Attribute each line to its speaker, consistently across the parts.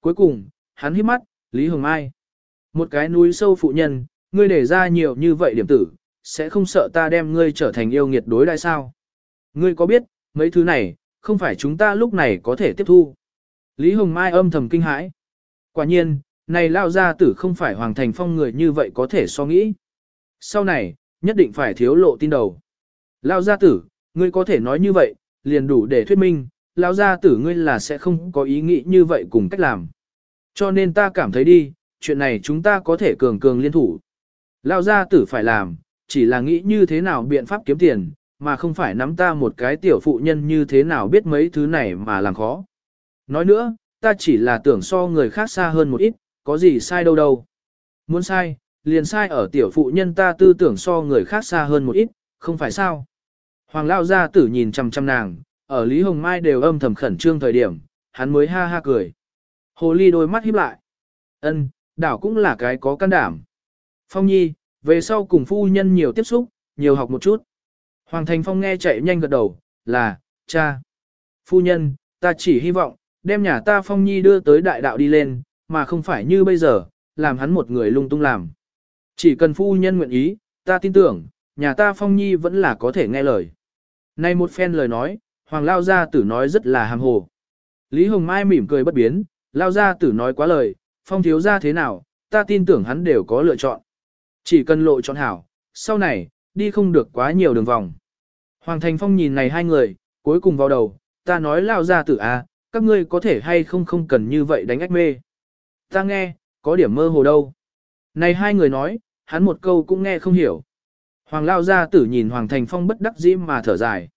Speaker 1: Cuối cùng, hắn hít mắt, Lý Hồng Mai. Một cái núi sâu phụ nhân, ngươi để ra nhiều như vậy điểm tử, sẽ không sợ ta đem ngươi trở thành yêu nghiệt đối đại sao. Ngươi có biết, mấy thứ này, không phải chúng ta lúc này có thể tiếp thu. Lý Hồng Mai âm thầm kinh hãi. Quả nhiên, này lao gia tử không phải Hoàng Thành Phong người như vậy có thể so nghĩ. Sau này, nhất định phải thiếu lộ tin đầu. Lao gia tử, ngươi có thể nói như vậy, liền đủ để thuyết minh, Lão gia tử ngươi là sẽ không có ý nghĩ như vậy cùng cách làm. Cho nên ta cảm thấy đi, chuyện này chúng ta có thể cường cường liên thủ. Lão gia tử phải làm, chỉ là nghĩ như thế nào biện pháp kiếm tiền, mà không phải nắm ta một cái tiểu phụ nhân như thế nào biết mấy thứ này mà làm khó. Nói nữa, ta chỉ là tưởng so người khác xa hơn một ít, có gì sai đâu đâu. Muốn sai, liền sai ở tiểu phụ nhân ta tư tưởng so người khác xa hơn một ít, không phải sao. Hoàng Lao gia tử nhìn chăm chăm nàng, ở Lý Hồng Mai đều âm thầm khẩn trương thời điểm, hắn mới ha ha cười. Hồ ly đôi mắt híp lại. ân đảo cũng là cái có can đảm. Phong nhi, về sau cùng phu nhân nhiều tiếp xúc, nhiều học một chút. Hoàng Thành Phong nghe chạy nhanh gật đầu, là, cha. Phu nhân, ta chỉ hy vọng, đem nhà ta Phong Nhi đưa tới đại đạo đi lên, mà không phải như bây giờ, làm hắn một người lung tung làm. Chỉ cần phu nhân nguyện ý, ta tin tưởng, nhà ta Phong Nhi vẫn là có thể nghe lời. Nay một phen lời nói, Hoàng Lao Gia Tử nói rất là hàm hồ. Lý Hồng Mai mỉm cười bất biến, Lao Gia Tử nói quá lời, Phong thiếu ra thế nào, ta tin tưởng hắn đều có lựa chọn. Chỉ cần lộ chọn hảo, sau này, đi không được quá nhiều đường vòng. Hoàng Thành Phong nhìn này hai người, cuối cùng vào đầu, ta nói Lao Gia Tử à, các ngươi có thể hay không không cần như vậy đánh ách mê. Ta nghe, có điểm mơ hồ đâu. Này hai người nói, hắn một câu cũng nghe không hiểu. Hoàng Lao Gia Tử nhìn Hoàng Thành Phong bất đắc dĩ mà thở dài.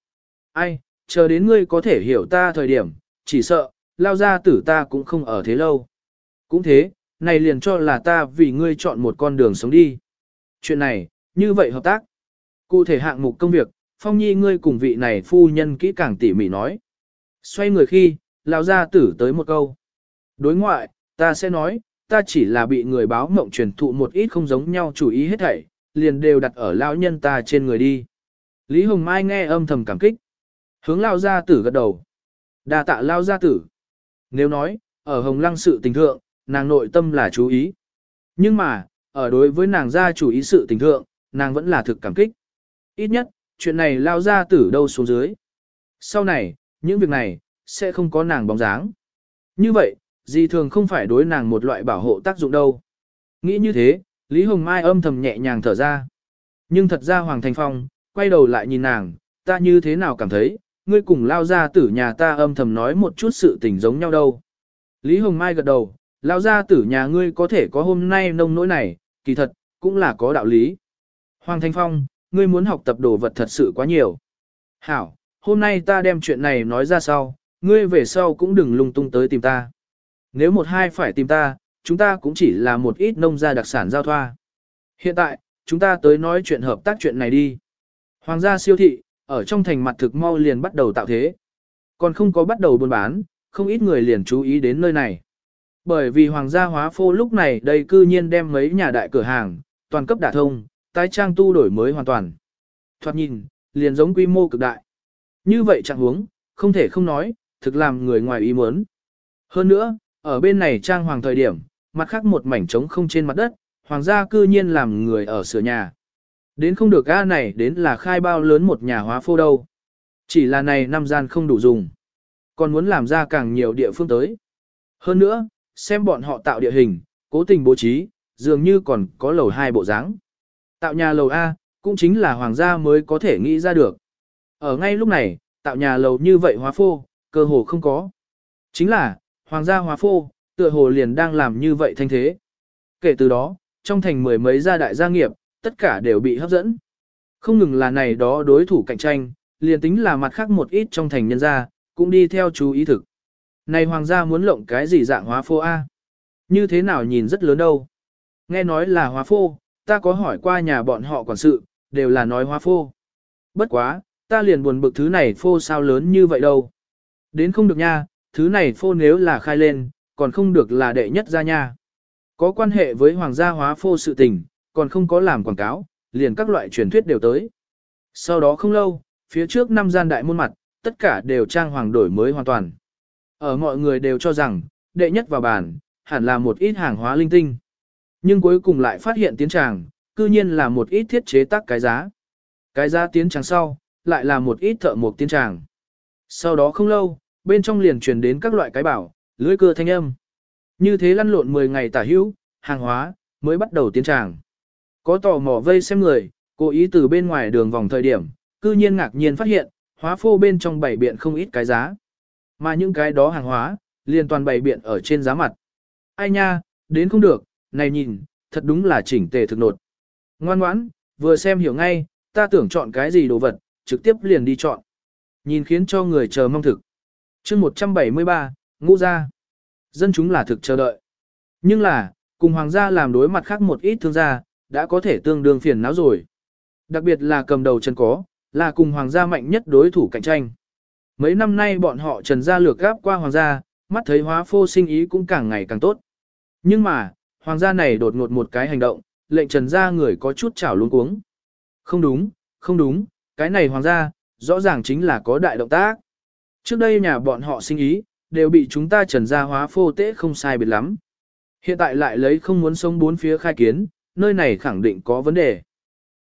Speaker 1: Ai, chờ đến ngươi có thể hiểu ta thời điểm, chỉ sợ, Lao Gia Tử ta cũng không ở thế lâu. Cũng thế, này liền cho là ta vì ngươi chọn một con đường sống đi. Chuyện này, như vậy hợp tác. Cụ thể hạng mục công việc, Phong Nhi ngươi cùng vị này phu nhân kỹ càng tỉ mỉ nói. Xoay người khi, Lao Gia Tử tới một câu. Đối ngoại, ta sẽ nói, ta chỉ là bị người báo mộng truyền thụ một ít không giống nhau chủ ý hết thảy, liền đều đặt ở lão nhân ta trên người đi. Lý Hồng Mai nghe âm thầm cảm kích. Hướng lao gia tử gật đầu. đa tạ lao gia tử. Nếu nói, ở hồng lăng sự tình thượng, nàng nội tâm là chú ý. Nhưng mà, ở đối với nàng gia chủ ý sự tình thượng, nàng vẫn là thực cảm kích. Ít nhất, chuyện này lao gia tử đâu xuống dưới. Sau này, những việc này, sẽ không có nàng bóng dáng. Như vậy, gì thường không phải đối nàng một loại bảo hộ tác dụng đâu. Nghĩ như thế, Lý Hồng Mai âm thầm nhẹ nhàng thở ra. Nhưng thật ra Hoàng Thành Phong, quay đầu lại nhìn nàng, ta như thế nào cảm thấy, ngươi cùng lao ra tử nhà ta âm thầm nói một chút sự tình giống nhau đâu. Lý Hồng Mai gật đầu, lao ra tử nhà ngươi có thể có hôm nay nông nỗi này, kỳ thật, cũng là có đạo lý. Hoàng Thanh Phong, ngươi muốn học tập đồ vật thật sự quá nhiều. Hảo, hôm nay ta đem chuyện này nói ra sau, ngươi về sau cũng đừng lung tung tới tìm ta. Nếu một hai phải tìm ta, chúng ta cũng chỉ là một ít nông gia đặc sản giao thoa. Hiện tại, chúng ta tới nói chuyện hợp tác chuyện này đi. Hoàng gia siêu thị, ở trong thành mặt thực mau liền bắt đầu tạo thế. Còn không có bắt đầu buôn bán, không ít người liền chú ý đến nơi này. Bởi vì hoàng gia hóa phô lúc này đây cư nhiên đem mấy nhà đại cửa hàng, toàn cấp đả thông, tái trang tu đổi mới hoàn toàn. Thoạt nhìn, liền giống quy mô cực đại. Như vậy chẳng huống, không thể không nói, thực làm người ngoài ý muốn. Hơn nữa, ở bên này trang hoàng thời điểm, mặt khác một mảnh trống không trên mặt đất, hoàng gia cư nhiên làm người ở sửa nhà. Đến không được ga này đến là khai bao lớn một nhà hóa phô đâu. Chỉ là này năm gian không đủ dùng. Còn muốn làm ra càng nhiều địa phương tới. Hơn nữa, xem bọn họ tạo địa hình, cố tình bố trí, dường như còn có lầu hai bộ dáng. Tạo nhà lầu A, cũng chính là hoàng gia mới có thể nghĩ ra được. Ở ngay lúc này, tạo nhà lầu như vậy hóa phô, cơ hồ không có. Chính là, hoàng gia hóa phô, tựa hồ liền đang làm như vậy thanh thế. Kể từ đó, trong thành mười mấy gia đại gia nghiệp, tất cả đều bị hấp dẫn. Không ngừng là này đó đối thủ cạnh tranh, liền tính là mặt khác một ít trong thành nhân gia, cũng đi theo chú ý thực. Này hoàng gia muốn lộng cái gì dạng hóa phô A? Như thế nào nhìn rất lớn đâu? Nghe nói là hóa phô, ta có hỏi qua nhà bọn họ quản sự, đều là nói hóa phô. Bất quá, ta liền buồn bực thứ này phô sao lớn như vậy đâu. Đến không được nha, thứ này phô nếu là khai lên, còn không được là đệ nhất gia nha. Có quan hệ với hoàng gia hóa phô sự tình, còn không có làm quảng cáo, liền các loại truyền thuyết đều tới. Sau đó không lâu, phía trước năm gian đại môn mặt, tất cả đều trang hoàng đổi mới hoàn toàn. Ở mọi người đều cho rằng, đệ nhất vào bàn, hẳn là một ít hàng hóa linh tinh. Nhưng cuối cùng lại phát hiện tiến tràng, cư nhiên là một ít thiết chế tác cái giá. Cái giá tiến tràng sau, lại là một ít thợ mộc tiến tràng. Sau đó không lâu, bên trong liền truyền đến các loại cái bảo, lưới cưa thanh âm. Như thế lăn lộn 10 ngày tả hữu, hàng hóa, mới bắt đầu tiến tràng. Có tò mò vây xem người, cố ý từ bên ngoài đường vòng thời điểm, cư nhiên ngạc nhiên phát hiện, hóa phô bên trong bảy biện không ít cái giá. Mà những cái đó hàng hóa, liền toàn bảy biện ở trên giá mặt. Ai nha, đến không được, này nhìn, thật đúng là chỉnh tề thực nột. Ngoan ngoãn, vừa xem hiểu ngay, ta tưởng chọn cái gì đồ vật, trực tiếp liền đi chọn. Nhìn khiến cho người chờ mong thực. chương 173, ngũ gia. Dân chúng là thực chờ đợi. Nhưng là, cùng hoàng gia làm đối mặt khác một ít thương gia, đã có thể tương đương phiền não rồi. Đặc biệt là cầm đầu Trần có, là cùng hoàng gia mạnh nhất đối thủ cạnh tranh. Mấy năm nay bọn họ trần gia lược gáp qua hoàng gia, mắt thấy hóa phô sinh ý cũng càng ngày càng tốt. Nhưng mà, hoàng gia này đột ngột một cái hành động, lệnh trần gia người có chút chảo luống cuống. Không đúng, không đúng, cái này hoàng gia, rõ ràng chính là có đại động tác. Trước đây nhà bọn họ sinh ý, đều bị chúng ta trần gia hóa phô tế không sai biệt lắm. Hiện tại lại lấy không muốn sống bốn phía khai kiến, nơi này khẳng định có vấn đề.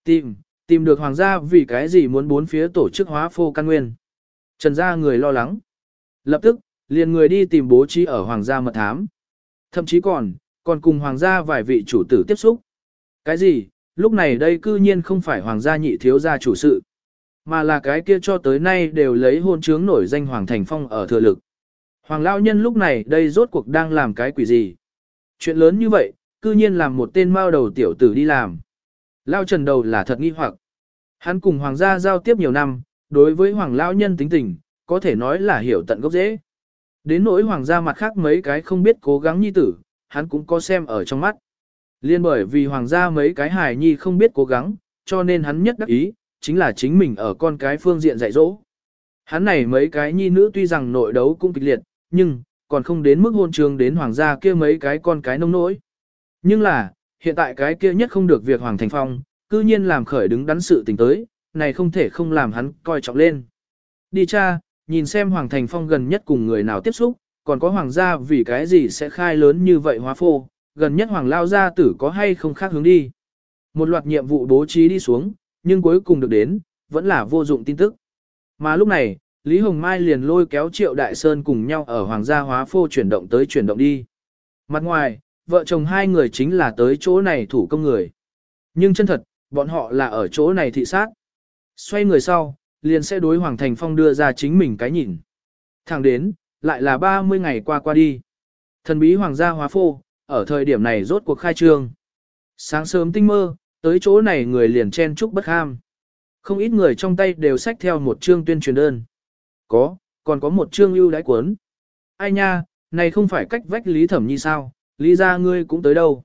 Speaker 1: Tìm, tìm được hoàng gia vì cái gì muốn bốn phía tổ chức hóa phô căn nguyên. Trần gia người lo lắng. Lập tức, liền người đi tìm bố trí ở hoàng gia mật thám. Thậm chí còn, còn cùng hoàng gia vài vị chủ tử tiếp xúc. Cái gì, lúc này đây cư nhiên không phải hoàng gia nhị thiếu gia chủ sự, mà là cái kia cho tới nay đều lấy hôn chướng nổi danh hoàng thành phong ở thừa lực. Hoàng lão nhân lúc này đây rốt cuộc đang làm cái quỷ gì? Chuyện lớn như vậy, cư nhiên làm một tên mao đầu tiểu tử đi làm. Lao trần đầu là thật nghi hoặc. Hắn cùng hoàng gia giao tiếp nhiều năm, đối với hoàng lão nhân tính tình, có thể nói là hiểu tận gốc dễ. Đến nỗi hoàng gia mặt khác mấy cái không biết cố gắng nhi tử, hắn cũng có xem ở trong mắt. Liên bởi vì hoàng gia mấy cái hài nhi không biết cố gắng, cho nên hắn nhất đắc ý, chính là chính mình ở con cái phương diện dạy dỗ. Hắn này mấy cái nhi nữ tuy rằng nội đấu cũng kịch liệt, nhưng, còn không đến mức hôn trường đến hoàng gia kia mấy cái con cái nông nỗi. Nhưng là, hiện tại cái kia nhất không được việc Hoàng Thành Phong, cư nhiên làm khởi đứng đắn sự tình tới, này không thể không làm hắn coi trọng lên. Đi cha, nhìn xem Hoàng Thành Phong gần nhất cùng người nào tiếp xúc, còn có Hoàng gia vì cái gì sẽ khai lớn như vậy hóa phô, gần nhất Hoàng Lao gia tử có hay không khác hướng đi. Một loạt nhiệm vụ bố trí đi xuống, nhưng cuối cùng được đến, vẫn là vô dụng tin tức. Mà lúc này, Lý Hồng Mai liền lôi kéo Triệu Đại Sơn cùng nhau ở Hoàng gia hóa phô chuyển động tới chuyển động đi. Mặt ngoài, vợ chồng hai người chính là tới chỗ này thủ công người. Nhưng chân thật, bọn họ là ở chỗ này thị sát. Xoay người sau, liền sẽ đối Hoàng Thành Phong đưa ra chính mình cái nhìn. Thẳng đến, lại là 30 ngày qua qua đi. Thần bí Hoàng gia hóa phô, ở thời điểm này rốt cuộc khai trương. Sáng sớm tinh mơ, tới chỗ này người liền chen chúc bất ham. Không ít người trong tay đều xách theo một chương tuyên truyền đơn. Có, còn có một chương ưu đãi cuốn. Ai nha, này không phải cách vách Lý Thẩm Nhi sao, Lý ra ngươi cũng tới đâu.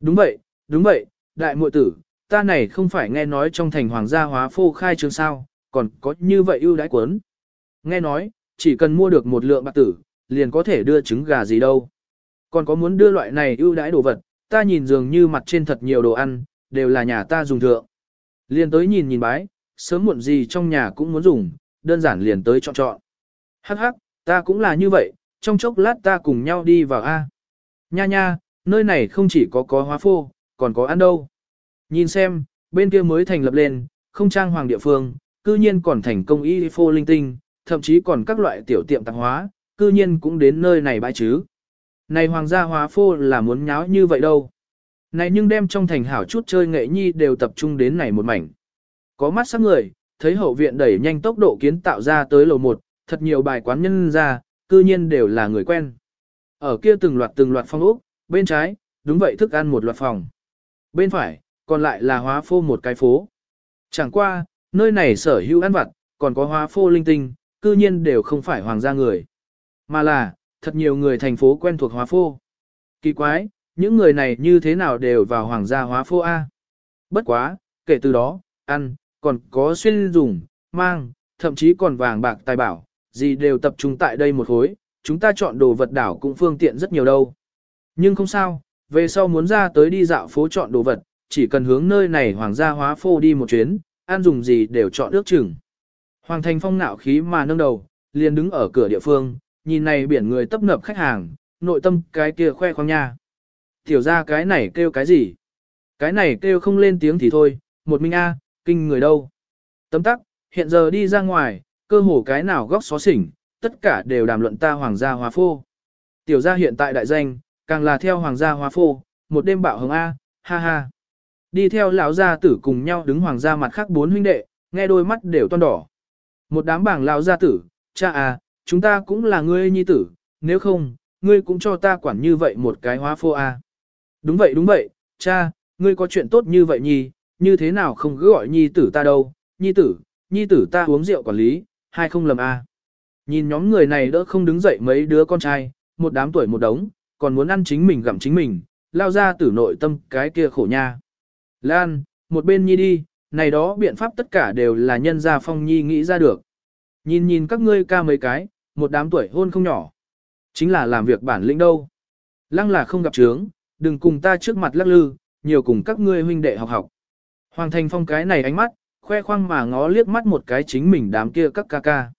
Speaker 1: Đúng vậy, đúng vậy, đại muội tử, ta này không phải nghe nói trong thành hoàng gia hóa phô khai trường sao, còn có như vậy ưu đãi cuốn. Nghe nói, chỉ cần mua được một lượng bạc tử, liền có thể đưa trứng gà gì đâu. Còn có muốn đưa loại này ưu đãi đồ vật, ta nhìn dường như mặt trên thật nhiều đồ ăn, đều là nhà ta dùng thượng. Liền tới nhìn nhìn bái, sớm muộn gì trong nhà cũng muốn dùng, đơn giản liền tới chọn chọn. Hắc hắc, ta cũng là như vậy, trong chốc lát ta cùng nhau đi vào A. Nha nha, nơi này không chỉ có có hóa phô, còn có ăn đâu. Nhìn xem, bên kia mới thành lập lên, không trang hoàng địa phương, cư nhiên còn thành công y phô linh tinh, thậm chí còn các loại tiểu tiệm tạp hóa, cư nhiên cũng đến nơi này bãi chứ. Này hoàng gia hóa phô là muốn nháo như vậy đâu. Này nhưng đem trong thành hảo chút chơi nghệ nhi đều tập trung đến này một mảnh. Có mắt sắc người, thấy hậu viện đẩy nhanh tốc độ kiến tạo ra tới lầu một, thật nhiều bài quán nhân ra, cư nhiên đều là người quen. Ở kia từng loạt từng loạt phong ốc, bên trái, đúng vậy thức ăn một loạt phòng. Bên phải, còn lại là hóa phô một cái phố. Chẳng qua, nơi này sở hữu ăn vặt, còn có hóa phô linh tinh, cư nhiên đều không phải hoàng gia người. Mà là, thật nhiều người thành phố quen thuộc hóa phô. Kỳ quái, những người này như thế nào đều vào hoàng gia hóa phô A. Bất quá, kể từ đó, ăn, còn có xuyên dùng, mang, thậm chí còn vàng bạc tài bảo, gì đều tập trung tại đây một khối, chúng ta chọn đồ vật đảo cũng phương tiện rất nhiều đâu. Nhưng không sao, về sau muốn ra tới đi dạo phố chọn đồ vật, chỉ cần hướng nơi này hoàng gia hóa phô đi một chuyến, ăn dùng gì đều chọn ước chừng. Hoàng thành phong nạo khí mà nâng đầu, liền đứng ở cửa địa phương, nhìn này biển người tấp nập khách hàng, nội tâm cái kia khoe khoang nha. Tiểu ra cái này kêu cái gì? Cái này kêu không lên tiếng thì thôi, một mình A, kinh người đâu. Tấm tắc, hiện giờ đi ra ngoài, cơ hồ cái nào góc xó xỉnh, tất cả đều đàm luận ta hoàng gia hóa phô. Tiểu gia hiện tại đại danh, càng là theo hoàng gia hóa phô, một đêm bạo hồng A, ha ha. Đi theo lão gia tử cùng nhau đứng hoàng gia mặt khác bốn huynh đệ, nghe đôi mắt đều toan đỏ. Một đám bảng lão gia tử, cha à, chúng ta cũng là ngươi nhi tử, nếu không, ngươi cũng cho ta quản như vậy một cái hóa phô A. Đúng vậy đúng vậy, cha, ngươi có chuyện tốt như vậy nhi, như thế nào không cứ gọi nhi tử ta đâu, nhi tử, nhi tử ta uống rượu quản lý, hay không lầm A. Nhìn nhóm người này đỡ không đứng dậy mấy đứa con trai, một đám tuổi một đống, còn muốn ăn chính mình gặm chính mình, lao ra tử nội tâm cái kia khổ nha. Lan, một bên nhi đi, này đó biện pháp tất cả đều là nhân gia phong nhi nghĩ ra được. Nhìn nhìn các ngươi ca mấy cái, một đám tuổi hôn không nhỏ. Chính là làm việc bản lĩnh đâu. Lăng là không gặp trướng, đừng cùng ta trước mặt lắc lư, nhiều cùng các ngươi huynh đệ học học. Hoàng thành phong cái này ánh mắt, khoe khoang mà ngó liếc mắt một cái chính mình đám kia các ca ca.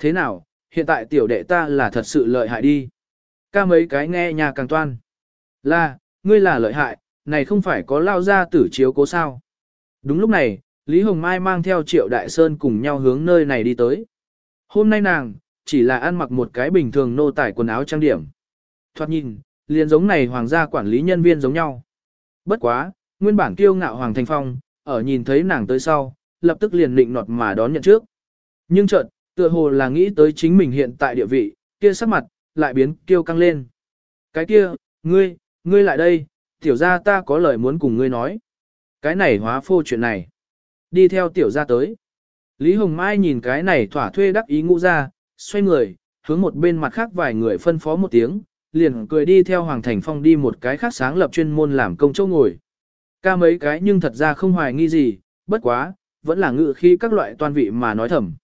Speaker 1: Thế nào, hiện tại tiểu đệ ta là thật sự lợi hại đi. Ca mấy cái nghe nhà càng toan. Là, ngươi là lợi hại, này không phải có lao ra tử chiếu cố sao. Đúng lúc này, Lý Hồng Mai mang theo Triệu Đại Sơn cùng nhau hướng nơi này đi tới. Hôm nay nàng, chỉ là ăn mặc một cái bình thường nô tải quần áo trang điểm. Thoát nhìn, liền giống này hoàng gia quản lý nhân viên giống nhau. Bất quá, nguyên bản kiêu ngạo Hoàng Thành Phong, ở nhìn thấy nàng tới sau, lập tức liền định nọt mà đón nhận trước. Nhưng chợt, tựa hồ là nghĩ tới chính mình hiện tại địa vị, kia sắc mặt, lại biến kiêu căng lên. Cái kia, ngươi, ngươi lại đây, tiểu gia ta có lời muốn cùng ngươi nói. Cái này hóa phô chuyện này. Đi theo tiểu gia tới. Lý Hồng Mai nhìn cái này thỏa thuê đắc ý ngũ ra, xoay người, hướng một bên mặt khác vài người phân phó một tiếng, liền cười đi theo Hoàng Thành Phong đi một cái khác sáng lập chuyên môn làm công châu ngồi. Ca mấy cái nhưng thật ra không hoài nghi gì, bất quá, vẫn là ngự khi các loại toàn vị mà nói thầm.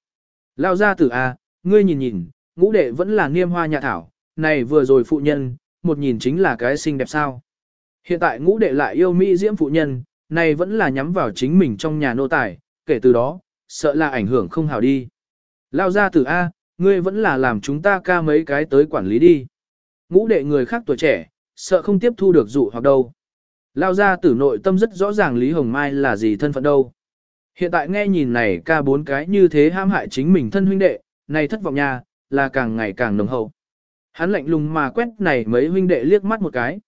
Speaker 1: Lao ra tử A, ngươi nhìn nhìn, ngũ đệ vẫn là niêm hoa nhà thảo, này vừa rồi phụ nhân, một nhìn chính là cái xinh đẹp sao. Hiện tại ngũ đệ lại yêu Mỹ diễm phụ nhân, này vẫn là nhắm vào chính mình trong nhà nô tài, kể từ đó, sợ là ảnh hưởng không hào đi. Lao ra tử A, ngươi vẫn là làm chúng ta ca mấy cái tới quản lý đi. Ngũ đệ người khác tuổi trẻ, sợ không tiếp thu được dụ hoặc đâu. Lao ra tử nội tâm rất rõ ràng Lý Hồng Mai là gì thân phận đâu. Hiện tại nghe nhìn này ca bốn cái như thế ham hại chính mình thân huynh đệ, này thất vọng nha, là càng ngày càng nồng hậu. Hắn lạnh lùng mà quét này mấy huynh đệ liếc mắt một cái.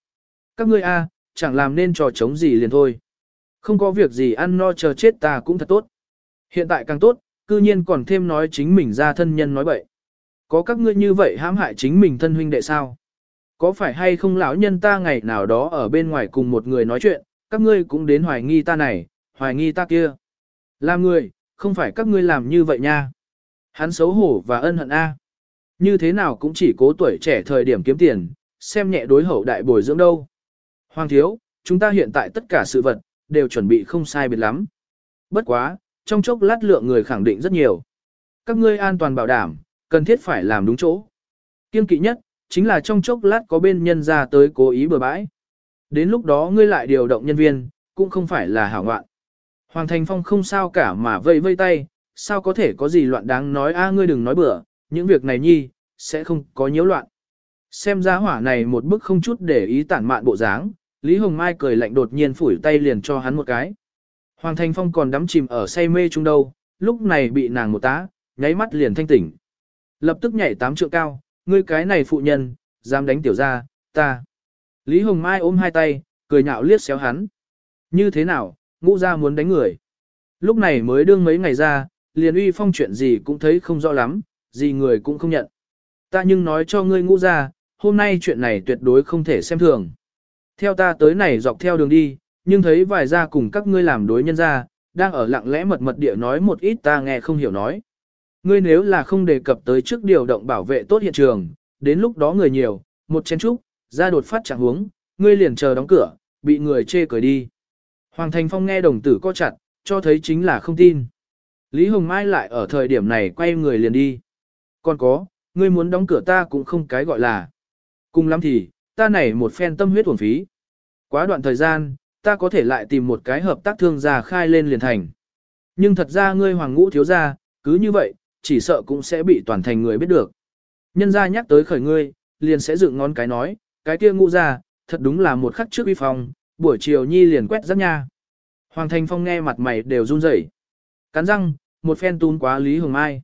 Speaker 1: Các ngươi a, chẳng làm nên trò chống gì liền thôi. Không có việc gì ăn no chờ chết ta cũng thật tốt. Hiện tại càng tốt, cư nhiên còn thêm nói chính mình ra thân nhân nói bậy. Có các ngươi như vậy hãm hại chính mình thân huynh đệ sao? Có phải hay không lão nhân ta ngày nào đó ở bên ngoài cùng một người nói chuyện, các ngươi cũng đến hoài nghi ta này, hoài nghi ta kia. Làm người, không phải các ngươi làm như vậy nha. Hắn xấu hổ và ân hận A. Như thế nào cũng chỉ cố tuổi trẻ thời điểm kiếm tiền, xem nhẹ đối hậu đại bồi dưỡng đâu. Hoàng thiếu, chúng ta hiện tại tất cả sự vật, đều chuẩn bị không sai biệt lắm. Bất quá, trong chốc lát lượng người khẳng định rất nhiều. Các ngươi an toàn bảo đảm, cần thiết phải làm đúng chỗ. Kiên kỵ nhất, chính là trong chốc lát có bên nhân ra tới cố ý bừa bãi. Đến lúc đó ngươi lại điều động nhân viên, cũng không phải là hảo ngoạn. Hoàng Thành Phong không sao cả mà vây vây tay, sao có thể có gì loạn đáng nói a ngươi đừng nói bừa, những việc này nhi, sẽ không có nhiễu loạn. Xem ra hỏa này một bức không chút để ý tản mạn bộ dáng, Lý Hồng Mai cười lạnh đột nhiên phủi tay liền cho hắn một cái. Hoàng Thành Phong còn đắm chìm ở say mê chung đâu, lúc này bị nàng một tá, nháy mắt liền thanh tỉnh. Lập tức nhảy tám trượng cao, ngươi cái này phụ nhân, dám đánh tiểu ra, ta. Lý Hồng Mai ôm hai tay, cười nhạo liếc xéo hắn. Như thế nào, ngũ ra muốn đánh người. Lúc này mới đương mấy ngày ra, liền uy phong chuyện gì cũng thấy không rõ lắm, gì người cũng không nhận. Ta nhưng nói cho ngươi ngũ ra, hôm nay chuyện này tuyệt đối không thể xem thường. Theo ta tới này dọc theo đường đi, nhưng thấy vài gia cùng các ngươi làm đối nhân ra, đang ở lặng lẽ mật mật địa nói một ít ta nghe không hiểu nói. Ngươi nếu là không đề cập tới trước điều động bảo vệ tốt hiện trường, đến lúc đó người nhiều, một chén trúc, ra đột phát trạng huống, ngươi liền chờ đóng cửa, bị người chê cười đi. Hoàng Thành Phong nghe đồng tử co chặt, cho thấy chính là không tin. Lý Hồng Mai lại ở thời điểm này quay người liền đi. Còn có, ngươi muốn đóng cửa ta cũng không cái gọi là. Cùng lắm thì, ta này một phen tâm huyết uổng phí. Quá đoạn thời gian, ta có thể lại tìm một cái hợp tác thương gia khai lên liền thành. Nhưng thật ra ngươi hoàng ngũ thiếu gia, cứ như vậy, chỉ sợ cũng sẽ bị toàn thành người biết được. Nhân gia nhắc tới khởi ngươi, liền sẽ dựng ngón cái nói, cái kia Ngũ gia, thật đúng là một khắc trước uy phong, buổi chiều nhi liền quét rác nha. Hoàng Thành Phong nghe mặt mày đều run rẩy, cắn răng, một phen tún quá Lý Hồng Mai.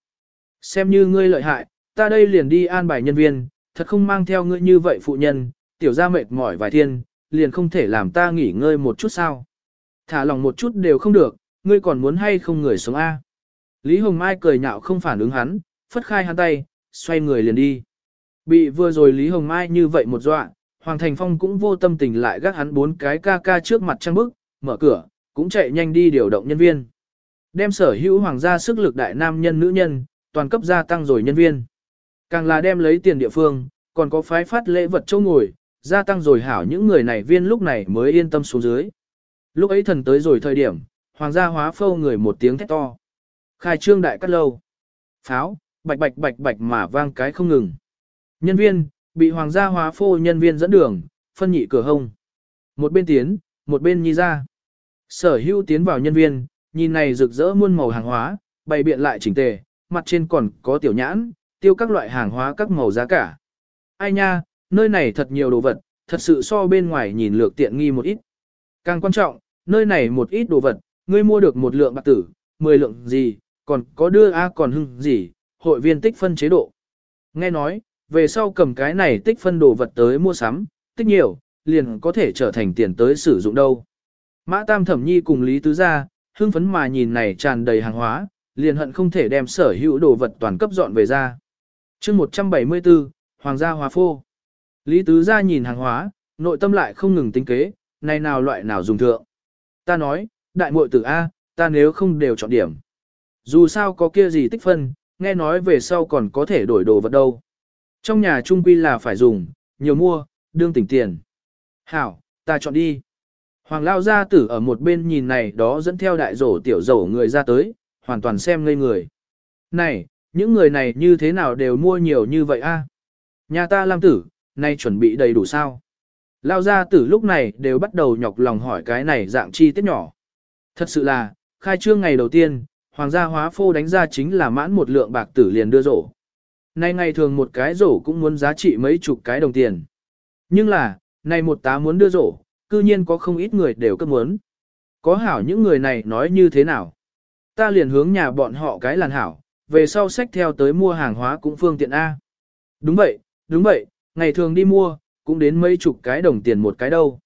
Speaker 1: Xem như ngươi lợi hại, ta đây liền đi an bài nhân viên, thật không mang theo ngươi như vậy phụ nhân, tiểu ra mệt mỏi vài thiên, liền không thể làm ta nghỉ ngơi một chút sao. Thả lòng một chút đều không được, ngươi còn muốn hay không người sống A. Lý Hồng Mai cười nhạo không phản ứng hắn, phất khai hắn tay, xoay người liền đi. Bị vừa rồi Lý Hồng Mai như vậy một dọa, Hoàng Thành Phong cũng vô tâm tình lại gác hắn bốn cái ca ca trước mặt trang bức, mở cửa, cũng chạy nhanh đi điều động nhân viên. Đem sở hữu hoàng gia sức lực đại nam nhân nữ nhân, toàn cấp gia tăng rồi nhân viên. Càng là đem lấy tiền địa phương, còn có phái phát lễ vật châu ngồi, gia tăng rồi hảo những người này viên lúc này mới yên tâm xuống dưới. Lúc ấy thần tới rồi thời điểm, hoàng gia hóa phâu người một tiếng thét to. Khai trương đại cắt lâu. Pháo, bạch bạch bạch bạch mà vang cái không ngừng. Nhân viên, bị hoàng gia hóa phô nhân viên dẫn đường, phân nhị cửa hông. Một bên tiến, một bên nhi ra. Sở hữu tiến vào nhân viên, nhìn này rực rỡ muôn màu hàng hóa, bày biện lại chỉnh tề, mặt trên còn có tiểu nhãn, tiêu các loại hàng hóa các màu giá cả. Ai nha, nơi này thật nhiều đồ vật, thật sự so bên ngoài nhìn lược tiện nghi một ít. Càng quan trọng, nơi này một ít đồ vật, ngươi mua được một lượng bạc tử, 10 lượng gì, còn có đưa A còn hưng gì, hội viên tích phân chế độ. Nghe nói, về sau cầm cái này tích phân đồ vật tới mua sắm, tích nhiều, liền có thể trở thành tiền tới sử dụng đâu. Mã Tam Thẩm Nhi cùng Lý Tứ Gia, hưng phấn mà nhìn này tràn đầy hàng hóa, liền hận không thể đem sở hữu đồ vật toàn cấp dọn về ra. chương 174, Hoàng gia Hòa Phô. Lý Tứ Gia nhìn hàng hóa, nội tâm lại không ngừng tính kế, này nào loại nào dùng thượng. Ta nói, đại muội tử A, ta nếu không đều chọn điểm. Dù sao có kia gì tích phân, nghe nói về sau còn có thể đổi đồ vật đâu. Trong nhà trung quy là phải dùng, nhiều mua, đương tỉnh tiền. Hảo, ta chọn đi. Hoàng lao gia tử ở một bên nhìn này đó dẫn theo đại rổ tiểu rổ người ra tới, hoàn toàn xem ngây người. Này, những người này như thế nào đều mua nhiều như vậy a? Nhà ta Lam tử, nay chuẩn bị đầy đủ sao? Lao gia tử lúc này đều bắt đầu nhọc lòng hỏi cái này dạng chi tiết nhỏ. Thật sự là, khai trương ngày đầu tiên, hoàng gia hóa phô đánh ra chính là mãn một lượng bạc tử liền đưa rổ. Nay ngày thường một cái rổ cũng muốn giá trị mấy chục cái đồng tiền. Nhưng là, nay một tá muốn đưa rổ, cư nhiên có không ít người đều cấp muốn. Có hảo những người này nói như thế nào? Ta liền hướng nhà bọn họ cái làn hảo, về sau sách theo tới mua hàng hóa cũng phương tiện A. Đúng vậy, đúng vậy, ngày thường đi mua, cũng đến mấy chục cái đồng tiền một cái đâu.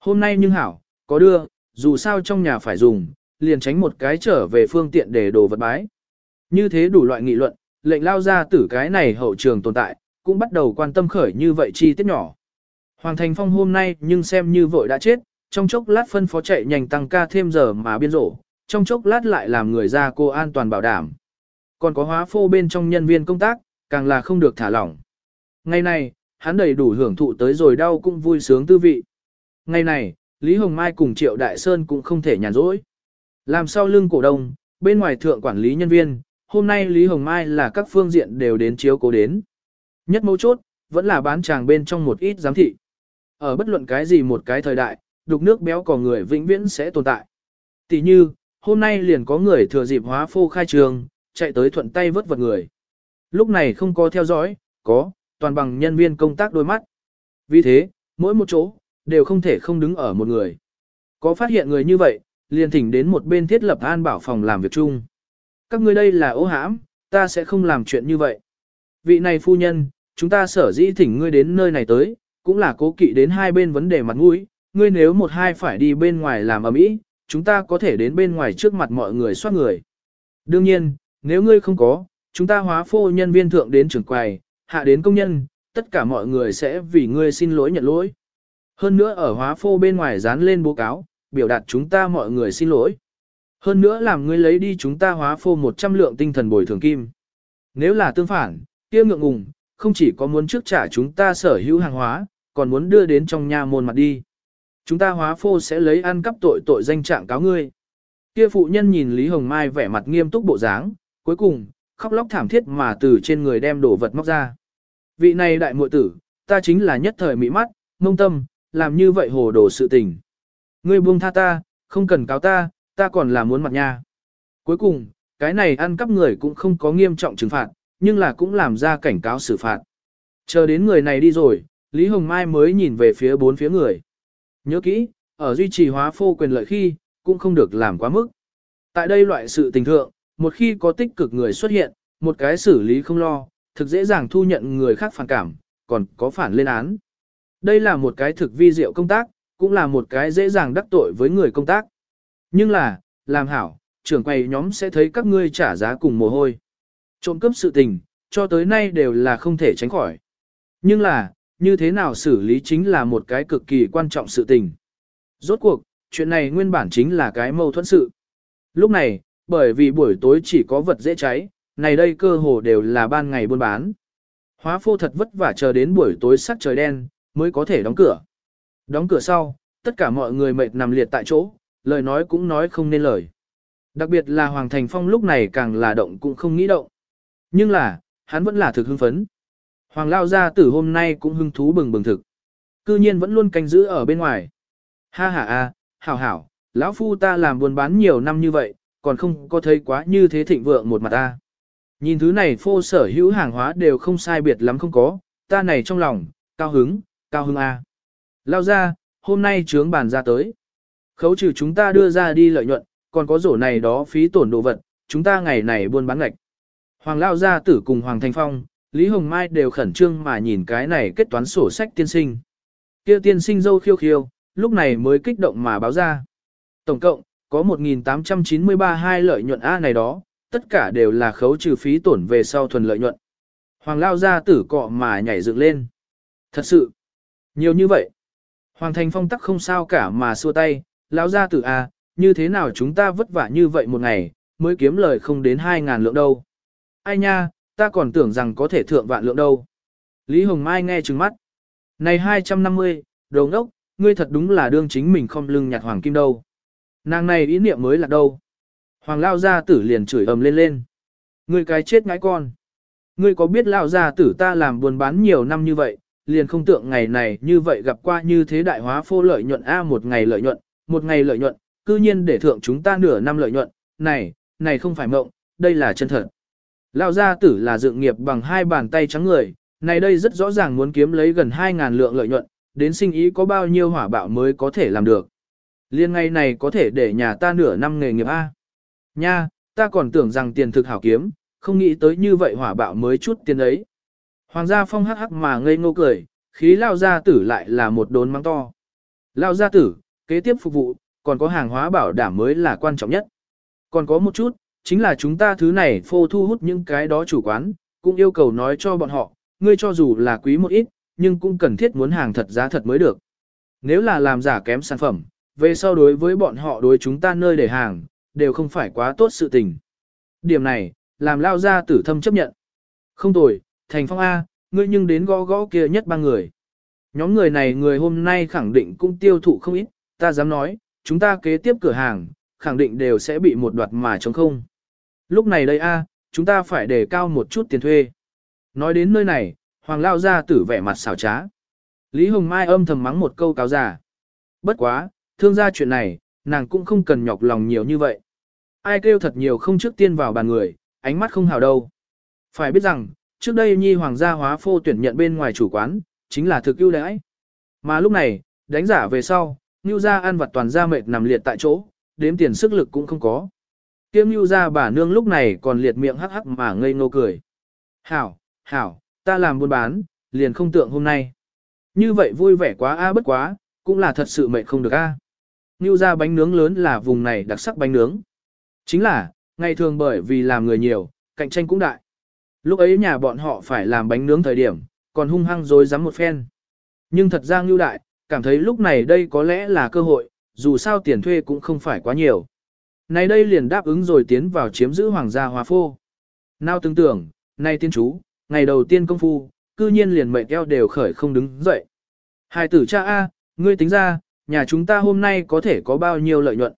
Speaker 1: Hôm nay nhưng hảo, có đưa, dù sao trong nhà phải dùng, liền tránh một cái trở về phương tiện để đồ vật bái. Như thế đủ loại nghị luận, lệnh lao ra tử cái này hậu trường tồn tại, cũng bắt đầu quan tâm khởi như vậy chi tiết nhỏ. Hoàng Thành Phong hôm nay nhưng xem như vội đã chết, trong chốc lát phân phó chạy nhanh tăng ca thêm giờ mà biên rổ, trong chốc lát lại làm người ra cô an toàn bảo đảm. Còn có hóa phô bên trong nhân viên công tác, càng là không được thả lỏng. Ngày này, hắn đầy đủ hưởng thụ tới rồi đau cũng vui sướng tư vị. Ngày này, Lý Hồng Mai cùng Triệu Đại Sơn cũng không thể nhàn rỗi. Làm sao lưng cổ đông, bên ngoài thượng quản lý nhân viên, hôm nay Lý Hồng Mai là các phương diện đều đến chiếu cố đến. Nhất mấu chốt, vẫn là bán chàng bên trong một ít giám thị. Ở bất luận cái gì một cái thời đại, đục nước béo có người vĩnh viễn sẽ tồn tại. Tỷ như, hôm nay liền có người thừa dịp hóa phô khai trường, chạy tới thuận tay vớt vật người. Lúc này không có theo dõi, có, toàn bằng nhân viên công tác đôi mắt. Vì thế, mỗi một chỗ, đều không thể không đứng ở một người. Có phát hiện người như vậy, liền thỉnh đến một bên thiết lập an bảo phòng làm việc chung. Các ngươi đây là ô hãm, ta sẽ không làm chuyện như vậy. Vị này phu nhân, chúng ta sở dĩ thỉnh ngươi đến nơi này tới, cũng là cố kỵ đến hai bên vấn đề mặt mũi, ngươi nếu một hai phải đi bên ngoài làm ở mỹ, chúng ta có thể đến bên ngoài trước mặt mọi người soát người. Đương nhiên, nếu ngươi không có, chúng ta hóa phô nhân viên thượng đến trưởng quầy, hạ đến công nhân, tất cả mọi người sẽ vì ngươi xin lỗi nhận lỗi. Hơn nữa ở hóa phô bên ngoài dán lên bố cáo, biểu đạt chúng ta mọi người xin lỗi. Hơn nữa làm ngươi lấy đi chúng ta hóa phô 100 lượng tinh thần bồi thường kim. Nếu là tương phản, kia ngượng ngùng, không chỉ có muốn trước trả chúng ta sở hữu hàng hóa, còn muốn đưa đến trong nhà môn mặt đi. Chúng ta hóa phô sẽ lấy ăn cắp tội tội danh trạng cáo ngươi. Kia phụ nhân nhìn Lý Hồng Mai vẻ mặt nghiêm túc bộ dáng, cuối cùng, khóc lóc thảm thiết mà từ trên người đem đồ vật móc ra. Vị này đại muội tử, ta chính là nhất thời mỹ mắt, mông tâm, làm như vậy hồ đồ sự tình. Ngươi buông tha ta, không cần cáo ta, ta còn là muốn mặt nha. Cuối cùng, cái này ăn cắp người cũng không có nghiêm trọng trừng phạt, nhưng là cũng làm ra cảnh cáo xử phạt. Chờ đến người này đi rồi, Lý Hồng Mai mới nhìn về phía bốn phía người. Nhớ kỹ, ở duy trì hóa phô quyền lợi khi, cũng không được làm quá mức. Tại đây loại sự tình thượng, một khi có tích cực người xuất hiện, một cái xử lý không lo, thực dễ dàng thu nhận người khác phản cảm, còn có phản lên án. Đây là một cái thực vi diệu công tác, cũng là một cái dễ dàng đắc tội với người công tác. Nhưng là, làm hảo, trưởng quầy nhóm sẽ thấy các ngươi trả giá cùng mồ hôi. Trộm cướp sự tình, cho tới nay đều là không thể tránh khỏi. Nhưng là, như thế nào xử lý chính là một cái cực kỳ quan trọng sự tình. Rốt cuộc, chuyện này nguyên bản chính là cái mâu thuẫn sự. Lúc này, bởi vì buổi tối chỉ có vật dễ cháy, này đây cơ hồ đều là ban ngày buôn bán. Hóa phô thật vất vả chờ đến buổi tối sắc trời đen, mới có thể đóng cửa. Đóng cửa sau, tất cả mọi người mệt nằm liệt tại chỗ, lời nói cũng nói không nên lời. Đặc biệt là Hoàng Thành Phong lúc này càng là động cũng không nghĩ động. Nhưng là, hắn vẫn là thực hưng phấn. Hoàng Lao gia tử hôm nay cũng hưng thú bừng bừng thực. Cư nhiên vẫn luôn canh giữ ở bên ngoài. Ha ha a, hảo hảo, lão phu ta làm buôn bán nhiều năm như vậy, còn không có thấy quá như thế thịnh vượng một mặt ta. Nhìn thứ này phô sở hữu hàng hóa đều không sai biệt lắm không có, ta này trong lòng, cao hứng, cao hứng a. Lao ra, hôm nay trướng bàn ra tới. Khấu trừ chúng ta đưa ra đi lợi nhuận, còn có rổ này đó phí tổn đồ vật, chúng ta ngày này buôn bán ngạch. Hoàng Lao gia tử cùng Hoàng Thanh Phong, Lý Hồng Mai đều khẩn trương mà nhìn cái này kết toán sổ sách tiên sinh. Kia tiên sinh dâu khiêu khiêu, lúc này mới kích động mà báo ra. Tổng cộng, có 1.893 hai lợi nhuận A này đó, tất cả đều là khấu trừ phí tổn về sau thuần lợi nhuận. Hoàng Lao gia tử cọ mà nhảy dựng lên. Thật sự, nhiều như vậy. Hoàng Thành Phong tắc không sao cả mà xua tay, lão gia tử A, như thế nào chúng ta vất vả như vậy một ngày, mới kiếm lời không đến 2.000 lượng đâu. Ai nha, ta còn tưởng rằng có thể thượng vạn lượng đâu. Lý Hồng Mai nghe trừng mắt. Này 250, đồ ngốc, ngươi thật đúng là đương chính mình không lưng nhặt hoàng kim đâu. Nàng này ý niệm mới là đâu. Hoàng lao gia tử liền chửi ầm lên lên. Ngươi cái chết ngãi con. Ngươi có biết lao gia tử ta làm buôn bán nhiều năm như vậy, liền không tượng ngày này như vậy gặp qua như thế đại hóa phô lợi nhuận A một ngày lợi nhuận, một ngày lợi nhuận, cư nhiên để thượng chúng ta nửa năm lợi nhuận, này, này không phải mộng, đây là chân thật. Lão gia tử là dựng nghiệp bằng hai bàn tay trắng người, này đây rất rõ ràng muốn kiếm lấy gần 2.000 lượng lợi nhuận, đến sinh ý có bao nhiêu hỏa bạo mới có thể làm được. Liên ngay này có thể để nhà ta nửa năm nghề nghiệp A. Nha, ta còn tưởng rằng tiền thực hảo kiếm, không nghĩ tới như vậy hỏa bạo mới chút tiền ấy. Hoàng gia phong hắc hắc mà ngây ngô cười, khí lao gia tử lại là một đốn mắng to. Lao gia tử, kế tiếp phục vụ, còn có hàng hóa bảo đảm mới là quan trọng nhất. Còn có một chút, chính là chúng ta thứ này phô thu hút những cái đó chủ quán, cũng yêu cầu nói cho bọn họ, ngươi cho dù là quý một ít, nhưng cũng cần thiết muốn hàng thật giá thật mới được. Nếu là làm giả kém sản phẩm, về sau đối với bọn họ đối chúng ta nơi để hàng, đều không phải quá tốt sự tình. Điểm này, làm lao ra tử thâm chấp nhận. Không tồi, thành phong A, ngươi nhưng đến gõ gõ kia nhất ba người. Nhóm người này người hôm nay khẳng định cũng tiêu thụ không ít, ta dám nói, chúng ta kế tiếp cửa hàng, khẳng định đều sẽ bị một đoạt mà chống không. Lúc này đây A, chúng ta phải đề cao một chút tiền thuê. Nói đến nơi này, Hoàng Lao ra tử vẻ mặt xảo trá. Lý Hồng Mai âm thầm mắng một câu cáo giả. Bất quá, thương gia chuyện này, nàng cũng không cần nhọc lòng nhiều như vậy. Ai kêu thật nhiều không trước tiên vào bàn người, ánh mắt không hào đâu. Phải biết rằng, trước đây nhi hoàng gia hóa phô tuyển nhận bên ngoài chủ quán, chính là thực ưu đãi. Mà lúc này, đánh giả về sau, Nưu gia ăn vặt toàn gia mệt nằm liệt tại chỗ, đếm tiền sức lực cũng không có. Kiếm Nưu gia bà nương lúc này còn liệt miệng hắc hắc mà ngây ngô cười. Hảo, hảo, ta làm buôn bán, liền không tượng hôm nay. Như vậy vui vẻ quá a bất quá, cũng là thật sự mệt không được a. Nưu gia bánh nướng lớn là vùng này đặc sắc bánh nướng. Chính là, ngày thường bởi vì làm người nhiều, cạnh tranh cũng đại. Lúc ấy nhà bọn họ phải làm bánh nướng thời điểm, còn hung hăng rồi dám một phen. Nhưng thật ra Ngưu Đại, cảm thấy lúc này đây có lẽ là cơ hội, dù sao tiền thuê cũng không phải quá nhiều. Này đây liền đáp ứng rồi tiến vào chiếm giữ hoàng gia hòa phô. Nào tưởng tưởng, nay tiên chú, ngày đầu tiên công phu, cư nhiên liền mệt eo đều khởi không đứng dậy. Hai tử cha A, ngươi tính ra, nhà chúng ta hôm nay có thể có bao nhiêu lợi nhuận.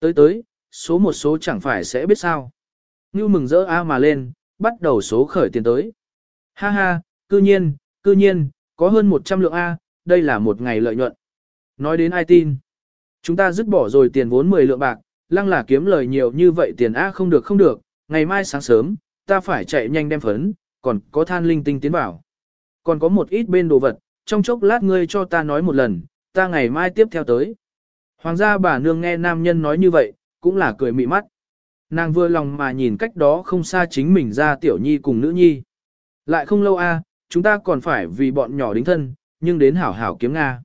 Speaker 1: Tới tới, số một số chẳng phải sẽ biết sao. Như mừng rỡ A mà lên, bắt đầu số khởi tiền tới. Ha ha, cư nhiên, cư nhiên, có hơn 100 lượng A, đây là một ngày lợi nhuận. Nói đến ai tin? Chúng ta dứt bỏ rồi tiền vốn 10 lượng bạc, lăng là kiếm lời nhiều như vậy tiền A không được không được, ngày mai sáng sớm, ta phải chạy nhanh đem phấn, còn có than linh tinh tiến vào. còn có một ít bên đồ vật, trong chốc lát ngươi cho ta nói một lần, ta ngày mai tiếp theo tới. Hoàng gia bà nương nghe nam nhân nói như vậy, cũng là cười mị mắt. Nàng vừa lòng mà nhìn cách đó không xa chính mình ra tiểu nhi cùng nữ nhi. Lại không lâu a, chúng ta còn phải vì bọn nhỏ đính thân, nhưng đến hảo hảo kiếm Nga.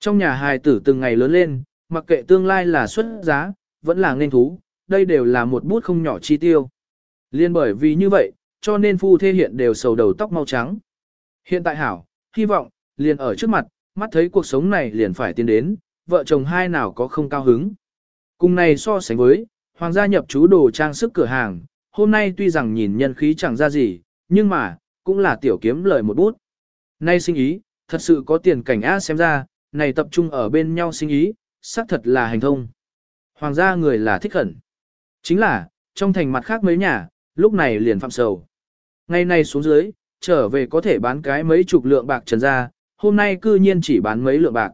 Speaker 1: Trong nhà hài tử từng ngày lớn lên, mặc kệ tương lai là xuất giá, vẫn là nên thú, đây đều là một bút không nhỏ chi tiêu. Liên bởi vì như vậy, cho nên phu thê hiện đều sầu đầu tóc mau trắng. Hiện tại hảo, hy vọng, liền ở trước mặt, mắt thấy cuộc sống này liền phải tiến đến, vợ chồng hai nào có không cao hứng. Cùng này so sánh với, hoàng gia nhập chú đồ trang sức cửa hàng, hôm nay tuy rằng nhìn nhân khí chẳng ra gì, nhưng mà, cũng là tiểu kiếm lời một bút. Nay sinh ý, thật sự có tiền cảnh á xem ra, này tập trung ở bên nhau sinh ý, xác thật là hành thông. Hoàng gia người là thích khẩn. Chính là, trong thành mặt khác mấy nhà, lúc này liền phạm sầu. Ngày nay xuống dưới, trở về có thể bán cái mấy chục lượng bạc trần ra, hôm nay cư nhiên chỉ bán mấy lượng bạc.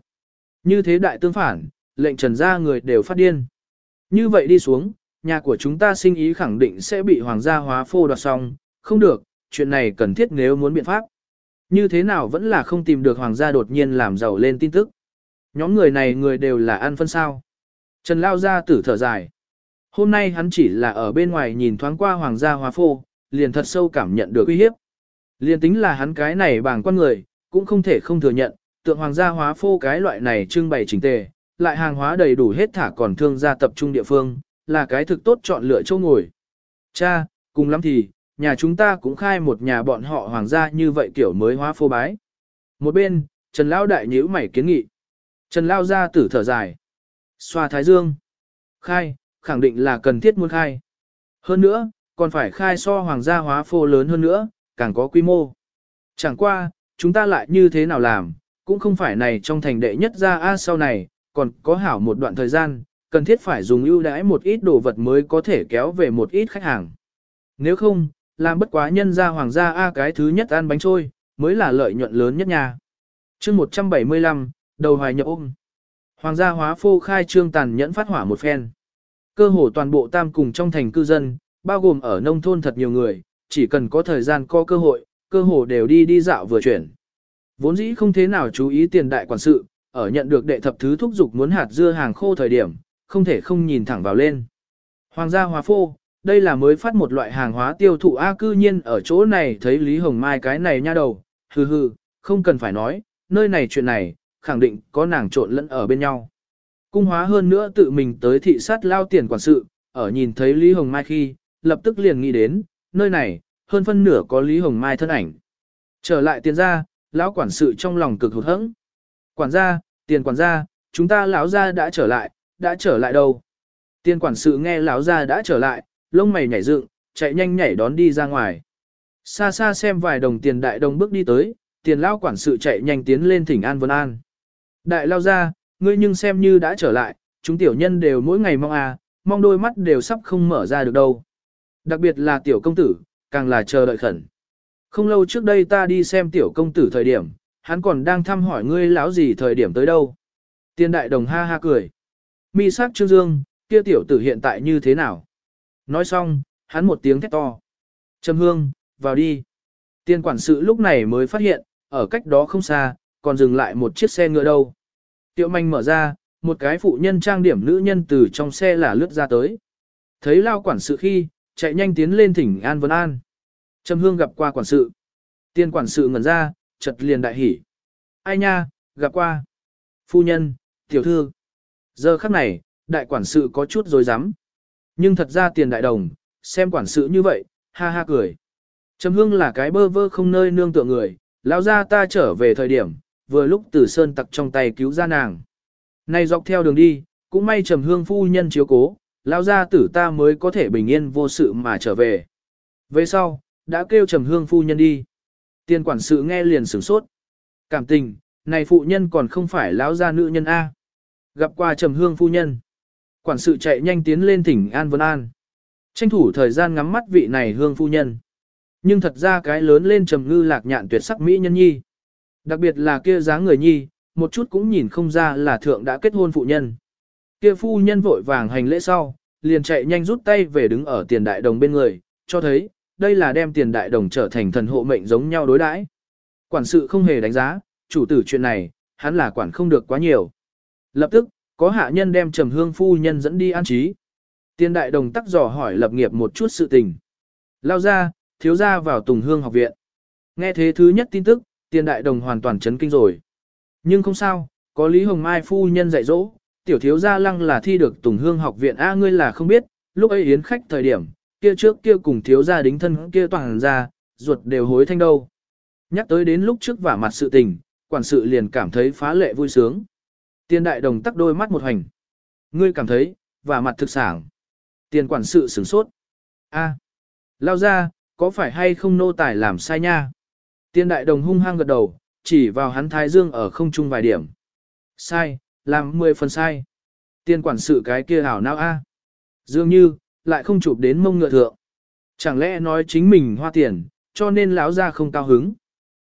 Speaker 1: Như thế đại tương phản, lệnh trần ra người đều phát điên. Như vậy đi xuống, nhà của chúng ta sinh ý khẳng định sẽ bị hoàng gia hóa phô đoạt xong, không được, chuyện này cần thiết nếu muốn biện pháp. Như thế nào vẫn là không tìm được hoàng gia đột nhiên làm giàu lên tin tức. Nhóm người này người đều là ăn phân sao. Trần Lao gia tử thở dài. Hôm nay hắn chỉ là ở bên ngoài nhìn thoáng qua hoàng gia hóa phô, liền thật sâu cảm nhận được uy hiếp. Liền tính là hắn cái này bảng quan người, cũng không thể không thừa nhận, tượng hoàng gia hóa phô cái loại này trưng bày chỉnh tề, lại hàng hóa đầy đủ hết thả còn thương gia tập trung địa phương, là cái thực tốt chọn lựa chỗ ngồi. Cha, cùng lắm thì, nhà chúng ta cũng khai một nhà bọn họ hoàng gia như vậy kiểu mới hóa phô bái. Một bên, Trần Lão đại nhíu mày kiến nghị. Trần Lão ra tử thở dài. Xoa thái dương. Khai, khẳng định là cần thiết muốn khai. Hơn nữa, còn phải khai so hoàng gia hóa phô lớn hơn nữa, càng có quy mô. Chẳng qua, chúng ta lại như thế nào làm, cũng không phải này trong thành đệ nhất ra A sau này, còn có hảo một đoạn thời gian, cần thiết phải dùng ưu đãi một ít đồ vật mới có thể kéo về một ít khách hàng. Nếu không, làm bất quá nhân gia hoàng gia A cái thứ nhất ăn bánh trôi, mới là lợi nhuận lớn nhất nhà. chương 175, đầu hoài nhập ôm. Hoàng gia hóa phô khai trương tàn nhẫn phát hỏa một phen. Cơ hồ toàn bộ tam cùng trong thành cư dân, bao gồm ở nông thôn thật nhiều người, chỉ cần có thời gian có cơ hội, cơ hồ đều đi đi dạo vừa chuyển. Vốn dĩ không thế nào chú ý tiền đại quản sự, ở nhận được đệ thập thứ thúc dục muốn hạt dưa hàng khô thời điểm, không thể không nhìn thẳng vào lên. Hoàng gia hóa phô, đây là mới phát một loại hàng hóa tiêu thụ A cư nhiên ở chỗ này thấy Lý Hồng Mai cái này nha đầu, hừ hừ, không cần phải nói, nơi này chuyện này, khẳng định có nàng trộn lẫn ở bên nhau. Cung hóa hơn nữa tự mình tới thị sát lao tiền quản sự, ở nhìn thấy Lý Hồng Mai khi, lập tức liền nghĩ đến, nơi này, hơn phân nửa có Lý Hồng Mai thân ảnh. Trở lại tiền ra, lão quản sự trong lòng cực hụt hẫng. Quản gia, tiền quản gia, chúng ta lão gia đã trở lại, đã trở lại đâu? Tiền quản sự nghe lão gia đã trở lại, lông mày nhảy dựng, chạy nhanh nhảy đón đi ra ngoài. Xa xa xem vài đồng tiền đại đồng bước đi tới, tiền lão quản sự chạy nhanh tiến lên thỉnh an vân an. Đại lao gia, ngươi nhưng xem như đã trở lại, chúng tiểu nhân đều mỗi ngày mong à, mong đôi mắt đều sắp không mở ra được đâu. Đặc biệt là tiểu công tử, càng là chờ đợi khẩn. Không lâu trước đây ta đi xem tiểu công tử thời điểm, hắn còn đang thăm hỏi ngươi lão gì thời điểm tới đâu. Tiên đại đồng ha ha cười. Mi sát trương dương, kia tiểu tử hiện tại như thế nào? Nói xong, hắn một tiếng thét to. Trầm hương, vào đi. Tiên quản sự lúc này mới phát hiện, ở cách đó không xa, còn dừng lại một chiếc xe ngựa đâu. Tiệu manh mở ra, một cái phụ nhân trang điểm nữ nhân từ trong xe là lướt ra tới. Thấy lao quản sự khi, chạy nhanh tiến lên thỉnh An Vân An. Trầm hương gặp qua quản sự. Tiên quản sự ngẩn ra, chợt liền đại hỉ. Ai nha, gặp qua. Phu nhân, tiểu thư. Giờ khắc này, đại quản sự có chút dối rắm nhưng thật ra tiền đại đồng, xem quản sự như vậy, ha ha cười. Trầm hương là cái bơ vơ không nơi nương tựa người, lão ra ta trở về thời điểm, vừa lúc từ sơn tặc trong tay cứu ra nàng. Này dọc theo đường đi, cũng may trầm hương phu nhân chiếu cố, lão ra tử ta mới có thể bình yên vô sự mà trở về. Về sau, đã kêu trầm hương phu nhân đi. Tiền quản sự nghe liền sửng sốt. Cảm tình, này phụ nhân còn không phải lão gia nữ nhân A. Gặp qua trầm hương phu nhân. Quản sự chạy nhanh tiến lên thỉnh An Vân An. Tranh thủ thời gian ngắm mắt vị này hương phu nhân. Nhưng thật ra cái lớn lên trầm ngư lạc nhạn tuyệt sắc mỹ nhân nhi. Đặc biệt là kia dáng người nhi, một chút cũng nhìn không ra là thượng đã kết hôn phụ nhân. Kia phu nhân vội vàng hành lễ sau, liền chạy nhanh rút tay về đứng ở tiền đại đồng bên người, cho thấy, đây là đem tiền đại đồng trở thành thần hộ mệnh giống nhau đối đãi. Quản sự không hề đánh giá, chủ tử chuyện này, hắn là quản không được quá nhiều. Lập tức, có hạ nhân đem trầm hương phu nhân dẫn đi an trí. Tiên đại đồng tắc dò hỏi lập nghiệp một chút sự tình. Lao ra, thiếu ra vào Tùng Hương học viện. Nghe thế thứ nhất tin tức, tiền đại đồng hoàn toàn chấn kinh rồi. Nhưng không sao, có Lý Hồng Mai phu nhân dạy dỗ, tiểu thiếu gia lăng là thi được Tùng Hương học viện A ngươi là không biết, lúc ấy yến khách thời điểm, kia trước kia cùng thiếu gia đính thân kia toàn ra, ruột đều hối thanh đâu. Nhắc tới đến lúc trước vả mặt sự tình, quản sự liền cảm thấy phá lệ vui sướng. Tiền đại đồng tắc đôi mắt một hành. Ngươi cảm thấy, và mặt thực sản. Tiền quản sự sửng sốt. A, lao ra, có phải hay không nô tài làm sai nha? Tiền đại đồng hung hăng gật đầu, chỉ vào hắn thái dương ở không trung vài điểm. Sai, làm 10 phần sai. Tiền quản sự cái kia hảo não a. Dường như, lại không chụp đến mông ngựa thượng. Chẳng lẽ nói chính mình hoa tiền, cho nên lão gia không cao hứng.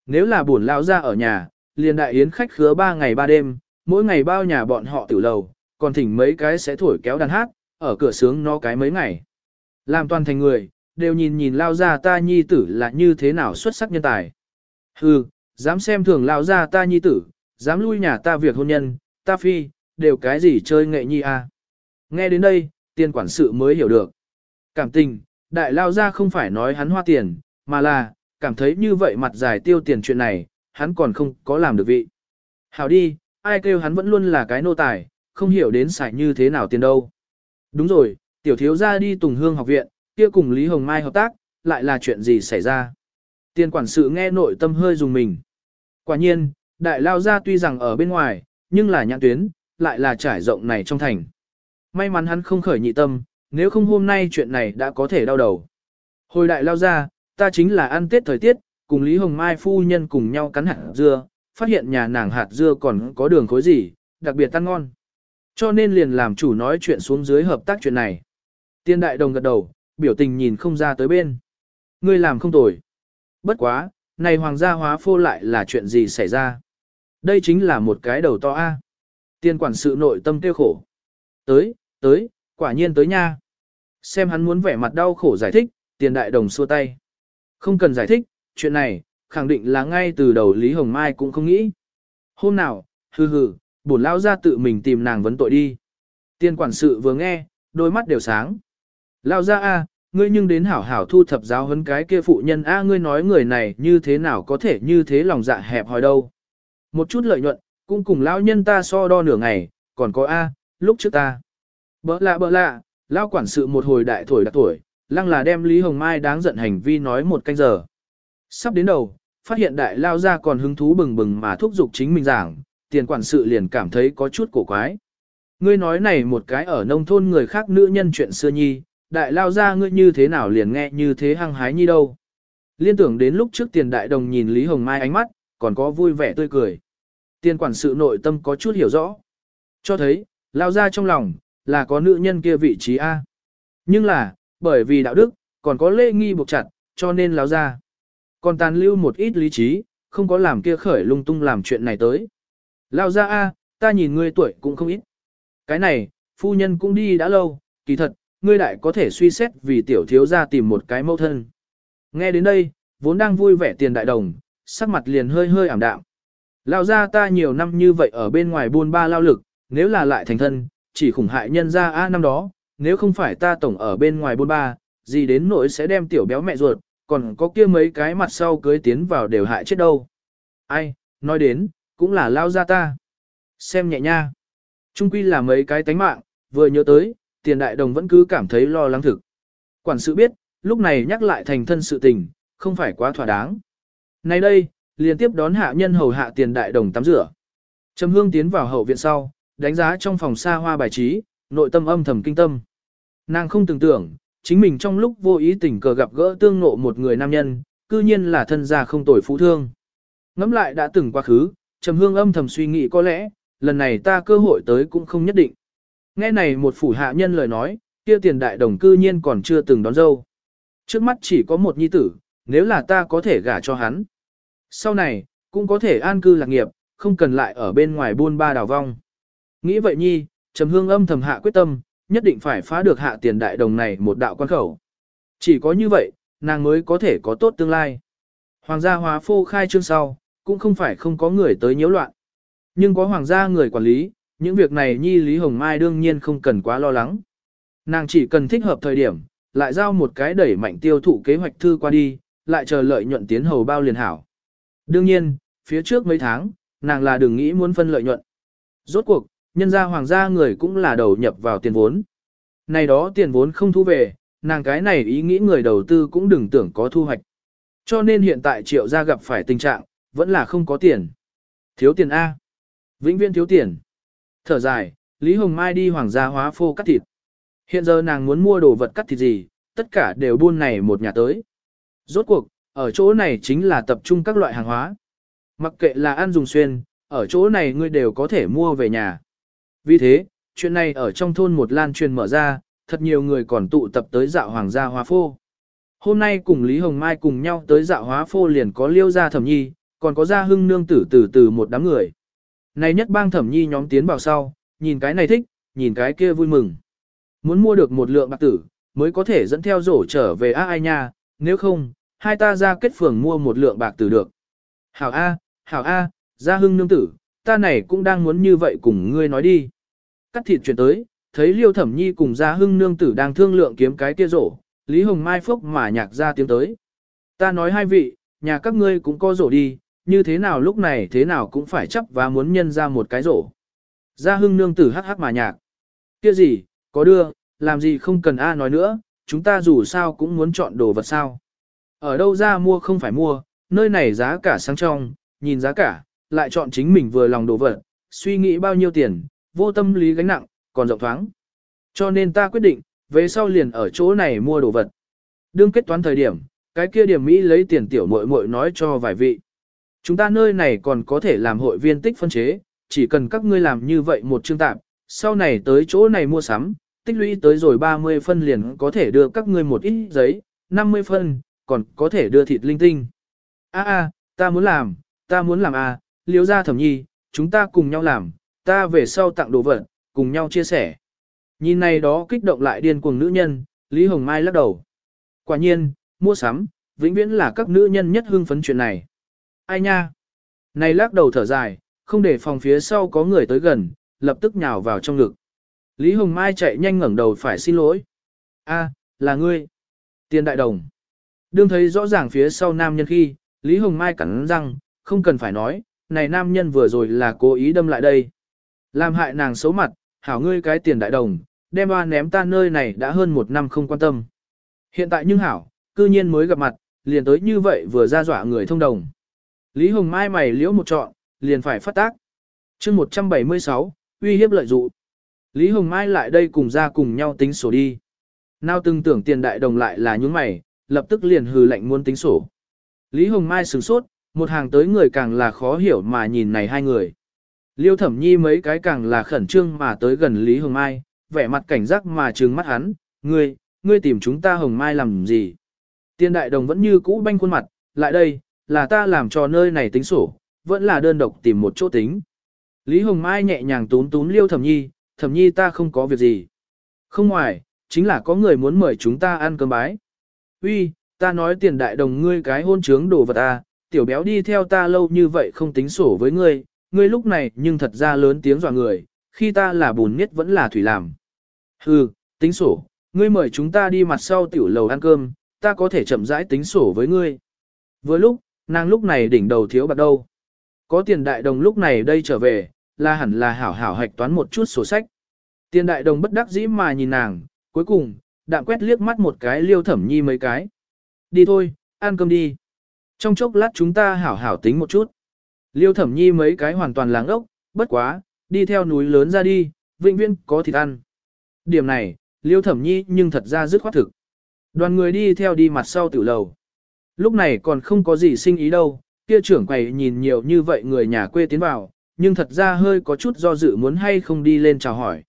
Speaker 1: Nếu là buồn lão gia ở nhà, liền đại yến khách khứa 3 ngày 3 đêm, mỗi ngày bao nhà bọn họ tiểu lầu, còn thỉnh mấy cái sẽ thổi kéo đàn hát, ở cửa sướng nó cái mấy ngày. Làm toàn thành người, đều nhìn nhìn lao gia ta nhi tử là như thế nào xuất sắc nhân tài. Hừ, dám xem thường lao gia ta nhi tử, dám lui nhà ta việc hôn nhân, ta phi, đều cái gì chơi nghệ nhi a? À. Nghe đến đây, tiên quản sự mới hiểu được. Cảm tình, đại lao gia không phải nói hắn hoa tiền, mà là, cảm thấy như vậy mặt dài tiêu tiền chuyện này, hắn còn không có làm được vị. Hảo đi, ai kêu hắn vẫn luôn là cái nô tài, không hiểu đến xài như thế nào tiền đâu. Đúng rồi, tiểu thiếu gia đi Tùng Hương học viện, kia cùng Lý Hồng Mai hợp tác, lại là chuyện gì xảy ra. Tiền quản sự nghe nội tâm hơi dùng mình. Quả nhiên, đại lao gia tuy rằng ở bên ngoài, nhưng là nhãn tuyến, lại là trải rộng này trong thành. May mắn hắn không khởi nhị tâm, nếu không hôm nay chuyện này đã có thể đau đầu. Hồi đại lao ra, ta chính là ăn tết thời tiết, cùng Lý Hồng Mai phu nhân cùng nhau cắn hẳn dưa, phát hiện nhà nàng hạt dưa còn có đường khối gì, đặc biệt ăn ngon. Cho nên liền làm chủ nói chuyện xuống dưới hợp tác chuyện này. Tiên đại đồng gật đầu, biểu tình nhìn không ra tới bên. Ngươi làm không tồi. Bất quá, này hoàng gia hóa phô lại là chuyện gì xảy ra. Đây chính là một cái đầu to A. Tiên quản sự nội tâm tiêu khổ. Tới, tới, quả nhiên tới nha. Xem hắn muốn vẻ mặt đau khổ giải thích, tiền đại đồng xua tay. Không cần giải thích, chuyện này, khẳng định là ngay từ đầu Lý Hồng Mai cũng không nghĩ. Hôm nào, hừ hừ, bổn lao ra tự mình tìm nàng vấn tội đi. Tiên quản sự vừa nghe, đôi mắt đều sáng. Lao ra a, ngươi nhưng đến hảo hảo thu thập giáo huấn cái kia phụ nhân a ngươi nói người này như thế nào có thể như thế lòng dạ hẹp hòi đâu. Một chút lợi nhuận, cũng cùng lão nhân ta so đo nửa ngày, còn có a, lúc trước ta. Bỡ lạ bỡ lạ, lao quản sự một hồi đại thổi đặc tuổi, lăng là đem Lý Hồng Mai đáng giận hành vi nói một canh giờ. Sắp đến đầu, phát hiện đại lao ra còn hứng thú bừng bừng mà thúc giục chính mình giảng, tiền quản sự liền cảm thấy có chút cổ quái. Ngươi nói này một cái ở nông thôn người khác nữ nhân chuyện xưa nhi, đại lao ra ngươi như thế nào liền nghe như thế hăng hái nhi đâu. Liên tưởng đến lúc trước tiền đại đồng nhìn Lý Hồng Mai ánh mắt, còn có vui vẻ tươi cười. Tiền quản sự nội tâm có chút hiểu rõ. Cho thấy, lao ra trong lòng, là có nữ nhân kia vị trí A. Nhưng là, bởi vì đạo đức, còn có lễ nghi buộc chặt, cho nên lao ra. Còn tàn lưu một ít lý trí, không có làm kia khởi lung tung làm chuyện này tới. Lao ra A, ta nhìn ngươi tuổi cũng không ít. Cái này, phu nhân cũng đi đã lâu, kỳ thật, ngươi đại có thể suy xét vì tiểu thiếu ra tìm một cái mẫu thân. Nghe đến đây, vốn đang vui vẻ tiền đại đồng, sắc mặt liền hơi hơi ảm đạm. Lao ra ta nhiều năm như vậy ở bên ngoài buôn ba lao lực, nếu là lại thành thân, chỉ khủng hại nhân ra A năm đó, nếu không phải ta tổng ở bên ngoài buôn ba, gì đến nỗi sẽ đem tiểu béo mẹ ruột, còn có kia mấy cái mặt sau cưới tiến vào đều hại chết đâu. Ai, nói đến, cũng là lao ra ta. Xem nhẹ nha. Trung quy là mấy cái tánh mạng, vừa nhớ tới, tiền đại đồng vẫn cứ cảm thấy lo lắng thực. Quản sự biết, lúc này nhắc lại thành thân sự tình, không phải quá thỏa đáng. Nay đây, liên tiếp đón hạ nhân hầu hạ tiền đại đồng tắm rửa. Trầm hương tiến vào hậu viện sau, đánh giá trong phòng xa hoa bài trí, nội tâm âm thầm kinh tâm. Nàng không tưởng tưởng, chính mình trong lúc vô ý tình cờ gặp gỡ tương nộ một người nam nhân, cư nhiên là thân gia không tồi phú thương. Ngắm lại đã từng quá khứ, Trầm Hương âm thầm suy nghĩ có lẽ, lần này ta cơ hội tới cũng không nhất định. Nghe này một phủ hạ nhân lời nói, kia tiền đại đồng cư nhiên còn chưa từng đón dâu. Trước mắt chỉ có một nhi tử, nếu là ta có thể gả cho hắn. Sau này, cũng có thể an cư lạc nghiệp, không cần lại ở bên ngoài buôn ba đào vong. Nghĩ vậy nhi, Trầm Hương âm thầm hạ quyết tâm, nhất định phải phá được hạ tiền đại đồng này một đạo quan khẩu. Chỉ có như vậy, nàng mới có thể có tốt tương lai. Hoàng gia hóa phô khai trương sau, cũng không phải không có người tới nhiễu loạn. Nhưng có hoàng gia người quản lý, những việc này Nhi Lý Hồng Mai đương nhiên không cần quá lo lắng. Nàng chỉ cần thích hợp thời điểm, lại giao một cái đẩy mạnh tiêu thụ kế hoạch thư qua đi, lại chờ lợi nhuận tiến hầu bao liền hảo. Đương nhiên, phía trước mấy tháng, nàng là đừng nghĩ muốn phân lợi nhuận. Rốt cuộc, nhân gia hoàng gia người cũng là đầu nhập vào tiền vốn. Này đó tiền vốn không thu về, nàng cái này ý nghĩ người đầu tư cũng đừng tưởng có thu hoạch. Cho nên hiện tại triệu gia gặp phải tình trạng, vẫn là không có tiền. Thiếu tiền A. Vĩnh viên thiếu tiền. Thở dài, Lý Hồng Mai đi hoàng gia hóa phô cắt thịt. Hiện giờ nàng muốn mua đồ vật cắt thịt gì, tất cả đều buôn này một nhà tới. Rốt cuộc, ở chỗ này chính là tập trung các loại hàng hóa. Mặc kệ là ăn dùng xuyên, ở chỗ này ngươi đều có thể mua về nhà. Vì thế, chuyện này ở trong thôn một lan truyền mở ra, thật nhiều người còn tụ tập tới dạo hoàng gia hóa phô. Hôm nay cùng Lý Hồng Mai cùng nhau tới dạo hóa phô liền có liêu gia thẩm nhi, còn có gia hưng nương tử từ từ một đám người. Này nhất bang thẩm nhi nhóm tiến vào sau, nhìn cái này thích, nhìn cái kia vui mừng. Muốn mua được một lượng bạc tử, mới có thể dẫn theo rổ trở về A ai nha, nếu không, hai ta ra kết phường mua một lượng bạc tử được. Hảo A, Hảo A, gia hưng nương tử, ta này cũng đang muốn như vậy cùng ngươi nói đi. Cắt thịt chuyển tới, thấy liêu thẩm nhi cùng gia hưng nương tử đang thương lượng kiếm cái kia rổ, Lý Hồng Mai phúc mà nhạc ra tiếng tới. Ta nói hai vị, nhà các ngươi cũng có rổ đi, như thế nào lúc này thế nào cũng phải chấp và muốn nhân ra một cái rổ. Gia hưng nương tử hắc hắc mà nhạc. Kia gì, có đưa, làm gì không cần A nói nữa, chúng ta dù sao cũng muốn chọn đồ vật sao. Ở đâu ra mua không phải mua, nơi này giá cả sáng trong, nhìn giá cả, lại chọn chính mình vừa lòng đồ vật, suy nghĩ bao nhiêu tiền, vô tâm lý gánh nặng, còn rộng thoáng. Cho nên ta quyết định, về sau liền ở chỗ này mua đồ vật. Đương kết toán thời điểm, cái kia điểm Mỹ lấy tiền tiểu muội muội nói cho vài vị. Chúng ta nơi này còn có thể làm hội viên tích phân chế, chỉ cần các ngươi làm như vậy một chương tạp, sau này tới chỗ này mua sắm, tích lũy tới rồi 30 phân liền có thể đưa các ngươi một ít giấy, 50 phân, còn có thể đưa thịt linh tinh. A a, ta muốn làm, ta muốn làm a, à, liếu ra thẩm nhi, chúng ta cùng nhau làm, ta về sau tặng đồ vật, cùng nhau chia sẻ. Nhìn này đó kích động lại điên cuồng nữ nhân, Lý Hồng Mai lắc đầu. Quả nhiên, mua sắm, vĩnh viễn là các nữ nhân nhất hưng phấn chuyện này. Ai nha? Này lắc đầu thở dài, không để phòng phía sau có người tới gần, lập tức nhào vào trong ngực. Lý Hồng Mai chạy nhanh ngẩng đầu phải xin lỗi. A, là ngươi. Tiền đại đồng. Đương thấy rõ ràng phía sau nam nhân khi, Lý Hồng Mai cắn răng, không cần phải nói, này nam nhân vừa rồi là cố ý đâm lại đây. Làm hại nàng xấu mặt, hảo ngươi cái tiền đại đồng, đem ba ném ta nơi này đã hơn một năm không quan tâm. Hiện tại nhưng hảo, cư nhiên mới gặp mặt, liền tới như vậy vừa ra dọa người thông đồng. Lý Hồng Mai mày liễu một trọn, liền phải phát tác. chương 176, uy hiếp lợi dụ. Lý Hồng Mai lại đây cùng ra cùng nhau tính sổ đi. Nào từng tưởng tiền đại đồng lại là những mày, lập tức liền hừ lạnh muốn tính sổ. Lý Hồng Mai sửng sốt, một hàng tới người càng là khó hiểu mà nhìn này hai người. Liêu thẩm nhi mấy cái càng là khẩn trương mà tới gần Lý Hồng Mai, vẻ mặt cảnh giác mà trừng mắt hắn, ngươi, ngươi tìm chúng ta Hồng Mai làm gì? Tiên đại đồng vẫn như cũ banh khuôn mặt, lại đây, là ta làm cho nơi này tính sổ, vẫn là đơn độc tìm một chỗ tính. Lý Hồng Mai nhẹ nhàng tún tún liêu thẩm nhi, thẩm nhi ta không có việc gì. Không ngoài, chính là có người muốn mời chúng ta ăn cơm bái. Uy, ta nói tiền đại đồng ngươi cái hôn trướng đồ vật à, tiểu béo đi theo ta lâu như vậy không tính sổ với ngươi, ngươi lúc này nhưng thật ra lớn tiếng dọa người, khi ta là bùn nhất vẫn là thủy làm. Hừ, tính sổ, ngươi mời chúng ta đi mặt sau tiểu lầu ăn cơm, ta có thể chậm rãi tính sổ với ngươi. Vừa lúc, nàng lúc này đỉnh đầu thiếu bạc đâu. Có tiền đại đồng lúc này đây trở về, là hẳn là hảo hảo hạch toán một chút sổ sách. Tiền đại đồng bất đắc dĩ mà nhìn nàng, cuối cùng, đạm quét liếc mắt một cái liêu thẩm nhi mấy cái. Đi thôi, ăn cơm đi. Trong chốc lát chúng ta hảo hảo tính một chút. Liêu thẩm nhi mấy cái hoàn toàn láng ốc, bất quá, đi theo núi lớn ra đi, vĩnh viễn có thịt ăn. Điểm này, liêu thẩm nhi nhưng thật ra dứt khoát thực. Đoàn người đi theo đi mặt sau tiểu lầu. Lúc này còn không có gì sinh ý đâu, kia trưởng quầy nhìn nhiều như vậy người nhà quê tiến vào, nhưng thật ra hơi có chút do dự muốn hay không đi lên chào hỏi.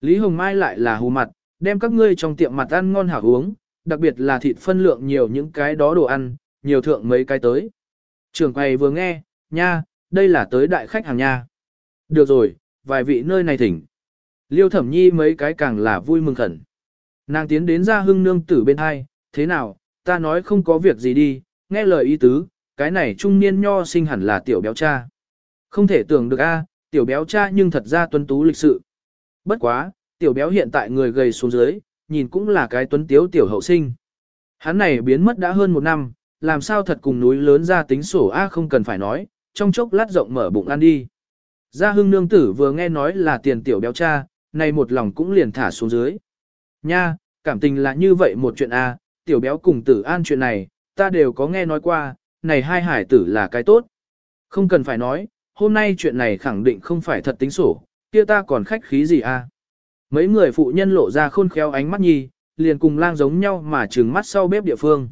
Speaker 1: Lý Hồng Mai lại là hù mặt, đem các ngươi trong tiệm mặt ăn ngon hảo uống, đặc biệt là thịt phân lượng nhiều những cái đó đồ ăn, nhiều thượng mấy cái tới. Trưởng quầy vừa nghe, nha, đây là tới đại khách hàng nha. Được rồi, vài vị nơi này thỉnh. Liêu thẩm nhi mấy cái càng là vui mừng khẩn. Nàng tiến đến ra hưng nương tử bên hai, thế nào, ta nói không có việc gì đi, nghe lời ý tứ, cái này trung niên nho sinh hẳn là tiểu béo cha. Không thể tưởng được a, tiểu béo cha nhưng thật ra tuấn tú lịch sự. Bất quá, tiểu béo hiện tại người gầy xuống dưới, nhìn cũng là cái tuấn tiếu tiểu hậu sinh. Hắn này biến mất đã hơn một năm, làm sao thật cùng núi lớn ra tính sổ a không cần phải nói, trong chốc lát rộng mở bụng ăn đi. Gia hưng nương tử vừa nghe nói là tiền tiểu béo cha, này một lòng cũng liền thả xuống dưới. Nha, cảm tình là như vậy một chuyện a, tiểu béo cùng tử an chuyện này, ta đều có nghe nói qua, này hai hải tử là cái tốt. Không cần phải nói, hôm nay chuyện này khẳng định không phải thật tính sổ, kia ta còn khách khí gì a? Mấy người phụ nhân lộ ra khôn khéo ánh mắt nhi, liền cùng lang giống nhau mà trừng mắt sau bếp địa phương.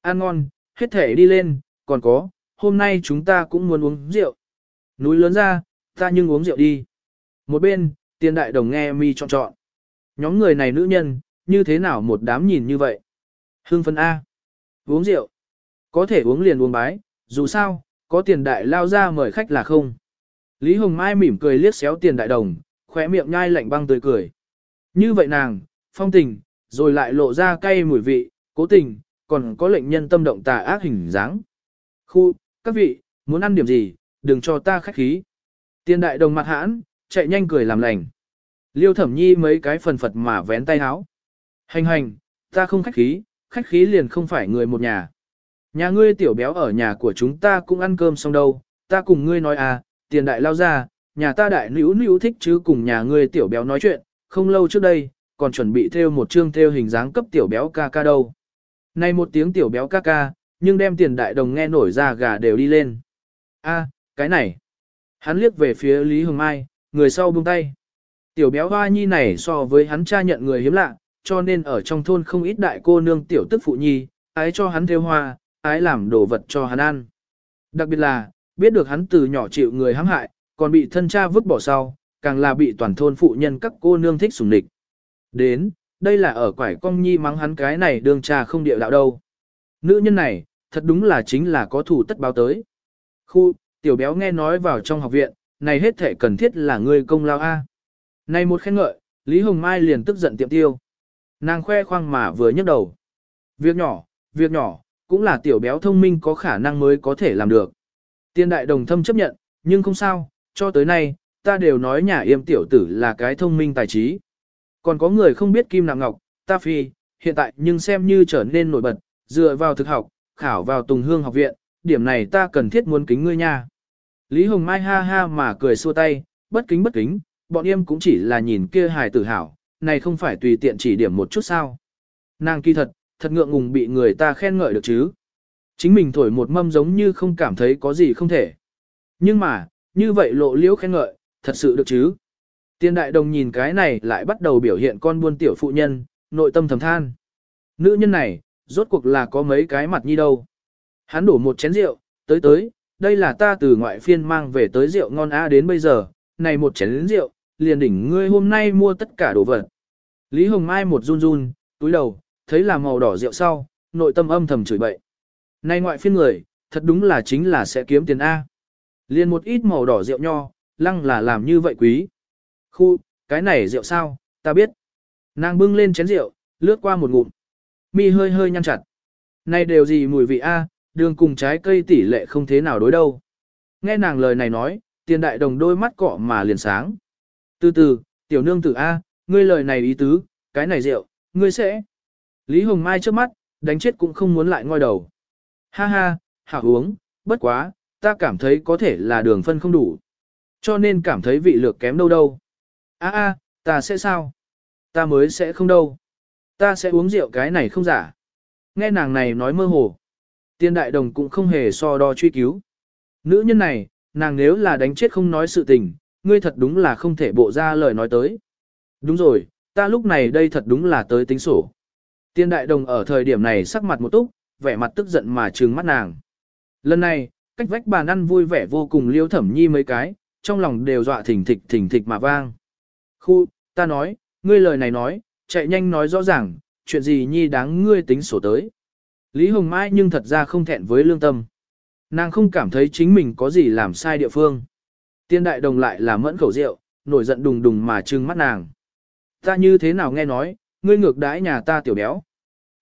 Speaker 1: Ăn ngon, hết thể đi lên, còn có, hôm nay chúng ta cũng muốn uống rượu. Núi lớn ra, ta nhưng uống rượu đi. Một bên, tiền đại đồng nghe mi chọn chọn. Nhóm người này nữ nhân, như thế nào một đám nhìn như vậy? Hương phân A. Uống rượu. Có thể uống liền uống bái, dù sao, có tiền đại lao ra mời khách là không. Lý Hồng Mai mỉm cười liếc xéo tiền đại đồng, khóe miệng nhai lạnh băng tươi cười. Như vậy nàng, phong tình, rồi lại lộ ra cay mùi vị, cố tình, còn có lệnh nhân tâm động tà ác hình dáng. Khu, các vị, muốn ăn điểm gì, đừng cho ta khách khí. Tiền đại đồng mặt hãn, chạy nhanh cười làm lành. Liêu thẩm nhi mấy cái phần phật mà vén tay áo. Hành hành, ta không khách khí, khách khí liền không phải người một nhà. Nhà ngươi tiểu béo ở nhà của chúng ta cũng ăn cơm xong đâu, ta cùng ngươi nói à, tiền đại lao ra, nhà ta đại nữ nữ thích chứ cùng nhà ngươi tiểu béo nói chuyện, không lâu trước đây, còn chuẩn bị theo một chương theo hình dáng cấp tiểu béo ca ca đâu. Này một tiếng tiểu béo ca ca, nhưng đem tiền đại đồng nghe nổi ra gà đều đi lên. a cái này. Hắn liếc về phía Lý Hồng Mai, người sau buông tay. Tiểu béo hoa nhi này so với hắn cha nhận người hiếm lạ, cho nên ở trong thôn không ít đại cô nương tiểu tức phụ nhi, ái cho hắn theo hoa, ái làm đồ vật cho hắn ăn. Đặc biệt là, biết được hắn từ nhỏ chịu người hãm hại, còn bị thân cha vứt bỏ sau, càng là bị toàn thôn phụ nhân các cô nương thích sủng địch. Đến, đây là ở quải cong nhi mắng hắn cái này đường cha không địa đạo đâu. Nữ nhân này, thật đúng là chính là có thủ tất báo tới. Khu, tiểu béo nghe nói vào trong học viện, này hết thể cần thiết là ngươi công lao A. Này một khen ngợi, Lý Hồng Mai liền tức giận tiệm tiêu. Nàng khoe khoang mà vừa nhấc đầu. Việc nhỏ, việc nhỏ, cũng là tiểu béo thông minh có khả năng mới có thể làm được. Tiên đại đồng thâm chấp nhận, nhưng không sao, cho tới nay, ta đều nói nhà yêm tiểu tử là cái thông minh tài trí. Còn có người không biết kim nạm ngọc, ta phi, hiện tại nhưng xem như trở nên nổi bật, dựa vào thực học, khảo vào Tùng Hương học viện, điểm này ta cần thiết muốn kính ngươi nha. Lý Hồng Mai ha ha mà cười xua tay, bất kính bất kính, bọn em cũng chỉ là nhìn kia hài tử hảo, này không phải tùy tiện chỉ điểm một chút sao. Nàng kỳ thật, thật ngượng ngùng bị người ta khen ngợi được chứ. Chính mình thổi một mâm giống như không cảm thấy có gì không thể. Nhưng mà, như vậy lộ liễu khen ngợi, thật sự được chứ. Tiên đại đồng nhìn cái này lại bắt đầu biểu hiện con buôn tiểu phụ nhân, nội tâm thầm than. Nữ nhân này, rốt cuộc là có mấy cái mặt nhi đâu. Hắn đổ một chén rượu, tới tới, đây là ta từ ngoại phiên mang về tới rượu ngon á đến bây giờ, này một chén rượu, liền đỉnh ngươi hôm nay mua tất cả đồ vật. Lý Hồng Mai một run run, túi đầu, thấy là màu đỏ rượu sau, nội tâm âm thầm chửi bậy. Này ngoại phiên người, thật đúng là chính là sẽ kiếm tiền A. Liền một ít màu đỏ rượu nho, lăng là làm như vậy quý. Khu, cái này rượu sao, ta biết. Nàng bưng lên chén rượu, lướt qua một ngụm. Mi hơi hơi nhăn chặt. Này đều gì mùi vị A, đường cùng trái cây tỷ lệ không thế nào đối đâu. Nghe nàng lời này nói, tiền đại đồng đôi mắt cọ mà liền sáng. Từ từ, tiểu nương tử A, ngươi lời này ý tứ, cái này rượu, ngươi sẽ. Lý Hồng Mai trước mắt, đánh chết cũng không muốn lại ngoi đầu. Ha ha, hảo uống, bất quá, ta cảm thấy có thể là đường phân không đủ. Cho nên cảm thấy vị lược kém đâu đâu. A a, ta sẽ sao? Ta mới sẽ không đâu. Ta sẽ uống rượu cái này không giả. Nghe nàng này nói mơ hồ. Tiên đại đồng cũng không hề so đo truy cứu. Nữ nhân này, nàng nếu là đánh chết không nói sự tình, ngươi thật đúng là không thể bộ ra lời nói tới. Đúng rồi, ta lúc này đây thật đúng là tới tính sổ. Tiên đại đồng ở thời điểm này sắc mặt một túc, vẻ mặt tức giận mà trừng mắt nàng. Lần này, cách vách bàn ăn vui vẻ vô cùng liêu thẩm nhi mấy cái, trong lòng đều dọa thỉnh thịch thỉnh thịch mà vang. Khu, ta nói, ngươi lời này nói, chạy nhanh nói rõ ràng, chuyện gì nhi đáng ngươi tính sổ tới. Lý Hồng Mai nhưng thật ra không thẹn với lương tâm. Nàng không cảm thấy chính mình có gì làm sai địa phương. Tiên đại đồng lại là mẫn khẩu rượu, nổi giận đùng đùng mà trừng mắt nàng. Ta như thế nào nghe nói, ngươi ngược đãi nhà ta tiểu béo.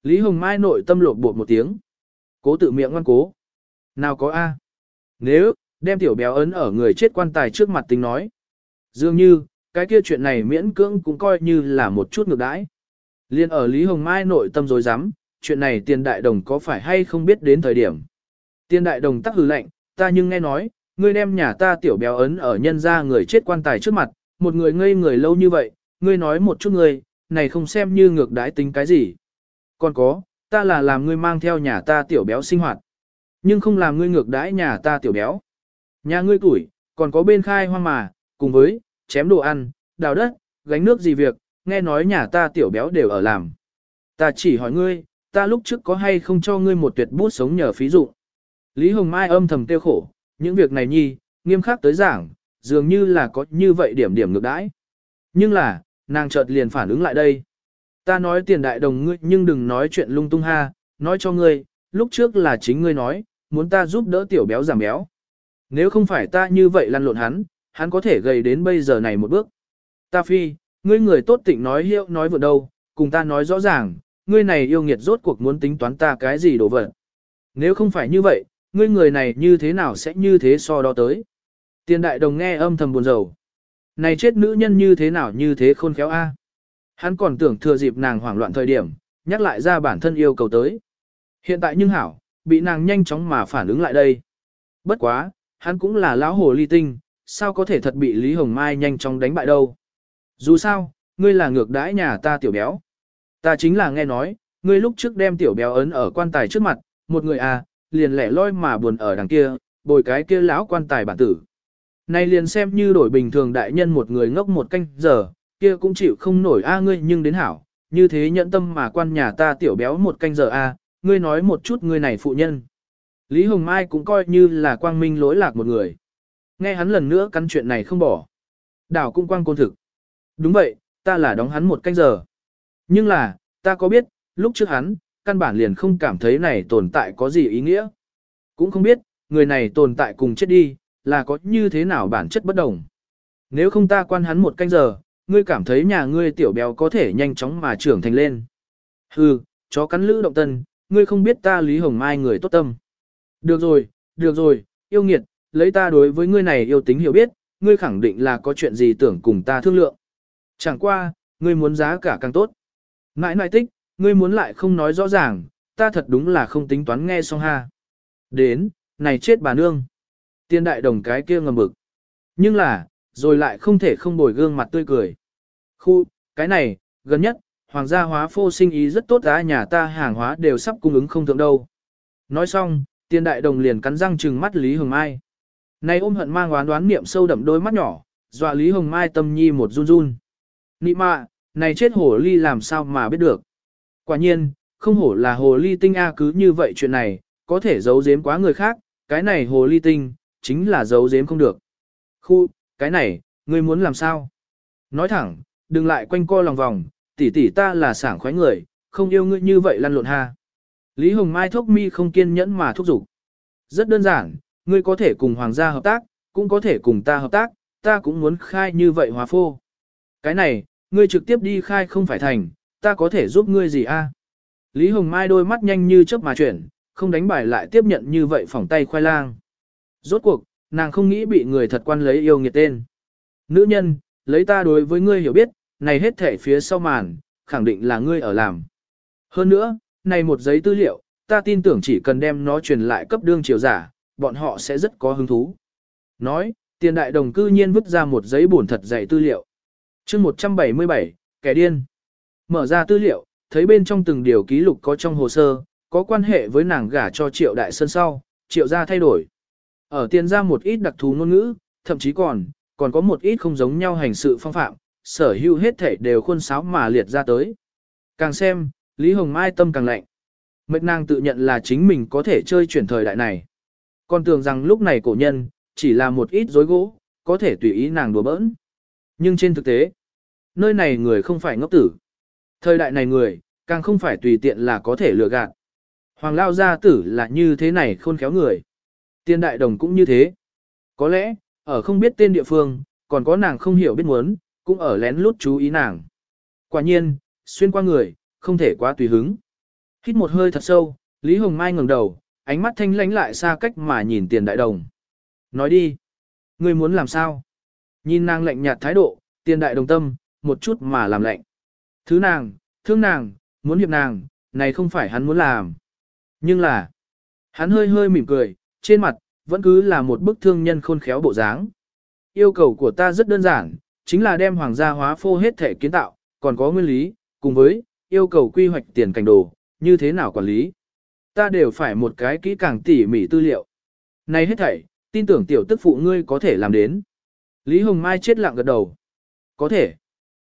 Speaker 1: Lý Hồng Mai nội tâm lột bột một tiếng. Cố tự miệng ngoan cố. Nào có A. Nếu, đem tiểu béo ấn ở người chết quan tài trước mặt tính nói. Dường như, cái kia chuyện này miễn cưỡng cũng coi như là một chút ngược đãi. Liên ở Lý Hồng Mai nội tâm dối rắm chuyện này tiền đại đồng có phải hay không biết đến thời điểm. Tiền đại đồng tắc hừ lạnh, ta nhưng nghe nói, ngươi đem nhà ta tiểu béo ấn ở nhân ra người chết quan tài trước mặt, một người ngây người lâu như vậy, ngươi nói một chút ngươi, này không xem như ngược đãi tính cái gì. Còn có, ta là làm ngươi mang theo nhà ta tiểu béo sinh hoạt, nhưng không làm ngươi ngược đãi nhà ta tiểu béo. Nhà ngươi tuổi, còn có bên khai hoang mà, cùng với, chém đồ ăn, đào đất, gánh nước gì việc, nghe nói nhà ta tiểu béo đều ở làm. Ta chỉ hỏi ngươi, ta lúc trước có hay không cho ngươi một tuyệt bút sống nhờ phí dụ. Lý Hồng Mai âm thầm tiêu khổ, những việc này nhi, nghiêm khắc tới giảng, dường như là có như vậy điểm điểm ngược đãi. Nhưng là, nàng chợt liền phản ứng lại đây. Ta nói tiền đại đồng ngươi nhưng đừng nói chuyện lung tung ha, nói cho ngươi, lúc trước là chính ngươi nói, muốn ta giúp đỡ tiểu béo giảm béo. Nếu không phải ta như vậy lăn lộn hắn, hắn có thể gầy đến bây giờ này một bước. Ta phi, ngươi người tốt tịnh nói hiệu nói vừa đâu, cùng ta nói rõ ràng, ngươi này yêu nghiệt rốt cuộc muốn tính toán ta cái gì đồ vật. Nếu không phải như vậy, ngươi người này như thế nào sẽ như thế so đo tới. Tiền đại đồng nghe âm thầm buồn rầu. Này chết nữ nhân như thế nào như thế khôn khéo a. Hắn còn tưởng thừa dịp nàng hoảng loạn thời điểm, nhắc lại ra bản thân yêu cầu tới. Hiện tại nhưng hảo, bị nàng nhanh chóng mà phản ứng lại đây. Bất quá, hắn cũng là lão hồ ly tinh, sao có thể thật bị Lý Hồng Mai nhanh chóng đánh bại đâu. Dù sao, ngươi là ngược đãi nhà ta tiểu béo. Ta chính là nghe nói, ngươi lúc trước đem tiểu béo ấn ở quan tài trước mặt, một người à, liền lẻ loi mà buồn ở đằng kia, bồi cái kia lão quan tài bản tử. Này liền xem như đổi bình thường đại nhân một người ngốc một canh giờ, kia cũng chịu không nổi a ngươi nhưng đến hảo, như thế nhẫn tâm mà quan nhà ta tiểu béo một canh giờ a, ngươi nói một chút ngươi này phụ nhân. Lý Hồng Mai cũng coi như là quang minh lỗi lạc một người. Nghe hắn lần nữa cắn chuyện này không bỏ. Đảo cũng quang côn thực. Đúng vậy, ta là đóng hắn một canh giờ. Nhưng là, ta có biết, lúc trước hắn, căn bản liền không cảm thấy này tồn tại có gì ý nghĩa. Cũng không biết, người này tồn tại cùng chết đi, là có như thế nào bản chất bất đồng. Nếu không ta quan hắn một canh giờ, ngươi cảm thấy nhà ngươi tiểu béo có thể nhanh chóng mà trưởng thành lên. Hừ, chó cắn lữ động tân, ngươi không biết ta Lý Hồng Mai người tốt tâm. Được rồi, được rồi, yêu nghiệt, lấy ta đối với ngươi này yêu tính hiểu biết, ngươi khẳng định là có chuyện gì tưởng cùng ta thương lượng. Chẳng qua, ngươi muốn giá cả càng tốt. Nãi nãi tích, ngươi muốn lại không nói rõ ràng, ta thật đúng là không tính toán nghe xong ha. Đến, này chết bà nương. Tiên đại đồng cái kia ngầm bực. Nhưng là, rồi lại không thể không bồi gương mặt tươi cười. Khu, cái này, gần nhất, hoàng gia hóa phô sinh ý rất tốt giá nhà ta hàng hóa đều sắp cung ứng không thượng đâu. Nói xong, tiên đại đồng liền cắn răng trừng mắt Lý Hồng Mai. Này ôm hận mang oán đoán niệm sâu đậm đôi mắt nhỏ, dọa Lý Hồng Mai tâm nhi một run run. Nị mạ, này chết hổ ly làm sao mà biết được. Quả nhiên, không hổ là hồ ly tinh A cứ như vậy chuyện này, có thể giấu giếm quá người khác, cái này hồ ly tinh, chính là giấu giếm không được. Khu, cái này, ngươi muốn làm sao? Nói thẳng, đừng lại quanh co lòng vòng, tỷ tỷ ta là sảng khoái người, không yêu ngươi như vậy lăn lộn ha. Lý Hồng Mai thốc mi không kiên nhẫn mà thúc giục. Rất đơn giản, ngươi có thể cùng hoàng gia hợp tác, cũng có thể cùng ta hợp tác, ta cũng muốn khai như vậy hòa phô. Cái này, ngươi trực tiếp đi khai không phải thành, ta có thể giúp ngươi gì a? Lý Hồng Mai đôi mắt nhanh như chớp mà chuyển, không đánh bài lại tiếp nhận như vậy phỏng tay khoai lang. Rốt cuộc, nàng không nghĩ bị người thật quan lấy yêu nghiệt tên. Nữ nhân, lấy ta đối với ngươi hiểu biết, này hết thể phía sau màn, khẳng định là ngươi ở làm. Hơn nữa, này một giấy tư liệu, ta tin tưởng chỉ cần đem nó truyền lại cấp đương triều giả, bọn họ sẽ rất có hứng thú. Nói, tiền đại đồng cư nhiên vứt ra một giấy buồn thật dày tư liệu. chương 177, kẻ điên. Mở ra tư liệu, thấy bên trong từng điều ký lục có trong hồ sơ, có quan hệ với nàng gả cho triệu đại sơn sau, triệu gia thay đổi. Ở tiền ra một ít đặc thù ngôn ngữ, thậm chí còn, còn có một ít không giống nhau hành sự phong phạm, sở hữu hết thể đều khuôn sáo mà liệt ra tới. Càng xem, Lý Hồng Mai tâm càng lạnh. Mệnh nàng tự nhận là chính mình có thể chơi chuyển thời đại này. Còn tưởng rằng lúc này cổ nhân, chỉ là một ít dối gỗ, có thể tùy ý nàng đùa bỡn. Nhưng trên thực tế, nơi này người không phải ngốc tử. Thời đại này người, càng không phải tùy tiện là có thể lừa gạt. Hoàng Lao Gia Tử là như thế này khôn khéo người. Tiên đại đồng cũng như thế. Có lẽ, ở không biết tên địa phương, còn có nàng không hiểu biết muốn, cũng ở lén lút chú ý nàng. Quả nhiên, xuyên qua người, không thể quá tùy hứng. Hít một hơi thật sâu, Lý Hồng Mai ngẩng đầu, ánh mắt thanh lánh lại xa cách mà nhìn tiền đại đồng. Nói đi, ngươi muốn làm sao? Nhìn nàng lạnh nhạt thái độ, tiền đại đồng tâm, một chút mà làm lạnh. Thứ nàng, thương nàng, muốn hiệp nàng, này không phải hắn muốn làm. Nhưng là, hắn hơi hơi mỉm cười, trên mặt, vẫn cứ là một bức thương nhân khôn khéo bộ dáng. Yêu cầu của ta rất đơn giản, chính là đem hoàng gia hóa phô hết thể kiến tạo, còn có nguyên lý, cùng với, yêu cầu quy hoạch tiền cảnh đồ, như thế nào quản lý. Ta đều phải một cái kỹ càng tỉ mỉ tư liệu. Này hết thảy, tin tưởng tiểu tức phụ ngươi có thể làm đến. Lý Hồng Mai chết lặng gật đầu. Có thể.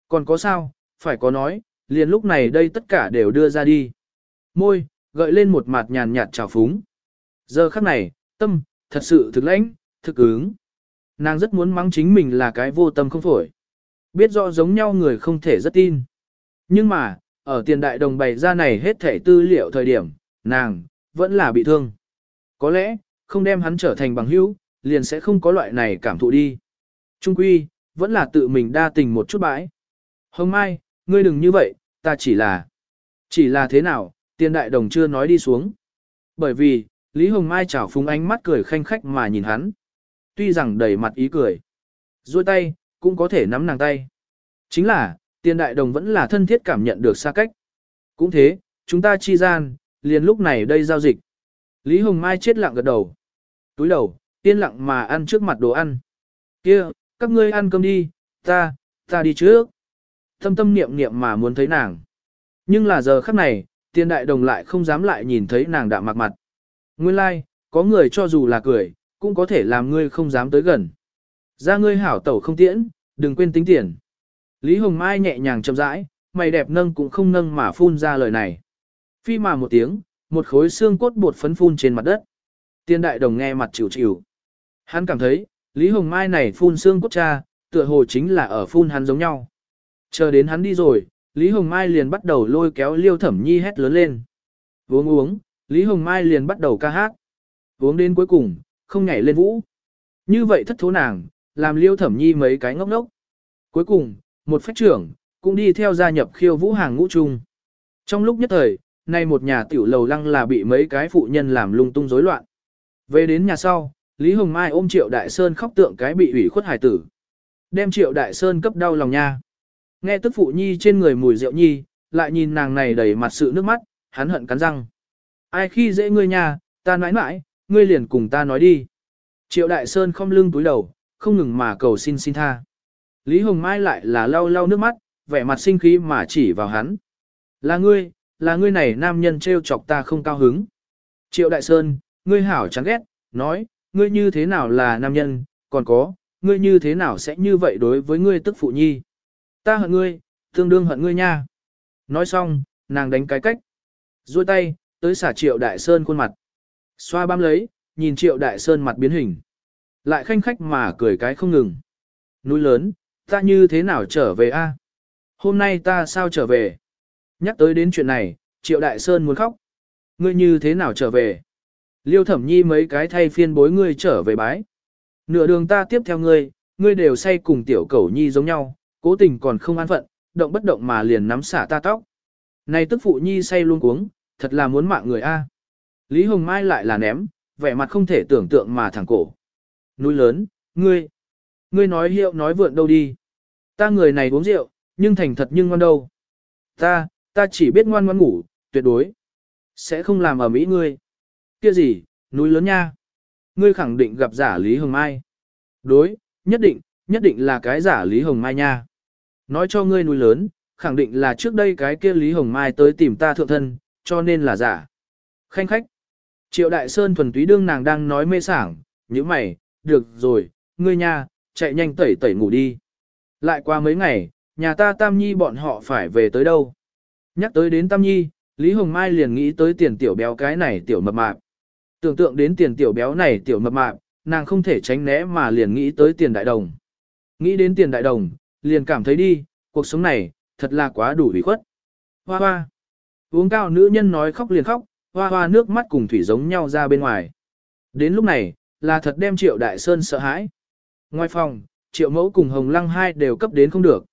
Speaker 1: Còn có sao, phải có nói, liền lúc này đây tất cả đều đưa ra đi. Môi, gợi lên một mặt nhàn nhạt trào phúng. Giờ khắc này, tâm, thật sự thực lãnh, thực ứng. Nàng rất muốn mắng chính mình là cái vô tâm không phổi. Biết rõ giống nhau người không thể rất tin. Nhưng mà, ở tiền đại đồng bày ra này hết thể tư liệu thời điểm, nàng, vẫn là bị thương. Có lẽ, không đem hắn trở thành bằng hữu, liền sẽ không có loại này cảm thụ đi. Trung quy, vẫn là tự mình đa tình một chút bãi. Hồng Mai, ngươi đừng như vậy, ta chỉ là... Chỉ là thế nào, tiền đại đồng chưa nói đi xuống. Bởi vì, Lý Hồng Mai chảo phúng ánh mắt cười khanh khách mà nhìn hắn. Tuy rằng đầy mặt ý cười. duỗi tay, cũng có thể nắm nàng tay. Chính là, tiền đại đồng vẫn là thân thiết cảm nhận được xa cách. Cũng thế, chúng ta chi gian, liền lúc này đây giao dịch. Lý Hồng Mai chết lặng gật đầu. Túi đầu, tiên lặng mà ăn trước mặt đồ ăn. kia các ngươi ăn cơm đi, ta, ta đi trước. Thâm tâm niệm niệm mà muốn thấy nàng. Nhưng là giờ khắc này, tiên đại đồng lại không dám lại nhìn thấy nàng đạm mặt mặt. Nguyên lai, like, có người cho dù là cười, cũng có thể làm ngươi không dám tới gần. Ra ngươi hảo tẩu không tiễn, đừng quên tính tiền. Lý Hồng Mai nhẹ nhàng chậm rãi, mày đẹp nâng cũng không nâng mà phun ra lời này. Phi mà một tiếng, một khối xương cốt bột phấn phun trên mặt đất. Tiên đại đồng nghe mặt chịu chịu. Hắn cảm thấy, Lý Hồng Mai này phun xương cốt cha, tựa hồ chính là ở phun hắn giống nhau. Chờ đến hắn đi rồi, Lý Hồng Mai liền bắt đầu lôi kéo Liêu Thẩm Nhi hét lớn lên. Uống uống, Lý Hồng Mai liền bắt đầu ca hát. Uống đến cuối cùng, không nhảy lên vũ. Như vậy thất thố nàng, làm Liêu Thẩm Nhi mấy cái ngốc ngốc. Cuối cùng, một phách trưởng, cũng đi theo gia nhập khiêu vũ hàng ngũ chung. Trong lúc nhất thời, nay một nhà tiểu lầu lăng là bị mấy cái phụ nhân làm lung tung rối loạn. Về đến nhà sau, Lý Hồng Mai ôm Triệu Đại Sơn khóc tượng cái bị ủy khuất hải tử. Đem Triệu Đại Sơn cấp đau lòng nha. Nghe tức phụ nhi trên người mùi rượu nhi, lại nhìn nàng này đầy mặt sự nước mắt, hắn hận cắn răng. Ai khi dễ ngươi nha, ta nói mãi, ngươi liền cùng ta nói đi. Triệu Đại Sơn không lưng túi đầu, không ngừng mà cầu xin xin tha. Lý Hồng Mai lại là lau lau nước mắt, vẻ mặt sinh khí mà chỉ vào hắn. Là ngươi, là ngươi này nam nhân trêu chọc ta không cao hứng. Triệu Đại Sơn, ngươi hảo chán ghét, nói, ngươi như thế nào là nam nhân, còn có, ngươi như thế nào sẽ như vậy đối với ngươi tức phụ nhi. Ta hận ngươi, tương đương hận ngươi nha. Nói xong, nàng đánh cái cách. duỗi tay, tới xả Triệu Đại Sơn khuôn mặt. Xoa bám lấy, nhìn Triệu Đại Sơn mặt biến hình. Lại khanh khách mà cười cái không ngừng. Núi lớn, ta như thế nào trở về a? Hôm nay ta sao trở về? Nhắc tới đến chuyện này, Triệu Đại Sơn muốn khóc. Ngươi như thế nào trở về? Liêu Thẩm Nhi mấy cái thay phiên bối ngươi trở về bái. Nửa đường ta tiếp theo ngươi, ngươi đều say cùng tiểu cẩu nhi giống nhau, cố tình còn không an phận, động bất động mà liền nắm xả ta tóc. Này tức phụ nhi say luôn cuống, thật là muốn mạng người a. Lý Hồng Mai lại là ném, vẻ mặt không thể tưởng tượng mà thẳng cổ. Núi lớn, ngươi, ngươi nói hiệu nói vượn đâu đi. Ta người này uống rượu, nhưng thành thật nhưng ngoan đâu. Ta, ta chỉ biết ngoan ngoan ngủ, tuyệt đối. Sẽ không làm ở mỹ ngươi. Kia gì, núi lớn nha. Ngươi khẳng định gặp giả Lý Hồng Mai. Đối, nhất định, nhất định là cái giả Lý Hồng Mai nha. Nói cho ngươi núi lớn, khẳng định là trước đây cái kia Lý Hồng Mai tới tìm ta thượng thân, cho nên là giả. Khanh khách. Triệu Đại Sơn thuần túy đương nàng đang nói mê sảng, như mày, được rồi, ngươi nha, chạy nhanh tẩy tẩy ngủ đi. Lại qua mấy ngày, nhà ta Tam Nhi bọn họ phải về tới đâu. Nhắc tới đến Tam Nhi, Lý Hồng Mai liền nghĩ tới tiền tiểu béo cái này tiểu mập mạp. Tưởng tượng đến tiền tiểu béo này tiểu mập mạp, nàng không thể tránh né mà liền nghĩ tới tiền đại đồng. Nghĩ đến tiền đại đồng, liền cảm thấy đi, cuộc sống này, thật là quá đủ ủy khuất. Hoa hoa. Uống cao nữ nhân nói khóc liền khóc, hoa hoa nước mắt cùng thủy giống nhau ra bên ngoài. Đến lúc này, là thật đem triệu đại sơn sợ hãi. Ngoài phòng, triệu mẫu cùng hồng lăng hai đều cấp đến không được.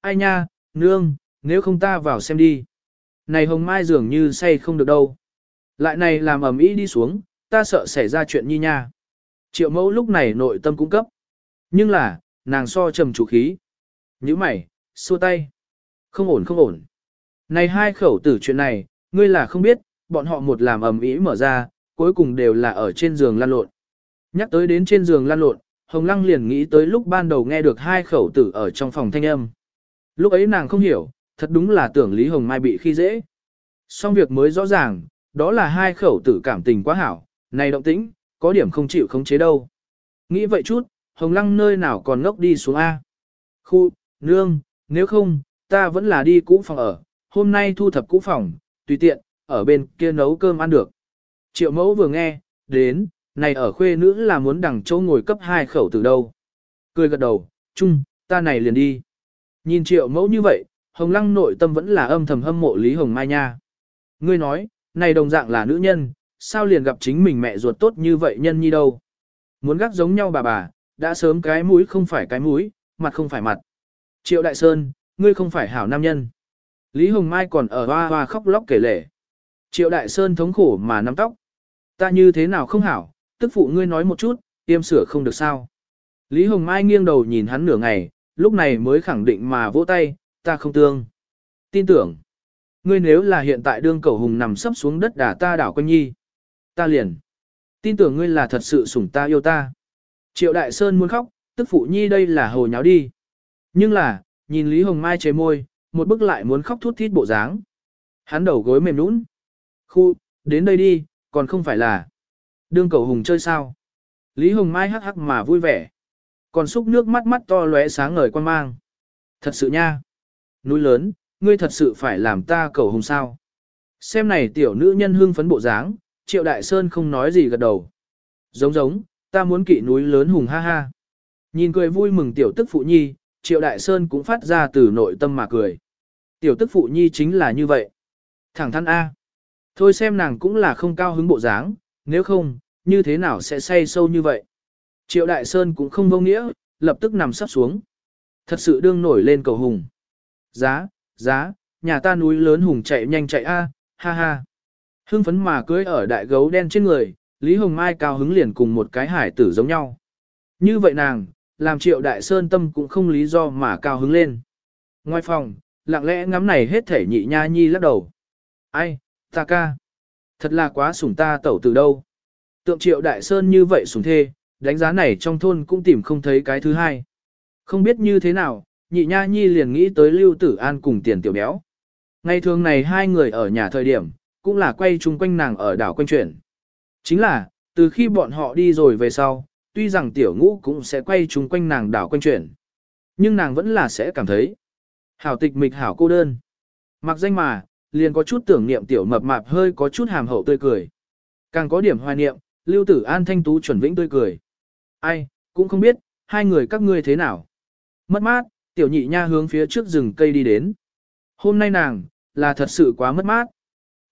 Speaker 1: Ai nha, nương, nếu không ta vào xem đi. Này hồng mai dường như say không được đâu. Lại này làm ầm ĩ đi xuống, ta sợ xảy ra chuyện nhi nha. Triệu mẫu lúc này nội tâm cung cấp. Nhưng là, nàng so trầm chủ khí. Như mày, xua tay. Không ổn không ổn. Này hai khẩu tử chuyện này, ngươi là không biết, bọn họ một làm ầm ĩ mở ra, cuối cùng đều là ở trên giường lan lộn. Nhắc tới đến trên giường lan lộn, Hồng Lăng liền nghĩ tới lúc ban đầu nghe được hai khẩu tử ở trong phòng thanh âm. Lúc ấy nàng không hiểu, thật đúng là tưởng Lý Hồng Mai bị khi dễ. Xong việc mới rõ ràng, đó là hai khẩu tử cảm tình quá hảo, này động tĩnh, có điểm không chịu khống chế đâu. Nghĩ vậy chút, Hồng Lăng nơi nào còn ngốc đi xuống A. Khu, nương, nếu không, ta vẫn là đi cũ phòng ở, hôm nay thu thập cũ phòng, tùy tiện, ở bên kia nấu cơm ăn được. Triệu mẫu vừa nghe, đến, này ở khuê nữ là muốn đằng chỗ ngồi cấp hai khẩu từ đâu. Cười gật đầu, chung, ta này liền đi. Nhìn triệu mẫu như vậy, Hồng Lăng nội tâm vẫn là âm thầm hâm mộ Lý Hồng Mai nha. Ngươi nói, này đồng dạng là nữ nhân, sao liền gặp chính mình mẹ ruột tốt như vậy nhân nhi đâu. Muốn gác giống nhau bà bà, đã sớm cái mũi không phải cái mũi, mặt không phải mặt. Triệu Đại Sơn, ngươi không phải hảo nam nhân. Lý Hồng Mai còn ở hoa hoa khóc lóc kể lể. Triệu Đại Sơn thống khổ mà nắm tóc. Ta như thế nào không hảo, tức phụ ngươi nói một chút, tiêm sửa không được sao. Lý Hồng Mai nghiêng đầu nhìn hắn nửa ngày, lúc này mới khẳng định mà vỗ tay, ta không tương. Tin tưởng, ngươi nếu là hiện tại đương cầu hùng nằm sấp xuống đất đả ta đảo quanh nhi. Ta liền. Tin tưởng ngươi là thật sự sủng ta yêu ta. Triệu Đại Sơn muốn khóc, tức phụ nhi đây là hồ nháo đi. Nhưng là, nhìn Lý Hồng Mai chế môi, một bức lại muốn khóc thút thít bộ dáng. Hắn đầu gối mềm nũng. Khu, đến đây đi, còn không phải là. Đương cầu hùng chơi sao? Lý Hồng Mai hắc hắc mà vui vẻ. Còn xúc nước mắt mắt to lóe sáng ngời quan mang. Thật sự nha. Núi lớn, ngươi thật sự phải làm ta cầu hùng sao? Xem này tiểu nữ nhân hưng phấn bộ dáng, triệu đại sơn không nói gì gật đầu. Giống giống, ta muốn kỵ núi lớn hùng ha ha. Nhìn cười vui mừng tiểu tức phụ nhi, triệu đại sơn cũng phát ra từ nội tâm mà cười. Tiểu tức phụ nhi chính là như vậy. Thẳng thắn A. Thôi xem nàng cũng là không cao hứng bộ dáng, nếu không, như thế nào sẽ say sâu như vậy. Triệu Đại Sơn cũng không vô nghĩa, lập tức nằm sắp xuống. Thật sự đương nổi lên cầu hùng. Giá, giá, nhà ta núi lớn hùng chạy nhanh chạy a, ha ha. Hưng phấn mà cưới ở đại gấu đen trên người, Lý Hồng Mai cao hứng liền cùng một cái hải tử giống nhau. Như vậy nàng, làm triệu đại sơn tâm cũng không lý do mà cao hứng lên. Ngoài phòng, lặng lẽ ngắm này hết thể nhị nha nhi lắc đầu. Ai, ta ca. Thật là quá sủng ta tẩu từ đâu. Tượng triệu đại sơn như vậy sủng thê, đánh giá này trong thôn cũng tìm không thấy cái thứ hai. Không biết như thế nào, nhị nha nhi liền nghĩ tới lưu tử an cùng tiền tiểu béo. Ngày thường này hai người ở nhà thời điểm, cũng là quay chung quanh nàng ở đảo quanh chuyển. Chính là, từ khi bọn họ đi rồi về sau, tuy rằng tiểu ngũ cũng sẽ quay chung quanh nàng đảo quanh chuyển. Nhưng nàng vẫn là sẽ cảm thấy hảo tịch mịch hảo cô đơn. Mặc danh mà, liền có chút tưởng niệm tiểu mập mạp hơi có chút hàm hậu tươi cười. Càng có điểm hoài niệm, lưu tử an thanh tú chuẩn vĩnh tươi cười. Ai, cũng không biết, hai người các ngươi thế nào. Mất mát, tiểu nhị nha hướng phía trước rừng cây đi đến. Hôm nay nàng, là thật sự quá mất mát.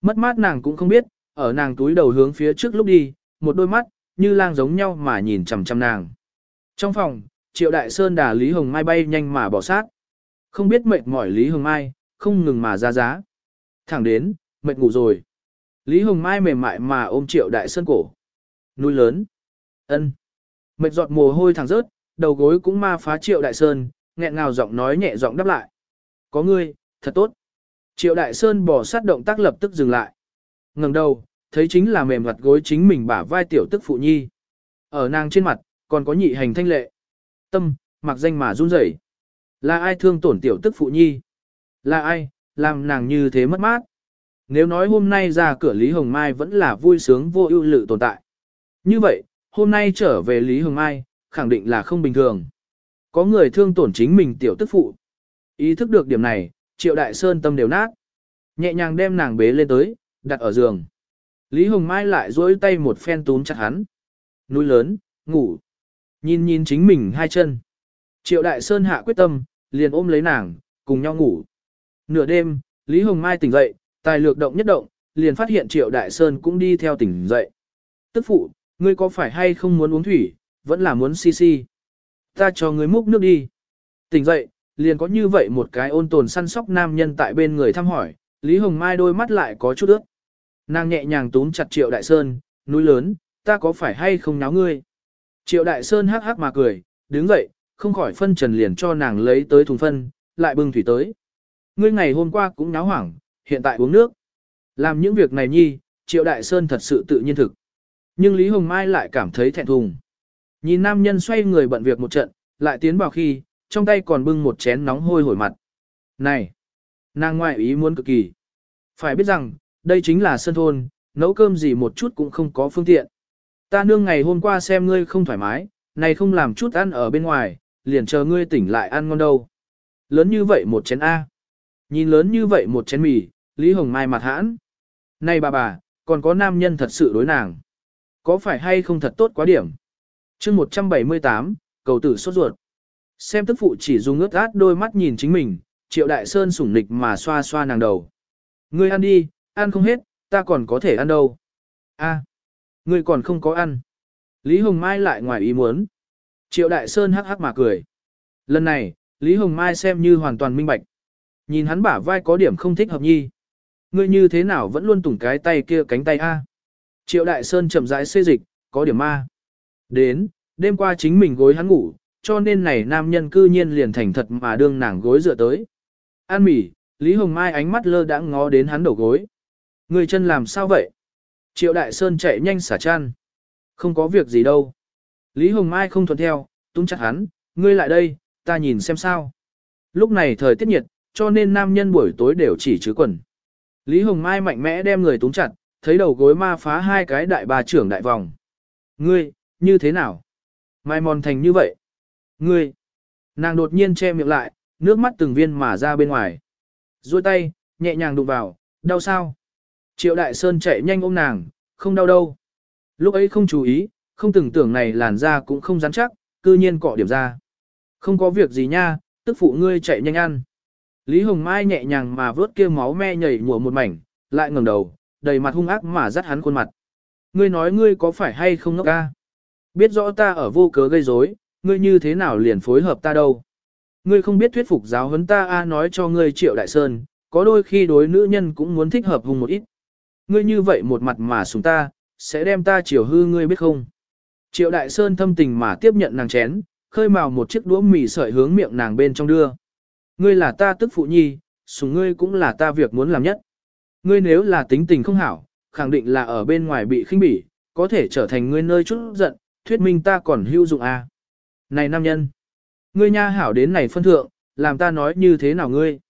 Speaker 1: Mất mát nàng cũng không biết, ở nàng túi đầu hướng phía trước lúc đi, một đôi mắt, như lang giống nhau mà nhìn chằm chằm nàng. Trong phòng, triệu đại sơn đà Lý Hồng Mai bay nhanh mà bỏ sát. Không biết mệt mỏi Lý Hồng Mai, không ngừng mà ra giá. Thẳng đến, mệt ngủ rồi. Lý Hồng Mai mềm mại mà ôm triệu đại sơn cổ. Núi lớn. ân, Mệt giọt mồ hôi thẳng rớt, đầu gối cũng ma phá triệu đại sơn, nghẹn ngào giọng nói nhẹ giọng đáp lại. Có ngươi, thật tốt. Triệu đại sơn bỏ sát động tác lập tức dừng lại. ngẩng đầu, thấy chính là mềm mặt gối chính mình bả vai tiểu tức phụ nhi. Ở nàng trên mặt, còn có nhị hành thanh lệ. Tâm, mặc danh mà run rẩy. Là ai thương tổn tiểu tức phụ nhi? Là ai, làm nàng như thế mất mát? Nếu nói hôm nay ra cửa Lý Hồng Mai vẫn là vui sướng vô ưu lự tồn tại. Như vậy, hôm nay trở về Lý Hồng Mai, khẳng định là không bình thường. Có người thương tổn chính mình tiểu tức phụ. Ý thức được điểm này, Triệu Đại Sơn tâm đều nát. Nhẹ nhàng đem nàng bế lên tới, đặt ở giường. Lý Hồng Mai lại duỗi tay một phen túm chặt hắn. Núi lớn, ngủ. Nhìn nhìn chính mình hai chân. Triệu Đại Sơn hạ quyết tâm, liền ôm lấy nàng, cùng nhau ngủ. Nửa đêm, Lý Hồng Mai tỉnh dậy, tài lược động nhất động, liền phát hiện Triệu Đại Sơn cũng đi theo tỉnh dậy. Tức phụ, ngươi có phải hay không muốn uống thủy, vẫn là muốn xì xì. Ta cho ngươi múc nước đi. Tỉnh dậy, liền có như vậy một cái ôn tồn săn sóc nam nhân tại bên người thăm hỏi, Lý Hồng Mai đôi mắt lại có chút ướt. Nàng nhẹ nhàng túm chặt Triệu Đại Sơn, núi lớn, ta có phải hay không náo ngươi? Triệu Đại Sơn hắc hắc mà cười, đứng dậy, không khỏi phân trần liền cho nàng lấy tới thùng phân, lại bưng thủy tới. Ngươi ngày hôm qua cũng náo hoảng, hiện tại uống nước. Làm những việc này nhi, Triệu Đại Sơn thật sự tự nhiên thực. Nhưng Lý Hồng Mai lại cảm thấy thẹn thùng. Nhìn nam nhân xoay người bận việc một trận, lại tiến vào khi, trong tay còn bưng một chén nóng hôi hổi mặt. Này! Nàng ngoại ý muốn cực kỳ. Phải biết rằng, đây chính là sân thôn, nấu cơm gì một chút cũng không có phương tiện. Ta nương ngày hôm qua xem ngươi không thoải mái, này không làm chút ăn ở bên ngoài, liền chờ ngươi tỉnh lại ăn ngon đâu. Lớn như vậy một chén A. Nhìn lớn như vậy một chén mì, Lý Hồng Mai mặt hãn. Này bà bà, còn có nam nhân thật sự đối nàng. Có phải hay không thật tốt quá điểm? Chương 178, cầu tử sốt ruột. Xem tức phụ chỉ dùng ướt át đôi mắt nhìn chính mình, triệu đại sơn sủng nịch mà xoa xoa nàng đầu. Ngươi ăn đi, ăn không hết, ta còn có thể ăn đâu. a ngươi còn không có ăn. Lý Hồng Mai lại ngoài ý muốn. Triệu đại sơn hắc hắc mà cười. Lần này, Lý Hồng Mai xem như hoàn toàn minh bạch. Nhìn hắn bả vai có điểm không thích hợp nhi. Ngươi như thế nào vẫn luôn tủng cái tay kia cánh tay a? Triệu Đại Sơn chậm rãi xê dịch, có điểm ma. Đến, đêm qua chính mình gối hắn ngủ, cho nên này nam nhân cư nhiên liền thành thật mà đương nàng gối dựa tới. An mỉ, Lý Hồng Mai ánh mắt lơ đãng ngó đến hắn đầu gối. Người chân làm sao vậy? Triệu Đại Sơn chạy nhanh xả chăn. Không có việc gì đâu. Lý Hồng Mai không thuận theo, tung chặt hắn, ngươi lại đây, ta nhìn xem sao. Lúc này thời tiết nhiệt, cho nên nam nhân buổi tối đều chỉ chứ quần. Lý Hồng Mai mạnh mẽ đem người túng chặt, thấy đầu gối ma phá hai cái đại bà trưởng đại vòng. Ngươi, như thế nào? Mai mòn thành như vậy. Ngươi, nàng đột nhiên che miệng lại, nước mắt từng viên mà ra bên ngoài. duỗi tay, nhẹ nhàng đụng vào, đau sao? Triệu Đại Sơn chạy nhanh ôm nàng, không đau đâu. Lúc ấy không chú ý, không từng tưởng này làn da cũng không rắn chắc, cư nhiên cọ điểm ra. Không có việc gì nha, tức phụ ngươi chạy nhanh ăn. Lý Hồng Mai nhẹ nhàng mà vớt kia máu me nhảy mùa một mảnh, lại ngẩng đầu, đầy mặt hung ác mà dắt hắn khuôn mặt. Ngươi nói ngươi có phải hay không ngốc ca? Biết rõ ta ở vô cớ gây rối, ngươi như thế nào liền phối hợp ta đâu? Ngươi không biết thuyết phục giáo huấn ta a nói cho ngươi triệu đại sơn, có đôi khi đối nữ nhân cũng muốn thích hợp hùng một ít. Ngươi như vậy một mặt mà xuống ta, sẽ đem ta chiều hư ngươi biết không? Triệu đại sơn thâm tình mà tiếp nhận nàng chén, khơi mào một chiếc đũa mì sợi hướng miệng nàng bên trong đưa. Ngươi là ta tức phụ nhi, sùng ngươi cũng là ta việc muốn làm nhất. Ngươi nếu là tính tình không hảo, khẳng định là ở bên ngoài bị khinh bỉ, có thể trở thành ngươi nơi chút giận, thuyết minh ta còn hữu dụng à. Này nam nhân, ngươi nha hảo đến này phân thượng, làm ta nói như thế nào ngươi.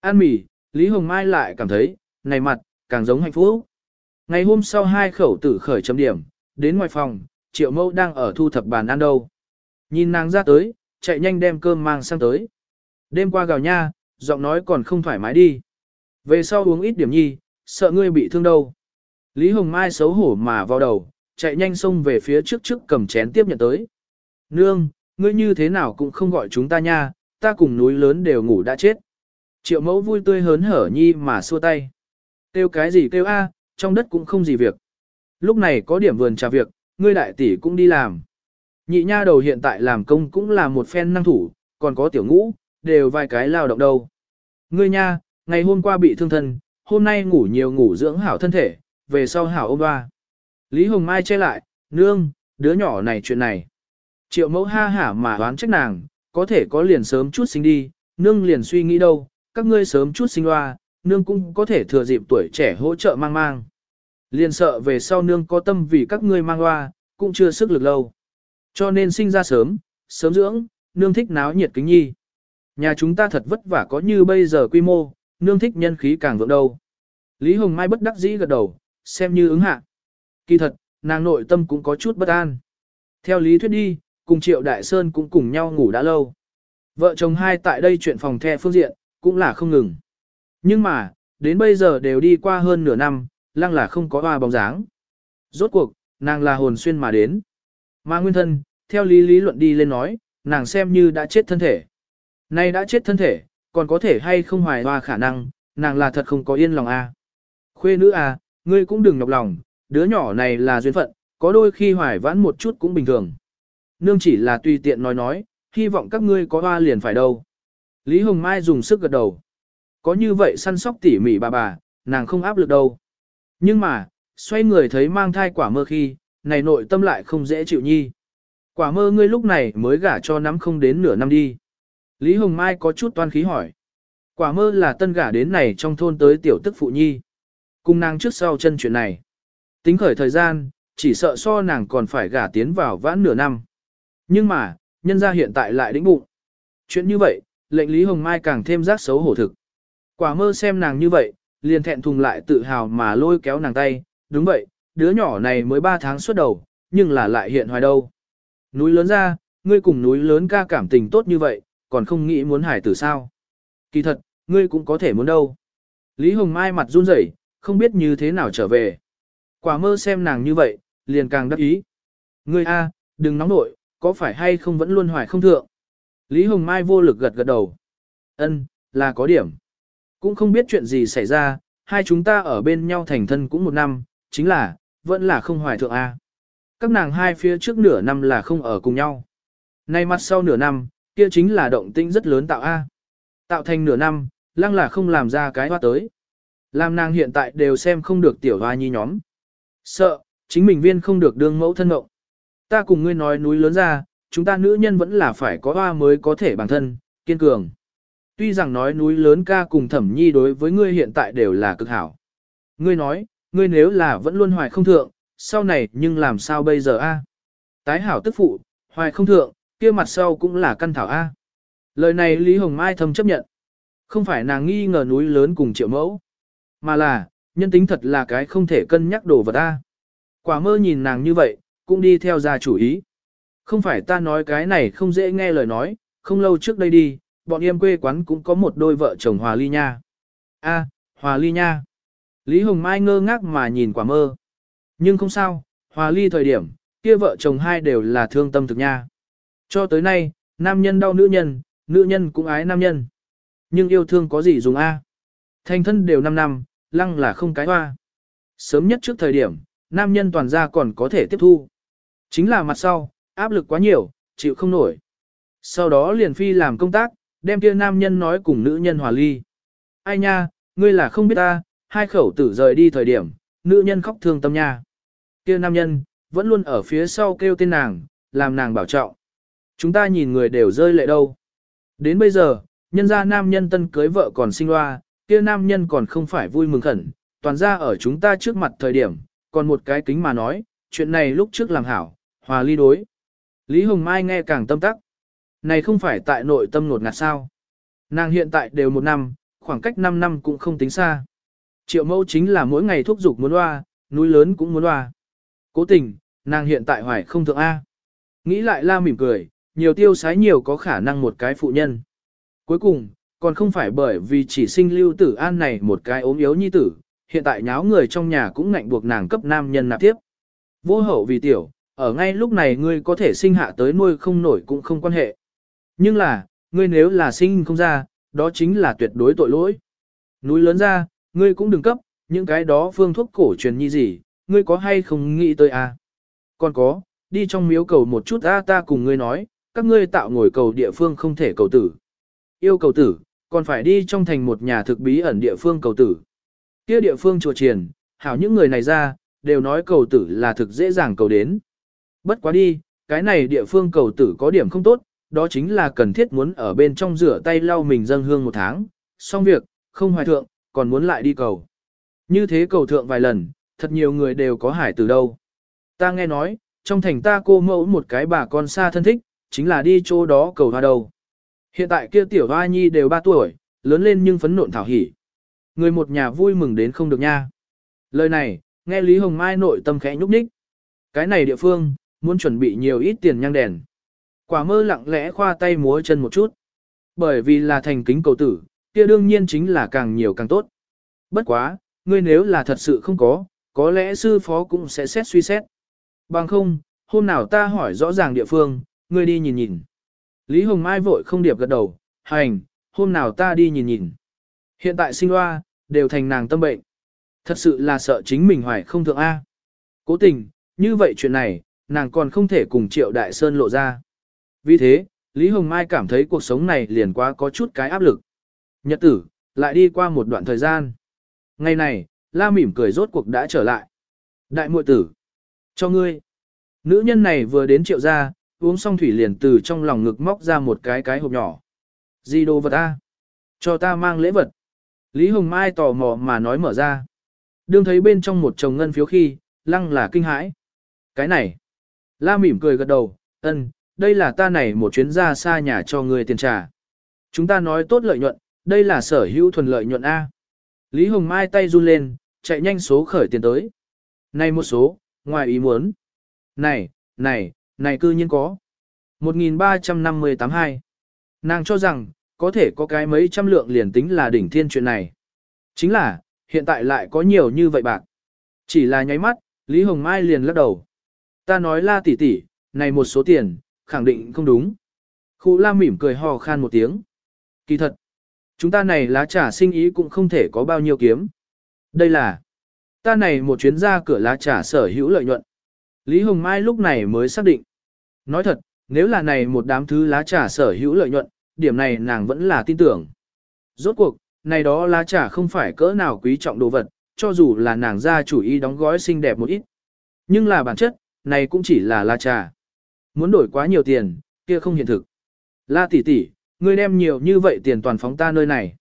Speaker 1: An mỉ, Lý Hồng Mai lại cảm thấy, này mặt, càng giống hạnh phúc. Ngày hôm sau hai khẩu tử khởi chấm điểm, đến ngoài phòng, triệu mẫu đang ở thu thập bàn ăn đâu. Nhìn nàng ra tới, chạy nhanh đem cơm mang sang tới. Đêm qua gào nha, giọng nói còn không thoải mái đi. Về sau uống ít điểm nhi, sợ ngươi bị thương đâu. Lý Hồng Mai xấu hổ mà vào đầu, chạy nhanh xông về phía trước trước cầm chén tiếp nhận tới. Nương, ngươi như thế nào cũng không gọi chúng ta nha, ta cùng núi lớn đều ngủ đã chết. Triệu mẫu vui tươi hớn hở nhi mà xua tay. Kêu cái gì kêu a, trong đất cũng không gì việc. Lúc này có điểm vườn trà việc, ngươi đại tỷ cũng đi làm. Nhị nha đầu hiện tại làm công cũng là một phen năng thủ, còn có tiểu ngũ, đều vài cái lao động đâu. Ngươi nha, ngày hôm qua bị thương thân, hôm nay ngủ nhiều ngủ dưỡng hảo thân thể, về sau hảo ôm ba. Lý Hồng Mai che lại, nương, đứa nhỏ này chuyện này. Triệu mẫu ha hả mà đoán trách nàng, có thể có liền sớm chút sinh đi, nương liền suy nghĩ đâu, các ngươi sớm chút sinh loa, nương cũng có thể thừa dịp tuổi trẻ hỗ trợ mang mang. Liền sợ về sau nương có tâm vì các ngươi mang loa, cũng chưa sức lực lâu. Cho nên sinh ra sớm, sớm dưỡng, nương thích náo nhiệt kính nhi. Nhà chúng ta thật vất vả có như bây giờ quy mô, nương thích nhân khí càng vượng đâu. Lý Hồng Mai bất đắc dĩ gật đầu, xem như ứng hạ. Kỳ thật, nàng nội tâm cũng có chút bất an. Theo lý thuyết đi, cùng Triệu Đại Sơn cũng cùng nhau ngủ đã lâu. Vợ chồng hai tại đây chuyện phòng the phương diện, cũng là không ngừng. Nhưng mà, đến bây giờ đều đi qua hơn nửa năm, lăng là không có hoa bóng dáng. Rốt cuộc, nàng là hồn xuyên mà đến. Mà nguyên thân, theo lý lý luận đi lên nói, nàng xem như đã chết thân thể. Nay đã chết thân thể, còn có thể hay không hoài hoa khả năng, nàng là thật không có yên lòng a. À. Khuê nữ a, à, ngươi cũng đừng nhọc lòng, đứa nhỏ này là duyên phận, có đôi khi hoài vãn một chút cũng bình thường. Nương chỉ là tùy tiện nói nói, hy vọng các ngươi có hoa liền phải đâu. Lý Hồng Mai dùng sức gật đầu. Có như vậy săn sóc tỉ mỉ bà bà, nàng không áp lực đâu. Nhưng mà, xoay người thấy mang thai quả mơ khi, này nội tâm lại không dễ chịu nhi. Quả mơ ngươi lúc này mới gả cho nắm không đến nửa năm đi. Lý Hồng Mai có chút toan khí hỏi. Quả mơ là tân gả đến này trong thôn tới tiểu tức phụ nhi. Cùng nàng trước sau chân chuyện này. Tính khởi thời gian, chỉ sợ so nàng còn phải gả tiến vào vãn nửa năm. Nhưng mà, nhân gia hiện tại lại đĩnh bụng. Chuyện như vậy, lệnh Lý Hồng Mai càng thêm rác xấu hổ thực. Quả mơ xem nàng như vậy, liền thẹn thùng lại tự hào mà lôi kéo nàng tay, đúng vậy, đứa nhỏ này mới 3 tháng xuất đầu, nhưng là lại hiện hoài đâu. Núi lớn ra, ngươi cùng núi lớn ca cảm tình tốt như vậy, còn không nghĩ muốn hải tử sao. Kỳ thật, ngươi cũng có thể muốn đâu. Lý Hồng Mai mặt run rẩy, không biết như thế nào trở về. Quả mơ xem nàng như vậy, liền càng đắc ý. Ngươi a, đừng nóng nội, có phải hay không vẫn luôn hoài không thượng. Lý Hồng Mai vô lực gật gật đầu. Ân, là có điểm. Cũng không biết chuyện gì xảy ra, hai chúng ta ở bên nhau thành thân cũng một năm, chính là, vẫn là không hoài thượng A. Các nàng hai phía trước nửa năm là không ở cùng nhau. Nay mặt sau nửa năm, kia chính là động tĩnh rất lớn tạo A. Tạo thành nửa năm, lăng là không làm ra cái hoa tới. Làm nàng hiện tại đều xem không được tiểu hoa nhi nhóm. Sợ, chính mình viên không được đương mẫu thân ngộng. Ta cùng ngươi nói núi lớn ra, chúng ta nữ nhân vẫn là phải có hoa mới có thể bản thân, kiên cường. Tuy rằng nói núi lớn ca cùng thẩm nhi đối với ngươi hiện tại đều là cực hảo. Ngươi nói, ngươi nếu là vẫn luôn hoài không thượng, sau này nhưng làm sao bây giờ a? Tái hảo tức phụ, hoài không thượng, kia mặt sau cũng là căn thảo a. Lời này Lý Hồng Mai thầm chấp nhận. Không phải nàng nghi ngờ núi lớn cùng triệu mẫu, mà là, nhân tính thật là cái không thể cân nhắc đồ vật ta. Quả mơ nhìn nàng như vậy, cũng đi theo ra chủ ý. Không phải ta nói cái này không dễ nghe lời nói, không lâu trước đây đi, bọn em quê quán cũng có một đôi vợ chồng hòa ly nha. A, hòa ly nha. Lý Hồng Mai ngơ ngác mà nhìn quả mơ. Nhưng không sao, hòa ly thời điểm, kia vợ chồng hai đều là thương tâm thực nha. Cho tới nay, nam nhân đau nữ nhân, nữ nhân cũng ái nam nhân. Nhưng yêu thương có gì dùng A. Thành thân đều 5 năm, lăng là không cái hoa. Sớm nhất trước thời điểm, nam nhân toàn gia còn có thể tiếp thu. Chính là mặt sau, áp lực quá nhiều, chịu không nổi. Sau đó liền phi làm công tác, đem kia nam nhân nói cùng nữ nhân hòa ly. Ai nha, ngươi là không biết ta, hai khẩu tử rời đi thời điểm, nữ nhân khóc thương tâm nha. Kia nam nhân, vẫn luôn ở phía sau kêu tên nàng, làm nàng bảo trọng. Chúng ta nhìn người đều rơi lệ đâu. Đến bây giờ, nhân gia nam nhân tân cưới vợ còn sinh loa, kia nam nhân còn không phải vui mừng khẩn, toàn ra ở chúng ta trước mặt thời điểm, còn một cái kính mà nói, chuyện này lúc trước làm hảo, hòa ly đối. Lý Hồng Mai nghe càng tâm tắc. Này không phải tại nội tâm nột ngạt sao. Nàng hiện tại đều một năm, khoảng cách 5 năm cũng không tính xa. Triệu mẫu chính là mỗi ngày thúc giục muốn loa, núi lớn cũng muốn loa. Cố tình, nàng hiện tại hoài không thượng A. Nghĩ lại la mỉm cười, nhiều tiêu sái nhiều có khả năng một cái phụ nhân. Cuối cùng, còn không phải bởi vì chỉ sinh lưu tử an này một cái ốm yếu nhi tử, hiện tại nháo người trong nhà cũng ngạnh buộc nàng cấp nam nhân nạp tiếp. Vô hậu vì tiểu, ở ngay lúc này ngươi có thể sinh hạ tới nuôi không nổi cũng không quan hệ. Nhưng là, ngươi nếu là sinh không ra, đó chính là tuyệt đối tội lỗi. Núi lớn ra, ngươi cũng đừng cấp, những cái đó phương thuốc cổ truyền như gì, ngươi có hay không nghĩ tới à? Còn có, đi trong miếu cầu một chút a ta cùng ngươi nói, các ngươi tạo ngồi cầu địa phương không thể cầu tử. Yêu cầu tử, còn phải đi trong thành một nhà thực bí ẩn địa phương cầu tử. Kia địa phương chùa triền, hảo những người này ra, đều nói cầu tử là thực dễ dàng cầu đến. Bất quá đi, cái này địa phương cầu tử có điểm không tốt, đó chính là cần thiết muốn ở bên trong rửa tay lau mình dâng hương một tháng, xong việc, không hoài thượng, còn muốn lại đi cầu. Như thế cầu thượng vài lần, thật nhiều người đều có hải từ đâu. Ta nghe nói, trong thành ta cô mẫu một cái bà con xa thân thích, chính là đi chỗ đó cầu hoa đầu. Hiện tại kia tiểu hoa nhi đều 3 tuổi, lớn lên nhưng phấn nộn thảo hỉ. Người một nhà vui mừng đến không được nha. Lời này, nghe Lý Hồng Mai nội tâm khẽ nhúc nhích. Cái này địa phương, muốn chuẩn bị nhiều ít tiền nhang đèn. Quả mơ lặng lẽ khoa tay múa chân một chút. Bởi vì là thành kính cầu tử, kia đương nhiên chính là càng nhiều càng tốt. Bất quá, ngươi nếu là thật sự không có, có lẽ sư phó cũng sẽ xét suy xét. Bằng không, hôm nào ta hỏi rõ ràng địa phương, ngươi đi nhìn nhìn. Lý Hồng Mai vội không điệp gật đầu, hành, hôm nào ta đi nhìn nhìn. Hiện tại sinh hoa, đều thành nàng tâm bệnh. Thật sự là sợ chính mình hoài không thượng A. Cố tình, như vậy chuyện này, nàng còn không thể cùng Triệu Đại Sơn lộ ra. Vì thế, Lý Hồng Mai cảm thấy cuộc sống này liền quá có chút cái áp lực. Nhật tử, lại đi qua một đoạn thời gian. Ngày này, la mỉm cười rốt cuộc đã trở lại. Đại muội tử, cho ngươi. Nữ nhân này vừa đến triệu gia, uống xong thủy liền từ trong lòng ngực móc ra một cái cái hộp nhỏ. Gì đồ vật a? Cho ta mang lễ vật. Lý Hồng Mai tò mò mà nói mở ra. Đương thấy bên trong một chồng ngân phiếu khi, lăng là kinh hãi. Cái này. La mỉm cười gật đầu, ân, đây là ta này một chuyến ra xa nhà cho người tiền trả. Chúng ta nói tốt lợi nhuận, đây là sở hữu thuần lợi nhuận A. Lý Hồng Mai tay run lên, chạy nhanh số khởi tiền tới. Này một số, ngoài ý muốn. Này, này, này cư nhiên có. 13582. Nàng cho rằng, có thể có cái mấy trăm lượng liền tính là đỉnh thiên chuyện này. Chính là, hiện tại lại có nhiều như vậy bạc. Chỉ là nháy mắt, Lý Hồng Mai liền lắc đầu. Ta nói la tỷ tỷ, này một số tiền, khẳng định không đúng. Khu la mỉm cười hò khan một tiếng. Kỳ thật, chúng ta này lá trà sinh ý cũng không thể có bao nhiêu kiếm. Đây là, ta này một chuyến ra cửa lá trà sở hữu lợi nhuận. Lý Hồng Mai lúc này mới xác định. Nói thật, nếu là này một đám thứ lá trà sở hữu lợi nhuận, điểm này nàng vẫn là tin tưởng. Rốt cuộc, này đó lá trà không phải cỡ nào quý trọng đồ vật, cho dù là nàng ra chủ ý đóng gói xinh đẹp một ít. Nhưng là bản chất, này cũng chỉ là lá trà. Muốn đổi quá nhiều tiền, kia không hiện thực. La tỷ tỷ, ngươi đem nhiều như vậy tiền toàn phóng ta nơi này.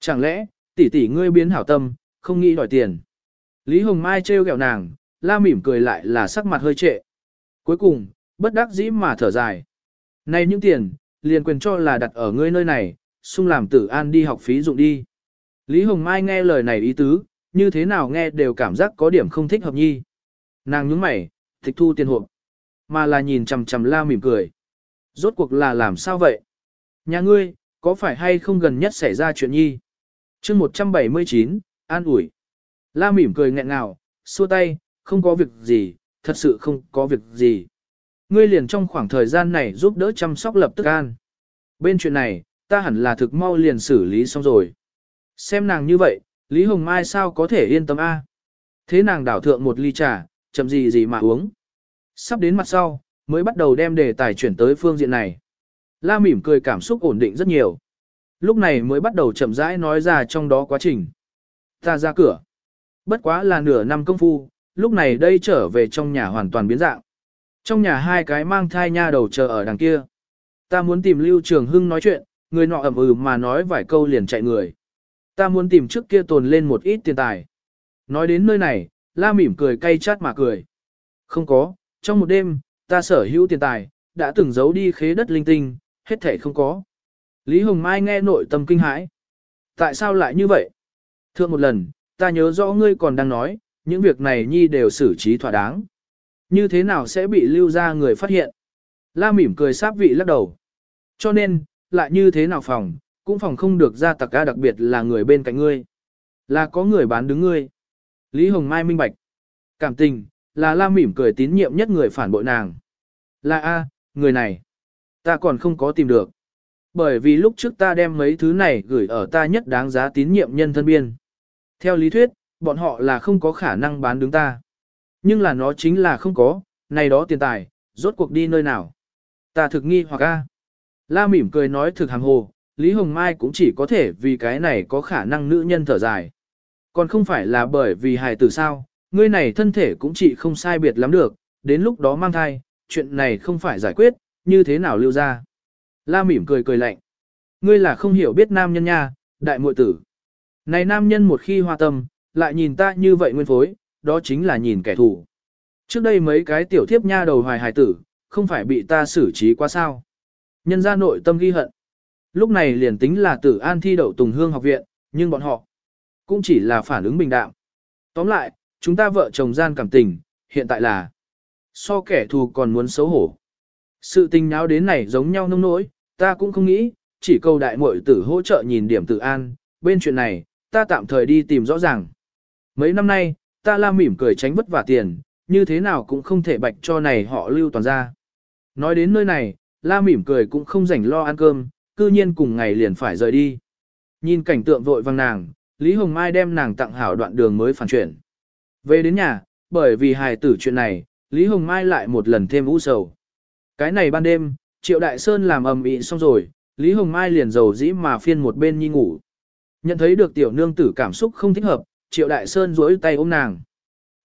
Speaker 1: Chẳng lẽ, tỷ tỷ ngươi biến hảo tâm, không nghĩ đòi tiền. Lý Hồng Mai trêu ghẹo nàng, la mỉm cười lại là sắc mặt hơi trệ. Cuối cùng, bất đắc dĩ mà thở dài. Này những tiền, liền quyền cho là đặt ở ngươi nơi này, xung làm tử an đi học phí dụng đi. Lý Hồng Mai nghe lời này ý tứ, như thế nào nghe đều cảm giác có điểm không thích hợp nhi. Nàng nhướng mày, tịch thu tiền hộp, mà là nhìn chằm chằm la mỉm cười. Rốt cuộc là làm sao vậy? Nhà ngươi, có phải hay không gần nhất xảy ra chuyện nhi? chương 179, an ủi. La mỉm cười nghẹn ngào, xua tay, không có việc gì, thật sự không có việc gì. Ngươi liền trong khoảng thời gian này giúp đỡ chăm sóc lập tức an. Bên chuyện này, ta hẳn là thực mau liền xử lý xong rồi. Xem nàng như vậy, Lý Hồng Mai sao có thể yên tâm a? Thế nàng đảo thượng một ly trà, chậm gì gì mà uống. Sắp đến mặt sau, mới bắt đầu đem đề tài chuyển tới phương diện này. La mỉm cười cảm xúc ổn định rất nhiều. Lúc này mới bắt đầu chậm rãi nói ra trong đó quá trình. Ta ra cửa. Bất quá là nửa năm công phu, lúc này đây trở về trong nhà hoàn toàn biến dạng. Trong nhà hai cái mang thai nha đầu chờ ở đằng kia. Ta muốn tìm Lưu Trường Hưng nói chuyện, người nọ ẩm ừ mà nói vài câu liền chạy người. Ta muốn tìm trước kia tồn lên một ít tiền tài. Nói đến nơi này, la mỉm cười cay chát mà cười. Không có, trong một đêm, ta sở hữu tiền tài, đã từng giấu đi khế đất linh tinh, hết thể không có. Lý Hồng Mai nghe nội tâm kinh hãi. Tại sao lại như vậy? Thưa một lần, ta nhớ rõ ngươi còn đang nói, những việc này nhi đều xử trí thỏa đáng. Như thế nào sẽ bị lưu ra người phát hiện? La mỉm cười sáp vị lắc đầu. Cho nên, lại như thế nào phòng, cũng phòng không được ra tặc ca đặc biệt là người bên cạnh ngươi. Là có người bán đứng ngươi. Lý Hồng Mai minh bạch. Cảm tình, là la mỉm cười tín nhiệm nhất người phản bội nàng. Là A, người này. Ta còn không có tìm được. Bởi vì lúc trước ta đem mấy thứ này gửi ở ta nhất đáng giá tín nhiệm nhân thân biên. Theo lý thuyết, bọn họ là không có khả năng bán đứng ta. Nhưng là nó chính là không có, này đó tiền tài, rốt cuộc đi nơi nào. Ta thực nghi hoặc a. La mỉm cười nói thực hàng hồ, Lý Hồng Mai cũng chỉ có thể vì cái này có khả năng nữ nhân thở dài. Còn không phải là bởi vì hài tử sao, ngươi này thân thể cũng chỉ không sai biệt lắm được, đến lúc đó mang thai, chuyện này không phải giải quyết, như thế nào lưu ra. La mỉm cười cười lạnh. Ngươi là không hiểu biết nam nhân nha, đại muội tử. Này nam nhân một khi hoa tâm, lại nhìn ta như vậy nguyên phối, đó chính là nhìn kẻ thù. Trước đây mấy cái tiểu thiếp nha đầu hoài hài tử, không phải bị ta xử trí quá sao. Nhân ra nội tâm ghi hận. Lúc này liền tính là tử an thi đậu Tùng Hương học viện, nhưng bọn họ cũng chỉ là phản ứng bình đạm. Tóm lại, chúng ta vợ chồng gian cảm tình, hiện tại là so kẻ thù còn muốn xấu hổ. Sự tình náo đến này giống nhau nông nỗi, ta cũng không nghĩ, chỉ câu đại muội tử hỗ trợ nhìn điểm tử an, bên chuyện này, ta tạm thời đi tìm rõ ràng. Mấy năm nay, ta la mỉm cười tránh vất vả tiền, như thế nào cũng không thể bạch cho này họ lưu toàn ra. Nói đến nơi này, la mỉm cười cũng không rảnh lo ăn cơm, cư nhiên cùng ngày liền phải rời đi. Nhìn cảnh tượng vội vàng nàng, Lý Hồng Mai đem nàng tặng hảo đoạn đường mới phản chuyển. Về đến nhà, bởi vì hài tử chuyện này, Lý Hồng Mai lại một lần thêm u sầu. Cái này ban đêm, Triệu Đại Sơn làm ầm ĩ xong rồi, Lý Hồng Mai liền dầu dĩ mà phiên một bên nhi ngủ. Nhận thấy được tiểu nương tử cảm xúc không thích hợp, triệu đại sơn duỗi tay ôm nàng.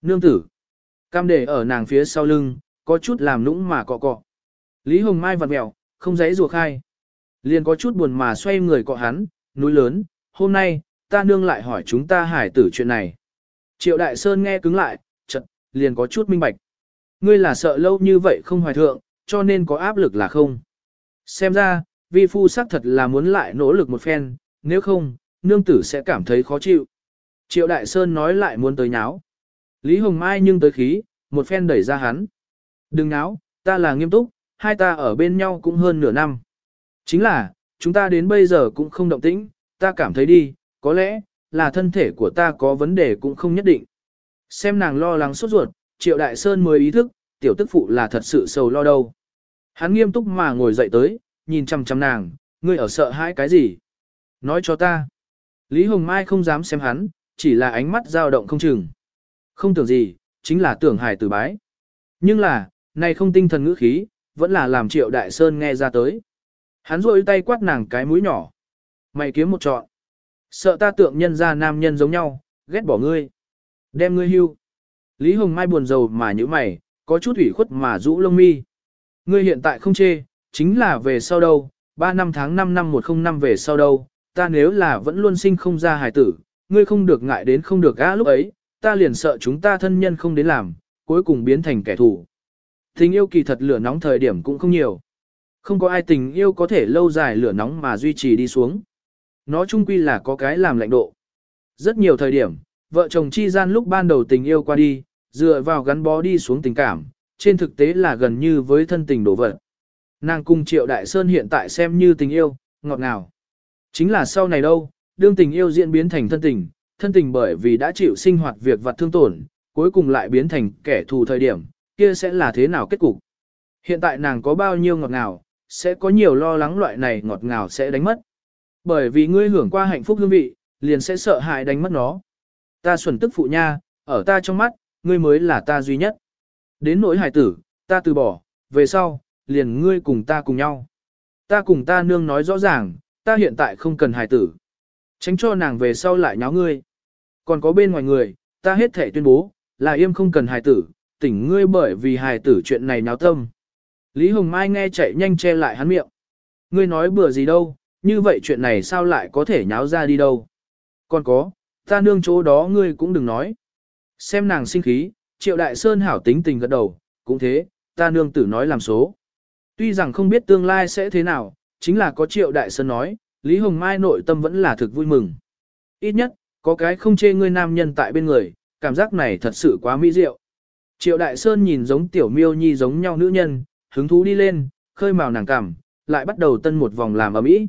Speaker 1: Nương tử. Cam để ở nàng phía sau lưng, có chút làm nũng mà cọ cọ. Lý Hồng Mai vặn mẹo, không dãy ruột khai. Liền có chút buồn mà xoay người cọ hắn, núi lớn, hôm nay, ta nương lại hỏi chúng ta hải tử chuyện này. Triệu Đại Sơn nghe cứng lại, chật, liền có chút minh bạch. Ngươi là sợ lâu như vậy không hoài thượng, cho nên có áp lực là không. Xem ra, vi phu xác thật là muốn lại nỗ lực một phen, nếu không, nương tử sẽ cảm thấy khó chịu. Triệu Đại Sơn nói lại muốn tới nháo. Lý Hồng Mai nhưng tới khí, một phen đẩy ra hắn. Đừng náo, ta là nghiêm túc, hai ta ở bên nhau cũng hơn nửa năm. Chính là, chúng ta đến bây giờ cũng không động tĩnh, ta cảm thấy đi, có lẽ, là thân thể của ta có vấn đề cũng không nhất định. Xem nàng lo lắng sốt ruột, Triệu Đại Sơn mới ý thức, tiểu tức phụ là thật sự sầu lo đâu. Hắn nghiêm túc mà ngồi dậy tới, nhìn chăm chăm nàng, ngươi ở sợ hãi cái gì? Nói cho ta. Lý Hồng Mai không dám xem hắn, chỉ là ánh mắt dao động không chừng. Không tưởng gì, chính là tưởng hài tử bái. Nhưng là, này không tinh thần ngữ khí, vẫn là làm triệu đại sơn nghe ra tới. Hắn rôi tay quát nàng cái mũi nhỏ. Mày kiếm một trọn. Sợ ta tượng nhân ra nam nhân giống nhau, ghét bỏ ngươi. Đem ngươi hưu. Lý Hồng Mai buồn rầu mà như mày, có chút ủy khuất mà rũ lông mi. Ngươi hiện tại không chê, chính là về sau đâu, 3 năm tháng 5 năm 105 về sau đâu, ta nếu là vẫn luôn sinh không ra hài tử, ngươi không được ngại đến không được gã lúc ấy, ta liền sợ chúng ta thân nhân không đến làm, cuối cùng biến thành kẻ thù. Tình yêu kỳ thật lửa nóng thời điểm cũng không nhiều. Không có ai tình yêu có thể lâu dài lửa nóng mà duy trì đi xuống. Nó chung quy là có cái làm lạnh độ. Rất nhiều thời điểm, vợ chồng chi gian lúc ban đầu tình yêu qua đi, dựa vào gắn bó đi xuống tình cảm, trên thực tế là gần như với thân tình đổ vật. Nàng cùng Triệu Đại Sơn hiện tại xem như tình yêu, ngọt ngào. Chính là sau này đâu, đương tình yêu diễn biến thành thân tình, thân tình bởi vì đã chịu sinh hoạt việc vặt thương tổn, cuối cùng lại biến thành kẻ thù thời điểm, kia sẽ là thế nào kết cục. Hiện tại nàng có bao nhiêu ngọt ngào, sẽ có nhiều lo lắng loại này ngọt ngào sẽ đánh mất. Bởi vì ngươi hưởng qua hạnh phúc hương vị, liền sẽ sợ hại đánh mất nó. Ta xuẩn tức phụ nha, ở ta trong mắt, ngươi mới là ta duy nhất. Đến nỗi hải tử, ta từ bỏ, về sau, liền ngươi cùng ta cùng nhau. Ta cùng ta nương nói rõ ràng, ta hiện tại không cần hải tử. Tránh cho nàng về sau lại nháo ngươi. Còn có bên ngoài người, ta hết thể tuyên bố, là yêm không cần hài tử, tỉnh ngươi bởi vì hài tử chuyện này nháo tâm. Lý Hồng Mai nghe chạy nhanh che lại hắn miệng. Ngươi nói bừa gì đâu, như vậy chuyện này sao lại có thể nháo ra đi đâu. Còn có, ta nương chỗ đó ngươi cũng đừng nói. Xem nàng sinh khí, triệu đại sơn hảo tính tình gật đầu, cũng thế, ta nương tử nói làm số. Tuy rằng không biết tương lai sẽ thế nào, chính là có triệu đại sơn nói, Lý Hồng Mai nội tâm vẫn là thực vui mừng. Ít nhất, có cái không chê ngươi nam nhân tại bên người, cảm giác này thật sự quá mỹ diệu. Triệu Đại Sơn nhìn giống tiểu miêu nhi giống nhau nữ nhân, hứng thú đi lên, khơi màu nàng cảm, lại bắt đầu tân một vòng làm ở mỹ.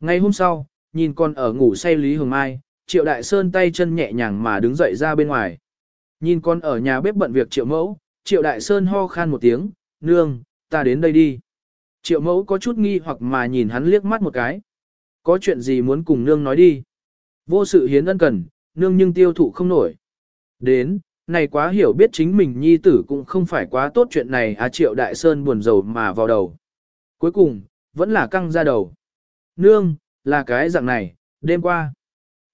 Speaker 1: Ngày hôm sau, nhìn con ở ngủ say Lý Hồng Mai, Triệu Đại Sơn tay chân nhẹ nhàng mà đứng dậy ra bên ngoài. Nhìn con ở nhà bếp bận việc Triệu Mẫu, Triệu Đại Sơn ho khan một tiếng, nương, ta đến đây đi. Triệu Mẫu có chút nghi hoặc mà nhìn hắn liếc mắt một cái. Có chuyện gì muốn cùng nương nói đi. Vô sự hiến ân cần, nương nhưng tiêu thụ không nổi. Đến, này quá hiểu biết chính mình nhi tử cũng không phải quá tốt chuyện này à triệu đại sơn buồn rầu mà vào đầu. Cuối cùng, vẫn là căng ra đầu. Nương, là cái dạng này, đêm qua.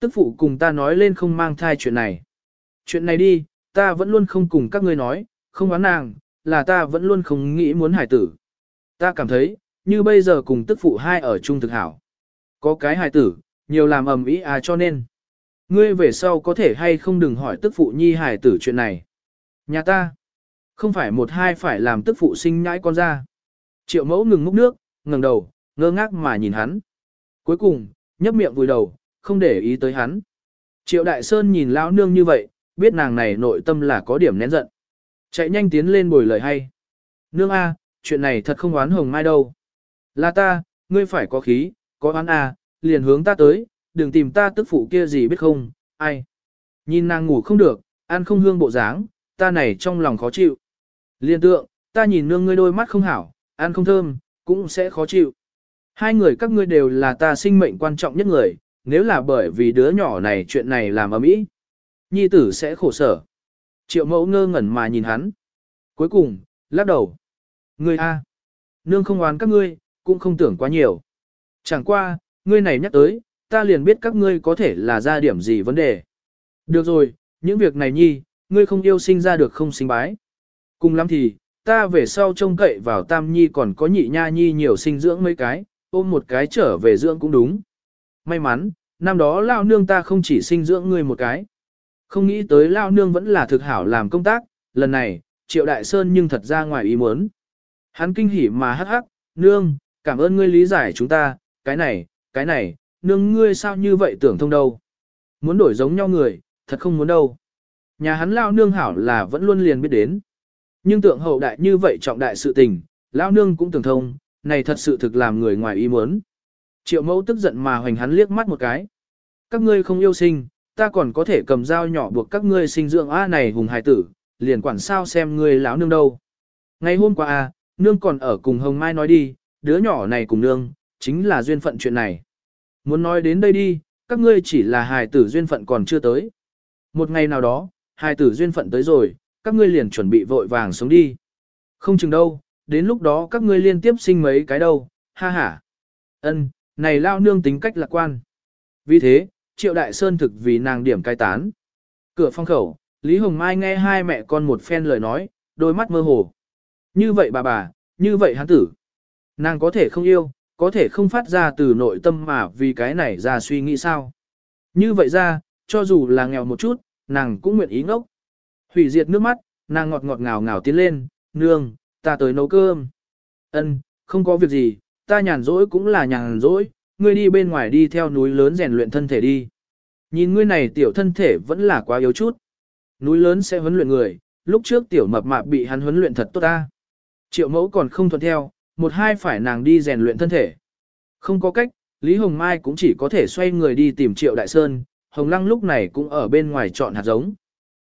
Speaker 1: Tức phụ cùng ta nói lên không mang thai chuyện này. Chuyện này đi, ta vẫn luôn không cùng các ngươi nói, không oán nàng, là ta vẫn luôn không nghĩ muốn hải tử. Ta cảm thấy, như bây giờ cùng tức phụ hai ở chung thực hảo. Có cái hài tử, nhiều làm ầm ĩ à cho nên. Ngươi về sau có thể hay không đừng hỏi tức phụ nhi hài tử chuyện này. Nhà ta, không phải một hai phải làm tức phụ sinh nhãi con ra. Triệu mẫu ngừng múc nước, ngẩng đầu, ngơ ngác mà nhìn hắn. Cuối cùng, nhấp miệng vùi đầu, không để ý tới hắn. Triệu đại sơn nhìn lão nương như vậy, biết nàng này nội tâm là có điểm nén giận. Chạy nhanh tiến lên bồi lời hay. Nương A, chuyện này thật không oán hồng mai đâu. Là ta, ngươi phải có khí, có oán à, liền hướng ta tới, đừng tìm ta tức phụ kia gì biết không, ai. Nhìn nàng ngủ không được, ăn không hương bộ dáng, ta này trong lòng khó chịu. Liên tượng, ta nhìn nương ngươi đôi mắt không hảo, ăn không thơm, cũng sẽ khó chịu. Hai người các ngươi đều là ta sinh mệnh quan trọng nhất người, nếu là bởi vì đứa nhỏ này chuyện này làm ở mỹ, nhi tử sẽ khổ sở. Triệu mẫu ngơ ngẩn mà nhìn hắn. Cuối cùng, lắc đầu. Ngươi a, nương không oán các ngươi, cũng không tưởng quá nhiều. Chẳng qua, ngươi này nhắc tới, ta liền biết các ngươi có thể là ra điểm gì vấn đề. Được rồi, những việc này nhi, ngươi không yêu sinh ra được không sinh bái. Cùng lắm thì, ta về sau trông cậy vào tam nhi còn có nhị nha nhi nhiều sinh dưỡng mấy cái, ôm một cái trở về dưỡng cũng đúng. May mắn, năm đó lao nương ta không chỉ sinh dưỡng ngươi một cái. Không nghĩ tới lao nương vẫn là thực hảo làm công tác, lần này, triệu đại sơn nhưng thật ra ngoài ý muốn. Hắn kinh hỉ mà hắc hắc, nương, cảm ơn ngươi lý giải chúng ta, cái này, cái này, nương ngươi sao như vậy tưởng thông đâu. Muốn đổi giống nhau người, thật không muốn đâu. Nhà hắn lao nương hảo là vẫn luôn liền biết đến. Nhưng tượng hậu đại như vậy trọng đại sự tình, lao nương cũng tưởng thông, này thật sự thực làm người ngoài ý muốn. Triệu mẫu tức giận mà hoành hắn liếc mắt một cái. Các ngươi không yêu sinh, ta còn có thể cầm dao nhỏ buộc các ngươi sinh dưỡng a này hùng hài tử, liền quản sao xem ngươi lão nương đâu. Ngày hôm qua a, nương còn ở cùng Hồng Mai nói đi, đứa nhỏ này cùng nương, chính là duyên phận chuyện này. Muốn nói đến đây đi, các ngươi chỉ là hài tử duyên phận còn chưa tới. Một ngày nào đó, hài tử duyên phận tới rồi, các ngươi liền chuẩn bị vội vàng sống đi. Không chừng đâu, đến lúc đó các ngươi liên tiếp sinh mấy cái đâu, ha ha. Ân, này lao nương tính cách lạc quan. Vì thế, Triệu Đại Sơn thực vì nàng điểm cai tán. Cửa phong khẩu, Lý Hồng Mai nghe hai mẹ con một phen lời nói, đôi mắt mơ hồ. Như vậy bà bà, như vậy hắn tử. Nàng có thể không yêu, có thể không phát ra từ nội tâm mà vì cái này ra suy nghĩ sao. Như vậy ra, cho dù là nghèo một chút, nàng cũng nguyện ý ngốc. Hủy diệt nước mắt, nàng ngọt ngọt ngào ngào tiến lên, nương, ta tới nấu cơm. Ân, không có việc gì, ta nhàn rỗi cũng là nhàn rỗi, ngươi đi bên ngoài đi theo núi lớn rèn luyện thân thể đi. Nhìn ngươi này tiểu thân thể vẫn là quá yếu chút. Núi lớn sẽ huấn luyện người, lúc trước tiểu mập mạp bị hắn huấn luyện thật tốt ta. Triệu mẫu còn không thuận theo, một hai phải nàng đi rèn luyện thân thể. Không có cách, Lý Hồng Mai cũng chỉ có thể xoay người đi tìm Triệu Đại Sơn, Hồng Lăng lúc này cũng ở bên ngoài chọn hạt giống.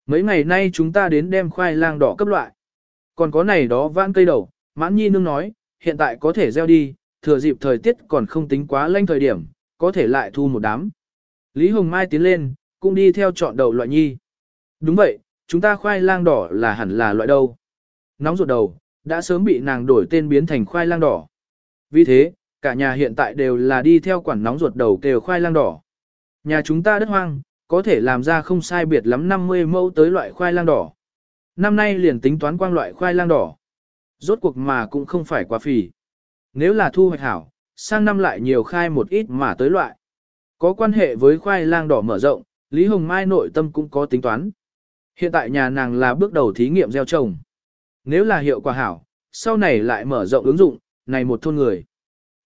Speaker 1: Mấy ngày nay chúng ta đến đem khoai lang đỏ cấp loại. Còn có này đó vãn cây đầu, mãn nhi nương nói, hiện tại có thể gieo đi, thừa dịp thời tiết còn không tính quá lanh thời điểm, có thể lại thu một đám. Lý Hồng Mai tiến lên, cũng đi theo chọn đầu loại nhi. Đúng vậy, chúng ta khoai lang đỏ là hẳn là loại đâu. Nóng ruột đầu, đã sớm bị nàng đổi tên biến thành khoai lang đỏ. Vì thế, cả nhà hiện tại đều là đi theo quản nóng ruột đầu kêu khoai lang đỏ. Nhà chúng ta đất hoang, có thể làm ra không sai biệt lắm 50 mẫu tới loại khoai lang đỏ. Năm nay liền tính toán quang loại khoai lang đỏ. Rốt cuộc mà cũng không phải quá phì. Nếu là thu hoạch hảo, sang năm lại nhiều khai một ít mà tới loại. Có quan hệ với khoai lang đỏ mở rộng, Lý Hồng Mai nội tâm cũng có tính toán. Hiện tại nhà nàng là bước đầu thí nghiệm gieo trồng. Nếu là hiệu quả hảo, sau này lại mở rộng ứng dụng, này một thôn người.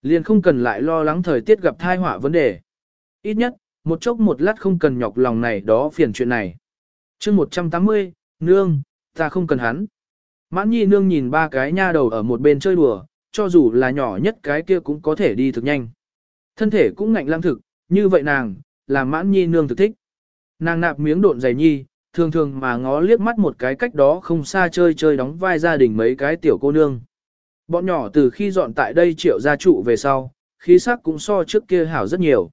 Speaker 1: Liền không cần lại lo lắng thời tiết gặp thai họa vấn đề. Ít nhất, một chốc một lát không cần nhọc lòng này đó phiền chuyện này. chương 180, nương, ta không cần hắn. Mãn nhi nương nhìn ba cái nha đầu ở một bên chơi đùa, cho dù là nhỏ nhất cái kia cũng có thể đi thực nhanh. Thân thể cũng ngạnh lăng thực, như vậy nàng, là mãn nhi nương thực thích. Nàng nạp miếng độn dày nhi, thường thường mà ngó liếc mắt một cái cách đó không xa chơi chơi đóng vai gia đình mấy cái tiểu cô nương. Bọn nhỏ từ khi dọn tại đây triệu gia trụ về sau, khí sắc cũng so trước kia hảo rất nhiều.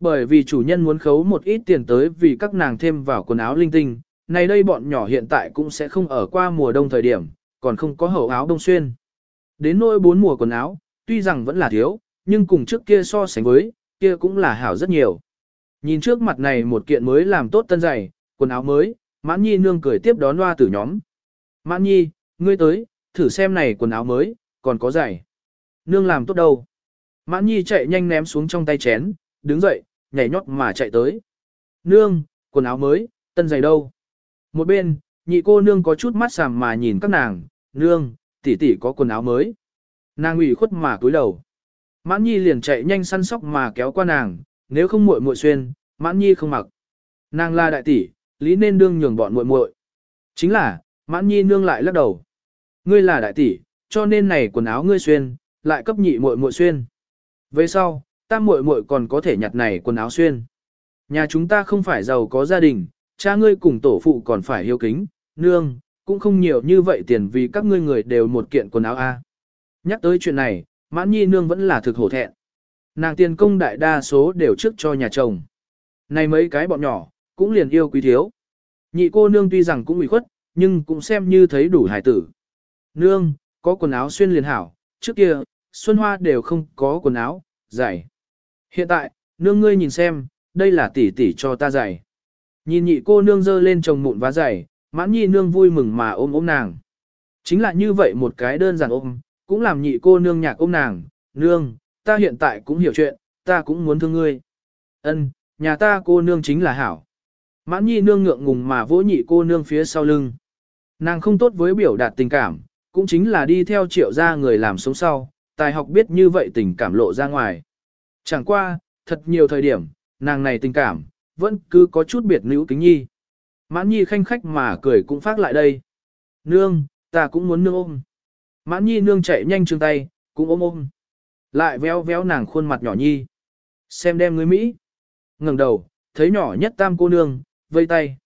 Speaker 1: Bởi vì chủ nhân muốn khấu một ít tiền tới vì các nàng thêm vào quần áo linh tinh, này đây bọn nhỏ hiện tại cũng sẽ không ở qua mùa đông thời điểm, còn không có hậu áo đông xuyên. Đến nỗi bốn mùa quần áo, tuy rằng vẫn là thiếu, nhưng cùng trước kia so sánh với, kia cũng là hảo rất nhiều. Nhìn trước mặt này một kiện mới làm tốt tân giày, quần áo mới, mãn nhi nương cười tiếp đón loa tử nhóm. Mãn nhi, ngươi tới, thử xem này quần áo mới, còn có giày. Nương làm tốt đâu. Mãn nhi chạy nhanh ném xuống trong tay chén, đứng dậy, nhảy nhót mà chạy tới. Nương, quần áo mới, tân giày đâu. Một bên, nhị cô nương có chút mắt sàm mà nhìn các nàng, nương, tỷ tỷ có quần áo mới. Nàng ủy khuất mà cúi đầu. Mãn nhi liền chạy nhanh săn sóc mà kéo qua nàng, nếu không muội muội xuyên, mãn nhi không mặc. Nàng là đại tỷ, lý nên đương nhường bọn muội muội. Chính là, mãn nhi nương lại lắc đầu. Ngươi là đại tỷ, cho nên này quần áo ngươi xuyên, lại cấp nhị muội muội xuyên. Về sau, ta muội muội còn có thể nhặt này quần áo xuyên. Nhà chúng ta không phải giàu có gia đình, cha ngươi cùng tổ phụ còn phải hiếu kính, nương, cũng không nhiều như vậy tiền vì các ngươi người đều một kiện quần áo a. Nhắc tới chuyện này, mãn nhi nương vẫn là thực hổ thẹn. Nàng tiền công đại đa số đều trước cho nhà chồng. Này mấy cái bọn nhỏ, cũng liền yêu quý thiếu. Nhị cô nương tuy rằng cũng ủy khuất, nhưng cũng xem như thấy đủ hài tử. Nương, có quần áo xuyên liền hảo, trước kia, Xuân Hoa đều không có quần áo, giày. Hiện tại, nương ngươi nhìn xem, đây là tỷ tỷ cho ta giày. Nhìn nhị cô nương dơ lên chồng mụn vá dày, mãn nhi nương vui mừng mà ôm ôm nàng. Chính là như vậy một cái đơn giản ôm, cũng làm nhị cô nương nhạc ôm nàng, nương, ta hiện tại cũng hiểu chuyện, ta cũng muốn thương ngươi. Ân, nhà ta cô nương chính là hảo. Mãn nhi nương ngượng ngùng mà vỗ nhị cô nương phía sau lưng. Nàng không tốt với biểu đạt tình cảm, cũng chính là đi theo triệu gia người làm sống sau, tài học biết như vậy tình cảm lộ ra ngoài. Chẳng qua, thật nhiều thời điểm, nàng này tình cảm, vẫn cứ có chút biệt nữ kính nhi. Mãn nhi khanh khách mà cười cũng phát lại đây. Nương, ta cũng muốn nương ôm. Mãn nhi nương chạy nhanh trương tay, cũng ôm ôm. Lại véo véo nàng khuôn mặt nhỏ nhi. Xem đem người Mỹ. ngẩng đầu, thấy nhỏ nhất tam cô nương, vây tay.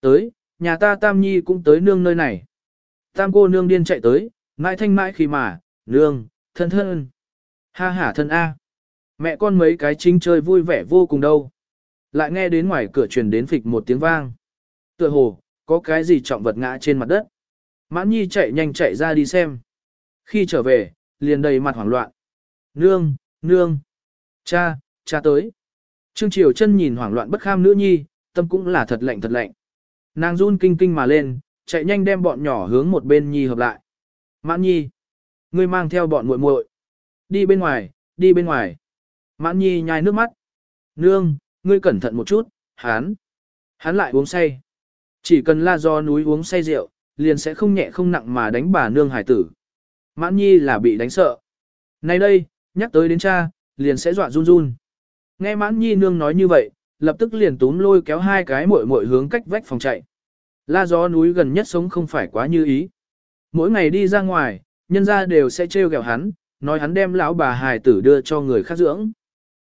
Speaker 1: Tới, nhà ta tam nhi cũng tới nương nơi này. Tam cô nương điên chạy tới, mãi thanh mãi khi mà, nương, thân thân. Ha ha thân A. Mẹ con mấy cái chính chơi vui vẻ vô cùng đâu. Lại nghe đến ngoài cửa truyền đến phịch một tiếng vang. Tựa hồ, có cái gì trọng vật ngã trên mặt đất. Mãn nhi chạy nhanh chạy ra đi xem. Khi trở về, liền đầy mặt hoảng loạn. Nương, nương. Cha, cha tới. Trương Triều chân nhìn hoảng loạn bất kham nữ nhi, tâm cũng là thật lạnh thật lạnh. Nàng run kinh kinh mà lên, chạy nhanh đem bọn nhỏ hướng một bên nhi hợp lại. Mãn nhi, ngươi mang theo bọn muội muội, đi bên ngoài, đi bên ngoài. Mãn nhi nhai nước mắt. Nương, ngươi cẩn thận một chút, hán. Hắn lại uống say. Chỉ cần la do núi uống say rượu, liền sẽ không nhẹ không nặng mà đánh bà nương hải tử. Mãn nhi là bị đánh sợ. nay đây, nhắc tới đến cha, liền sẽ dọa run run. Nghe mãn nhi nương nói như vậy, lập tức liền túm lôi kéo hai cái muội muội hướng cách vách phòng chạy. La gió núi gần nhất sống không phải quá như ý. Mỗi ngày đi ra ngoài, nhân ra đều sẽ trêu ghẹo hắn, nói hắn đem lão bà hài tử đưa cho người khác dưỡng.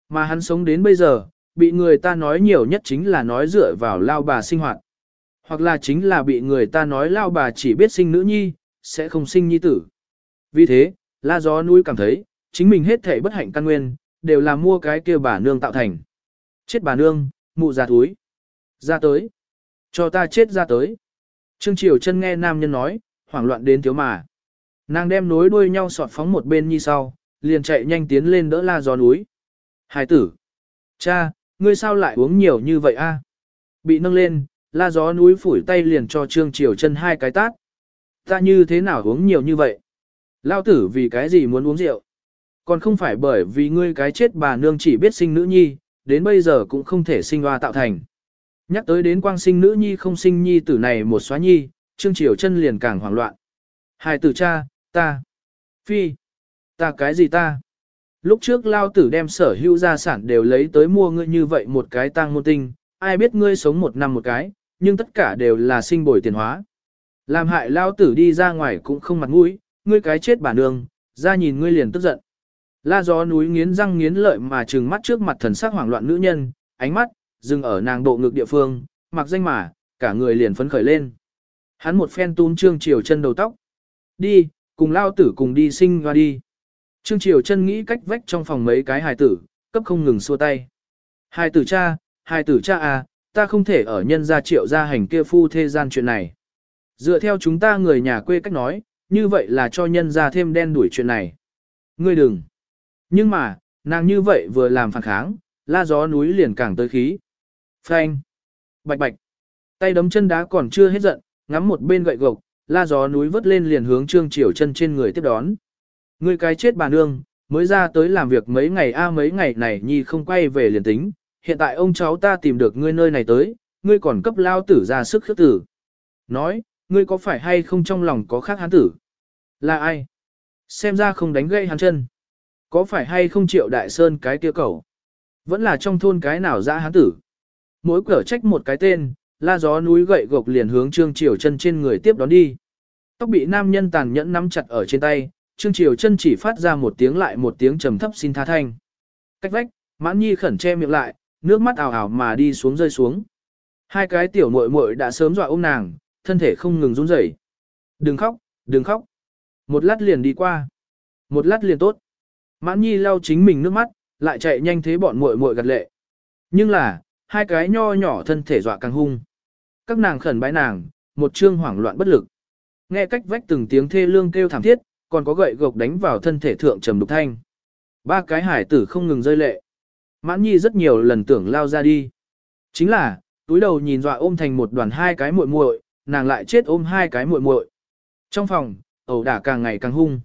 Speaker 1: Mà hắn sống đến bây giờ, bị người ta nói nhiều nhất chính là nói dựa vào lao bà sinh hoạt. Hoặc là chính là bị người ta nói lao bà chỉ biết sinh nữ nhi, sẽ không sinh nhi tử. Vì thế, la gió núi cảm thấy, chính mình hết thể bất hạnh căn nguyên, đều là mua cái kia bà nương tạo thành. Chết bà nương, mụ già túi. Ra tới. Cho ta chết ra tới. Trương Triều chân nghe nam nhân nói, hoảng loạn đến thiếu mà. Nàng đem nối đuôi nhau sọt phóng một bên như sau, liền chạy nhanh tiến lên đỡ la gió núi. Hải tử. Cha, ngươi sao lại uống nhiều như vậy a? Bị nâng lên, la gió núi phủi tay liền cho Trương Triều chân hai cái tát. Ta như thế nào uống nhiều như vậy? Lao tử vì cái gì muốn uống rượu? Còn không phải bởi vì ngươi cái chết bà nương chỉ biết sinh nữ nhi, đến bây giờ cũng không thể sinh hoa tạo thành. Nhắc tới đến quang sinh nữ nhi không sinh nhi tử này một xóa nhi, Trương Triều chân liền càng hoảng loạn. Hai tử cha, ta, phi, ta cái gì ta? Lúc trước lao tử đem sở hữu gia sản đều lấy tới mua ngươi như vậy một cái tang môn tinh, ai biết ngươi sống một năm một cái, nhưng tất cả đều là sinh bồi tiền hóa. Làm hại lao tử đi ra ngoài cũng không mặt mũi, ngươi cái chết bản đường, ra nhìn ngươi liền tức giận. La gió núi nghiến răng nghiến lợi mà trừng mắt trước mặt thần sắc hoảng loạn nữ nhân, ánh mắt, dừng ở nàng độ ngực địa phương, mặc danh mà, cả người liền phấn khởi lên. Hắn một phen túm Trương Triều chân đầu tóc. Đi, cùng lao tử cùng đi sinh hoa đi. Trương Triều chân nghĩ cách vách trong phòng mấy cái hài tử, cấp không ngừng xua tay. Hài tử cha, hài tử cha à, ta không thể ở nhân gia triệu gia hành kia phu thế gian chuyện này. Dựa theo chúng ta người nhà quê cách nói, như vậy là cho nhân gia thêm đen đuổi chuyện này. Ngươi đừng. Nhưng mà, nàng như vậy vừa làm phản kháng, la gió núi liền càng tới khí. Phanh. Bạch bạch. Tay đấm chân đá còn chưa hết giận, ngắm một bên gậy gộc, la gió núi vớt lên liền hướng trương triều chân trên người tiếp đón. Ngươi cái chết bà nương, mới ra tới làm việc mấy ngày a mấy ngày này nhi không quay về liền tính, hiện tại ông cháu ta tìm được ngươi nơi này tới, ngươi còn cấp lao tử ra sức khước tử. Nói, ngươi có phải hay không trong lòng có khác hắn tử? Là ai? Xem ra không đánh gây hắn chân. Có phải hay không triệu đại sơn cái kia cầu? Vẫn là trong thôn cái nào ra hán tử? Mỗi cửa trách một cái tên, la gió núi gậy gộc liền hướng trương triều chân trên người tiếp đón đi. Tóc bị nam nhân tàn nhẫn nắm chặt ở trên tay, trương triều chân chỉ phát ra một tiếng lại một tiếng trầm thấp xin tha thanh. Cách vách, mãn nhi khẩn che miệng lại, nước mắt ảo ảo mà đi xuống rơi xuống. Hai cái tiểu muội muội đã sớm dọa ôm nàng, thân thể không ngừng run rẩy. Đừng khóc, đừng khóc. Một lát liền đi qua. Một lát liền tốt. Mãn nhi lau chính mình nước mắt, lại chạy nhanh thế bọn muội muội gật lệ. Nhưng là, hai cái nho nhỏ thân thể dọa càng hung. Các nàng khẩn bái nàng, một trương hoảng loạn bất lực. Nghe cách vách từng tiếng thê lương kêu thảm thiết, còn có gậy gộc đánh vào thân thể thượng trầm đục thanh. Ba cái hải tử không ngừng rơi lệ. Mãn nhi rất nhiều lần tưởng lao ra đi. Chính là, túi đầu nhìn dọa ôm thành một đoàn hai cái muội muội, nàng lại chết ôm hai cái muội muội. Trong phòng, ẩu đả càng ngày càng hung.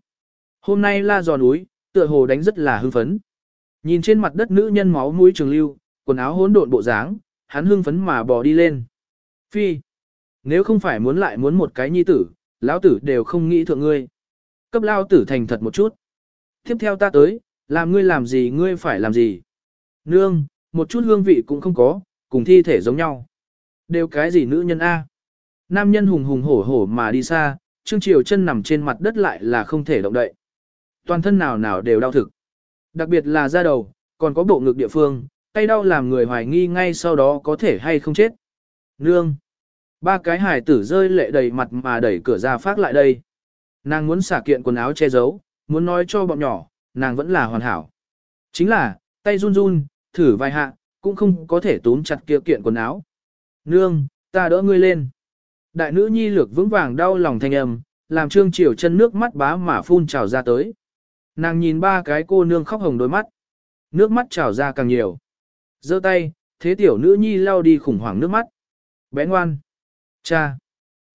Speaker 1: Hôm nay la giò núi, tựa hồ đánh rất là hưng phấn. Nhìn trên mặt đất nữ nhân máu mũi trường lưu, quần áo hỗn độn bộ dáng, hắn hưng phấn mà bò đi lên. Phi, nếu không phải muốn lại muốn một cái nhi tử, lão tử đều không nghĩ thượng ngươi. Cấp lao tử thành thật một chút. Tiếp theo ta tới, làm ngươi làm gì ngươi phải làm gì. Nương, một chút hương vị cũng không có, cùng thi thể giống nhau. Đều cái gì nữ nhân A. Nam nhân hùng hùng hổ hổ mà đi xa, Trương Triều chân nằm trên mặt đất lại là không thể động đậy. Toàn thân nào nào đều đau thực. Đặc biệt là da đầu, còn có bộ ngực địa phương, tay đau làm người hoài nghi ngay sau đó có thể hay không chết. Nương. Ba cái hải tử rơi lệ đầy mặt mà đẩy cửa ra phát lại đây. Nàng muốn xả kiện quần áo che giấu, muốn nói cho bọn nhỏ, nàng vẫn là hoàn hảo. Chính là, tay run run, thử vài hạ, cũng không có thể túm chặt kia kiện quần áo. Nương, ta đỡ ngươi lên. Đại nữ nhi lược vững vàng đau lòng thanh âm, làm trương triều chân nước mắt bá mà phun trào ra tới. Nàng nhìn ba cái cô nương khóc hồng đôi mắt. Nước mắt trào ra càng nhiều. giơ tay, thế tiểu nữ nhi lao đi khủng hoảng nước mắt. Bé ngoan. Cha.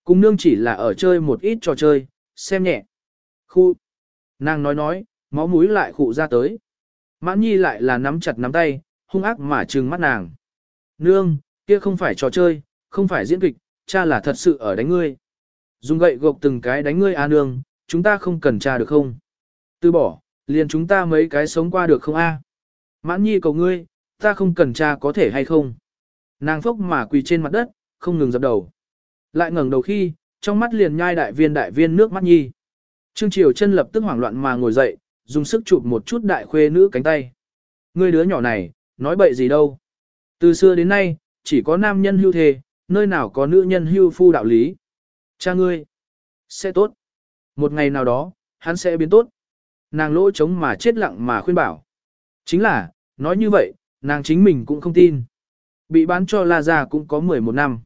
Speaker 1: Cùng nương chỉ là ở chơi một ít trò chơi, xem nhẹ. Khu. Nàng nói nói, máu mũi lại khụ ra tới. Mãn nhi lại là nắm chặt nắm tay, hung ác mà trừng mắt nàng. Nương, kia không phải trò chơi, không phải diễn kịch, cha là thật sự ở đánh ngươi. Dùng gậy gộc từng cái đánh ngươi a nương, chúng ta không cần cha được không? Từ bỏ, liền chúng ta mấy cái sống qua được không a? Mãn nhi cầu ngươi, ta không cần cha có thể hay không? Nàng phốc mà quỳ trên mặt đất, không ngừng dập đầu. Lại ngẩng đầu khi, trong mắt liền nhai đại viên đại viên nước mắt nhi. Trương Triều chân lập tức hoảng loạn mà ngồi dậy, dùng sức chụp một chút đại khuê nữ cánh tay. Ngươi đứa nhỏ này, nói bậy gì đâu. Từ xưa đến nay, chỉ có nam nhân hưu thề, nơi nào có nữ nhân hưu phu đạo lý. Cha ngươi, sẽ tốt. Một ngày nào đó, hắn sẽ biến tốt. Nàng lỗ trống mà chết lặng mà khuyên bảo. Chính là, nói như vậy, nàng chính mình cũng không tin. Bị bán cho La Gia cũng có 11 năm.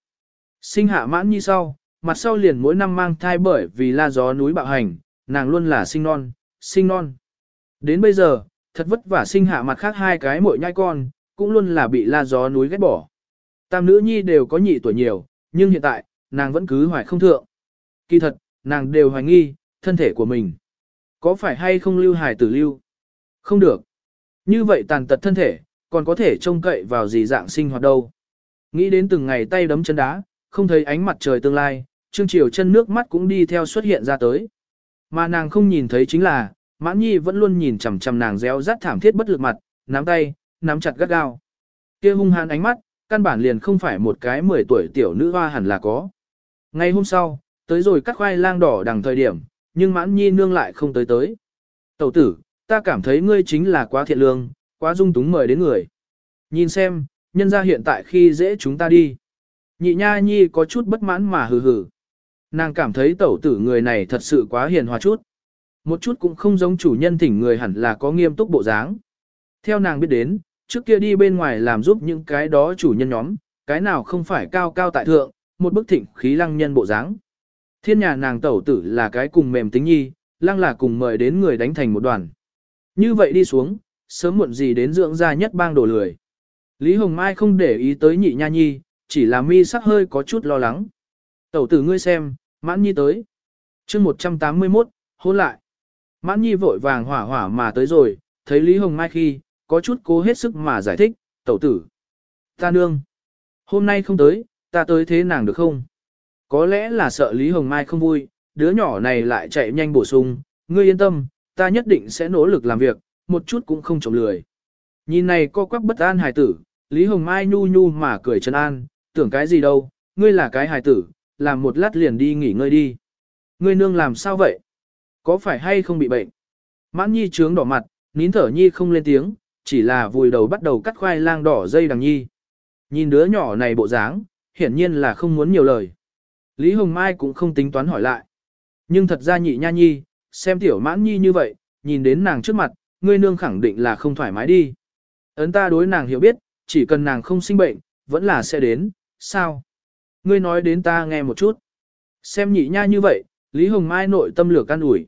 Speaker 1: Sinh hạ mãn như sau, mặt sau liền mỗi năm mang thai bởi vì la gió núi bạo hành, nàng luôn là sinh non, sinh non. Đến bây giờ, thật vất vả sinh hạ mặt khác hai cái mỗi nhai con, cũng luôn là bị la gió núi ghét bỏ. Tam nữ nhi đều có nhị tuổi nhiều, nhưng hiện tại, nàng vẫn cứ hoài không thượng. Kỳ thật, nàng đều hoài nghi, thân thể của mình. Có phải hay không lưu hài tử lưu? Không được. Như vậy tàn tật thân thể, còn có thể trông cậy vào gì dạng sinh hoạt đâu. Nghĩ đến từng ngày tay đấm chân đá, không thấy ánh mặt trời tương lai, Trương Triều chân nước mắt cũng đi theo xuất hiện ra tới. Mà nàng không nhìn thấy chính là, Mãn Nhi vẫn luôn nhìn chằm chằm nàng réo rắt thảm thiết bất lực mặt, nắm tay, nắm chặt gắt gao. Kia hung hãn ánh mắt, căn bản liền không phải một cái 10 tuổi tiểu nữ hoa hẳn là có. Ngày hôm sau, tới rồi cắt khoai lang đỏ đằng thời điểm, nhưng Mãn Nhi nương lại không tới tới. Tẩu tử, ta cảm thấy ngươi chính là quá thiện lương, quá dung túng mời đến người. Nhìn xem, nhân ra hiện tại khi dễ chúng ta đi. Nhị nha nhi có chút bất mãn mà hừ hừ. Nàng cảm thấy tẩu tử người này thật sự quá hiền hòa chút. Một chút cũng không giống chủ nhân thỉnh người hẳn là có nghiêm túc bộ dáng. Theo nàng biết đến, trước kia đi bên ngoài làm giúp những cái đó chủ nhân nhóm, cái nào không phải cao cao tại thượng, một bức thịnh khí lăng nhân bộ dáng. Thiên nhà nàng tẩu tử là cái cùng mềm tính nhi, lăng là cùng mời đến người đánh thành một đoàn. Như vậy đi xuống, sớm muộn gì đến dưỡng ra nhất bang đổ lười. Lý Hồng Mai không để ý tới nhị nha nhi, chỉ là mi sắc hơi có chút lo lắng. Tẩu tử ngươi xem, mãn nhi tới. chương 181, hôn lại. Mãn nhi vội vàng hỏa hỏa mà tới rồi, thấy Lý Hồng Mai khi, có chút cố hết sức mà giải thích, tẩu tử. Ta nương. Hôm nay không tới, ta tới thế nàng được không? Có lẽ là sợ Lý Hồng Mai không vui, đứa nhỏ này lại chạy nhanh bổ sung, ngươi yên tâm, ta nhất định sẽ nỗ lực làm việc, một chút cũng không trộm lười. Nhìn này co quắc bất an hài tử, Lý Hồng Mai nhu nhu mà cười chân an, tưởng cái gì đâu, ngươi là cái hài tử, làm một lát liền đi nghỉ ngơi đi. Ngươi nương làm sao vậy? Có phải hay không bị bệnh? Mãn nhi trướng đỏ mặt, nín thở nhi không lên tiếng, chỉ là vùi đầu bắt đầu cắt khoai lang đỏ dây đằng nhi. Nhìn đứa nhỏ này bộ dáng, hiển nhiên là không muốn nhiều lời. Lý Hồng Mai cũng không tính toán hỏi lại. Nhưng thật ra nhị nha nhi, xem tiểu mãn nhi như vậy, nhìn đến nàng trước mặt, ngươi nương khẳng định là không thoải mái đi. Ấn ta đối nàng hiểu biết, chỉ cần nàng không sinh bệnh, vẫn là sẽ đến, sao? Ngươi nói đến ta nghe một chút. Xem nhị nha như vậy, Lý Hồng Mai nội tâm lửa can ủi.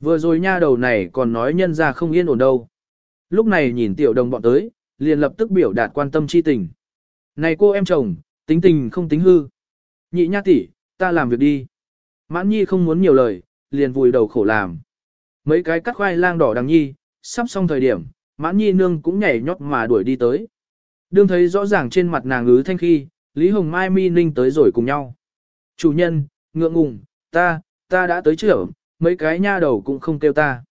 Speaker 1: Vừa rồi nha đầu này còn nói nhân ra không yên ổn đâu. Lúc này nhìn tiểu đồng bọn tới, liền lập tức biểu đạt quan tâm chi tình. Này cô em chồng, Tính tình không tính hư. Nhị nha tỷ, ta làm việc đi. Mãn nhi không muốn nhiều lời, liền vùi đầu khổ làm. Mấy cái cắt khoai lang đỏ đằng nhi, sắp xong thời điểm, mãn nhi nương cũng nhảy nhót mà đuổi đi tới. Đương thấy rõ ràng trên mặt nàng ứ thanh khi, Lý Hồng Mai mi ninh tới rồi cùng nhau. Chủ nhân, ngượng ngùng, ta, ta đã tới trưởng, mấy cái nha đầu cũng không kêu ta.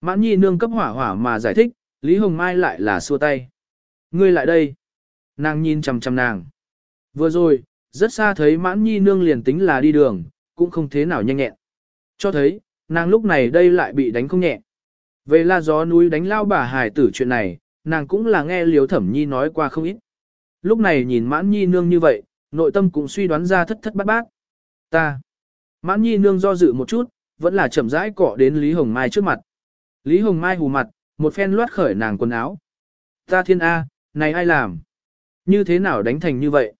Speaker 1: Mãn nhi nương cấp hỏa hỏa mà giải thích, Lý Hồng Mai lại là xua tay. Ngươi lại đây. Nàng nhìn chằm chằm nàng. Vừa rồi, rất xa thấy mãn nhi nương liền tính là đi đường, cũng không thế nào nhanh nhẹn. Cho thấy, nàng lúc này đây lại bị đánh không nhẹ. Về là gió núi đánh lao bà hải tử chuyện này, nàng cũng là nghe liếu thẩm nhi nói qua không ít. Lúc này nhìn mãn nhi nương như vậy, nội tâm cũng suy đoán ra thất thất bát bát. Ta. Mãn nhi nương do dự một chút, vẫn là chậm rãi cọ đến Lý Hồng Mai trước mặt. Lý Hồng Mai hù mặt, một phen loát khởi nàng quần áo. Ta thiên A, này ai làm? Như thế nào đánh thành như vậy?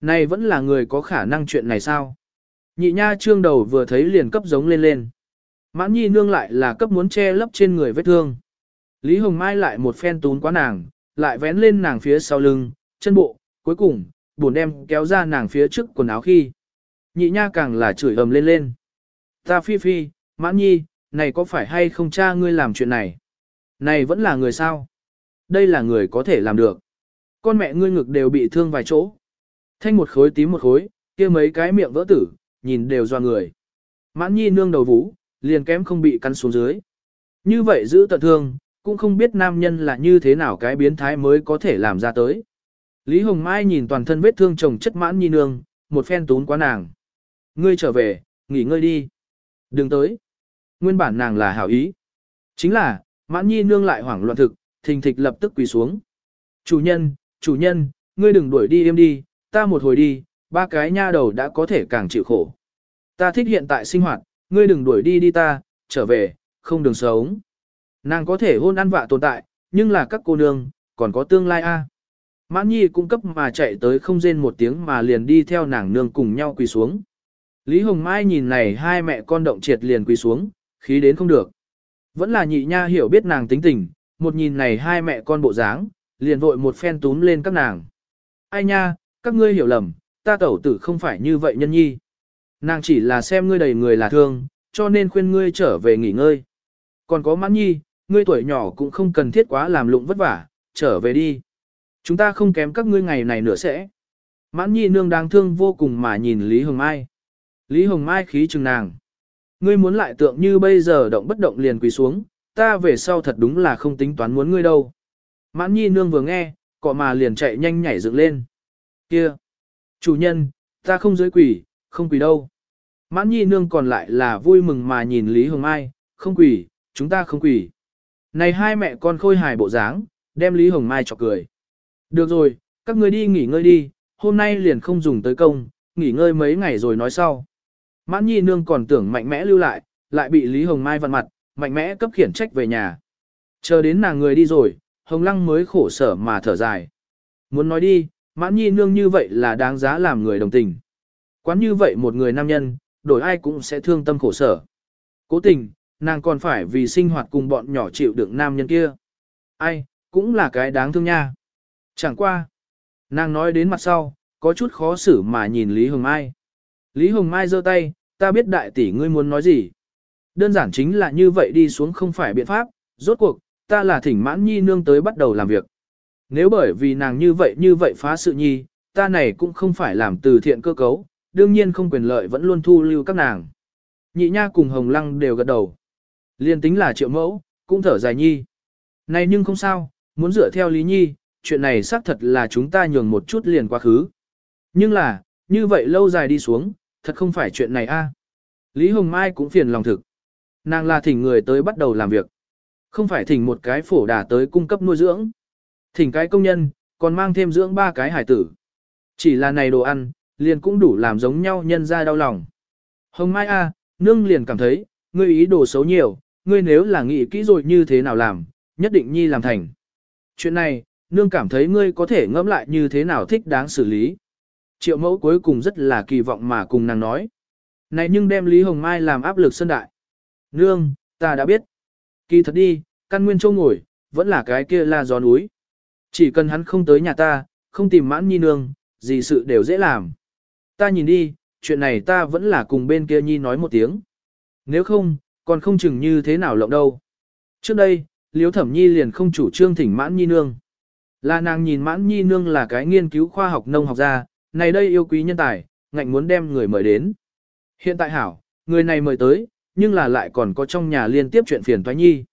Speaker 1: Này vẫn là người có khả năng chuyện này sao? Nhị nha trương đầu vừa thấy liền cấp giống lên lên. Mãn nhi nương lại là cấp muốn che lấp trên người vết thương. Lý Hồng Mai lại một phen tún quá nàng, lại vén lên nàng phía sau lưng, chân bộ, cuối cùng, buồn đem kéo ra nàng phía trước quần áo khi. Nhị nha càng là chửi ầm lên lên. Ta phi phi, mãn nhi, này có phải hay không cha ngươi làm chuyện này? Này vẫn là người sao? Đây là người có thể làm được. Con mẹ ngươi ngực đều bị thương vài chỗ. Thanh một khối tím một khối, kia mấy cái miệng vỡ tử, nhìn đều doa người. Mãn nhi nương đầu vũ, liền kém không bị cắn xuống dưới. Như vậy giữ tận thương, cũng không biết nam nhân là như thế nào cái biến thái mới có thể làm ra tới. Lý Hồng Mai nhìn toàn thân vết thương chồng chất mãn nhi nương, một phen tún quá nàng. Ngươi trở về, nghỉ ngơi đi. Đừng tới. Nguyên bản nàng là hảo ý. Chính là, mãn nhi nương lại hoảng loạn thực, thình thịch lập tức quỳ xuống. Chủ nhân, chủ nhân, ngươi đừng đuổi đi im đi, ta một hồi đi, ba cái nha đầu đã có thể càng chịu khổ. Ta thích hiện tại sinh hoạt, ngươi đừng đuổi đi đi ta, trở về, không đường sống. Nàng có thể hôn ăn vạ tồn tại, nhưng là các cô nương, còn có tương lai a. Mãn nhi cung cấp mà chạy tới không rên một tiếng mà liền đi theo nàng nương cùng nhau quỳ xuống. Lý Hồng Mai nhìn này hai mẹ con động triệt liền quỳ xuống, khí đến không được. Vẫn là nhị nha hiểu biết nàng tính tình, một nhìn này hai mẹ con bộ dáng, liền vội một phen túm lên các nàng. Ai nha, các ngươi hiểu lầm, ta tẩu tử không phải như vậy nhân nhi. Nàng chỉ là xem ngươi đầy người là thương, cho nên khuyên ngươi trở về nghỉ ngơi. Còn có mãn nhi, ngươi tuổi nhỏ cũng không cần thiết quá làm lụng vất vả, trở về đi. Chúng ta không kém các ngươi ngày này nữa sẽ. Mãn nhi nương đáng thương vô cùng mà nhìn Lý Hồng Mai. Lý Hồng Mai khí chừng nàng. Ngươi muốn lại tượng như bây giờ động bất động liền quỳ xuống, ta về sau thật đúng là không tính toán muốn ngươi đâu. Mãn nhi nương vừa nghe, cọ mà liền chạy nhanh nhảy dựng lên. Kia! Chủ nhân, ta không dưới quỷ, không quỷ đâu. Mãn nhi nương còn lại là vui mừng mà nhìn Lý Hồng Mai, không quỷ, chúng ta không quỷ. Này hai mẹ con khôi hài bộ dáng, đem Lý Hồng Mai chọc cười. Được rồi, các ngươi đi nghỉ ngơi đi, hôm nay liền không dùng tới công, nghỉ ngơi mấy ngày rồi nói sau. Mãn nhi nương còn tưởng mạnh mẽ lưu lại, lại bị Lý Hồng Mai vặn mặt, mạnh mẽ cấp khiển trách về nhà. Chờ đến nàng người đi rồi, Hồng Lăng mới khổ sở mà thở dài. Muốn nói đi, mãn nhi nương như vậy là đáng giá làm người đồng tình. Quán như vậy một người nam nhân, đổi ai cũng sẽ thương tâm khổ sở. Cố tình, nàng còn phải vì sinh hoạt cùng bọn nhỏ chịu đựng nam nhân kia. Ai, cũng là cái đáng thương nha. Chẳng qua. Nàng nói đến mặt sau, có chút khó xử mà nhìn Lý Hồng Mai. Lý Hồng Mai giơ tay, ta biết đại tỷ ngươi muốn nói gì. Đơn giản chính là như vậy đi xuống không phải biện pháp, rốt cuộc, ta là thỉnh mãn nhi nương tới bắt đầu làm việc. Nếu bởi vì nàng như vậy như vậy phá sự nhi, ta này cũng không phải làm từ thiện cơ cấu, đương nhiên không quyền lợi vẫn luôn thu lưu các nàng. Nhị nha cùng hồng lăng đều gật đầu. Liên tính là triệu mẫu, cũng thở dài nhi. Này nhưng không sao, muốn dựa theo lý nhi, chuyện này xác thật là chúng ta nhường một chút liền quá khứ. Nhưng là, như vậy lâu dài đi xuống, thật không phải chuyện này a. Lý Hồng Mai cũng phiền lòng thực. Nàng là thỉnh người tới bắt đầu làm việc. Không phải thỉnh một cái phổ đà tới cung cấp nuôi dưỡng. Thỉnh cái công nhân, còn mang thêm dưỡng ba cái hải tử. Chỉ là này đồ ăn, liền cũng đủ làm giống nhau nhân ra đau lòng. Hồng Mai A, nương liền cảm thấy, ngươi ý đồ xấu nhiều, ngươi nếu là nghĩ kỹ rồi như thế nào làm, nhất định nhi làm thành. Chuyện này, nương cảm thấy ngươi có thể ngẫm lại như thế nào thích đáng xử lý. Triệu mẫu cuối cùng rất là kỳ vọng mà cùng nàng nói. Này nhưng đem Lý Hồng Mai làm áp lực sân đại. Nương, ta đã biết. Kỳ thật đi, căn nguyên châu ngồi, vẫn là cái kia là gió núi. Chỉ cần hắn không tới nhà ta, không tìm mãn nhi nương, gì sự đều dễ làm. Ta nhìn đi, chuyện này ta vẫn là cùng bên kia nhi nói một tiếng. Nếu không, còn không chừng như thế nào lộng đâu. Trước đây, Liễu Thẩm Nhi liền không chủ trương thỉnh mãn nhi nương. Là nàng nhìn mãn nhi nương là cái nghiên cứu khoa học nông học gia, này đây yêu quý nhân tài, ngạnh muốn đem người mời đến. Hiện tại hảo, người này mời tới, nhưng là lại còn có trong nhà liên tiếp chuyện phiền toái nhi.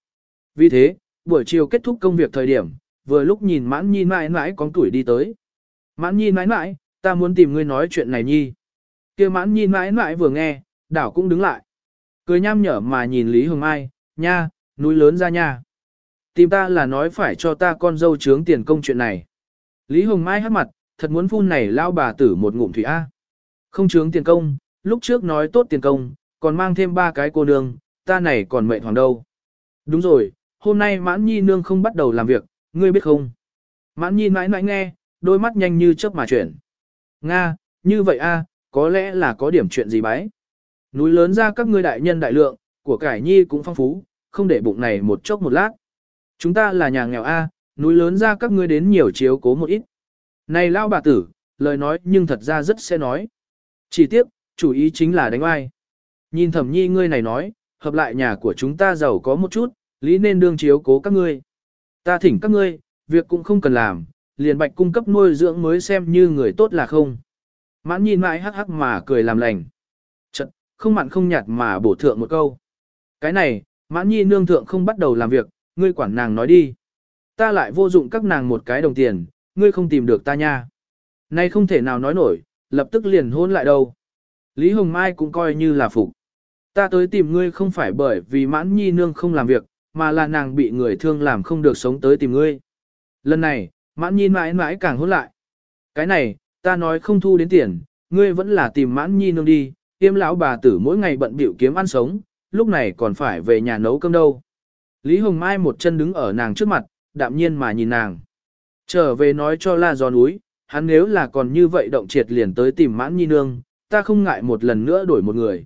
Speaker 1: Vì thế, buổi chiều kết thúc công việc thời điểm, vừa lúc nhìn mãn nhi mãi mãi con tuổi đi tới. Mãn nhi mãi mãi, ta muốn tìm ngươi nói chuyện này nhi. kia mãn nhi mãi mãi vừa nghe, đảo cũng đứng lại. Cười nham nhở mà nhìn Lý Hồng Mai, nha, núi lớn ra nha. Tìm ta là nói phải cho ta con dâu trướng tiền công chuyện này. Lý Hồng Mai hát mặt, thật muốn phun này lao bà tử một ngụm thủy A. Không trướng tiền công, lúc trước nói tốt tiền công, còn mang thêm ba cái cô nương, ta này còn mệt hoàng đâu. Đúng rồi, hôm nay mãn nhi nương không bắt đầu làm việc, ngươi biết không? Mãn nhi mãi mãi nghe, đôi mắt nhanh như chớp mà chuyển. Nga, như vậy a, có lẽ là có điểm chuyện gì bái. Núi lớn ra các ngươi đại nhân đại lượng, của cải nhi cũng phong phú, không để bụng này một chốc một lát. Chúng ta là nhà nghèo a, núi lớn ra các ngươi đến nhiều chiếu cố một ít. Này lao bà tử, lời nói nhưng thật ra rất sẽ nói. Chỉ tiếc, chủ ý chính là đánh ai. Nhìn thẩm nhi ngươi này nói, hợp lại nhà của chúng ta giàu có một chút, lý nên đương chiếu cố các ngươi. Ta thỉnh các ngươi, việc cũng không cần làm, liền bạch cung cấp nuôi dưỡng mới xem như người tốt là không. Mãn nhìn mãi hắc hắc mà cười làm lành. Chật, không mặn không nhạt mà bổ thượng một câu. Cái này, mãn nhi nương thượng không bắt đầu làm việc, ngươi quản nàng nói đi. Ta lại vô dụng các nàng một cái đồng tiền, ngươi không tìm được ta nha. Nay không thể nào nói nổi, lập tức liền hôn lại đâu. Lý Hồng Mai cũng coi như là phục. Ta tới tìm ngươi không phải bởi vì mãn nhi nương không làm việc, mà là nàng bị người thương làm không được sống tới tìm ngươi. Lần này, mãn nhi mãi mãi càng hôn lại. Cái này, ta nói không thu đến tiền, ngươi vẫn là tìm mãn nhi nương đi, tiêm lão bà tử mỗi ngày bận bịu kiếm ăn sống, lúc này còn phải về nhà nấu cơm đâu. Lý Hồng Mai một chân đứng ở nàng trước mặt, đạm nhiên mà nhìn nàng. Trở về nói cho la giòn núi, hắn nếu là còn như vậy động triệt liền tới tìm mãn nhi nương, ta không ngại một lần nữa đổi một người.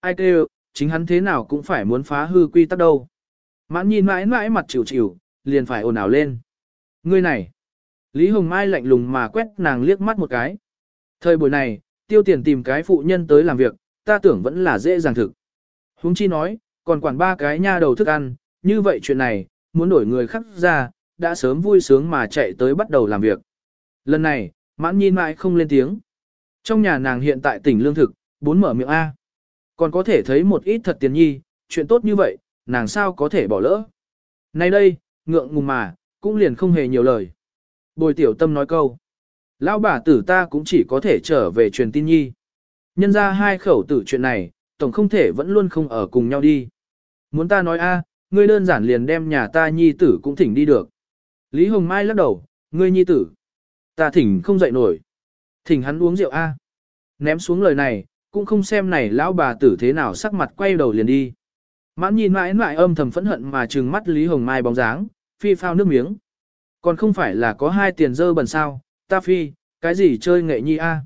Speaker 1: Ai kêu, chính hắn thế nào cũng phải muốn phá hư quy tắc đâu. Mãn nhìn mãi mãi mặt chịu chịu, liền phải ồn ào lên. Ngươi này, Lý Hồng Mai lạnh lùng mà quét nàng liếc mắt một cái. Thời buổi này, tiêu tiền tìm cái phụ nhân tới làm việc, ta tưởng vẫn là dễ dàng thực. Huống chi nói, còn quản ba cái nha đầu thức ăn, như vậy chuyện này, muốn đổi người khác ra, đã sớm vui sướng mà chạy tới bắt đầu làm việc. Lần này, mãn nhìn mãi không lên tiếng. Trong nhà nàng hiện tại tỉnh lương thực, bốn mở miệng A. Còn có thể thấy một ít thật tiền nhi, chuyện tốt như vậy, nàng sao có thể bỏ lỡ. Nay đây, ngượng ngùng mà, cũng liền không hề nhiều lời. Bồi tiểu tâm nói câu. Lão bà tử ta cũng chỉ có thể trở về truyền tin nhi. Nhân ra hai khẩu tử chuyện này, tổng không thể vẫn luôn không ở cùng nhau đi. Muốn ta nói a, ngươi đơn giản liền đem nhà ta nhi tử cũng thỉnh đi được. Lý Hồng Mai lắc đầu, ngươi nhi tử. Ta thỉnh không dậy nổi. Thỉnh hắn uống rượu a. Ném xuống lời này, cũng không xem này lão bà tử thế nào sắc mặt quay đầu liền đi. Mãn nhìn mãi mãi âm thầm phẫn hận mà trừng mắt Lý Hồng Mai bóng dáng, phi phao nước miếng. Còn không phải là có hai tiền dơ bẩn sao, ta phi, cái gì chơi nghệ nhi a?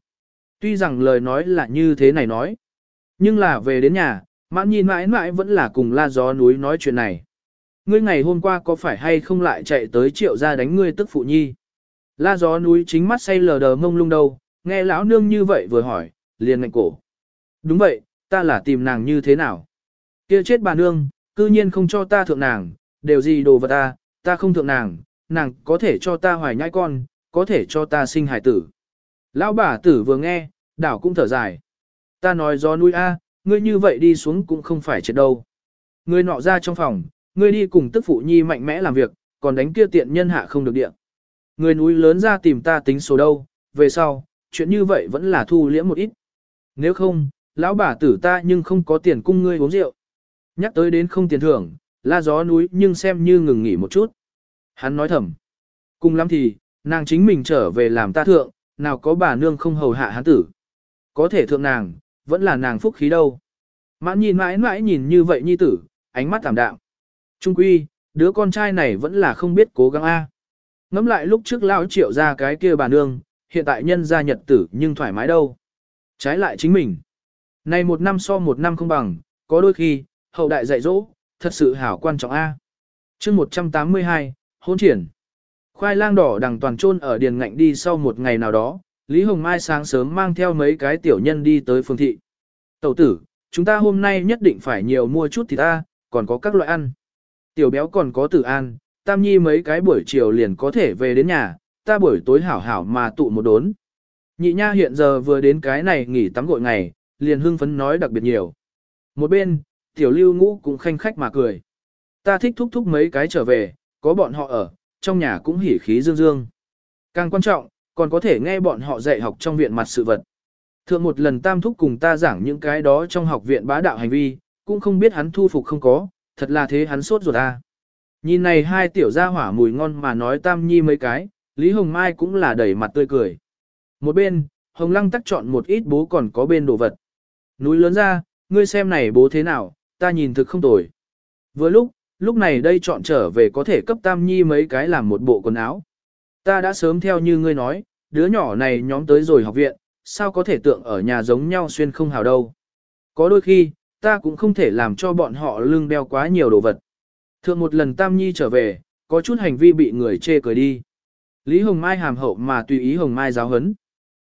Speaker 1: Tuy rằng lời nói là như thế này nói, nhưng là về đến nhà, mãn nhìn mãi mãi vẫn là cùng la gió núi nói chuyện này. Ngươi ngày hôm qua có phải hay không lại chạy tới triệu ra đánh ngươi tức phụ nhi? La gió núi chính mắt say lờ đờ mông lung đâu, nghe lão nương như vậy vừa hỏi, liền ngạnh cổ. Đúng vậy, ta là tìm nàng như thế nào? Kia chết bà nương, cư nhiên không cho ta thượng nàng, đều gì đồ vật ta, ta không thượng nàng, nàng có thể cho ta hoài nhai con, có thể cho ta sinh hải tử. Lão bà tử vừa nghe, đảo cũng thở dài. Ta nói do nuôi a, ngươi như vậy đi xuống cũng không phải chết đâu. Ngươi nọ ra trong phòng, ngươi đi cùng tức phụ nhi mạnh mẽ làm việc, còn đánh kia tiện nhân hạ không được điện. Người núi lớn ra tìm ta tính số đâu, về sau, chuyện như vậy vẫn là thu liễm một ít. Nếu không, lão bà tử ta nhưng không có tiền cung ngươi uống rượu. Nhắc tới đến không tiền thưởng, la gió núi nhưng xem như ngừng nghỉ một chút. Hắn nói thầm. Cùng lắm thì, nàng chính mình trở về làm ta thượng, nào có bà nương không hầu hạ hắn tử. Có thể thượng nàng, vẫn là nàng phúc khí đâu. Mãn nhìn mãi mãi nhìn như vậy nhi tử, ánh mắt tạm đạm. Trung quy, đứa con trai này vẫn là không biết cố gắng a. Ngắm lại lúc trước lão triệu ra cái kia bà nương, hiện tại nhân gia nhật tử nhưng thoải mái đâu. Trái lại chính mình. Này một năm so một năm không bằng, có đôi khi, hậu đại dạy dỗ, thật sự hảo quan trọng A. chương 182, hôn triển. Khoai lang đỏ đằng toàn trôn ở điền ngạnh đi sau một ngày nào đó, Lý Hồng Mai sáng sớm mang theo mấy cái tiểu nhân đi tới phương thị. Tẩu tử, chúng ta hôm nay nhất định phải nhiều mua chút thịt ta, còn có các loại ăn. Tiểu béo còn có tử an, tam nhi mấy cái buổi chiều liền có thể về đến nhà, ta buổi tối hảo hảo mà tụ một đốn. Nhị nha hiện giờ vừa đến cái này nghỉ tắm gội ngày, liền hưng phấn nói đặc biệt nhiều. Một bên, tiểu lưu ngũ cũng khanh khách mà cười. Ta thích thúc thúc mấy cái trở về, có bọn họ ở, trong nhà cũng hỉ khí dương dương. Càng quan trọng, còn có thể nghe bọn họ dạy học trong viện mặt sự vật. Thượng một lần tam thúc cùng ta giảng những cái đó trong học viện bá đạo hành vi, cũng không biết hắn thu phục không có, thật là thế hắn sốt ruột ta. Nhìn này hai tiểu gia hỏa mùi ngon mà nói tam nhi mấy cái, Lý Hồng Mai cũng là đẩy mặt tươi cười. Một bên, Hồng Lăng tắc chọn một ít bố còn có bên đồ vật. Núi lớn ra, ngươi xem này bố thế nào, ta nhìn thực không tồi. Vừa lúc, lúc này đây chọn trở về có thể cấp tam nhi mấy cái làm một bộ quần áo. Ta đã sớm theo như ngươi nói, đứa nhỏ này nhóm tới rồi học viện, sao có thể tượng ở nhà giống nhau xuyên không hào đâu. Có đôi khi, ta cũng không thể làm cho bọn họ lưng đeo quá nhiều đồ vật. Thượng một lần Tam Nhi trở về, có chút hành vi bị người chê cười đi. Lý Hồng Mai hàm hậu mà tùy ý Hồng Mai giáo hấn.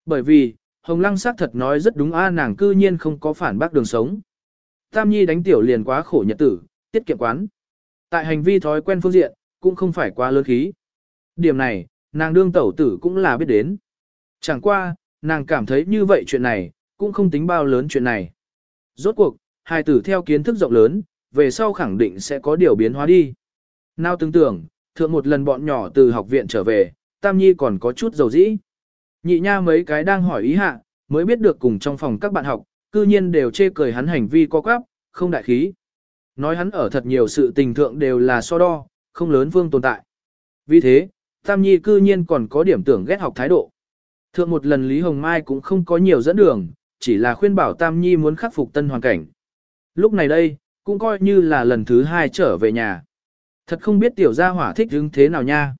Speaker 1: Bởi vì, Hồng Lăng xác thật nói rất đúng a nàng cư nhiên không có phản bác đường sống. Tam Nhi đánh tiểu liền quá khổ nhật tử, tiết kiệm quán. Tại hành vi thói quen phương diện, cũng không phải quá lớn khí. Điểm này, nàng đương tẩu tử cũng là biết đến. Chẳng qua, nàng cảm thấy như vậy chuyện này, cũng không tính bao lớn chuyện này. Rốt cuộc, hai tử theo kiến thức rộng lớn, về sau khẳng định sẽ có điều biến hóa đi. Nào tưởng tưởng, thượng một lần bọn nhỏ từ học viện trở về, Tam Nhi còn có chút dầu dĩ. Nhị nha mấy cái đang hỏi ý hạ, mới biết được cùng trong phòng các bạn học, cư nhiên đều chê cười hắn hành vi co quắp, không đại khí. Nói hắn ở thật nhiều sự tình thượng đều là so đo, không lớn vương tồn tại. Vì thế, Tam Nhi cư nhiên còn có điểm tưởng ghét học thái độ. Thượng một lần Lý Hồng Mai cũng không có nhiều dẫn đường, chỉ là khuyên bảo Tam Nhi muốn khắc phục tân hoàn cảnh. Lúc này đây, cũng coi như là lần thứ hai trở về nhà. Thật không biết tiểu gia hỏa thích hứng thế nào nha.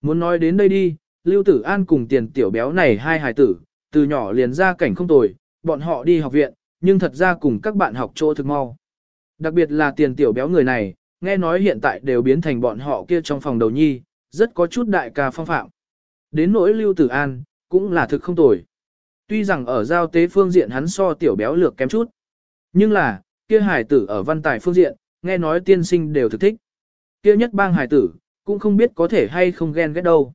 Speaker 1: Muốn nói đến đây đi, Lưu Tử An cùng tiền tiểu béo này hai hài tử, từ nhỏ liền ra cảnh không tồi, bọn họ đi học viện, nhưng thật ra cùng các bạn học chỗ thực mau. Đặc biệt là tiền tiểu béo người này, nghe nói hiện tại đều biến thành bọn họ kia trong phòng đầu nhi, rất có chút đại ca phong phạm. Đến nỗi Lưu Tử An, cũng là thực không tồi. Tuy rằng ở giao tế phương diện hắn so tiểu béo lược kém chút, nhưng là, kia hải tử ở văn tài phương diện, nghe nói tiên sinh đều thực thích. Kia nhất bang hải tử, cũng không biết có thể hay không ghen ghét đâu.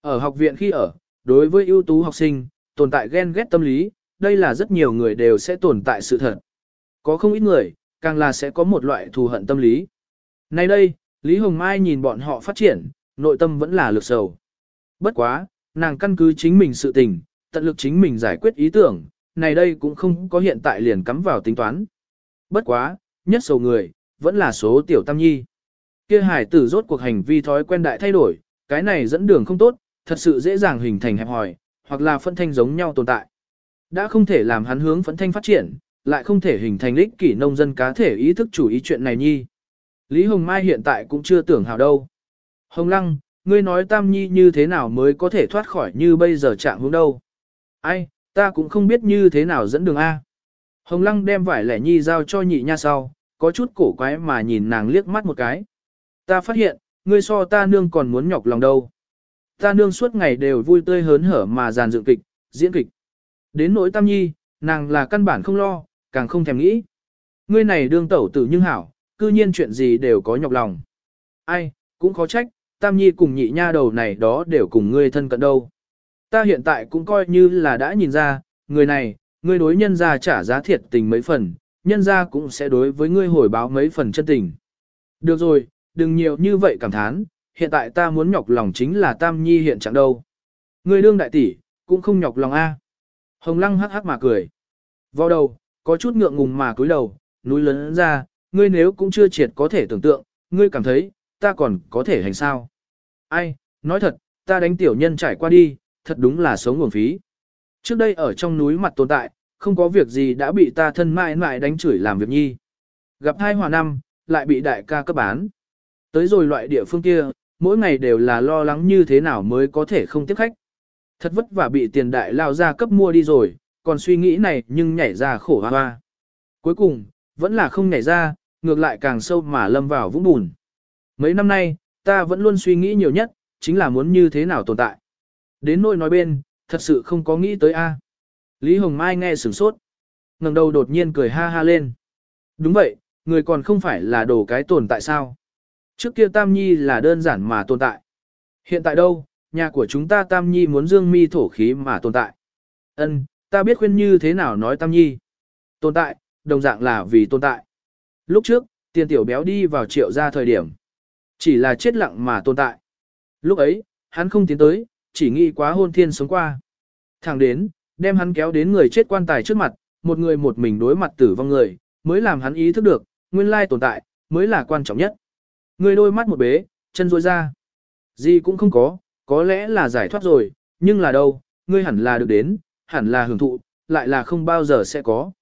Speaker 1: Ở học viện khi ở, đối với ưu tú học sinh, tồn tại ghen ghét tâm lý, đây là rất nhiều người đều sẽ tồn tại sự thật. Có không ít người, càng là sẽ có một loại thù hận tâm lý. Nay đây, Lý Hồng Mai nhìn bọn họ phát triển, nội tâm vẫn là lực sầu. Bất quá, nàng căn cứ chính mình sự tình, tận lực chính mình giải quyết ý tưởng, này đây cũng không có hiện tại liền cắm vào tính toán. Bất quá, nhất sầu người, vẫn là số tiểu tam nhi. Kia hải tử rốt cuộc hành vi thói quen đại thay đổi, cái này dẫn đường không tốt, thật sự dễ dàng hình thành hẹp hòi, hoặc là phân thanh giống nhau tồn tại. Đã không thể làm hắn hướng phấn thanh phát triển, lại không thể hình thành lích kỷ nông dân cá thể ý thức chủ ý chuyện này nhi. Lý Hồng Mai hiện tại cũng chưa tưởng hào đâu. Hồng Lăng, ngươi nói Tam Nhi như thế nào mới có thể thoát khỏi như bây giờ trạng hướng đâu. Ai, ta cũng không biết như thế nào dẫn đường A. Hồng Lăng đem vải lẻ nhi giao cho nhị nha sau, có chút cổ quái mà nhìn nàng liếc mắt một cái. Ta phát hiện, ngươi so ta nương còn muốn nhọc lòng đâu. Ta nương suốt ngày đều vui tươi hớn hở mà giàn dựng kịch, diễn kịch. Đến nỗi tam nhi, nàng là căn bản không lo, càng không thèm nghĩ. Ngươi này đương tẩu tử nhưng hảo, cư nhiên chuyện gì đều có nhọc lòng. Ai, cũng khó trách, tam nhi cùng nhị nha đầu này đó đều cùng ngươi thân cận đâu. Ta hiện tại cũng coi như là đã nhìn ra, người này, ngươi đối nhân ra trả giá thiệt tình mấy phần, nhân ra cũng sẽ đối với ngươi hồi báo mấy phần chân tình. Được rồi, đừng nhiều như vậy cảm thán, hiện tại ta muốn nhọc lòng chính là Tam Nhi hiện trạng đâu. Ngươi đương đại tỷ, cũng không nhọc lòng a. Hồng Lăng hắc hắc mà cười. Vào đầu, có chút ngượng ngùng mà cúi đầu, núi lớn ra, ngươi nếu cũng chưa triệt có thể tưởng tượng, ngươi cảm thấy, ta còn có thể hành sao. Ai, nói thật, ta đánh tiểu nhân trải qua đi, thật đúng là sống nguồn phí. Trước đây ở trong núi mặt tồn tại, không có việc gì đã bị ta thân mãi mãi đánh chửi làm việc nhi. Gặp hai hòa năm, lại bị đại ca cấp bán. Tới rồi loại địa phương kia, mỗi ngày đều là lo lắng như thế nào mới có thể không tiếp khách. Thật vất vả bị tiền đại lao ra cấp mua đi rồi, còn suy nghĩ này nhưng nhảy ra khổ hoa hoa. Cuối cùng, vẫn là không nhảy ra, ngược lại càng sâu mà lâm vào vũng bùn. Mấy năm nay, ta vẫn luôn suy nghĩ nhiều nhất, chính là muốn như thế nào tồn tại. Đến nỗi nói bên, thật sự không có nghĩ tới a. Lý Hồng Mai nghe sửng sốt. ngẩng đầu đột nhiên cười ha ha lên. Đúng vậy, người còn không phải là đồ cái tồn tại sao. Trước kia Tam Nhi là đơn giản mà tồn tại. Hiện tại đâu, nhà của chúng ta Tam Nhi muốn dương mi thổ khí mà tồn tại. Ân, ta biết khuyên như thế nào nói Tam Nhi. Tồn tại, đồng dạng là vì tồn tại. Lúc trước, tiền tiểu béo đi vào triệu ra thời điểm. Chỉ là chết lặng mà tồn tại. Lúc ấy, hắn không tiến tới, chỉ nghĩ quá hôn thiên sống qua. Thẳng đến, đem hắn kéo đến người chết quan tài trước mặt, một người một mình đối mặt tử vong người, mới làm hắn ý thức được, nguyên lai tồn tại, mới là quan trọng nhất. Người đôi mắt một bế, chân rối ra. Gì cũng không có, có lẽ là giải thoát rồi, nhưng là đâu, ngươi hẳn là được đến, hẳn là hưởng thụ, lại là không bao giờ sẽ có.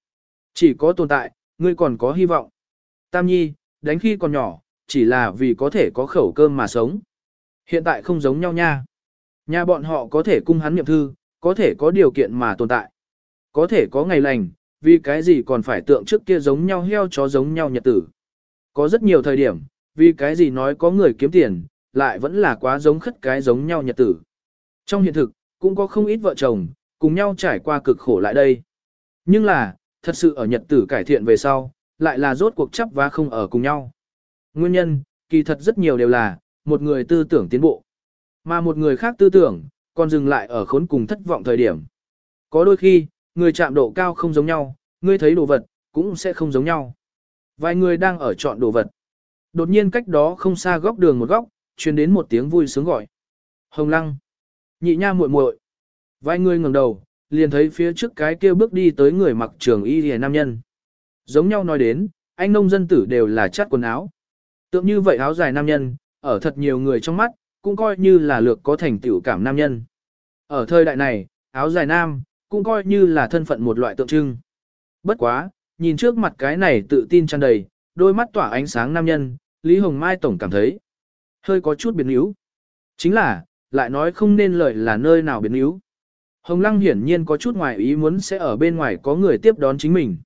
Speaker 1: Chỉ có tồn tại, ngươi còn có hy vọng. Tam Nhi, đánh khi còn nhỏ, chỉ là vì có thể có khẩu cơm mà sống. Hiện tại không giống nhau nha. Nhà bọn họ có thể cung hắn niệm thư, có thể có điều kiện mà tồn tại. Có thể có ngày lành, vì cái gì còn phải tượng trước kia giống nhau heo chó giống nhau nhật tử. Có rất nhiều thời điểm, vì cái gì nói có người kiếm tiền, lại vẫn là quá giống khất cái giống nhau nhật tử. Trong hiện thực, cũng có không ít vợ chồng, cùng nhau trải qua cực khổ lại đây. Nhưng là, thật sự ở nhật tử cải thiện về sau, lại là rốt cuộc chấp và không ở cùng nhau. Nguyên nhân, kỳ thật rất nhiều đều là, một người tư tưởng tiến bộ, mà một người khác tư tưởng, còn dừng lại ở khốn cùng thất vọng thời điểm. Có đôi khi, người chạm độ cao không giống nhau, người thấy đồ vật, cũng sẽ không giống nhau. Vài người đang ở chọn đồ vật. Đột nhiên cách đó không xa góc đường một góc, truyền đến một tiếng vui sướng gọi. Hồng lăng. Nhị nha muội muội. Vài người ngẩng đầu, liền thấy phía trước cái kia bước đi tới người mặc trường y lìa nam nhân. Giống nhau nói đến, anh nông dân tử đều là chắt quần áo. Tượng như vậy áo dài nam nhân, ở thật nhiều người trong mắt, cũng coi như là lược có thành tựu cảm nam nhân. Ở thời đại này, áo dài nam, cũng coi như là thân phận một loại tượng trưng. Bất quá, nhìn trước mặt cái này tự tin tràn đầy, đôi mắt tỏa ánh sáng nam nhân, Lý Hồng Mai tổng cảm thấy hơi có chút biến yếu. Chính là, lại nói không nên lời là nơi nào biến yếu. Hồng Lăng hiển nhiên có chút ngoài ý muốn sẽ ở bên ngoài có người tiếp đón chính mình.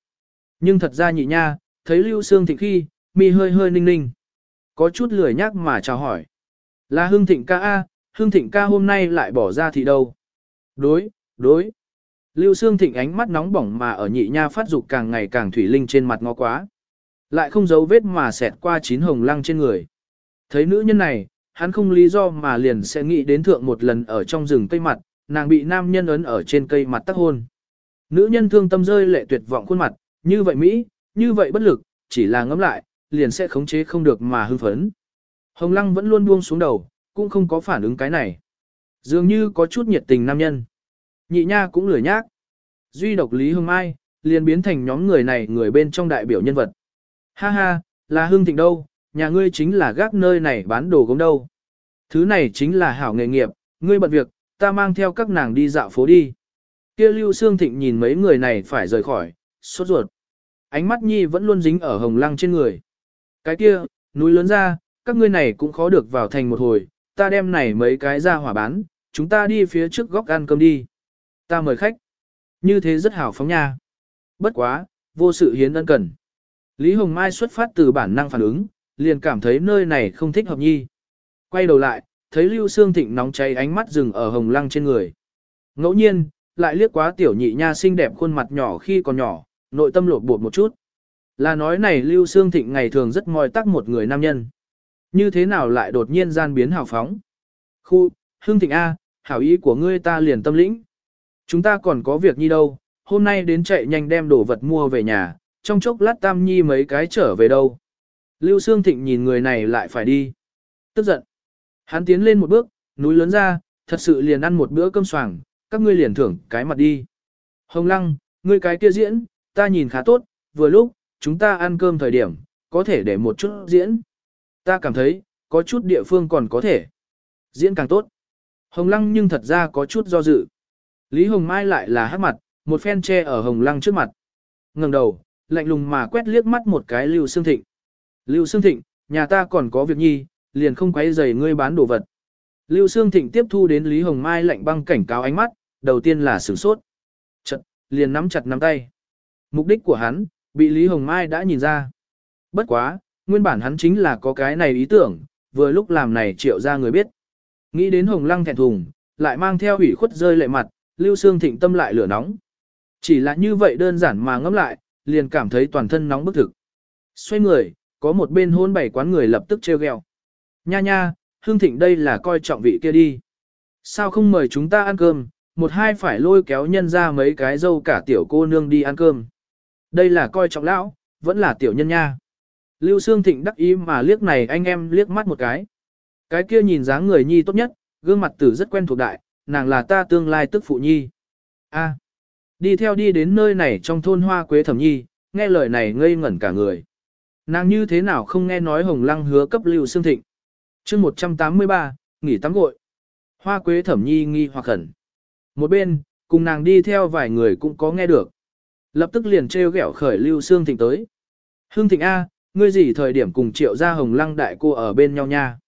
Speaker 1: Nhưng thật ra nhị nha, thấy Lưu Sương Thịnh khi, mi hơi hơi ninh ninh. Có chút lười nhắc mà chào hỏi. Là Hương Thịnh ca A, Hương Thịnh ca hôm nay lại bỏ ra thì đâu. Đối, đối. Lưu Sương Thịnh ánh mắt nóng bỏng mà ở nhị nha phát dục càng ngày càng thủy linh trên mặt ngó quá. Lại không giấu vết mà xẹt qua chín hồng lăng trên người. Thấy nữ nhân này, hắn không lý do mà liền sẽ nghĩ đến thượng một lần ở trong rừng cây mặt, nàng bị nam nhân ấn ở trên cây mặt tắc hôn. Nữ nhân thương tâm rơi lệ tuyệt vọng khuôn mặt, như vậy Mỹ, như vậy bất lực, chỉ là ngẫm lại, liền sẽ khống chế không được mà hưng phấn. Hồng Lăng vẫn luôn buông xuống đầu, cũng không có phản ứng cái này. Dường như có chút nhiệt tình nam nhân. Nhị nha cũng lười nhác. Duy độc Lý hương Mai, liền biến thành nhóm người này người bên trong đại biểu nhân vật. Ha ha, là hương Thịnh đâu, nhà ngươi chính là gác nơi này bán đồ gốm đâu. Thứ này chính là hảo nghề nghiệp, ngươi bận việc, ta mang theo các nàng đi dạo phố đi. Kia Lưu Sương Thịnh nhìn mấy người này phải rời khỏi, sốt ruột. Ánh mắt nhi vẫn luôn dính ở hồng lăng trên người. Cái kia, núi lớn ra, các ngươi này cũng khó được vào thành một hồi, ta đem này mấy cái ra hỏa bán, chúng ta đi phía trước góc ăn cơm đi. Ta mời khách. Như thế rất hảo phóng nha. Bất quá, vô sự hiến ân cần. Lý Hồng Mai xuất phát từ bản năng phản ứng, liền cảm thấy nơi này không thích hợp nhi. Quay đầu lại, thấy Lưu Sương Thịnh nóng cháy ánh mắt dừng ở hồng lăng trên người. Ngẫu nhiên, lại liếc quá tiểu nhị nha xinh đẹp khuôn mặt nhỏ khi còn nhỏ, nội tâm lột bột một chút. Là nói này Lưu Sương Thịnh ngày thường rất mòi tắc một người nam nhân. Như thế nào lại đột nhiên gian biến hào phóng? Khu, Hương Thịnh A, hảo ý của ngươi ta liền tâm lĩnh. Chúng ta còn có việc nhi đâu, hôm nay đến chạy nhanh đem đồ vật mua về nhà, trong chốc lát tam nhi mấy cái trở về đâu. Lưu Sương Thịnh nhìn người này lại phải đi. Tức giận. Hắn tiến lên một bước, núi lớn ra, thật sự liền ăn một bữa cơm xoàng, các ngươi liền thưởng cái mặt đi. Hồng Lăng, ngươi cái kia diễn, ta nhìn khá tốt, vừa lúc, chúng ta ăn cơm thời điểm, có thể để một chút diễn. Ta cảm thấy, có chút địa phương còn có thể. Diễn càng tốt. Hồng Lăng nhưng thật ra có chút do dự. Lý Hồng Mai lại là hát mặt, một phen che ở Hồng Lăng trước mặt. ngẩng đầu, lạnh lùng mà quét liếc mắt một cái Lưu Sương Thịnh. Lưu Sương Thịnh, nhà ta còn có việc nhi, liền không quấy rầy ngươi bán đồ vật. Lưu Sương Thịnh tiếp thu đến Lý Hồng Mai lạnh băng cảnh cáo ánh mắt, đầu tiên là sửng sốt. Chật, liền nắm chặt nắm tay. Mục đích của hắn, bị Lý Hồng Mai đã nhìn ra. Bất quá, nguyên bản hắn chính là có cái này ý tưởng, vừa lúc làm này triệu ra người biết. Nghĩ đến Hồng Lăng thẹn thùng, lại mang theo ủy khuất rơi lệ mặt, Lưu Sương Thịnh tâm lại lửa nóng. Chỉ là như vậy đơn giản mà ngẫm lại, liền cảm thấy toàn thân nóng bức thực. Xoay người, có một bên hôn bảy quán người lập tức trêu ghẹo. Nha nha, Hương Thịnh đây là coi trọng vị kia đi. Sao không mời chúng ta ăn cơm, một hai phải lôi kéo nhân ra mấy cái dâu cả tiểu cô nương đi ăn cơm. Đây là coi trọng lão, vẫn là tiểu nhân nha. Lưu Sương Thịnh đắc ý mà liếc này anh em liếc mắt một cái. Cái kia nhìn dáng người nhi tốt nhất, gương mặt tử rất quen thuộc đại, nàng là ta tương lai tức phụ nhi. A. đi theo đi đến nơi này trong thôn hoa quế thẩm nhi, nghe lời này ngây ngẩn cả người. Nàng như thế nào không nghe nói hồng lăng hứa cấp Lưu Sương Thịnh. chương 183, nghỉ tắm gội. Hoa quế thẩm nhi nghi hoặc khẩn. Một bên, cùng nàng đi theo vài người cũng có nghe được. Lập tức liền treo gẹo khởi Lưu Sương Thịnh tới. Hương Thịnh A, ngươi gì thời điểm cùng triệu gia hồng lăng đại cô ở bên nhau nha.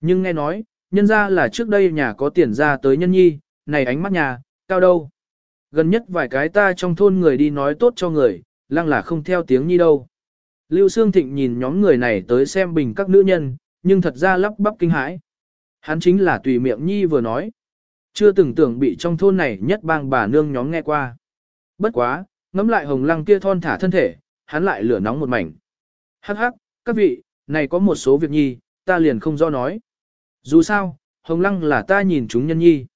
Speaker 1: Nhưng nghe nói, nhân ra là trước đây nhà có tiền ra tới nhân nhi, này ánh mắt nhà, cao đâu. Gần nhất vài cái ta trong thôn người đi nói tốt cho người, lăng là không theo tiếng nhi đâu. Lưu Sương Thịnh nhìn nhóm người này tới xem bình các nữ nhân, nhưng thật ra lắp bắp kinh hãi. Hắn chính là tùy miệng nhi vừa nói. Chưa từng tưởng bị trong thôn này nhất bang bà nương nhóm nghe qua. Bất quá, ngắm lại hồng lăng kia thon thả thân thể, hắn lại lửa nóng một mảnh. Hắc hắc, các vị, này có một số việc nhi, ta liền không do nói. Dù sao, hồng lăng là ta nhìn chúng nhân nhi.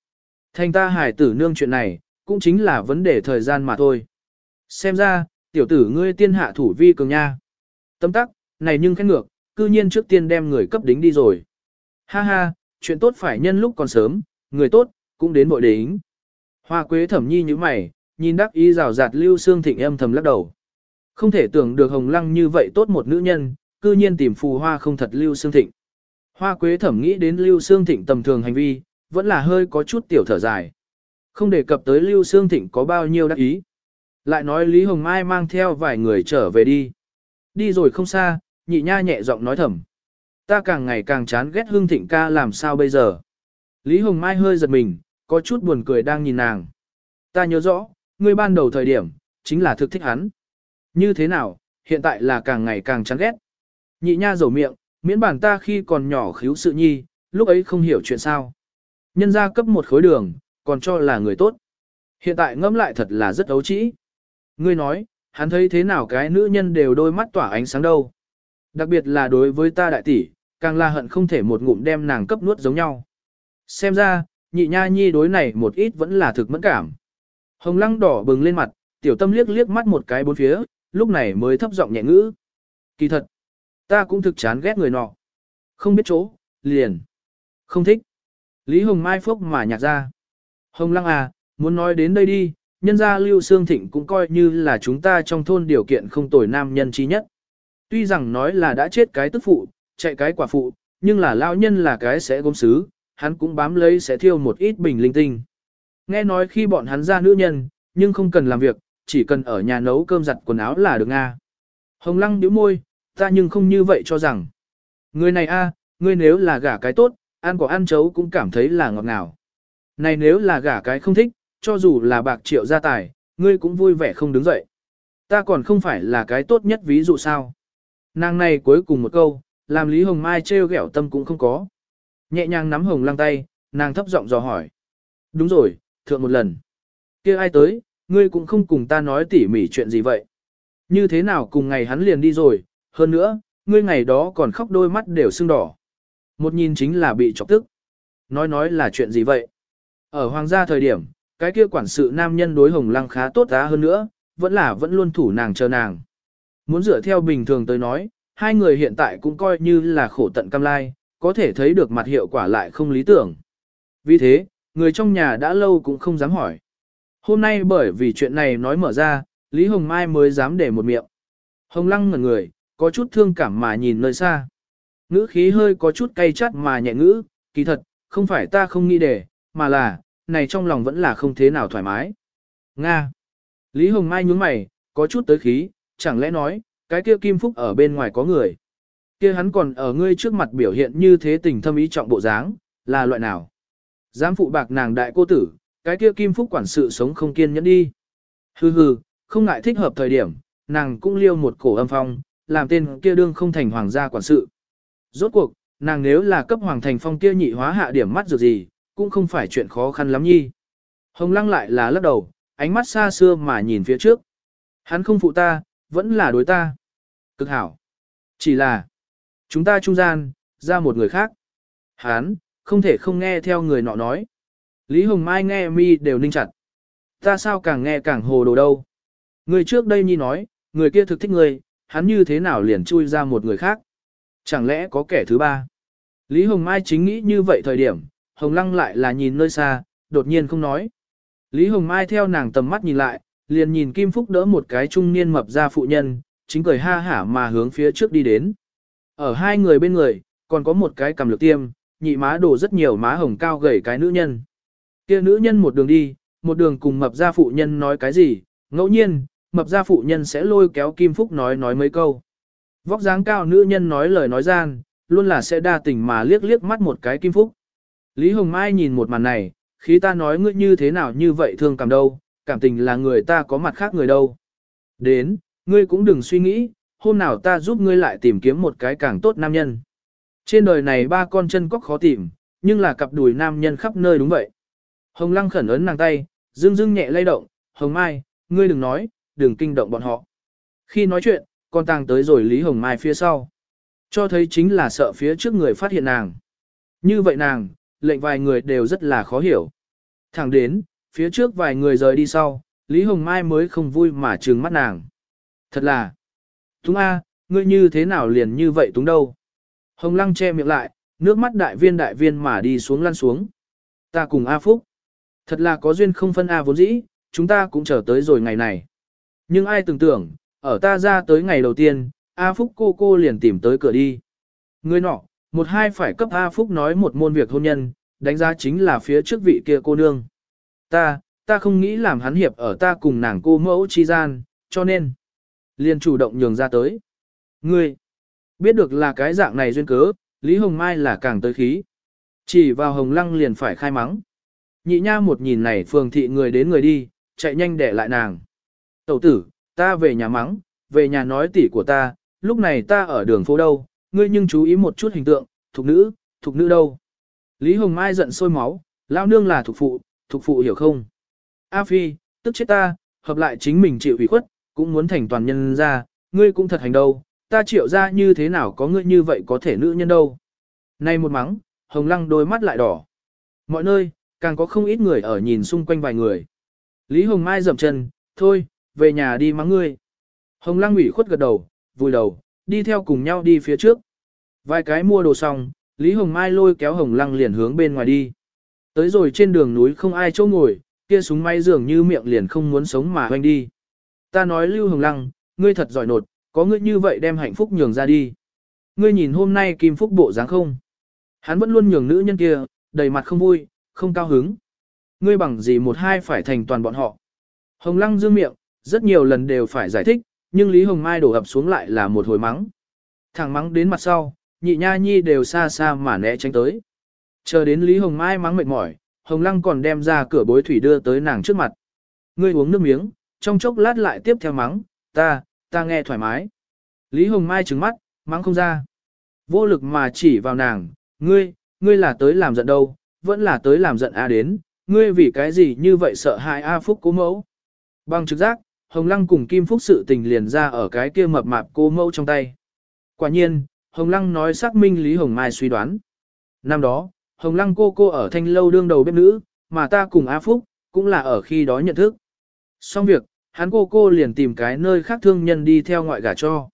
Speaker 1: Thành ta hải tử nương chuyện này, cũng chính là vấn đề thời gian mà thôi. Xem ra, tiểu tử ngươi tiên hạ thủ vi cường nha. Tâm tắc, này nhưng khen ngược, cư nhiên trước tiên đem người cấp đính đi rồi. Ha ha, chuyện tốt phải nhân lúc còn sớm, người tốt, cũng đến bội đính. Hoa quế thẩm nhi như mày, nhìn đắc ý rào rạt lưu xương thịnh âm thầm lắc đầu. Không thể tưởng được hồng lăng như vậy tốt một nữ nhân, cư nhiên tìm phù hoa không thật lưu xương thịnh. Hoa quế thẩm nghĩ đến lưu xương thịnh tầm thường hành vi, vẫn là hơi có chút tiểu thở dài. Không đề cập tới lưu xương thịnh có bao nhiêu đắc ý. Lại nói Lý Hồng Mai mang theo vài người trở về đi. Đi rồi không xa, nhị nha nhẹ giọng nói thầm. Ta càng ngày càng chán ghét hương thịnh ca làm sao bây giờ. Lý Hồng Mai hơi giật mình, có chút buồn cười đang nhìn nàng. Ta nhớ rõ, ngươi ban đầu thời điểm, chính là thực thích hắn. Như thế nào, hiện tại là càng ngày càng chán ghét. Nhị nha rầu miệng, miễn bản ta khi còn nhỏ khíu sự nhi, lúc ấy không hiểu chuyện sao. Nhân gia cấp một khối đường, còn cho là người tốt. Hiện tại ngẫm lại thật là rất ấu trĩ. Ngươi nói, hắn thấy thế nào cái nữ nhân đều đôi mắt tỏa ánh sáng đâu. Đặc biệt là đối với ta đại tỷ, càng là hận không thể một ngụm đem nàng cấp nuốt giống nhau. Xem ra, nhị nha nhi đối này một ít vẫn là thực mẫn cảm. Hồng lăng đỏ bừng lên mặt, tiểu tâm liếc liếc mắt một cái bốn phía, lúc này mới thấp giọng nhẹ ngữ. Kỳ thật, ta cũng thực chán ghét người nọ. Không biết chỗ, liền. Không thích. Lý Hồng Mai phốc mà nhạc ra. Hồng lăng à, muốn nói đến đây đi, nhân gia Lưu Sương Thịnh cũng coi như là chúng ta trong thôn điều kiện không tồi nam nhân chi nhất. Tuy rằng nói là đã chết cái tức phụ, chạy cái quả phụ, nhưng là lao nhân là cái sẽ gốm xứ, hắn cũng bám lấy sẽ thiêu một ít bình linh tinh. Nghe nói khi bọn hắn ra nữ nhân, nhưng không cần làm việc, chỉ cần ở nhà nấu cơm giặt quần áo là được a Hồng lăng nhíu môi, ta nhưng không như vậy cho rằng. Người này a, ngươi nếu là gả cái tốt, ăn quả ăn chấu cũng cảm thấy là ngọt ngào. Này nếu là gả cái không thích, cho dù là bạc triệu gia tài, ngươi cũng vui vẻ không đứng dậy. Ta còn không phải là cái tốt nhất ví dụ sao. Nàng này cuối cùng một câu, làm Lý Hồng Mai trêu ghẹo tâm cũng không có. Nhẹ nhàng nắm Hồng Lăng tay, nàng thấp giọng dò hỏi. Đúng rồi, thượng một lần. kia ai tới, ngươi cũng không cùng ta nói tỉ mỉ chuyện gì vậy. Như thế nào cùng ngày hắn liền đi rồi, hơn nữa, ngươi ngày đó còn khóc đôi mắt đều sưng đỏ. Một nhìn chính là bị chọc tức. Nói nói là chuyện gì vậy? Ở hoàng gia thời điểm, cái kia quản sự nam nhân đối hồng lăng khá tốt giá hơn nữa, vẫn là vẫn luôn thủ nàng chờ nàng. Muốn dựa theo bình thường tới nói, hai người hiện tại cũng coi như là khổ tận cam lai, có thể thấy được mặt hiệu quả lại không lý tưởng. Vì thế, người trong nhà đã lâu cũng không dám hỏi. Hôm nay bởi vì chuyện này nói mở ra, Lý Hồng Mai mới dám để một miệng. Hồng Lăng ngẩn người, có chút thương cảm mà nhìn nơi xa. Ngữ khí hơi có chút cay chát mà nhẹ ngữ, kỳ thật, không phải ta không nghĩ để, mà là, này trong lòng vẫn là không thế nào thoải mái. Nga. Lý Hồng Mai nhướng mày, có chút tới khí, chẳng lẽ nói, cái kia Kim Phúc ở bên ngoài có người. Kia hắn còn ở ngươi trước mặt biểu hiện như thế tình thâm ý trọng bộ dáng, là loại nào? Dám phụ bạc nàng đại cô tử, cái kia Kim Phúc quản sự sống không kiên nhẫn đi. Hừ hừ, không ngại thích hợp thời điểm, nàng cũng liêu một cổ âm phong, làm tên kia đương không thành hoàng gia quản sự. Rốt cuộc, nàng nếu là cấp hoàng thành phong kia nhị hóa hạ điểm mắt rồi gì, cũng không phải chuyện khó khăn lắm nhi. Hồng Lăng lại là lắc đầu, ánh mắt xa xưa mà nhìn phía trước. Hắn không phụ ta, vẫn là đối ta. Cực hảo. Chỉ là, chúng ta trung gian, ra một người khác. Hắn, không thể không nghe theo người nọ nói. Lý Hồng Mai nghe mi đều ninh chặt. Ta sao càng nghe càng hồ đồ đâu. Người trước đây nhi nói, người kia thực thích người, hắn như thế nào liền chui ra một người khác. Chẳng lẽ có kẻ thứ ba? Lý Hồng Mai chính nghĩ như vậy thời điểm, Hồng Lăng lại là nhìn nơi xa, đột nhiên không nói. Lý Hồng Mai theo nàng tầm mắt nhìn lại, liền nhìn Kim Phúc đỡ một cái trung niên mập ra phụ nhân, chính cười ha hả mà hướng phía trước đi đến. Ở hai người bên người, còn có một cái cầm lược tiêm, nhị má đổ rất nhiều má hồng cao gầy cái nữ nhân. Kia nữ nhân một đường đi, một đường cùng mập ra phụ nhân nói cái gì, ngẫu nhiên, mập ra phụ nhân sẽ lôi kéo Kim Phúc nói nói mấy câu. Vóc dáng cao nữ nhân nói lời nói gian, luôn là sẽ đa tình mà liếc liếc mắt một cái Kim Phúc. Lý Hồng Mai nhìn một màn này, khi ta nói ngươi như thế nào như vậy thương cảm đâu, cảm tình là người ta có mặt khác người đâu. Đến, ngươi cũng đừng suy nghĩ, hôm nào ta giúp ngươi lại tìm kiếm một cái càng tốt nam nhân. Trên đời này ba con chân cóc khó tìm, nhưng là cặp đùi nam nhân khắp nơi đúng vậy. Hồng Lăng khẩn ấn nàng tay, dương dương nhẹ lay động, Hồng Mai, ngươi đừng nói, đừng kinh động bọn họ. Khi nói chuyện, con tàng tới rồi Lý Hồng Mai phía sau. Cho thấy chính là sợ phía trước người phát hiện nàng. Như vậy nàng, lệnh vài người đều rất là khó hiểu. Thẳng đến, phía trước vài người rời đi sau, Lý Hồng Mai mới không vui mà trừng mắt nàng. Thật là, Túng A, ngươi như thế nào liền như vậy túng đâu. Hồng Lăng che miệng lại, nước mắt đại viên đại viên mà đi xuống lăn xuống. Ta cùng A Phúc. Thật là có duyên không phân A vốn dĩ, chúng ta cũng chờ tới rồi ngày này. Nhưng ai tưởng tưởng, ở ta ra tới ngày đầu tiên, A Phúc cô cô liền tìm tới cửa đi. Người nọ, một hai phải cấp A Phúc nói một môn việc hôn nhân, đánh giá chính là phía trước vị kia cô nương. Ta, ta không nghĩ làm hắn hiệp ở ta cùng nàng cô mẫu chi gian, cho nên, liền chủ động nhường ra tới. Ngươi, biết được là cái dạng này duyên cớ, Lý Hồng Mai là càng tới khí. Chỉ vào Hồng Lăng liền phải khai mắng. Nhị nha một nhìn này phường thị người đến người đi, chạy nhanh để lại nàng. Tẩu tử, ta về nhà mắng, về nhà nói tỉ của ta, lúc này ta ở đường phố đâu, ngươi nhưng chú ý một chút hình tượng, thục nữ, thục nữ đâu. Lý Hồng Mai giận sôi máu, lao nương là thục phụ, thục phụ hiểu không? A Phi, tức chết ta, hợp lại chính mình chịu ủy khuất, cũng muốn thành toàn nhân ra, ngươi cũng thật hành đâu, ta triệu ra như thế nào có ngươi như vậy có thể nữ nhân đâu. Nay một mắng, Hồng Lăng đôi mắt lại đỏ. Mọi nơi, càng có không ít người ở nhìn xung quanh vài người. Lý Hồng Mai dậm chân, thôi, về nhà đi mắng ngươi. Hồng Lăng ủy khuất gật đầu, vui đầu, đi theo cùng nhau đi phía trước. Vài cái mua đồ xong, Lý Hồng Mai lôi kéo Hồng Lăng liền hướng bên ngoài đi. Tới rồi trên đường núi không ai chỗ ngồi, kia súng máy dường như miệng liền không muốn sống mà hoanh đi. Ta nói Lưu Hồng Lăng, ngươi thật giỏi nột, có ngươi như vậy đem hạnh phúc nhường ra đi. Ngươi nhìn hôm nay Kim Phúc bộ dáng không? Hắn vẫn luôn nhường nữ nhân kia, đầy mặt không vui, không cao hứng. Ngươi bằng gì một hai phải thành toàn bọn họ. Hồng Lăng dương miệng, rất nhiều lần đều phải giải thích, nhưng Lý Hồng Mai đổ ập xuống lại là một hồi mắng. Thẳng mắng đến mặt sau, nhị nha nhi đều xa xa mà né tránh tới. Chờ đến Lý Hồng Mai mắng mệt mỏi, Hồng Lăng còn đem ra cửa bối thủy đưa tới nàng trước mặt. Ngươi uống nước miếng, trong chốc lát lại tiếp theo mắng, ta, ta nghe thoải mái. Lý Hồng Mai trừng mắt, mắng không ra. Vô lực mà chỉ vào nàng, ngươi, ngươi là tới làm giận đâu, vẫn là tới làm giận A đến, ngươi vì cái gì như vậy sợ hại A Phúc cố mẫu. Bằng trực giác, Hồng Lăng cùng Kim Phúc sự tình liền ra ở cái kia mập mạp cô mẫu trong tay. Quả nhiên, Hồng Lăng nói xác minh Lý Hồng Mai suy đoán. Năm đó, Hồng Lăng cô cô ở thanh lâu đương đầu bếp nữ, mà ta cùng A Phúc, cũng là ở khi đó nhận thức. Xong việc, hắn cô cô liền tìm cái nơi khác thương nhân đi theo ngoại gả cho.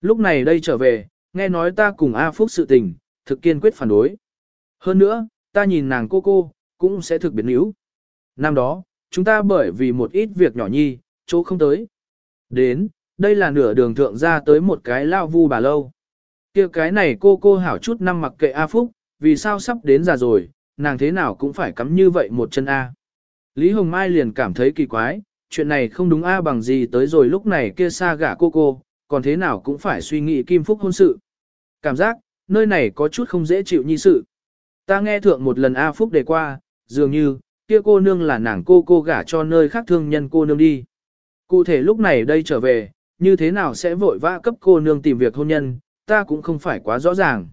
Speaker 1: Lúc này đây trở về, nghe nói ta cùng A Phúc sự tình, thực kiên quyết phản đối. Hơn nữa, ta nhìn nàng cô cô, cũng sẽ thực biến yếu. Năm đó, chúng ta bởi vì một ít việc nhỏ nhi, chỗ không tới. Đến, đây là nửa đường thượng ra tới một cái lao vu bà lâu. kia cái này cô cô hảo chút năm mặc kệ A Phúc, vì sao sắp đến già rồi, nàng thế nào cũng phải cắm như vậy một chân A. Lý Hồng Mai liền cảm thấy kỳ quái, chuyện này không đúng A bằng gì tới rồi lúc này kia xa gả cô cô, còn thế nào cũng phải suy nghĩ Kim Phúc hôn sự. Cảm giác, nơi này có chút không dễ chịu như sự. Ta nghe thượng một lần A Phúc đề qua, dường như, kia cô nương là nàng cô cô gả cho nơi khác thương nhân cô nương đi. Cụ thể lúc này đây trở về, như thế nào sẽ vội vã cấp cô nương tìm việc hôn nhân, ta cũng không phải quá rõ ràng.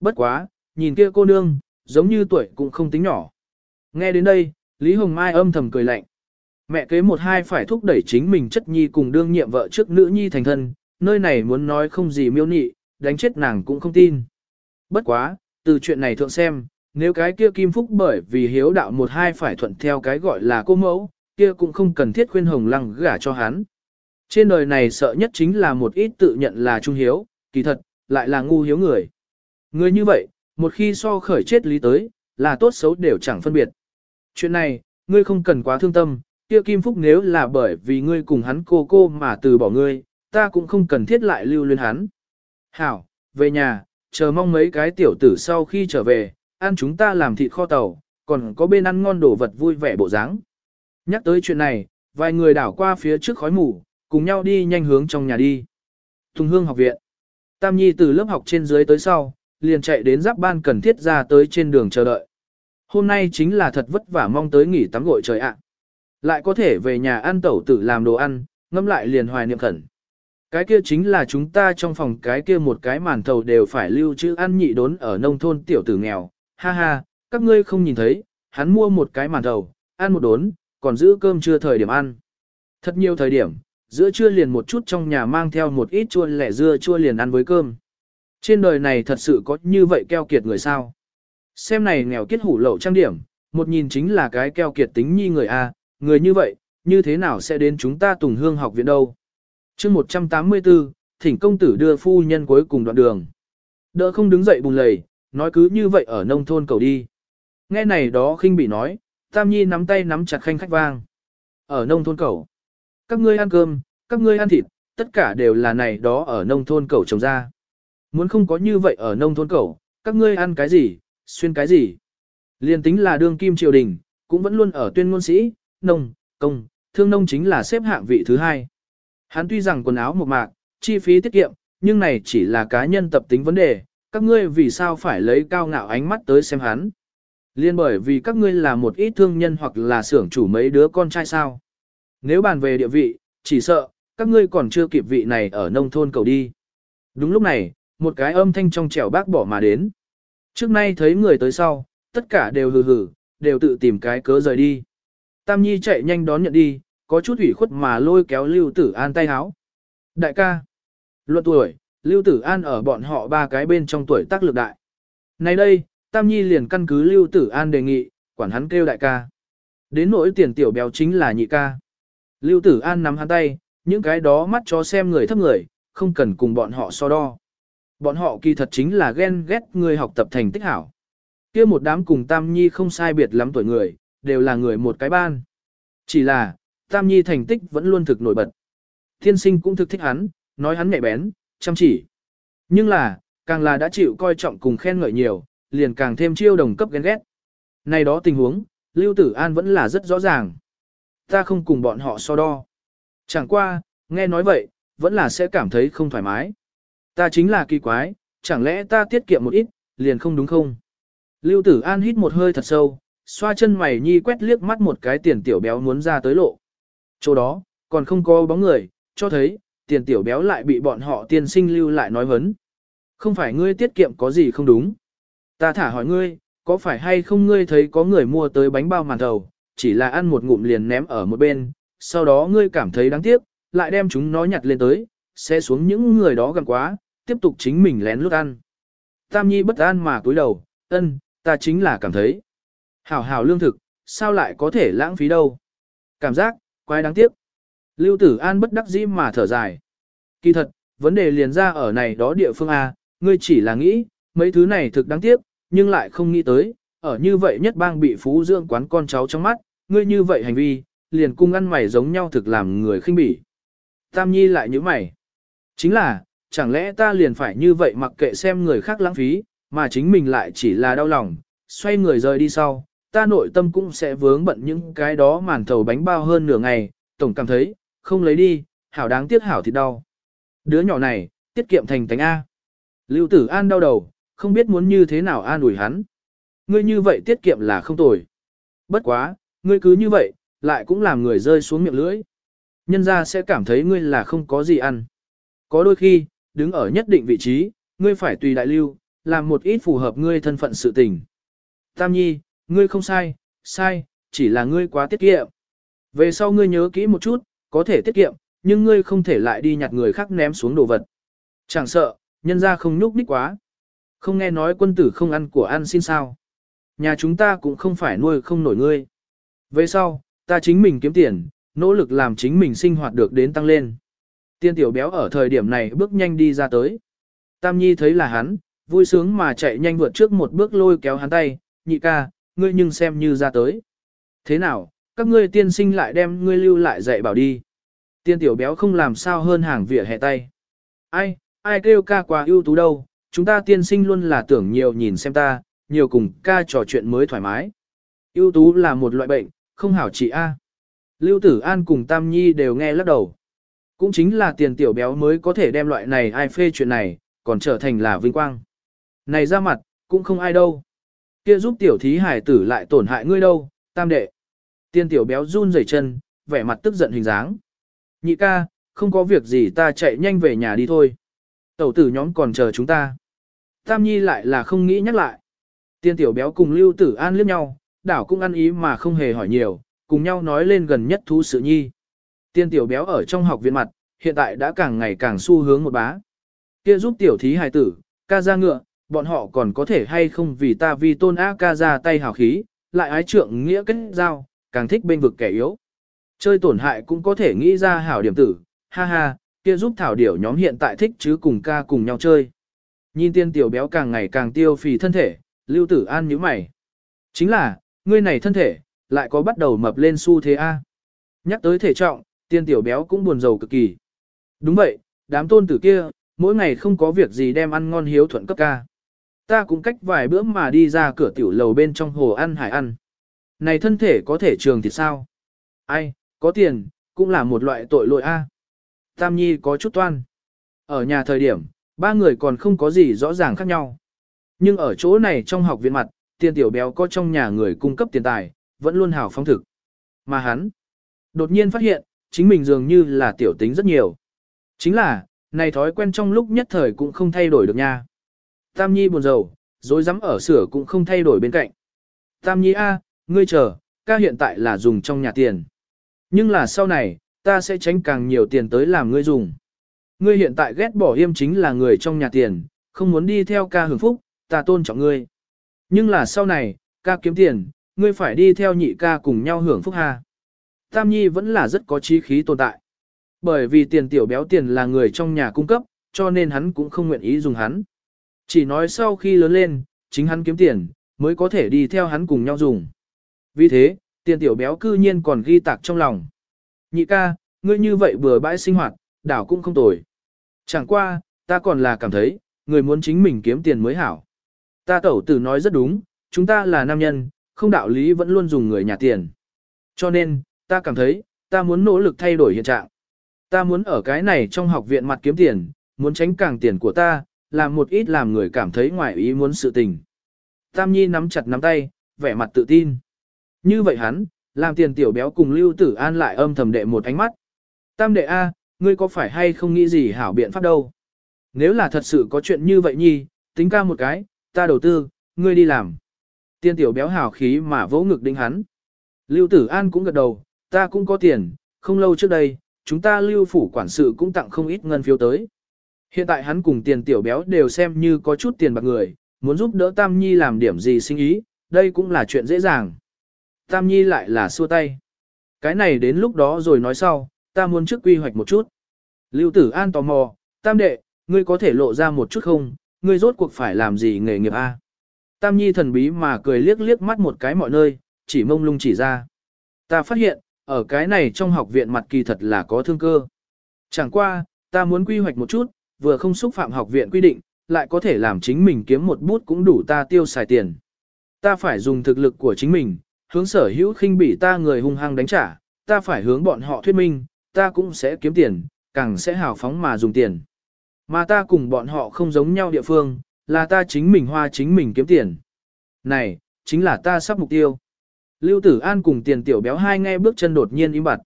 Speaker 1: Bất quá, nhìn kia cô nương, giống như tuổi cũng không tính nhỏ. Nghe đến đây, Lý Hồng Mai âm thầm cười lạnh. Mẹ kế một hai phải thúc đẩy chính mình chất nhi cùng đương nhiệm vợ trước nữ nhi thành thân, nơi này muốn nói không gì miêu nị, đánh chết nàng cũng không tin. Bất quá, từ chuyện này thượng xem, nếu cái kia Kim Phúc bởi vì hiếu đạo một hai phải thuận theo cái gọi là cô mẫu, kia cũng không cần thiết khuyên hồng lăng gả cho hắn. Trên đời này sợ nhất chính là một ít tự nhận là trung hiếu, kỳ thật, lại là ngu hiếu người. Người như vậy, một khi so khởi chết lý tới, là tốt xấu đều chẳng phân biệt. Chuyện này, ngươi không cần quá thương tâm, kia Kim Phúc nếu là bởi vì ngươi cùng hắn cô cô mà từ bỏ ngươi, ta cũng không cần thiết lại lưu luyến hắn. Hảo, về nhà, chờ mong mấy cái tiểu tử sau khi trở về, ăn chúng ta làm thịt kho tàu, còn có bên ăn ngon đồ vật vui vẻ bộ dáng. Nhắc tới chuyện này, vài người đảo qua phía trước khói mù, cùng nhau đi nhanh hướng trong nhà đi. Tùng Hương học viện. Tam Nhi từ lớp học trên dưới tới sau, liền chạy đến giáp ban cần thiết ra tới trên đường chờ đợi. Hôm nay chính là thật vất vả mong tới nghỉ tắm gội trời ạ. Lại có thể về nhà ăn tẩu tử làm đồ ăn, ngâm lại liền hoài niệm khẩn. Cái kia chính là chúng ta trong phòng cái kia một cái màn thầu đều phải lưu trữ ăn nhị đốn ở nông thôn tiểu tử nghèo. Ha ha, các ngươi không nhìn thấy, hắn mua một cái màn thầu, ăn một đốn, còn giữ cơm trưa thời điểm ăn. Thật nhiều thời điểm, giữa trưa liền một chút trong nhà mang theo một ít chua lẻ dưa chua liền ăn với cơm. Trên đời này thật sự có như vậy keo kiệt người sao? Xem này nghèo kiết hủ lậu trang điểm, một nhìn chính là cái keo kiệt tính nhi người A, người như vậy, như thế nào sẽ đến chúng ta Tùng Hương học viện đâu? chương 184, thỉnh công tử đưa phu nhân cuối cùng đoạn đường. Đỡ không đứng dậy bùng lầy, nói cứ như vậy ở nông thôn cầu đi. Nghe này đó khinh bị nói, Tam Nhi nắm tay nắm chặt khanh khách vang. Ở nông thôn cầu. Các ngươi ăn cơm, các ngươi ăn thịt, tất cả đều là này đó ở nông thôn cầu trồng ra. Muốn không có như vậy ở nông thôn cầu, các ngươi ăn cái gì, xuyên cái gì. Liên tính là đương kim triều đình, cũng vẫn luôn ở tuyên ngôn sĩ, nông, công, thương nông chính là xếp hạng vị thứ hai. Hắn tuy rằng quần áo một mạc, chi phí tiết kiệm, nhưng này chỉ là cá nhân tập tính vấn đề, các ngươi vì sao phải lấy cao ngạo ánh mắt tới xem hắn. Liên bởi vì các ngươi là một ít thương nhân hoặc là xưởng chủ mấy đứa con trai sao. Nếu bàn về địa vị, chỉ sợ, các ngươi còn chưa kịp vị này ở nông thôn cầu đi. Đúng lúc này, một cái âm thanh trong trẻo bác bỏ mà đến. Trước nay thấy người tới sau, tất cả đều hừ hừ, đều tự tìm cái cớ rời đi. Tam Nhi chạy nhanh đón nhận đi, có chút ủy khuất mà lôi kéo Lưu Tử An tay háo. Đại ca, luận tuổi, Lưu Tử An ở bọn họ ba cái bên trong tuổi tác lực đại. Này đây, Tam Nhi liền căn cứ Lưu Tử An đề nghị, quản hắn kêu đại ca. Đến nỗi tiền tiểu béo chính là nhị ca. Lưu Tử An nắm hắn tay, những cái đó mắt cho xem người thấp người, không cần cùng bọn họ so đo. Bọn họ kỳ thật chính là ghen ghét người học tập thành tích hảo. kia một đám cùng Tam Nhi không sai biệt lắm tuổi người, đều là người một cái ban. Chỉ là, Tam Nhi thành tích vẫn luôn thực nổi bật. Thiên sinh cũng thực thích hắn, nói hắn nhạy bén, chăm chỉ. Nhưng là, càng là đã chịu coi trọng cùng khen ngợi nhiều, liền càng thêm chiêu đồng cấp ghen ghét. Này đó tình huống, Lưu Tử An vẫn là rất rõ ràng. Ta không cùng bọn họ so đo. Chẳng qua, nghe nói vậy, vẫn là sẽ cảm thấy không thoải mái. Ta chính là kỳ quái, chẳng lẽ ta tiết kiệm một ít, liền không đúng không? Lưu Tử An hít một hơi thật sâu, xoa chân mày nhi quét liếc mắt một cái tiền tiểu béo muốn ra tới lộ. Chỗ đó, còn không có bóng người, cho thấy, tiền tiểu béo lại bị bọn họ tiên sinh lưu lại nói vấn. Không phải ngươi tiết kiệm có gì không đúng. Ta thả hỏi ngươi, có phải hay không ngươi thấy có người mua tới bánh bao màn thầu, chỉ là ăn một ngụm liền ném ở một bên, sau đó ngươi cảm thấy đáng tiếc, lại đem chúng nó nhặt lên tới, sẽ xuống những người đó gần quá, tiếp tục chính mình lén lút ăn. Tam Nhi bất an mà cúi đầu, ân, ta chính là cảm thấy. Hảo hảo lương thực, sao lại có thể lãng phí đâu. Cảm giác, quái đáng tiếc. Lưu Tử An bất đắc dĩ mà thở dài. Kỳ thật, vấn đề liền ra ở này đó địa phương A, ngươi chỉ là nghĩ, mấy thứ này thực đáng tiếc, nhưng lại không nghĩ tới, ở như vậy nhất bang bị phú dưỡng quán con cháu trong mắt, ngươi như vậy hành vi, liền cung ăn mày giống nhau thực làm người khinh bỉ. Tam Nhi lại như mày. Chính là, chẳng lẽ ta liền phải như vậy mặc kệ xem người khác lãng phí, mà chính mình lại chỉ là đau lòng, xoay người rời đi sau, ta nội tâm cũng sẽ vướng bận những cái đó màn thầu bánh bao hơn nửa ngày, tổng cảm thấy, không lấy đi, hảo đáng tiếc hảo thì đau. Đứa nhỏ này, tiết kiệm thành tánh A. Lưu tử an đau đầu, không biết muốn như thế nào an ủi hắn. Ngươi như vậy tiết kiệm là không tồi. Bất quá, ngươi cứ như vậy, lại cũng làm người rơi xuống miệng lưỡi. Nhân ra sẽ cảm thấy ngươi là không có gì ăn. Có đôi khi, đứng ở nhất định vị trí, ngươi phải tùy đại lưu, làm một ít phù hợp ngươi thân phận sự tình. Tam nhi, ngươi không sai, sai, chỉ là ngươi quá tiết kiệm. Về sau ngươi nhớ kỹ một chút, có thể tiết kiệm, nhưng ngươi không thể lại đi nhặt người khác ném xuống đồ vật. Chẳng sợ, nhân ra không nhúc nhích quá. Không nghe nói quân tử không ăn của ăn xin sao. Nhà chúng ta cũng không phải nuôi không nổi ngươi. Về sau, ta chính mình kiếm tiền, nỗ lực làm chính mình sinh hoạt được đến tăng lên. Tiên tiểu béo ở thời điểm này bước nhanh đi ra tới. Tam Nhi thấy là hắn, vui sướng mà chạy nhanh vượt trước một bước lôi kéo hắn tay, nhị ca, ngươi nhưng xem như ra tới. Thế nào, các ngươi tiên sinh lại đem ngươi lưu lại dạy bảo đi. Tiên tiểu béo không làm sao hơn hàng vỉa hè tay. Ai, ai kêu ca quá ưu tú đâu, chúng ta tiên sinh luôn là tưởng nhiều nhìn xem ta, nhiều cùng ca trò chuyện mới thoải mái. Ưu tú là một loại bệnh, không hảo trị A. Lưu Tử An cùng Tam Nhi đều nghe lắc đầu. Cũng chính là tiền tiểu béo mới có thể đem loại này ai phê chuyện này, còn trở thành là vinh quang. Này ra mặt, cũng không ai đâu. Kia giúp tiểu thí hải tử lại tổn hại ngươi đâu, tam đệ. Tiên tiểu béo run rẩy chân, vẻ mặt tức giận hình dáng. Nhị ca, không có việc gì ta chạy nhanh về nhà đi thôi. Tẩu tử nhóm còn chờ chúng ta. Tam nhi lại là không nghĩ nhắc lại. Tiên tiểu béo cùng lưu tử an liếc nhau, đảo cũng ăn ý mà không hề hỏi nhiều, cùng nhau nói lên gần nhất thú sự nhi. Tiên tiểu béo ở trong học viện mặt, hiện tại đã càng ngày càng xu hướng một bá. Kia giúp tiểu thí hài tử, ca ra ngựa, bọn họ còn có thể hay không vì ta vì tôn á ca ra tay hào khí, lại ái trượng nghĩa kết giao, càng thích bên vực kẻ yếu. Chơi tổn hại cũng có thể nghĩ ra hảo điểm tử, ha ha, kia giúp thảo điểu nhóm hiện tại thích chứ cùng ca cùng nhau chơi. Nhìn tiên tiểu béo càng ngày càng tiêu phì thân thể, lưu tử an nhíu mày. Chính là, ngươi này thân thể, lại có bắt đầu mập lên xu thế A. Nhắc tới thể trọng, tiên tiểu béo cũng buồn rầu cực kỳ. Đúng vậy, đám tôn tử kia, mỗi ngày không có việc gì đem ăn ngon hiếu thuận cấp ca. Ta cũng cách vài bữa mà đi ra cửa tiểu lầu bên trong hồ ăn hải ăn. Này thân thể có thể trường thì sao? Ai, có tiền, cũng là một loại tội lỗi A. Tam Nhi có chút toan. Ở nhà thời điểm, ba người còn không có gì rõ ràng khác nhau. Nhưng ở chỗ này trong học viện mặt, tiền tiểu béo có trong nhà người cung cấp tiền tài, vẫn luôn hào phong thực. Mà hắn, đột nhiên phát hiện, chính mình dường như là tiểu tính rất nhiều. Chính là, này thói quen trong lúc nhất thời cũng không thay đổi được nha. Tam Nhi buồn rầu, dối rắm ở sửa cũng không thay đổi bên cạnh. Tam Nhi A, ngươi chờ, ca hiện tại là dùng trong nhà tiền. Nhưng là sau này, ta sẽ tránh càng nhiều tiền tới làm ngươi dùng. Ngươi hiện tại ghét bỏ yêm chính là người trong nhà tiền, không muốn đi theo ca hưởng phúc, ta tôn trọng ngươi. Nhưng là sau này, ca kiếm tiền, ngươi phải đi theo nhị ca cùng nhau hưởng phúc ha. Tam Nhi vẫn là rất có trí khí tồn tại. Bởi vì tiền tiểu béo tiền là người trong nhà cung cấp, cho nên hắn cũng không nguyện ý dùng hắn. Chỉ nói sau khi lớn lên, chính hắn kiếm tiền, mới có thể đi theo hắn cùng nhau dùng. Vì thế, tiền tiểu béo cư nhiên còn ghi tạc trong lòng. Nhị ca, ngươi như vậy bừa bãi sinh hoạt, đảo cũng không tồi. Chẳng qua, ta còn là cảm thấy, người muốn chính mình kiếm tiền mới hảo. Ta tẩu tử nói rất đúng, chúng ta là nam nhân, không đạo lý vẫn luôn dùng người nhà tiền. Cho nên, ta cảm thấy, ta muốn nỗ lực thay đổi hiện trạng. Ta muốn ở cái này trong học viện mặt kiếm tiền, muốn tránh càng tiền của ta, làm một ít làm người cảm thấy ngoài ý muốn sự tình. Tam Nhi nắm chặt nắm tay, vẻ mặt tự tin. Như vậy hắn, làm tiền tiểu béo cùng Lưu Tử An lại âm thầm đệ một ánh mắt. Tam đệ A, ngươi có phải hay không nghĩ gì hảo biện pháp đâu? Nếu là thật sự có chuyện như vậy nhi, tính ca một cái, ta đầu tư, ngươi đi làm. Tiên tiểu béo hào khí mà vỗ ngực đinh hắn. Lưu Tử An cũng gật đầu, ta cũng có tiền, không lâu trước đây, chúng ta lưu phủ quản sự cũng tặng không ít ngân phiếu tới. Hiện tại hắn cùng tiền tiểu béo đều xem như có chút tiền bạc người, muốn giúp đỡ Tam Nhi làm điểm gì sinh ý, đây cũng là chuyện dễ dàng. Tam Nhi lại là xua tay. Cái này đến lúc đó rồi nói sau, ta muốn trước quy hoạch một chút. Lưu Tử An tò mò, Tam đệ, ngươi có thể lộ ra một chút không, ngươi rốt cuộc phải làm gì nghề nghiệp a? Tam Nhi thần bí mà cười liếc liếc mắt một cái mọi nơi, chỉ mông lung chỉ ra. Ta phát hiện, ở cái này trong học viện mặt kỳ thật là có thương cơ. Chẳng qua, ta muốn quy hoạch một chút, vừa không xúc phạm học viện quy định, lại có thể làm chính mình kiếm một bút cũng đủ ta tiêu xài tiền. Ta phải dùng thực lực của chính mình, hướng sở hữu khinh bỉ ta người hung hăng đánh trả, ta phải hướng bọn họ thuyết minh, ta cũng sẽ kiếm tiền, càng sẽ hào phóng mà dùng tiền. Mà ta cùng bọn họ không giống nhau địa phương, là ta chính mình hoa chính mình kiếm tiền. Này, chính là ta sắp mục tiêu. Lưu Tử An cùng tiền tiểu béo hai nghe bước chân đột nhiên im bặt.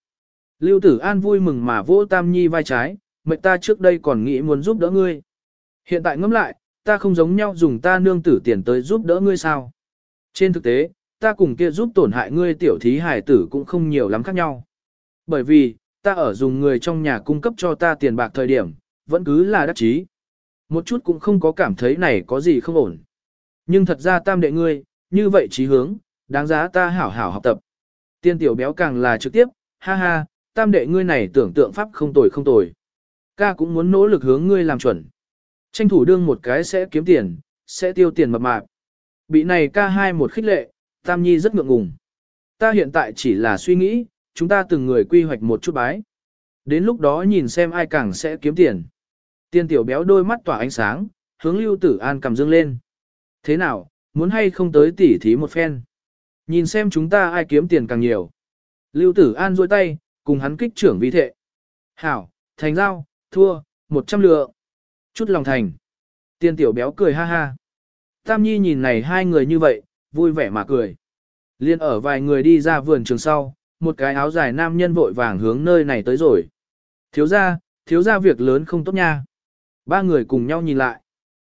Speaker 1: Lưu Tử An vui mừng mà vỗ Tam Nhi vai trái, mệnh ta trước đây còn nghĩ muốn giúp đỡ ngươi. Hiện tại ngẫm lại, ta không giống nhau dùng ta nương tử tiền tới giúp đỡ ngươi sao. Trên thực tế, ta cùng kia giúp tổn hại ngươi tiểu thí hải tử cũng không nhiều lắm khác nhau. Bởi vì, ta ở dùng người trong nhà cung cấp cho ta tiền bạc thời điểm, vẫn cứ là đắc chí. Một chút cũng không có cảm thấy này có gì không ổn. Nhưng thật ra tam đệ ngươi, như vậy trí hướng, đáng giá ta hảo hảo học tập. Tiên tiểu béo càng là trực tiếp, ha ha, tam đệ ngươi này tưởng tượng pháp không tồi không tồi. Ca cũng muốn nỗ lực hướng ngươi làm chuẩn. Tranh thủ đương một cái sẽ kiếm tiền, sẽ tiêu tiền mập mạp. Bị này ca hai một khích lệ, tam nhi rất ngượng ngùng. Ta hiện tại chỉ là suy nghĩ, chúng ta từng người quy hoạch một chút bái. Đến lúc đó nhìn xem ai càng sẽ kiếm tiền. Tiên tiểu béo đôi mắt tỏa ánh sáng, hướng lưu tử an cầm dương lên. Thế nào, muốn hay không tới tỉ thí một phen? Nhìn xem chúng ta ai kiếm tiền càng nhiều. Lưu tử an duỗi tay, cùng hắn kích trưởng vi thệ. Hảo, thành giao, thua, một trăm lượng. Chút lòng thành. Tiên tiểu béo cười ha ha. Tam Nhi nhìn này hai người như vậy, vui vẻ mà cười. Liên ở vài người đi ra vườn trường sau, một cái áo dài nam nhân vội vàng hướng nơi này tới rồi. Thiếu ra, thiếu ra việc lớn không tốt nha. Ba người cùng nhau nhìn lại.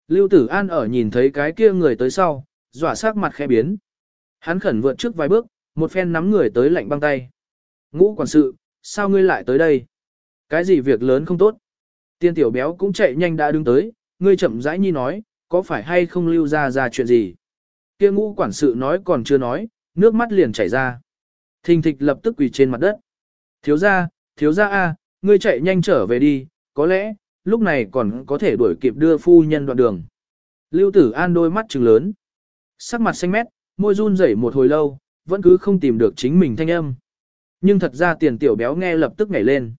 Speaker 1: Lưu Tử An ở nhìn thấy cái kia người tới sau, dọa sắc mặt khẽ biến. Hắn khẩn vượt trước vài bước, một phen nắm người tới lạnh băng tay. Ngũ quản sự, sao ngươi lại tới đây? Cái gì việc lớn không tốt? Tiên tiểu béo cũng chạy nhanh đã đứng tới, ngươi chậm rãi nhi nói, có phải hay không lưu ra ra chuyện gì? Kia ngũ quản sự nói còn chưa nói, nước mắt liền chảy ra. Thình thịch lập tức quỳ trên mặt đất. Thiếu ra, thiếu ra a, ngươi chạy nhanh trở về đi, có lẽ, lúc này còn có thể đuổi kịp đưa phu nhân đoạn đường. Lưu tử an đôi mắt trừng lớn. Sắc mặt xanh mét, môi run rẩy một hồi lâu, vẫn cứ không tìm được chính mình thanh âm. Nhưng thật ra tiền tiểu béo nghe lập tức nhảy lên.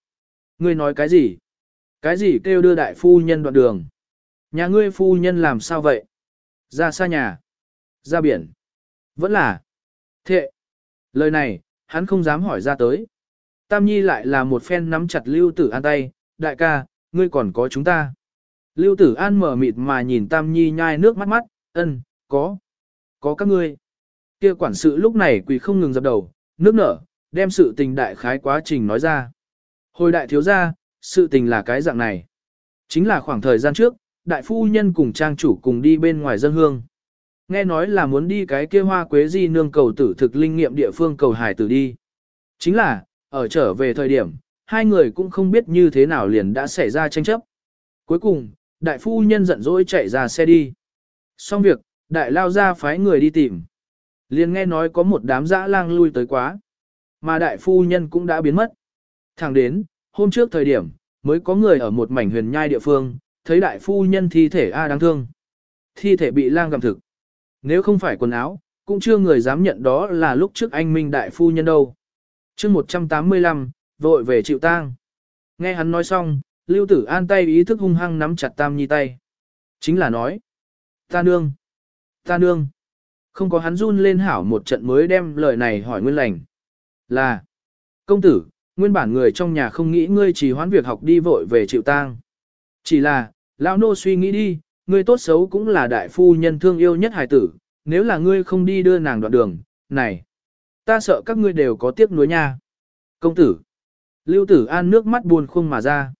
Speaker 1: Ngươi nói cái gì? Cái gì kêu đưa đại phu nhân đoạn đường? Nhà ngươi phu nhân làm sao vậy? Ra xa nhà. Ra biển. Vẫn là. Thệ. Lời này, hắn không dám hỏi ra tới. Tam Nhi lại là một phen nắm chặt Lưu Tử An tay, đại ca, ngươi còn có chúng ta. Lưu Tử An mở mịt mà nhìn Tam Nhi nhai nước mắt mắt, ân, có, có các ngươi. Kia quản sự lúc này quỳ không ngừng dập đầu, nước nở, đem sự tình đại khái quá trình nói ra. Hồi đại thiếu gia, sự tình là cái dạng này. Chính là khoảng thời gian trước, đại phu nhân cùng trang chủ cùng đi bên ngoài dân hương. Nghe nói là muốn đi cái kia hoa quế di nương cầu tử thực linh nghiệm địa phương cầu hải tử đi. Chính là, ở trở về thời điểm, hai người cũng không biết như thế nào liền đã xảy ra tranh chấp. Cuối cùng, đại phu nhân giận dỗi chạy ra xe đi. Xong việc, đại lao ra phái người đi tìm. Liền nghe nói có một đám dã lang lui tới quá. Mà đại phu nhân cũng đã biến mất. Thẳng đến, hôm trước thời điểm, mới có người ở một mảnh huyền nhai địa phương, thấy đại phu nhân thi thể A đáng thương. Thi thể bị lang gặm thực. Nếu không phải quần áo, cũng chưa người dám nhận đó là lúc trước anh Minh đại phu nhân đâu. chương 185, vội về chịu tang. Nghe hắn nói xong, Lưu Tử An tay ý thức hung hăng nắm chặt Tam Nhi tay. Chính là nói, ta nương, ta nương. Không có hắn run lên hảo một trận mới đem lời này hỏi nguyên lành. Là, công tử, nguyên bản người trong nhà không nghĩ ngươi chỉ hoán việc học đi vội về chịu tang. Chỉ là, lão nô suy nghĩ đi, ngươi tốt xấu cũng là đại phu nhân thương yêu nhất hài tử, nếu là ngươi không đi đưa nàng đoạn đường, này, ta sợ các ngươi đều có tiếc nuối nha. Công tử, Lưu Tử An nước mắt buồn khung mà ra.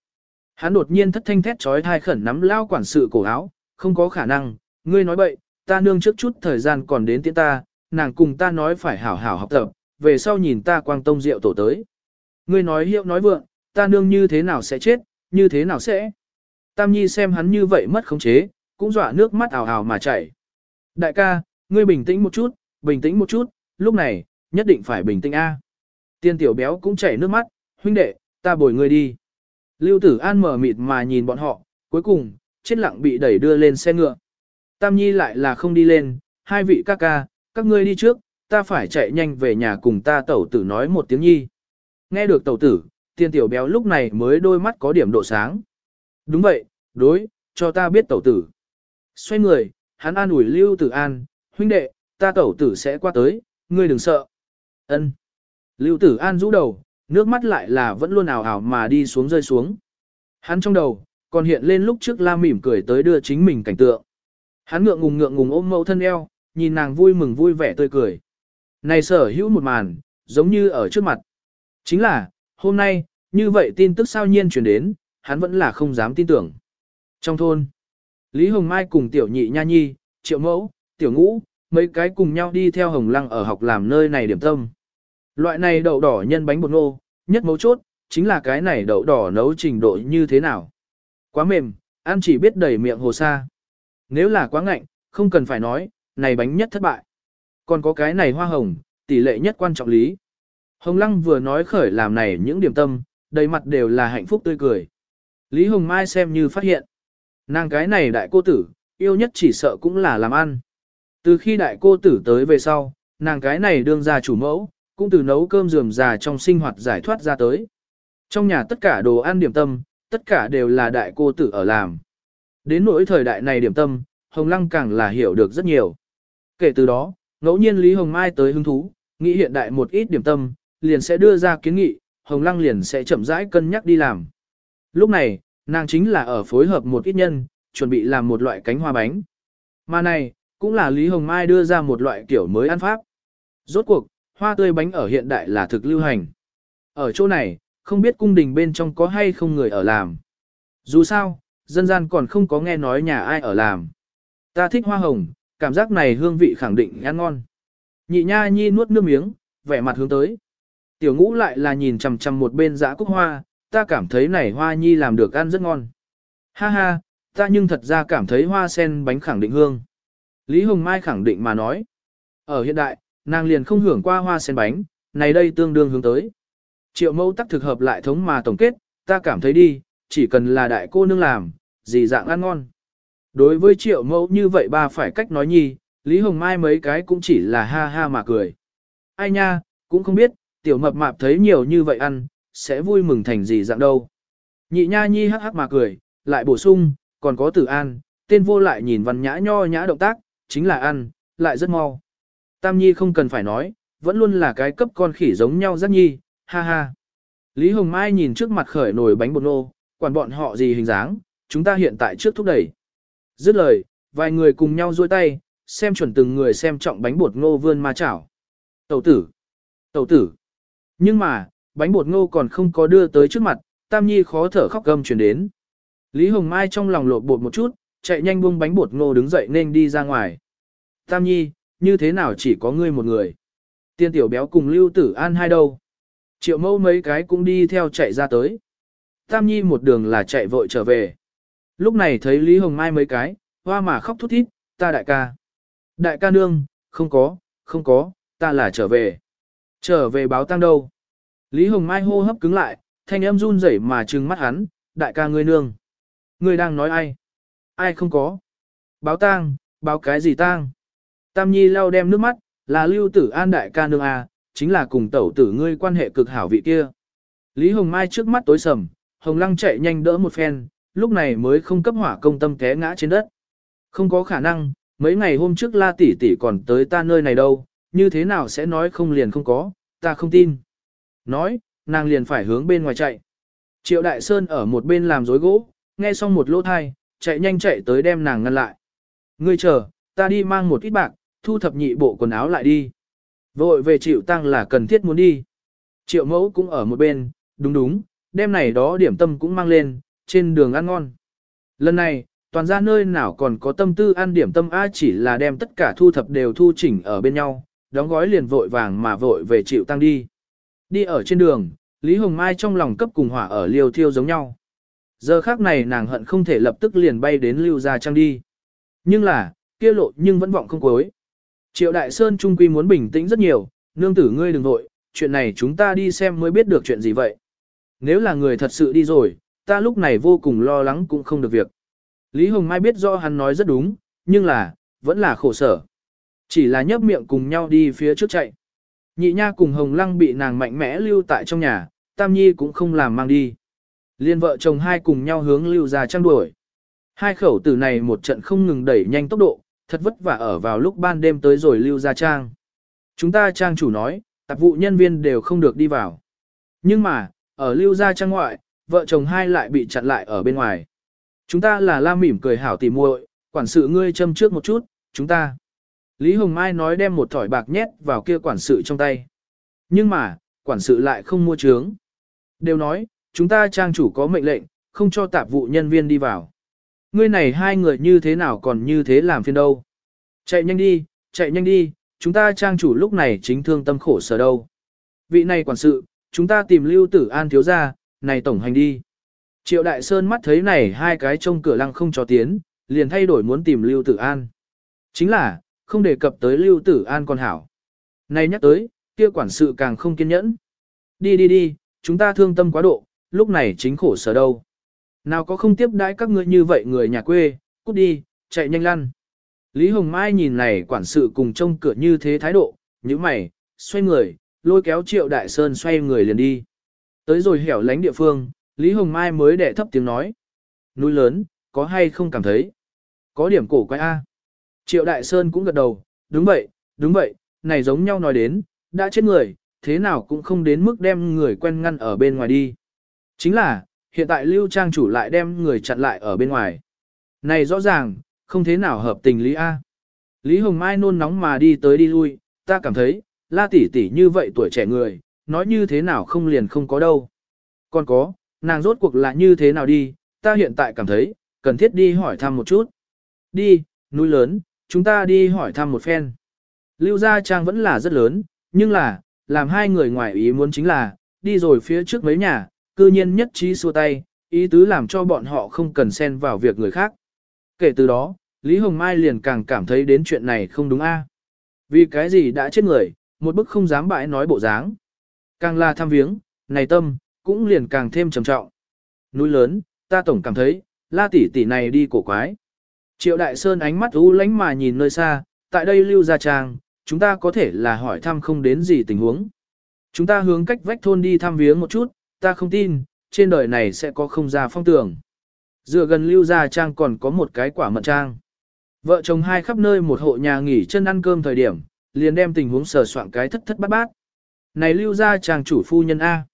Speaker 1: Hắn đột nhiên thất thanh thét trói thai khẩn nắm lao quản sự cổ áo, không có khả năng, ngươi nói bậy, ta nương trước chút thời gian còn đến tiễn ta, nàng cùng ta nói phải hảo hảo học tập, về sau nhìn ta quang tông rượu tổ tới. Ngươi nói hiệu nói vượng, ta nương như thế nào sẽ chết, như thế nào sẽ. Tam Nhi xem hắn như vậy mất khống chế, cũng dọa nước mắt ảo ảo mà chảy. Đại ca, ngươi bình tĩnh một chút, bình tĩnh một chút, lúc này, nhất định phải bình tĩnh A. Tiên tiểu béo cũng chảy nước mắt, huynh đệ, ta bồi ngươi đi. Lưu tử an mở mịt mà nhìn bọn họ, cuối cùng, chết lặng bị đẩy đưa lên xe ngựa. Tam Nhi lại là không đi lên, hai vị ca ca, các ngươi đi trước, ta phải chạy nhanh về nhà cùng ta tẩu tử nói một tiếng nhi. Nghe được tẩu tử, tiên tiểu béo lúc này mới đôi mắt có điểm độ sáng. Đúng vậy, đối, cho ta biết tẩu tử. Xoay người, hắn an ủi lưu tử an, huynh đệ, ta tẩu tử sẽ qua tới, ngươi đừng sợ. Ân. Lưu tử an rũ đầu, nước mắt lại là vẫn luôn ảo ảo mà đi xuống rơi xuống. Hắn trong đầu, còn hiện lên lúc trước la mỉm cười tới đưa chính mình cảnh tượng. Hắn ngượng ngùng ngượng ngùng ôm mẫu thân eo, nhìn nàng vui mừng vui vẻ tươi cười. Này sở hữu một màn, giống như ở trước mặt. Chính là, hôm nay, như vậy tin tức sao nhiên truyền đến, hắn vẫn là không dám tin tưởng. Trong thôn, Lý Hồng Mai cùng tiểu nhị nha nhi, triệu mẫu, tiểu ngũ, mấy cái cùng nhau đi theo Hồng Lăng ở học làm nơi này điểm tâm. Loại này đậu đỏ nhân bánh bột ngô, nhất mấu chốt, chính là cái này đậu đỏ nấu trình độ như thế nào. Quá mềm, ăn chỉ biết đẩy miệng hồ sa. Nếu là quá ngạnh, không cần phải nói, này bánh nhất thất bại. Còn có cái này hoa hồng, tỷ lệ nhất quan trọng lý. Hồng Lăng vừa nói khởi làm này những điểm tâm, đầy mặt đều là hạnh phúc tươi cười. Lý Hồng Mai xem như phát hiện. Nàng cái này đại cô tử, yêu nhất chỉ sợ cũng là làm ăn. Từ khi đại cô tử tới về sau, nàng cái này đương ra chủ mẫu, cũng từ nấu cơm rườm già trong sinh hoạt giải thoát ra tới. Trong nhà tất cả đồ ăn điểm tâm, tất cả đều là đại cô tử ở làm. Đến nỗi thời đại này điểm tâm, Hồng Lăng càng là hiểu được rất nhiều. Kể từ đó, ngẫu nhiên Lý Hồng Mai tới hứng thú, nghĩ hiện đại một ít điểm tâm, liền sẽ đưa ra kiến nghị, Hồng Lăng liền sẽ chậm rãi cân nhắc đi làm. Lúc này, nàng chính là ở phối hợp một ít nhân, chuẩn bị làm một loại cánh hoa bánh. Mà này, cũng là Lý Hồng Mai đưa ra một loại kiểu mới ăn pháp. Rốt cuộc, hoa tươi bánh ở hiện đại là thực lưu hành. Ở chỗ này, không biết cung đình bên trong có hay không người ở làm. Dù sao, dân gian còn không có nghe nói nhà ai ở làm. Ta thích hoa hồng, cảm giác này hương vị khẳng định ăn ngon. Nhị nha nhi nuốt nước miếng, vẻ mặt hướng tới. Tiểu ngũ lại là nhìn chằm chằm một bên dã cúc hoa, ta cảm thấy này hoa nhi làm được ăn rất ngon. Ha ha, ta nhưng thật ra cảm thấy hoa sen bánh khẳng định hương. Lý Hồng Mai khẳng định mà nói. Ở hiện đại, nàng liền không hưởng qua hoa sen bánh, này đây tương đương hướng tới. Triệu mẫu tắc thực hợp lại thống mà tổng kết, ta cảm thấy đi, chỉ cần là đại cô nương làm, gì dạng ăn ngon. Đối với triệu mẫu như vậy bà phải cách nói nhi, Lý Hồng Mai mấy cái cũng chỉ là ha ha mà cười. Ai nha, cũng không biết, tiểu mập mạp thấy nhiều như vậy ăn, sẽ vui mừng thành gì dạng đâu. Nhị nha nhi hắc hắc mà cười, lại bổ sung, còn có tử an, tên vô lại nhìn văn nhã nho nhã động tác, chính là ăn, lại rất mau. Tam nhi không cần phải nói, vẫn luôn là cái cấp con khỉ giống nhau rất nhi, ha ha. Lý Hồng Mai nhìn trước mặt khởi nồi bánh bột nô, quản bọn họ gì hình dáng, chúng ta hiện tại trước thúc đẩy. Dứt lời, vài người cùng nhau duỗi tay, xem chuẩn từng người xem trọng bánh bột ngô vươn ma chảo. Tẩu tử! Tẩu tử! Nhưng mà, bánh bột ngô còn không có đưa tới trước mặt, Tam Nhi khó thở khóc gầm chuyển đến. Lý Hồng Mai trong lòng lột bột một chút, chạy nhanh buông bánh bột ngô đứng dậy nên đi ra ngoài. Tam Nhi, như thế nào chỉ có ngươi một người? Tiên tiểu béo cùng Lưu Tử An hai đâu? Triệu mâu mấy cái cũng đi theo chạy ra tới. Tam Nhi một đường là chạy vội trở về. Lúc này thấy Lý Hồng Mai mấy cái, hoa mà khóc thút thít, ta đại ca. Đại ca nương, không có, không có, ta là trở về. Trở về báo tang đâu? Lý Hồng Mai hô hấp cứng lại, thanh âm run rẩy mà trừng mắt hắn, đại ca ngươi nương. Ngươi đang nói ai? Ai không có? Báo tang, báo cái gì tang? Tam Nhi lau đem nước mắt, là lưu tử an đại ca nương à, chính là cùng tẩu tử ngươi quan hệ cực hảo vị kia. Lý Hồng Mai trước mắt tối sầm, Hồng Lăng chạy nhanh đỡ một phen, lúc này mới không cấp hỏa công tâm té ngã trên đất. Không có khả năng, mấy ngày hôm trước la tỷ tỷ còn tới ta nơi này đâu, như thế nào sẽ nói không liền không có, ta không tin. Nói, nàng liền phải hướng bên ngoài chạy. Triệu Đại Sơn ở một bên làm rối gỗ, nghe xong một lỗ thai, chạy nhanh chạy tới đem nàng ngăn lại. Ngươi chờ, ta đi mang một ít bạc, thu thập nhị bộ quần áo lại đi. Vội về chịu tăng là cần thiết muốn đi. Triệu mẫu cũng ở một bên, đúng đúng, đêm này đó điểm tâm cũng mang lên, trên đường ăn ngon. Lần này, toàn ra nơi nào còn có tâm tư ăn điểm tâm A chỉ là đem tất cả thu thập đều thu chỉnh ở bên nhau, đóng gói liền vội vàng mà vội về chịu tăng đi. Đi ở trên đường, Lý Hồng Mai trong lòng cấp cùng hỏa ở liều thiêu giống nhau. Giờ khác này nàng hận không thể lập tức liền bay đến lưu gia trang đi. Nhưng là, kia lộ nhưng vẫn vọng không cuối. Triệu Đại Sơn trung quy muốn bình tĩnh rất nhiều, nương tử ngươi đừng vội, chuyện này chúng ta đi xem mới biết được chuyện gì vậy. Nếu là người thật sự đi rồi, ta lúc này vô cùng lo lắng cũng không được việc. Lý Hồng Mai biết rõ hắn nói rất đúng, nhưng là, vẫn là khổ sở. Chỉ là nhấp miệng cùng nhau đi phía trước chạy. Nhị nha cùng Hồng Lăng bị nàng mạnh mẽ lưu tại trong nhà, Tam Nhi cũng không làm mang đi. Liên vợ chồng hai cùng nhau hướng lưu ra trang đuổi. Hai khẩu tử này một trận không ngừng đẩy nhanh tốc độ, thật vất vả ở vào lúc ban đêm tới rồi lưu ra trang. Chúng ta trang chủ nói, tạp vụ nhân viên đều không được đi vào. Nhưng mà, ở lưu ra trang ngoại, vợ chồng hai lại bị chặn lại ở bên ngoài. Chúng ta là la mỉm cười hảo tỉ muội, quản sự ngươi châm trước một chút, chúng ta. Lý Hồng Mai nói đem một thỏi bạc nhét vào kia quản sự trong tay. Nhưng mà, quản sự lại không mua trướng. Đều nói, chúng ta trang chủ có mệnh lệnh, không cho tạp vụ nhân viên đi vào. Ngươi này hai người như thế nào còn như thế làm phiên đâu. Chạy nhanh đi, chạy nhanh đi, chúng ta trang chủ lúc này chính thương tâm khổ sở đâu. Vị này quản sự, chúng ta tìm lưu tử an thiếu ra, này tổng hành đi. Triệu Đại Sơn mắt thấy này hai cái trông cửa lăng không cho tiến, liền thay đổi muốn tìm lưu tử an. Chính là, không đề cập tới lưu tử an còn hảo. nay nhắc tới, kia quản sự càng không kiên nhẫn. Đi đi đi, chúng ta thương tâm quá độ, lúc này chính khổ sở đâu. Nào có không tiếp đãi các ngươi như vậy người nhà quê, cút đi, chạy nhanh lăn. Lý Hồng Mai nhìn này quản sự cùng trông cửa như thế thái độ, như mày, xoay người, lôi kéo Triệu Đại Sơn xoay người liền đi. Tới rồi hẻo lánh địa phương, Lý Hồng Mai mới đẻ thấp tiếng nói. Núi lớn, có hay không cảm thấy? Có điểm cổ quái A. Triệu Đại Sơn cũng gật đầu, đúng vậy, đúng vậy, này giống nhau nói đến, đã chết người, thế nào cũng không đến mức đem người quen ngăn ở bên ngoài đi. Chính là, hiện tại Lưu Trang chủ lại đem người chặn lại ở bên ngoài. Này rõ ràng, không thế nào hợp tình Lý A. Lý Hồng Mai nôn nóng mà đi tới đi lui, ta cảm thấy, la tỷ tỷ như vậy tuổi trẻ người, nói như thế nào không liền không có đâu. Còn có, nàng rốt cuộc là như thế nào đi, ta hiện tại cảm thấy, cần thiết đi hỏi thăm một chút. Đi, núi lớn, chúng ta đi hỏi thăm một phen. Lưu Gia Trang vẫn là rất lớn, nhưng là, làm hai người ngoài ý muốn chính là, đi rồi phía trước mấy nhà, cư nhiên nhất trí xua tay, ý tứ làm cho bọn họ không cần xen vào việc người khác. Kể từ đó, Lý Hồng Mai liền càng cảm thấy đến chuyện này không đúng a. À? Vì cái gì đã chết người, một bức không dám bãi nói bộ dáng. Càng là tham viếng, này tâm, cũng liền càng thêm trầm trọng. Núi lớn, ta tổng cảm thấy, la tỷ tỷ này đi cổ quái. Triệu Đại Sơn ánh mắt u lánh mà nhìn nơi xa, tại đây lưu ra trang, chúng ta có thể là hỏi thăm không đến gì tình huống. Chúng ta hướng cách vách thôn đi thăm viếng một chút, ta không tin, trên đời này sẽ có không ra phong tường. Dựa gần lưu ra trang còn có một cái quả mận trang. Vợ chồng hai khắp nơi một hộ nhà nghỉ chân ăn cơm thời điểm, liền đem tình huống sờ soạn cái thất thất bát bát. Này lưu ra trang chủ phu nhân A.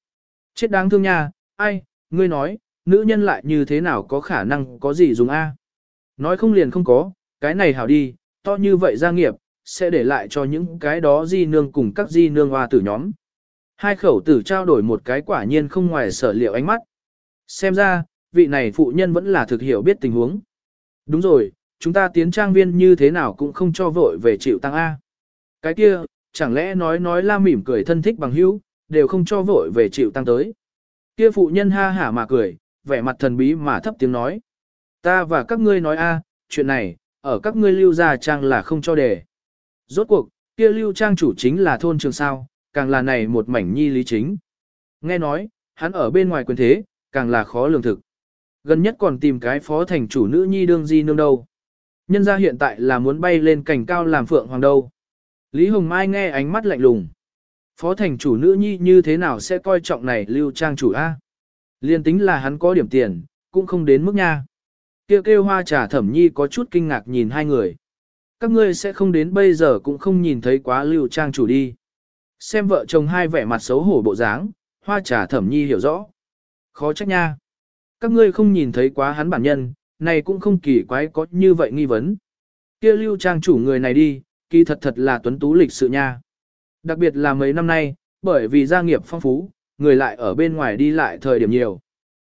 Speaker 1: Chết đáng thương nha, ai, ngươi nói, nữ nhân lại như thế nào có khả năng có gì dùng A. Nói không liền không có, cái này hảo đi, to như vậy gia nghiệp, sẽ để lại cho những cái đó di nương cùng các di nương hoa tử nhóm. Hai khẩu tử trao đổi một cái quả nhiên không ngoài sở liệu ánh mắt. Xem ra, vị này phụ nhân vẫn là thực hiểu biết tình huống. Đúng rồi, chúng ta tiến trang viên như thế nào cũng không cho vội về chịu tăng A. Cái kia, chẳng lẽ nói nói la mỉm cười thân thích bằng hữu, đều không cho vội về chịu tăng tới. Kia phụ nhân ha hả mà cười, vẻ mặt thần bí mà thấp tiếng nói. Ta và các ngươi nói a, chuyện này, ở các ngươi lưu gia trang là không cho đề. Rốt cuộc, kia lưu trang chủ chính là thôn trường sao, càng là này một mảnh nhi lý chính. Nghe nói, hắn ở bên ngoài quyền thế, càng là khó lường thực. Gần nhất còn tìm cái phó thành chủ nữ nhi đương di nương đâu. Nhân gia hiện tại là muốn bay lên cảnh cao làm phượng hoàng đâu. Lý Hồng Mai nghe ánh mắt lạnh lùng. Phó thành chủ nữ nhi như thế nào sẽ coi trọng này lưu trang chủ A. Liên tính là hắn có điểm tiền, cũng không đến mức nha. Kêu kêu hoa trà thẩm nhi có chút kinh ngạc nhìn hai người. Các ngươi sẽ không đến bây giờ cũng không nhìn thấy quá lưu trang chủ đi. Xem vợ chồng hai vẻ mặt xấu hổ bộ dáng, hoa trà thẩm nhi hiểu rõ. Khó trách nha. Các ngươi không nhìn thấy quá hắn bản nhân, này cũng không kỳ quái có như vậy nghi vấn. Kia lưu trang chủ người này đi, kỳ thật thật là tuấn tú lịch sự nha. Đặc biệt là mấy năm nay, bởi vì gia nghiệp phong phú, người lại ở bên ngoài đi lại thời điểm nhiều.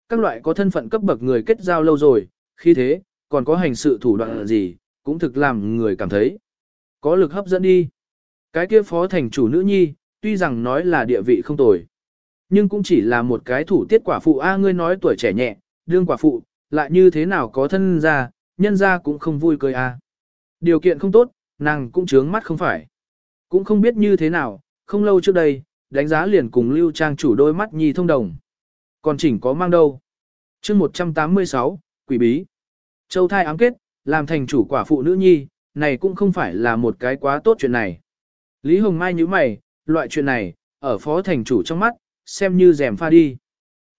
Speaker 1: Các loại có thân phận cấp bậc người kết giao lâu rồi, khi thế, còn có hành sự thủ đoạn gì, cũng thực làm người cảm thấy có lực hấp dẫn đi. Cái kia phó thành chủ nữ nhi, tuy rằng nói là địa vị không tồi, nhưng cũng chỉ là một cái thủ tiết quả phụ a ngươi nói tuổi trẻ nhẹ, đương quả phụ, lại như thế nào có thân ra, nhân ra cũng không vui cười a. Điều kiện không tốt, nàng cũng trướng mắt không phải. Cũng không biết như thế nào, không lâu trước đây, đánh giá liền cùng lưu trang chủ đôi mắt nhi thông đồng. Còn chỉnh có mang đâu. chương 186, quỷ bí. Châu thai ám kết, làm thành chủ quả phụ nữ nhi, này cũng không phải là một cái quá tốt chuyện này. Lý Hồng Mai như mày, loại chuyện này, ở phó thành chủ trong mắt, xem như rèm pha đi.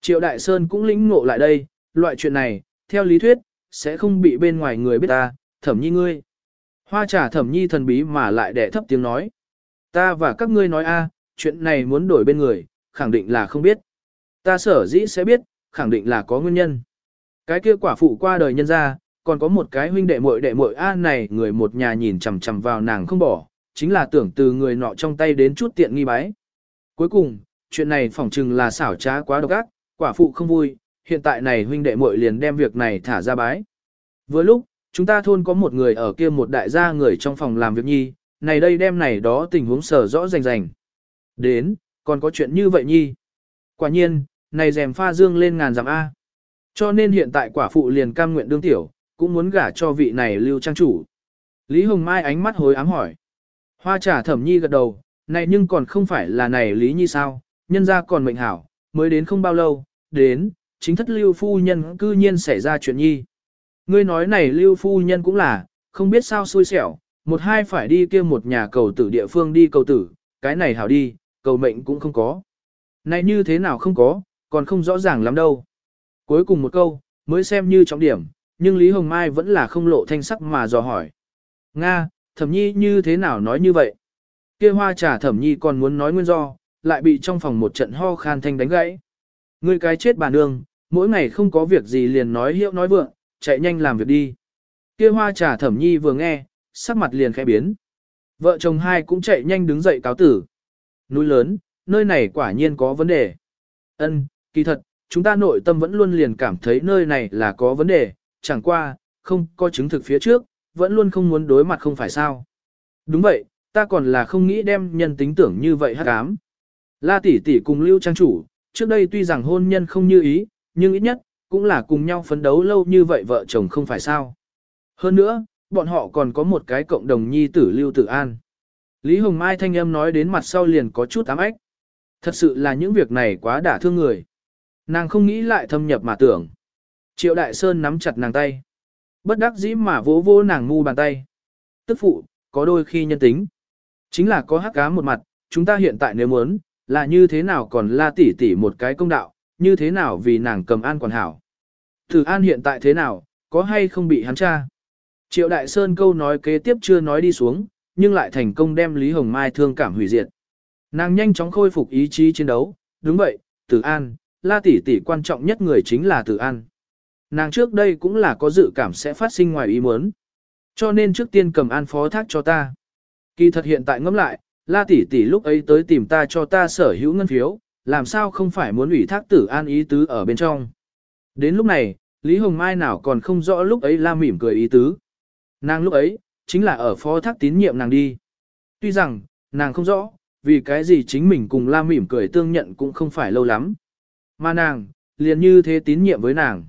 Speaker 1: Triệu Đại Sơn cũng lĩnh ngộ lại đây, loại chuyện này, theo lý thuyết, sẽ không bị bên ngoài người biết ta, thẩm nhi ngươi. Hoa Trả thẩm nhi thần bí mà lại đẻ thấp tiếng nói. Ta và các ngươi nói a, chuyện này muốn đổi bên người, khẳng định là không biết. Ta sở dĩ sẽ biết, khẳng định là có nguyên nhân. Cái kia quả phụ qua đời nhân ra, còn có một cái huynh đệ muội đệ muội a này người một nhà nhìn chằm chằm vào nàng không bỏ, chính là tưởng từ người nọ trong tay đến chút tiện nghi bái. Cuối cùng, chuyện này phỏng chừng là xảo trá quá độc ác, quả phụ không vui, hiện tại này huynh đệ muội liền đem việc này thả ra bái. Vừa lúc, chúng ta thôn có một người ở kia một đại gia người trong phòng làm việc nhi, này đây đem này đó tình huống sở rõ rành rành. Đến, còn có chuyện như vậy nhi. Quả nhiên, này rèm pha dương lên ngàn dặm A. Cho nên hiện tại quả phụ liền cam nguyện đương tiểu, cũng muốn gả cho vị này lưu trang chủ. Lý Hồng Mai ánh mắt hối ám hỏi. Hoa trả thẩm nhi gật đầu, này nhưng còn không phải là này Lý Nhi sao, nhân ra còn mệnh hảo, mới đến không bao lâu, đến, chính thất lưu phu nhân cư nhiên xảy ra chuyện nhi. Ngươi nói này lưu phu nhân cũng là, không biết sao xui xẻo, một hai phải đi kia một nhà cầu tử địa phương đi cầu tử, cái này hảo đi, cầu mệnh cũng không có. Này như thế nào không có, còn không rõ ràng lắm đâu. Cuối cùng một câu, mới xem như trọng điểm, nhưng Lý Hồng Mai vẫn là không lộ thanh sắc mà dò hỏi. Nga, thẩm nhi như thế nào nói như vậy? Kia hoa trà thẩm nhi còn muốn nói nguyên do, lại bị trong phòng một trận ho khan thanh đánh gãy. Ngươi cái chết bà nương, mỗi ngày không có việc gì liền nói hiệu nói vượng, chạy nhanh làm việc đi. Kia hoa trà thẩm nhi vừa nghe, sắc mặt liền khẽ biến. Vợ chồng hai cũng chạy nhanh đứng dậy cáo tử. Núi lớn, nơi này quả nhiên có vấn đề. Ân, kỳ thật, chúng ta nội tâm vẫn luôn liền cảm thấy nơi này là có vấn đề, chẳng qua, không có chứng thực phía trước, vẫn luôn không muốn đối mặt không phải sao. Đúng vậy, ta còn là không nghĩ đem nhân tính tưởng như vậy hát ám. La tỷ tỷ cùng Lưu Trang chủ, trước đây tuy rằng hôn nhân không như ý, nhưng ít nhất, cũng là cùng nhau phấn đấu lâu như vậy vợ chồng không phải sao. Hơn nữa, bọn họ còn có một cái cộng đồng nhi tử Lưu Tử An. Lý Hồng Mai thanh âm nói đến mặt sau liền có chút ám ếch. Thật sự là những việc này quá đả thương người. Nàng không nghĩ lại thâm nhập mà tưởng. Triệu Đại Sơn nắm chặt nàng tay. Bất đắc dĩ mà vỗ vỗ nàng ngu bàn tay. Tức phụ, có đôi khi nhân tính. Chính là có hắc cá một mặt, chúng ta hiện tại nếu muốn, là như thế nào còn la tỉ tỉ một cái công đạo, như thế nào vì nàng cầm an còn hảo. Tử an hiện tại thế nào, có hay không bị hắn tra. Triệu Đại Sơn câu nói kế tiếp chưa nói đi xuống, nhưng lại thành công đem Lý Hồng Mai thương cảm hủy diệt. Nàng nhanh chóng khôi phục ý chí chiến đấu, đúng vậy, Tử An, La tỷ tỷ quan trọng nhất người chính là Tử An. Nàng trước đây cũng là có dự cảm sẽ phát sinh ngoài ý muốn. Cho nên trước tiên cầm an phó thác cho ta. Kỳ thật hiện tại ngẫm lại, La tỷ tỷ lúc ấy tới tìm ta cho ta sở hữu ngân phiếu, làm sao không phải muốn ủy thác tử an ý tứ ở bên trong. Đến lúc này, Lý Hồng Mai nào còn không rõ lúc ấy La mỉm cười ý tứ. Nàng lúc ấy, chính là ở phó thác tín nhiệm nàng đi. Tuy rằng, nàng không rõ, vì cái gì chính mình cùng La mỉm cười tương nhận cũng không phải lâu lắm. Mà nàng, liền như thế tín nhiệm với nàng.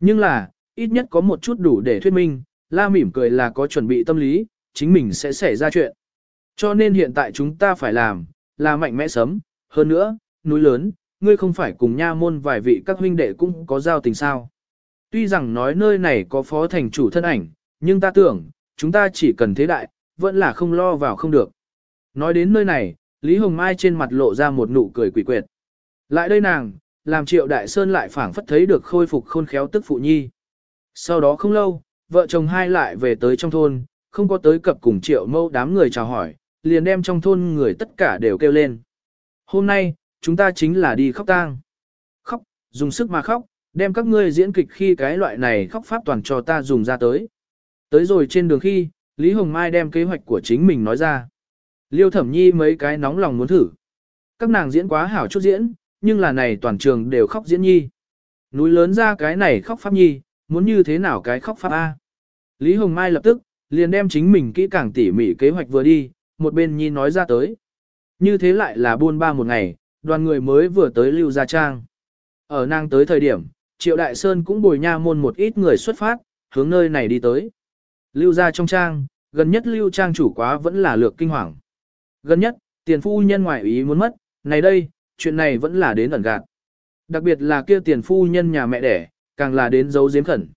Speaker 1: Nhưng là, ít nhất có một chút đủ để thuyết minh, La mỉm cười là có chuẩn bị tâm lý, chính mình sẽ xảy ra chuyện. Cho nên hiện tại chúng ta phải làm, là mạnh mẽ sớm, hơn nữa, núi lớn, ngươi không phải cùng nha môn vài vị các huynh đệ cũng có giao tình sao. Tuy rằng nói nơi này có phó thành chủ thân ảnh, nhưng ta tưởng, chúng ta chỉ cần thế đại, vẫn là không lo vào không được. Nói đến nơi này, Lý Hồng Mai trên mặt lộ ra một nụ cười quỷ quyệt. Lại đây nàng, làm triệu đại sơn lại phảng phất thấy được khôi phục khôn khéo tức phụ nhi. Sau đó không lâu, vợ chồng hai lại về tới trong thôn, không có tới cập cùng triệu mâu đám người chào hỏi, liền đem trong thôn người tất cả đều kêu lên. Hôm nay, chúng ta chính là đi khóc tang. Khóc, dùng sức mà khóc, đem các ngươi diễn kịch khi cái loại này khóc pháp toàn cho ta dùng ra tới. Tới rồi trên đường khi, Lý Hồng Mai đem kế hoạch của chính mình nói ra. Liêu thẩm nhi mấy cái nóng lòng muốn thử. Các nàng diễn quá hảo chút diễn, nhưng là này toàn trường đều khóc diễn nhi. Núi lớn ra cái này khóc pháp nhi, muốn như thế nào cái khóc pháp A. Lý Hồng Mai lập tức, liền đem chính mình kỹ càng tỉ mỉ kế hoạch vừa đi, một bên nhi nói ra tới. Như thế lại là buôn ba một ngày, đoàn người mới vừa tới Lưu Gia Trang. Ở nàng tới thời điểm, Triệu Đại Sơn cũng bồi nha môn một ít người xuất phát, hướng nơi này đi tới. Lưu Gia trong trang, gần nhất Lưu Trang chủ quá vẫn là lược kinh hoàng. Gần nhất, tiền phu nhân ngoại ý muốn mất, này đây, chuyện này vẫn là đến ẩn gạt. Đặc biệt là kia tiền phu nhân nhà mẹ đẻ, càng là đến giấu giếm khẩn.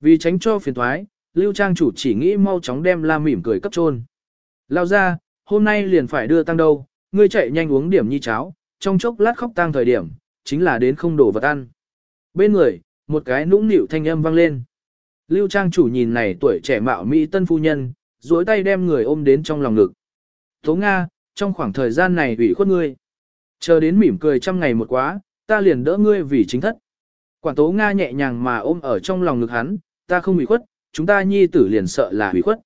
Speaker 1: Vì tránh cho phiền thoái, Lưu Trang chủ chỉ nghĩ mau chóng đem la mỉm cười cấp trôn. Lao ra, hôm nay liền phải đưa tăng đâu, ngươi chạy nhanh uống điểm nhi cháo, trong chốc lát khóc tăng thời điểm, chính là đến không đổ vật ăn. Bên người, một cái nũng nịu thanh âm vang lên. Lưu Trang chủ nhìn này tuổi trẻ mạo Mỹ tân phu nhân, duỗi tay đem người ôm đến trong lòng ngực. Tố Nga, trong khoảng thời gian này ủy khuất ngươi. Chờ đến mỉm cười trăm ngày một quá, ta liền đỡ ngươi vì chính thất. Quản Tố Nga nhẹ nhàng mà ôm ở trong lòng ngực hắn, ta không bị khuất, chúng ta nhi tử liền sợ là bị khuất.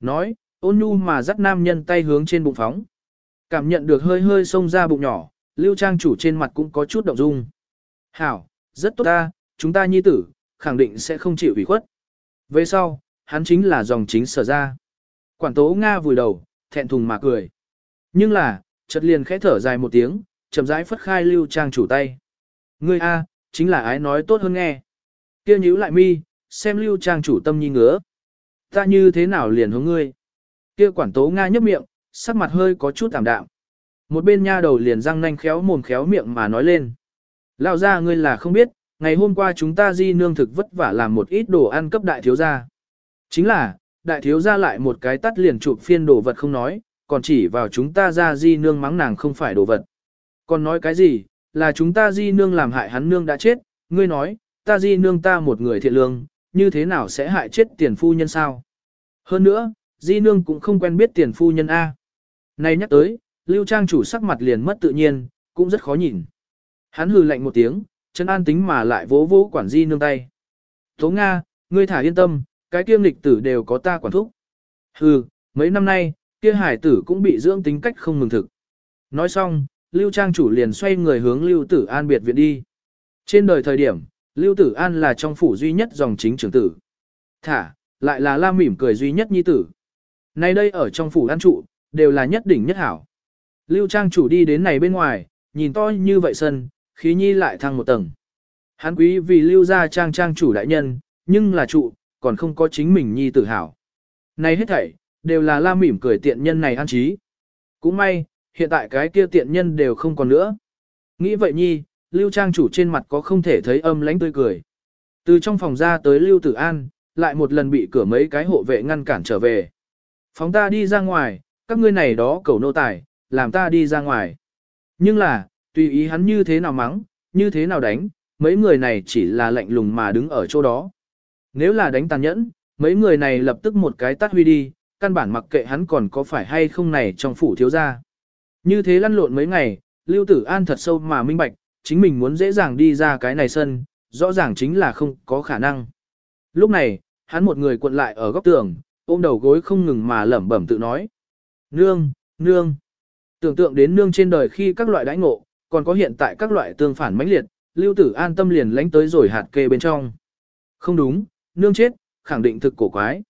Speaker 1: Nói, ôn nhu mà dắt nam nhân tay hướng trên bụng phóng. Cảm nhận được hơi hơi xông ra bụng nhỏ, lưu trang chủ trên mặt cũng có chút động dung. Hảo, rất tốt ta, chúng ta nhi tử, khẳng định sẽ không chịu ủy khuất. Về sau, hắn chính là dòng chính sở ra. Quản tố Nga vùi đầu, thẹn thùng mà cười. Nhưng là, chợt liền khẽ thở dài một tiếng, chậm rãi phất khai Lưu Trang chủ tay. Ngươi a, chính là ái nói tốt hơn nghe. Kia nhíu lại mi, xem Lưu Trang chủ tâm nhi ngứa. Ta như thế nào liền hướng ngươi? Kia quản tố Nga nhấp miệng, sắc mặt hơi có chút tạm đạm. Một bên nha đầu liền răng nanh khéo mồm khéo miệng mà nói lên. Lão ra ngươi là không biết, ngày hôm qua chúng ta di nương thực vất vả làm một ít đồ ăn cấp đại thiếu gia. Chính là, đại thiếu gia lại một cái tắt liền chụp phiên đồ vật không nói, còn chỉ vào chúng ta ra di nương mắng nàng không phải đồ vật. Còn nói cái gì, là chúng ta di nương làm hại hắn nương đã chết, ngươi nói, ta di nương ta một người thiện lương, như thế nào sẽ hại chết tiền phu nhân sao? Hơn nữa, di nương cũng không quen biết tiền phu nhân A. Này nhắc tới, lưu trang chủ sắc mặt liền mất tự nhiên, cũng rất khó nhìn. Hắn hừ lạnh một tiếng, chân an tính mà lại vỗ vỗ quản di nương tay. Tố Nga, ngươi thả yên tâm, cái kiêm lịch tử đều có ta quản thúc. Hừ, mấy năm nay, kia hải tử cũng bị dưỡng tính cách không mừng thực. Nói xong, Lưu Trang chủ liền xoay người hướng Lưu Tử An biệt viện đi. Trên đời thời điểm, Lưu Tử An là trong phủ duy nhất dòng chính trưởng tử. Thả, lại là la mỉm cười duy nhất nhi tử. Nay đây ở trong phủ an trụ, đều là nhất đỉnh nhất hảo. Lưu Trang chủ đi đến này bên ngoài, nhìn to như vậy sân, khí nhi lại thăng một tầng. Hán quý vì Lưu gia Trang Trang chủ đại nhân, nhưng là trụ, còn không có chính mình nhi tử hảo. Này hết thảy, đều là la mỉm cười tiện nhân này an trí. Cũng may, hiện tại cái kia tiện nhân đều không còn nữa. Nghĩ vậy nhi, Lưu Trang chủ trên mặt có không thể thấy âm lãnh tươi cười. Từ trong phòng ra tới Lưu Tử An, lại một lần bị cửa mấy cái hộ vệ ngăn cản trở về. Phóng ta đi ra ngoài, các ngươi này đó cầu nô tài, làm ta đi ra ngoài. Nhưng là, tùy ý hắn như thế nào mắng, như thế nào đánh, mấy người này chỉ là lạnh lùng mà đứng ở chỗ đó. Nếu là đánh tàn nhẫn, mấy người này lập tức một cái tát huy đi, căn bản mặc kệ hắn còn có phải hay không này trong phủ thiếu gia. Như thế lăn lộn mấy ngày, Lưu Tử An thật sâu mà minh bạch, chính mình muốn dễ dàng đi ra cái này sân, rõ ràng chính là không có khả năng. Lúc này, hắn một người cuộn lại ở góc tường, ôm đầu gối không ngừng mà lẩm bẩm tự nói. Nương, nương. Tưởng tượng đến nương trên đời khi các loại đãi ngộ, còn có hiện tại các loại tương phản mãnh liệt, Lưu Tử An tâm liền lánh tới rồi hạt kê bên trong. Không đúng, nương chết, khẳng định thực cổ quái.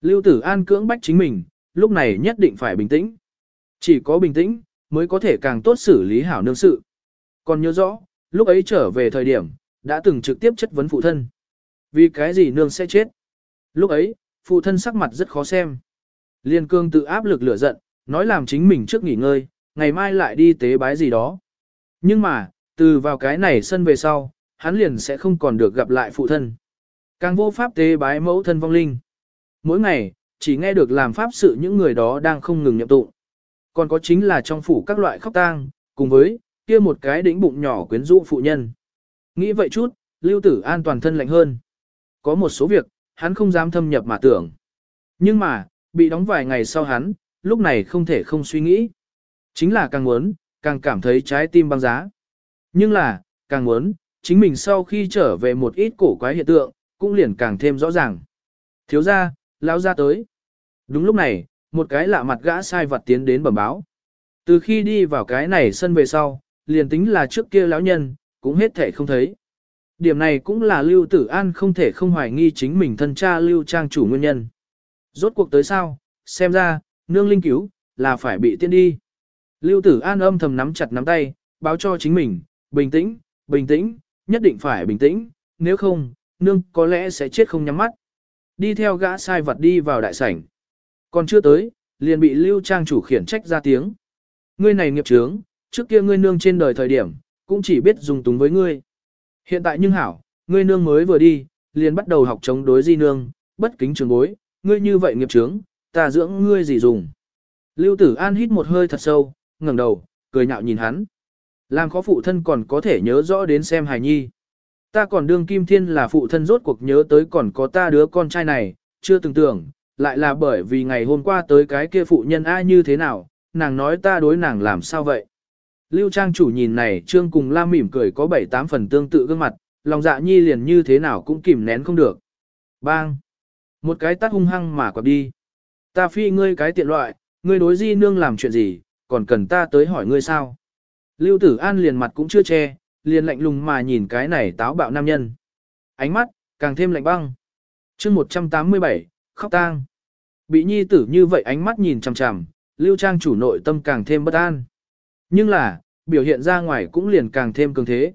Speaker 1: Lưu Tử An cưỡng bách chính mình, lúc này nhất định phải bình tĩnh. Chỉ có bình tĩnh, mới có thể càng tốt xử lý hảo nương sự. Còn nhớ rõ, lúc ấy trở về thời điểm, đã từng trực tiếp chất vấn phụ thân. Vì cái gì nương sẽ chết? Lúc ấy, phụ thân sắc mặt rất khó xem. Liên cương tự áp lực lửa giận, nói làm chính mình trước nghỉ ngơi, ngày mai lại đi tế bái gì đó. Nhưng mà, từ vào cái này sân về sau, hắn liền sẽ không còn được gặp lại phụ thân. Càng vô pháp tế bái mẫu thân vong linh. Mỗi ngày, chỉ nghe được làm pháp sự những người đó đang không ngừng nhậm tụng. Còn có chính là trong phủ các loại khóc tang, cùng với, kia một cái đỉnh bụng nhỏ quyến rũ phụ nhân. Nghĩ vậy chút, lưu tử an toàn thân lạnh hơn. Có một số việc, hắn không dám thâm nhập mà tưởng. Nhưng mà, bị đóng vài ngày sau hắn, lúc này không thể không suy nghĩ. Chính là càng muốn, càng cảm thấy trái tim băng giá. Nhưng là, càng muốn, chính mình sau khi trở về một ít cổ quái hiện tượng, cũng liền càng thêm rõ ràng. Thiếu ra, lão ra tới. Đúng lúc này, một cái lạ mặt gã sai vật tiến đến bẩm báo. Từ khi đi vào cái này sân về sau, liền tính là trước kia lão nhân, cũng hết thể không thấy. Điểm này cũng là Lưu Tử An không thể không hoài nghi chính mình thân cha Lưu Trang chủ nguyên nhân. Rốt cuộc tới sao, xem ra, nương linh cứu, là phải bị tiên đi. Lưu Tử An âm thầm nắm chặt nắm tay, báo cho chính mình, bình tĩnh, bình tĩnh, nhất định phải bình tĩnh, nếu không, nương có lẽ sẽ chết không nhắm mắt. Đi theo gã sai vật đi vào đại sảnh. Còn chưa tới, liền bị Lưu Trang chủ khiển trách ra tiếng. Ngươi này nghiệp trướng, trước kia ngươi nương trên đời thời điểm, cũng chỉ biết dùng túng với ngươi. Hiện tại nhưng hảo, ngươi nương mới vừa đi, liền bắt đầu học chống đối di nương, bất kính trường bối, ngươi như vậy nghiệp trướng, ta dưỡng ngươi gì dùng. Lưu Tử An hít một hơi thật sâu, ngẩng đầu, cười nhạo nhìn hắn. Làm khó phụ thân còn có thể nhớ rõ đến xem hài nhi. Ta còn đương kim thiên là phụ thân rốt cuộc nhớ tới còn có ta đứa con trai này, chưa từng tưởng, lại là bởi vì ngày hôm qua tới cái kia phụ nhân ai như thế nào, nàng nói ta đối nàng làm sao vậy. Lưu Trang chủ nhìn này trương cùng la mỉm cười có bảy tám phần tương tự gương mặt, lòng dạ nhi liền như thế nào cũng kìm nén không được. Bang! Một cái tắt hung hăng mà quặp đi. Ta phi ngươi cái tiện loại, ngươi đối di nương làm chuyện gì, còn cần ta tới hỏi ngươi sao. Lưu Tử An liền mặt cũng chưa che, liền lạnh lùng mà nhìn cái này táo bạo nam nhân. Ánh mắt, càng thêm lạnh băng. chương 187, khóc tang. Bị nhi tử như vậy ánh mắt nhìn chằm chằm, lưu trang chủ nội tâm càng thêm bất an. Nhưng là, biểu hiện ra ngoài cũng liền càng thêm cường thế.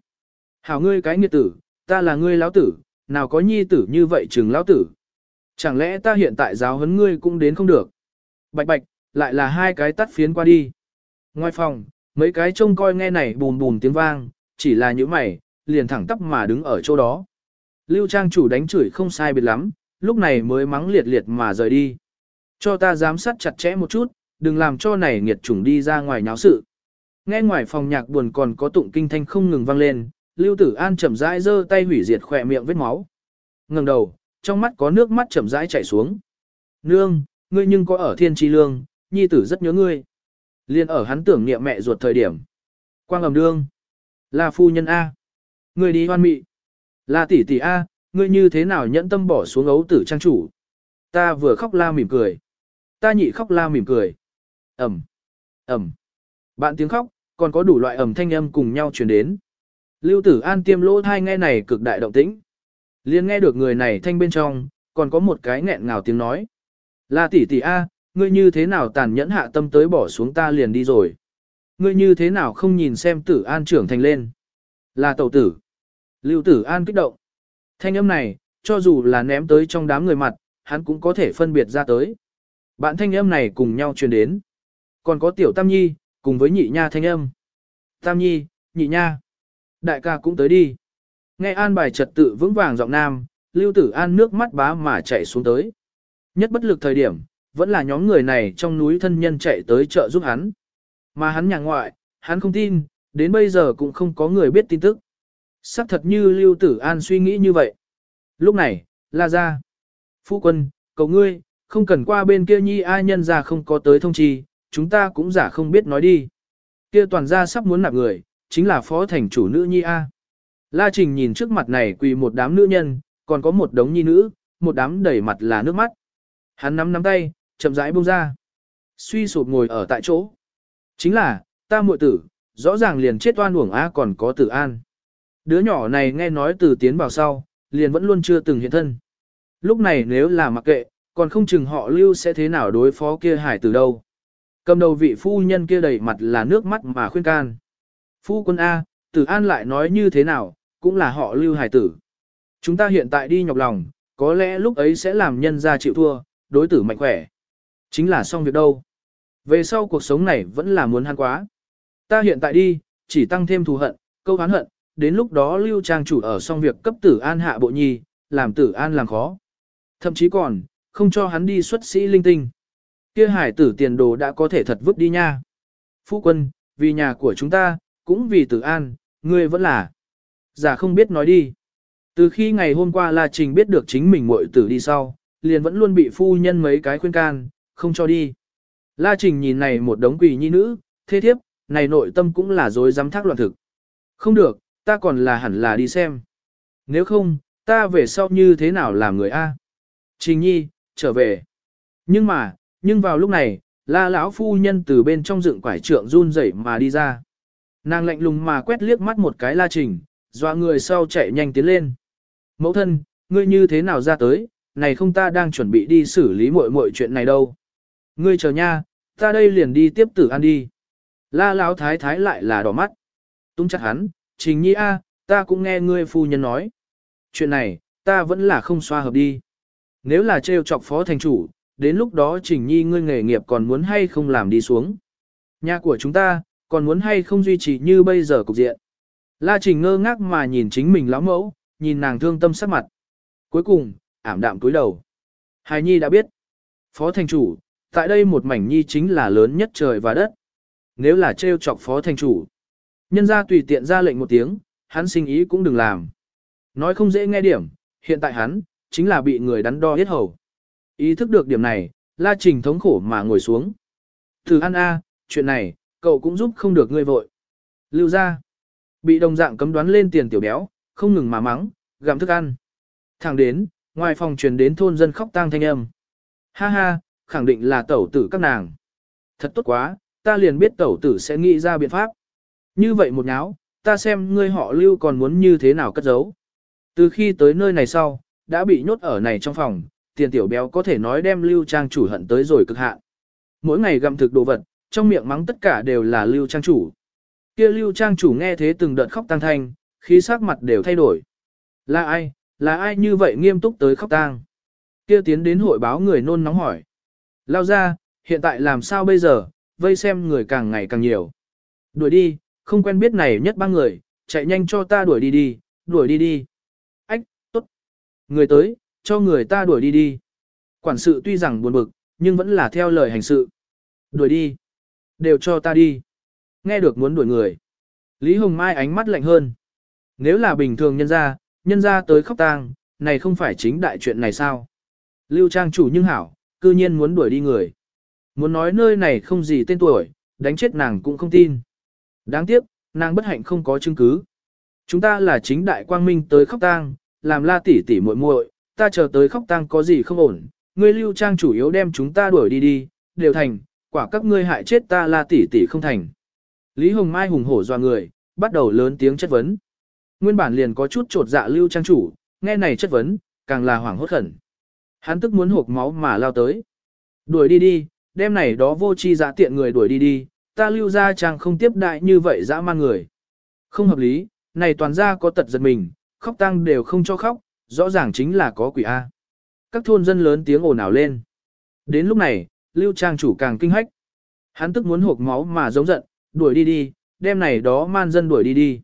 Speaker 1: Hảo ngươi cái nghiệt tử, ta là ngươi lão tử, nào có nhi tử như vậy chừng lão tử. Chẳng lẽ ta hiện tại giáo huấn ngươi cũng đến không được. Bạch bạch, lại là hai cái tắt phiến qua đi. Ngoài phòng, mấy cái trông coi nghe này bùm bùm tiếng vang, chỉ là những mày, liền thẳng tắp mà đứng ở chỗ đó. Lưu trang chủ đánh chửi không sai biệt lắm, lúc này mới mắng liệt liệt mà rời đi. Cho ta giám sát chặt chẽ một chút, đừng làm cho này nghiệt chủng đi ra ngoài nháo sự. Nghe ngoài phòng nhạc buồn còn có tụng kinh thanh không ngừng vang lên, Lưu Tử An chậm rãi giơ tay hủy diệt khỏe miệng vết máu. Ngẩng đầu, trong mắt có nước mắt chậm rãi chảy xuống. Nương, ngươi nhưng có ở thiên tri lương, nhi tử rất nhớ ngươi. Liên ở hắn tưởng niệm mẹ ruột thời điểm. Quang ầm đương. Là phu nhân A. Ngươi đi hoan mị. Là tỷ tỷ A, ngươi như thế nào nhẫn tâm bỏ xuống ấu tử trang chủ. Ta vừa khóc la mỉm cười. Ta nhị khóc la mỉm cười. Ẩm. Ẩm. Bạn tiếng khóc, còn có đủ loại ẩm thanh âm cùng nhau truyền đến. Lưu tử an tiêm lỗ thai nghe này cực đại động tĩnh. Liên nghe được người này thanh bên trong, còn có một cái nghẹn ngào tiếng nói. Là tỷ tỷ A, ngươi như thế nào tàn nhẫn hạ tâm tới bỏ xuống ta liền đi rồi. Ngươi như thế nào không nhìn xem tử an trưởng thành lên. Là tẩu tử. Lưu tử an kích động. Thanh âm này, cho dù là ném tới trong đám người mặt, hắn cũng có thể phân biệt ra tới. Bạn thanh âm này cùng nhau truyền đến. Còn có tiểu tam nhi, cùng với nhị nha thanh âm. Tam nhi, nhị nha. Đại ca cũng tới đi. Nghe an bài trật tự vững vàng giọng nam, lưu tử an nước mắt bá mà chạy xuống tới. Nhất bất lực thời điểm, vẫn là nhóm người này trong núi thân nhân chạy tới chợ giúp hắn. Mà hắn nhà ngoại, hắn không tin, đến bây giờ cũng không có người biết tin tức. Sắc thật như lưu tử an suy nghĩ như vậy. Lúc này, la ra. Phu quân, cầu ngươi, không cần qua bên kia nhi ai nhân ra không có tới thông chi, chúng ta cũng giả không biết nói đi. Kia toàn ra sắp muốn nạp người, chính là phó thành chủ nữ nhi A. La Trình nhìn trước mặt này quỳ một đám nữ nhân, còn có một đống nhi nữ, một đám đầy mặt là nước mắt. Hắn nắm nắm tay, chậm rãi buông ra. Suy sụp ngồi ở tại chỗ. Chính là, ta muội tử, rõ ràng liền chết oan uổng A còn có tử an. Đứa nhỏ này nghe nói từ tiến vào sau, liền vẫn luôn chưa từng hiện thân. Lúc này nếu là mặc kệ, còn không chừng họ lưu sẽ thế nào đối phó kia hải từ đâu. Cầm đầu vị phu nhân kia đầy mặt là nước mắt mà khuyên can. Phu quân A, tử an lại nói như thế nào, cũng là họ lưu hải tử. Chúng ta hiện tại đi nhọc lòng, có lẽ lúc ấy sẽ làm nhân ra chịu thua, đối tử mạnh khỏe. Chính là xong việc đâu. Về sau cuộc sống này vẫn là muốn hắn quá. Ta hiện tại đi, chỉ tăng thêm thù hận, câu hán hận, đến lúc đó lưu trang chủ ở xong việc cấp tử an hạ bộ nhi, làm tử an làm khó. Thậm chí còn, không cho hắn đi xuất sĩ linh tinh. Kia hải tử tiền đồ đã có thể thật vứt đi nha. Phu quân, vì nhà của chúng ta, cũng vì tử an, ngươi vẫn là. Giả không biết nói đi. Từ khi ngày hôm qua La Trình biết được chính mình muội tử đi sau, liền vẫn luôn bị phu nhân mấy cái khuyên can, không cho đi. La Trình nhìn này một đống quỷ nhi nữ, thế thiếp, này nội tâm cũng là dối dám thác loạn thực. Không được, ta còn là hẳn là đi xem. Nếu không, ta về sau như thế nào làm người A? Trình nhi, trở về. Nhưng mà, nhưng vào lúc này, la lão phu nhân từ bên trong dựng quải trượng run rẩy mà đi ra. Nàng lạnh lùng mà quét liếc mắt một cái la trình, dọa người sau chạy nhanh tiến lên. Mẫu thân, ngươi như thế nào ra tới, này không ta đang chuẩn bị đi xử lý mọi mọi chuyện này đâu. Ngươi chờ nha, ta đây liền đi tiếp tử ăn đi. La lão thái thái lại là đỏ mắt. Tung chặt hắn, trình nhi a, ta cũng nghe ngươi phu nhân nói. Chuyện này, ta vẫn là không xoa hợp đi. Nếu là trêu chọc phó thành chủ, đến lúc đó trình nhi ngươi nghề nghiệp còn muốn hay không làm đi xuống. Nhà của chúng ta, còn muốn hay không duy trì như bây giờ cục diện. La trình ngơ ngác mà nhìn chính mình lão mẫu, nhìn nàng thương tâm sắc mặt. Cuối cùng, ảm đạm cúi đầu. Hài nhi đã biết. Phó thành chủ, tại đây một mảnh nhi chính là lớn nhất trời và đất. Nếu là trêu chọc phó thành chủ, nhân ra tùy tiện ra lệnh một tiếng, hắn sinh ý cũng đừng làm. Nói không dễ nghe điểm, hiện tại hắn, chính là bị người đắn đo hết hầu. Ý thức được điểm này, La Trình thống khổ mà ngồi xuống. Thử ăn a, chuyện này, cậu cũng giúp không được ngươi vội. Lưu ra, bị đồng dạng cấm đoán lên tiền tiểu béo, không ngừng mà mắng, gặm thức ăn. Thẳng đến, ngoài phòng truyền đến thôn dân khóc tang thanh âm. Ha ha, khẳng định là tẩu tử các nàng. Thật tốt quá, ta liền biết tẩu tử sẽ nghĩ ra biện pháp. Như vậy một nháo, ta xem ngươi họ lưu còn muốn như thế nào cất giấu. Từ khi tới nơi này sau, đã bị nhốt ở này trong phòng, tiền tiểu béo có thể nói đem lưu trang chủ hận tới rồi cực hạn. mỗi ngày gặm thực đồ vật, trong miệng mắng tất cả đều là lưu trang chủ. Kia lưu trang chủ nghe thế từng đợt khóc tăng thanh, khí sắc mặt đều thay đổi. Là ai, là ai như vậy nghiêm túc tới khóc tang? Kia tiến đến hội báo người nôn nóng hỏi. Lao ra, hiện tại làm sao bây giờ, vây xem người càng ngày càng nhiều. Đuổi đi, không quen biết này nhất ba người, chạy nhanh cho ta đuổi đi đi, đuổi đi đi. Ách, tốt. Người tới, cho người ta đuổi đi đi. Quản sự tuy rằng buồn bực, nhưng vẫn là theo lời hành sự. Đuổi đi. Đều cho ta đi. Nghe được muốn đuổi người. Lý Hồng Mai ánh mắt lạnh hơn. Nếu là bình thường nhân ra, nhân ra tới khóc tang, này không phải chính đại chuyện này sao? Lưu Trang chủ nhưng hảo, cư nhiên muốn đuổi đi người. Muốn nói nơi này không gì tên tuổi, đánh chết nàng cũng không tin. Đáng tiếc, nàng bất hạnh không có chứng cứ. Chúng ta là chính đại quang minh tới khóc tang, làm la tỷ tỷ muội muội, ta chờ tới khóc tang có gì không ổn, ngươi lưu trang chủ yếu đem chúng ta đuổi đi đi, đều thành, quả các ngươi hại chết ta la tỷ tỷ không thành. Lý Hồng Mai hùng hổ doa người, bắt đầu lớn tiếng chất vấn. Nguyên bản liền có chút trột dạ lưu trang chủ, nghe này chất vấn, càng là hoảng hốt khẩn. Hắn tức muốn hộp máu mà lao tới. Đuổi đi đi, đem này đó vô chi dã tiện người đuổi đi đi, ta lưu ra chàng không tiếp đại như vậy dã man người. Không hợp lý, này toàn ra có tật giật mình, khóc tăng đều không cho khóc, rõ ràng chính là có quỷ A. Các thôn dân lớn tiếng ồn ào lên. Đến lúc này, lưu trang chủ càng kinh hách. Hắn tức muốn hộp máu mà giống giận, đuổi đi đi, đem này đó man dân đuổi đi đi.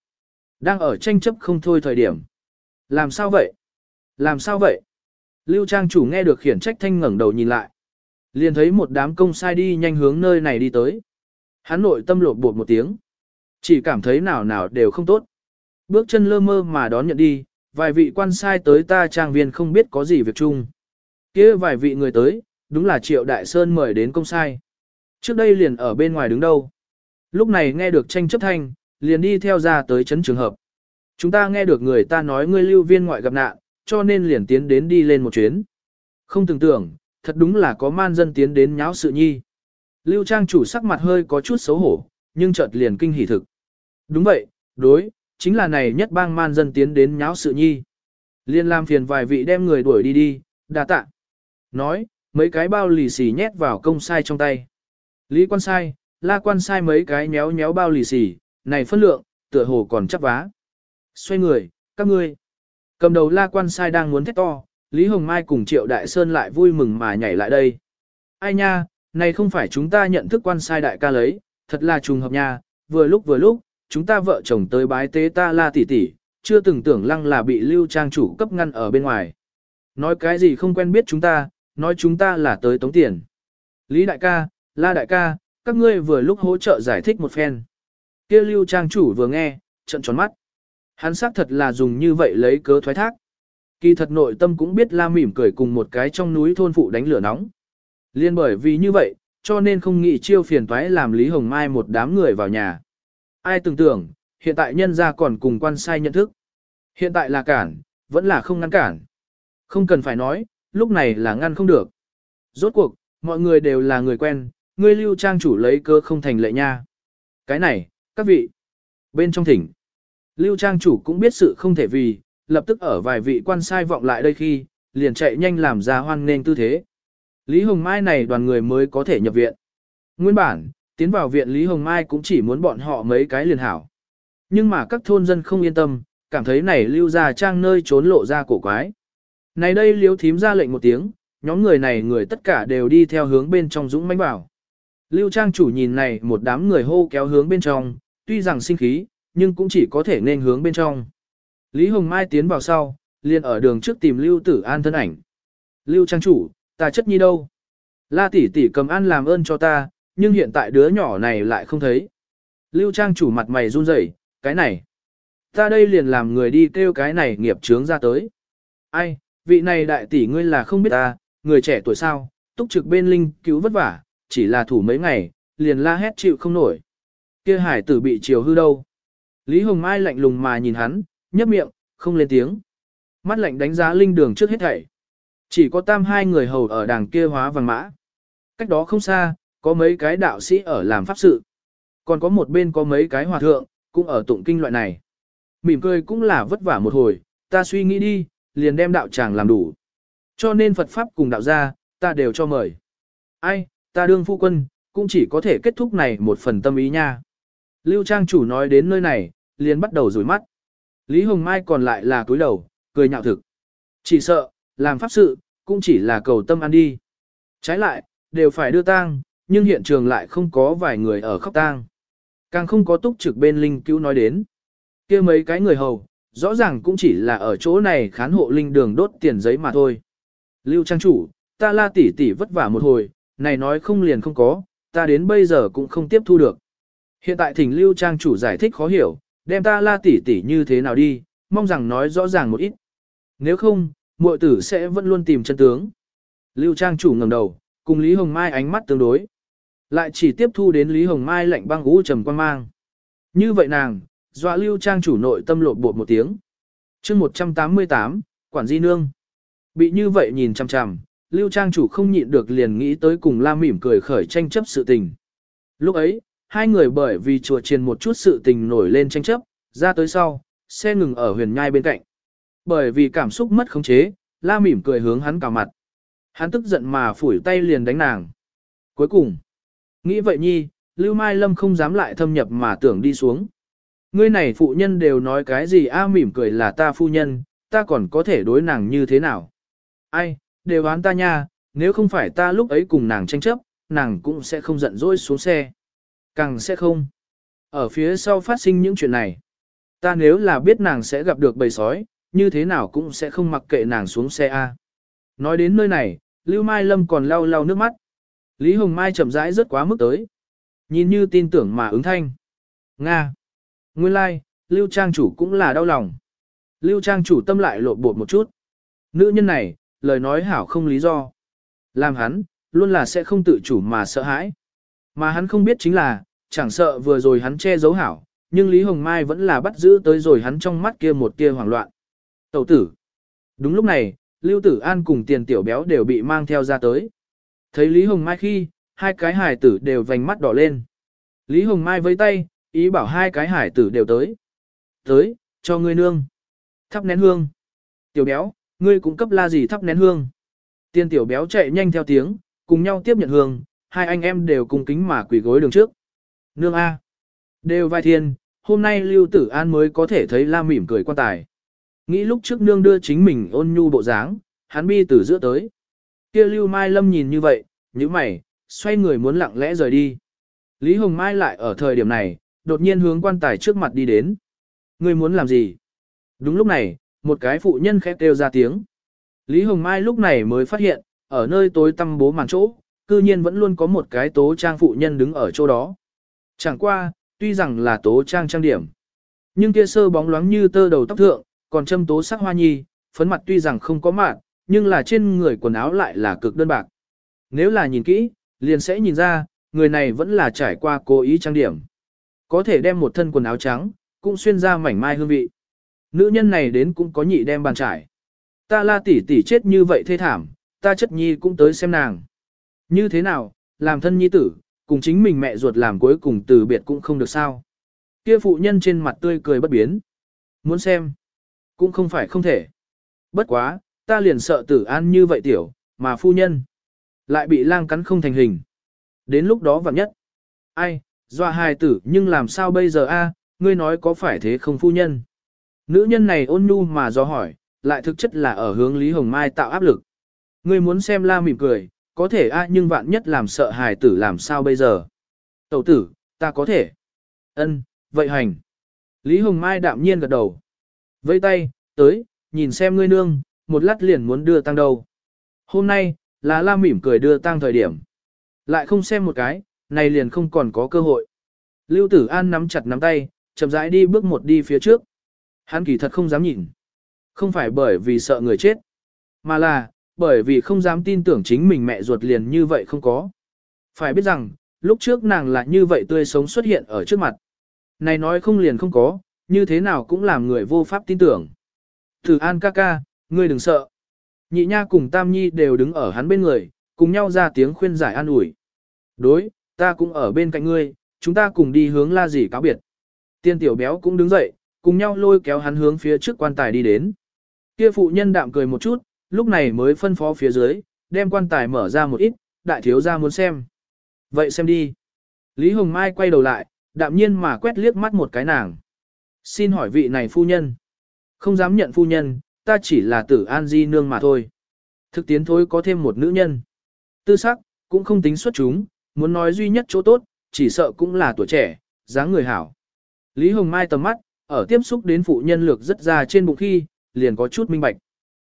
Speaker 1: Đang ở tranh chấp không thôi thời điểm. Làm sao vậy? Làm sao vậy? Lưu trang chủ nghe được khiển trách thanh ngẩng đầu nhìn lại. Liền thấy một đám công sai đi nhanh hướng nơi này đi tới. Hắn nội tâm lột bột một tiếng. Chỉ cảm thấy nào nào đều không tốt. Bước chân lơ mơ mà đón nhận đi, vài vị quan sai tới ta trang viên không biết có gì việc chung. kia vài vị người tới, đúng là Triệu Đại Sơn mời đến công sai. Trước đây liền ở bên ngoài đứng đâu. Lúc này nghe được tranh chấp thanh, liền đi theo ra tới chấn trường hợp. Chúng ta nghe được người ta nói ngươi lưu viên ngoại gặp nạn, cho nên liền tiến đến đi lên một chuyến. Không tưởng tưởng, thật đúng là có man dân tiến đến nháo sự nhi. Lưu trang chủ sắc mặt hơi có chút xấu hổ, nhưng chợt liền kinh hỉ thực. Đúng vậy, đối, chính là này nhất bang man dân tiến đến nháo sự nhi. Liên làm phiền vài vị đem người đuổi đi đi, đa tạ. Nói, mấy cái bao lì xì nhét vào công sai trong tay. Lý quan sai, la quan sai mấy cái nhéo nhéo bao lì xì, này phân lượng, tựa hồ còn chắc vá. Xoay người, các ngươi. Cầm đầu la quan sai đang muốn thét to, Lý Hồng Mai cùng Triệu Đại Sơn lại vui mừng mà nhảy lại đây. Ai nha, này không phải chúng ta nhận thức quan sai đại ca lấy, thật là trùng hợp nha, vừa lúc vừa lúc, chúng ta vợ chồng tới bái tế ta la tỷ tỷ, chưa từng tưởng lăng là bị lưu trang chủ cấp ngăn ở bên ngoài. Nói cái gì không quen biết chúng ta, nói chúng ta là tới tống tiền. Lý đại ca, la đại ca, các ngươi vừa lúc hỗ trợ giải thích một phen. kia lưu trang chủ vừa nghe, trận tròn mắt. Hắn xác thật là dùng như vậy lấy cớ thoái thác. Kỳ thật nội tâm cũng biết la mỉm cười cùng một cái trong núi thôn phụ đánh lửa nóng. Liên bởi vì như vậy, cho nên không nghĩ chiêu phiền toái làm Lý Hồng Mai một đám người vào nhà. Ai tưởng tưởng, hiện tại nhân gia còn cùng quan sai nhận thức. Hiện tại là cản, vẫn là không ngăn cản. Không cần phải nói, lúc này là ngăn không được. Rốt cuộc, mọi người đều là người quen, ngươi lưu trang chủ lấy cơ không thành lệ nha. Cái này, các vị, bên trong thỉnh, lưu trang chủ cũng biết sự không thể vì, lập tức ở vài vị quan sai vọng lại đây khi, liền chạy nhanh làm ra hoan nên tư thế. Lý Hồng Mai này đoàn người mới có thể nhập viện. Nguyên bản, tiến vào viện Lý Hồng Mai cũng chỉ muốn bọn họ mấy cái liền hảo. Nhưng mà các thôn dân không yên tâm, cảm thấy này lưu ra trang nơi trốn lộ ra cổ quái. Này đây liếu thím ra lệnh một tiếng, nhóm người này người tất cả đều đi theo hướng bên trong dũng mãnh bảo. Lưu trang chủ nhìn này một đám người hô kéo hướng bên trong, tuy rằng sinh khí, nhưng cũng chỉ có thể nên hướng bên trong. Lý Hồng Mai tiến vào sau, liền ở đường trước tìm Lưu Tử An thân ảnh. Lưu trang chủ, ta chất nhi đâu? La tỷ tỷ cầm ăn làm ơn cho ta, nhưng hiện tại đứa nhỏ này lại không thấy. Lưu trang chủ mặt mày run rẩy, cái này. Ta đây liền làm người đi kêu cái này nghiệp chướng ra tới. Ai, vị này đại tỷ ngươi là không biết ta, người trẻ tuổi sao, túc trực bên linh cứu vất vả, chỉ là thủ mấy ngày, liền la hét chịu không nổi. Kia hải tử bị chiều hư đâu. Lý Hồng Mai lạnh lùng mà nhìn hắn, nhấp miệng, không lên tiếng. Mắt lạnh đánh giá linh đường trước hết thảy. Chỉ có tam hai người hầu ở đàng kia hóa vàng mã. Cách đó không xa, có mấy cái đạo sĩ ở làm pháp sự. Còn có một bên có mấy cái hòa thượng, cũng ở tụng kinh loại này. Mỉm cười cũng là vất vả một hồi, ta suy nghĩ đi, liền đem đạo tràng làm đủ. Cho nên Phật Pháp cùng đạo gia, ta đều cho mời. Ai, ta đương phu quân, cũng chỉ có thể kết thúc này một phần tâm ý nha. Lưu Trang chủ nói đến nơi này, liền bắt đầu rủi mắt. Lý Hồng Mai còn lại là cúi đầu, cười nhạo thực. Chỉ sợ, làm pháp sự, cũng chỉ là cầu tâm ăn đi. Trái lại, đều phải đưa tang, nhưng hiện trường lại không có vài người ở khóc tang. Càng không có túc trực bên linh cứu nói đến. kia mấy cái người hầu, rõ ràng cũng chỉ là ở chỗ này khán hộ linh đường đốt tiền giấy mà thôi. Lưu Trang chủ, ta la tỷ tỷ vất vả một hồi, này nói không liền không có, ta đến bây giờ cũng không tiếp thu được. Hiện tại thỉnh Lưu Trang chủ giải thích khó hiểu, đem ta la tỷ tỷ như thế nào đi, mong rằng nói rõ ràng một ít. Nếu không, muội tử sẽ vẫn luôn tìm chân tướng. Lưu Trang chủ ngẩng đầu, cùng Lý Hồng Mai ánh mắt tương đối. Lại chỉ tiếp thu đến Lý Hồng Mai lạnh băng ngũ trầm quan mang. Như vậy nàng, dọa Lưu Trang chủ nội tâm lột bột một tiếng. chương 188, Quản Di Nương. Bị như vậy nhìn chằm chằm, Lưu Trang chủ không nhịn được liền nghĩ tới cùng La mỉm cười khởi tranh chấp sự tình. Lúc ấy, hai người bởi vì chùa triền một chút sự tình nổi lên tranh chấp, ra tới sau, xe ngừng ở huyền nhai bên cạnh. Bởi vì cảm xúc mất khống chế, La mỉm cười hướng hắn cào mặt. Hắn tức giận mà phủi tay liền đánh nàng. Cuối cùng, nghĩ vậy nhi, Lưu Mai Lâm không dám lại thâm nhập mà tưởng đi xuống. Ngươi này phụ nhân đều nói cái gì a mỉm cười là ta phu nhân, ta còn có thể đối nàng như thế nào? Ai, đều oán ta nha, nếu không phải ta lúc ấy cùng nàng tranh chấp, nàng cũng sẽ không giận dỗi xuống xe. Càng sẽ không. Ở phía sau phát sinh những chuyện này. Ta nếu là biết nàng sẽ gặp được bầy sói, như thế nào cũng sẽ không mặc kệ nàng xuống xe A. Nói đến nơi này, Lưu Mai Lâm còn lau lau nước mắt. Lý Hồng Mai chậm rãi rất quá mức tới. Nhìn như tin tưởng mà ứng thanh. Nga. Nguyên lai, like, Lưu Trang chủ cũng là đau lòng. Lưu Trang chủ tâm lại lộ bột một chút. Nữ nhân này, lời nói hảo không lý do. Làm hắn, luôn là sẽ không tự chủ mà sợ hãi. Mà hắn không biết chính là, chẳng sợ vừa rồi hắn che giấu hảo, nhưng Lý Hồng Mai vẫn là bắt giữ tới rồi hắn trong mắt kia một tia hoảng loạn. Tẩu tử. Đúng lúc này, Lưu Tử An cùng tiền tiểu béo đều bị mang theo ra tới. Thấy Lý Hồng Mai khi, hai cái hải tử đều vành mắt đỏ lên. Lý Hồng Mai với tay, ý bảo hai cái hải tử đều tới. Tới, cho ngươi nương. Thắp nén hương. Tiểu béo, ngươi cũng cấp la gì thắp nén hương. Tiên tiểu béo chạy nhanh theo tiếng, cùng nhau tiếp nhận hương, hai anh em đều cùng kính mà quỳ gối đường trước. Nương A. Đều vai thiên, hôm nay Lưu Tử An mới có thể thấy la mỉm cười quan tài. Nghĩ lúc trước nương đưa chính mình ôn nhu bộ dáng, hắn bi từ giữa tới. Kia Lưu Mai Lâm nhìn như vậy, như mày, xoay người muốn lặng lẽ rời đi. Lý Hồng Mai lại ở thời điểm này, đột nhiên hướng quan tài trước mặt đi đến. Ngươi muốn làm gì? Đúng lúc này, một cái phụ nhân khẽ kêu ra tiếng. Lý Hồng Mai lúc này mới phát hiện, ở nơi tối tăm bố màn chỗ, cư nhiên vẫn luôn có một cái tố trang phụ nhân đứng ở chỗ đó. Chẳng qua, tuy rằng là tố trang trang điểm, nhưng kia sơ bóng loáng như tơ đầu tóc thượng, còn châm tố sắc hoa nhi, phấn mặt tuy rằng không có mạn, nhưng là trên người quần áo lại là cực đơn bạc. Nếu là nhìn kỹ, liền sẽ nhìn ra, người này vẫn là trải qua cố ý trang điểm. Có thể đem một thân quần áo trắng, cũng xuyên ra mảnh mai hương vị. Nữ nhân này đến cũng có nhị đem bàn trải. Ta la tỷ tỷ chết như vậy thê thảm, ta chất nhi cũng tới xem nàng. Như thế nào, làm thân nhi tử, cùng chính mình mẹ ruột làm cuối cùng từ biệt cũng không được sao. Kia phụ nhân trên mặt tươi cười bất biến. Muốn xem, cũng không phải không thể. Bất quá, ta liền sợ tử an như vậy tiểu, mà phu nhân lại bị lang cắn không thành hình. Đến lúc đó vặn nhất. Ai, dọa hài tử nhưng làm sao bây giờ a? ngươi nói có phải thế không phu nhân? Nữ nhân này ôn nhu mà do hỏi, lại thực chất là ở hướng Lý Hồng Mai tạo áp lực. Ngươi muốn xem la mỉm cười, có thể a nhưng vạn nhất làm sợ hài tử làm sao bây giờ? Tẩu tử, ta có thể. Ân, vậy hành. Lý Hồng Mai đạm nhiên gật đầu. Vây tay, tới, nhìn xem ngươi nương, một lát liền muốn đưa tăng đâu. Hôm nay, là la mỉm cười đưa tăng thời điểm. Lại không xem một cái, này liền không còn có cơ hội. Lưu Tử An nắm chặt nắm tay, chậm rãi đi bước một đi phía trước. Hắn kỳ thật không dám nhìn. Không phải bởi vì sợ người chết, mà là, bởi vì không dám tin tưởng chính mình mẹ ruột liền như vậy không có. Phải biết rằng, lúc trước nàng là như vậy tươi sống xuất hiện ở trước mặt. Này nói không liền không có, như thế nào cũng làm người vô pháp tin tưởng. Tử An ca ca, ngươi đừng sợ. Nhị nha cùng Tam Nhi đều đứng ở hắn bên người, cùng nhau ra tiếng khuyên giải an ủi. Đối, ta cũng ở bên cạnh ngươi, chúng ta cùng đi hướng la gì cáo biệt. Tiên tiểu béo cũng đứng dậy, cùng nhau lôi kéo hắn hướng phía trước quan tài đi đến. Kia phụ nhân đạm cười một chút, lúc này mới phân phó phía dưới, đem quan tài mở ra một ít, đại thiếu gia muốn xem. Vậy xem đi. Lý Hồng Mai quay đầu lại, đạm nhiên mà quét liếc mắt một cái nàng. Xin hỏi vị này phu nhân. Không dám nhận phu nhân, ta chỉ là tử an di nương mà thôi. Thực tiến thôi có thêm một nữ nhân. Tư sắc, cũng không tính xuất chúng, muốn nói duy nhất chỗ tốt, chỉ sợ cũng là tuổi trẻ, dáng người hảo. Lý Hồng Mai tầm mắt, ở tiếp xúc đến phụ nhân lược rất ra trên bụng khi, liền có chút minh bạch.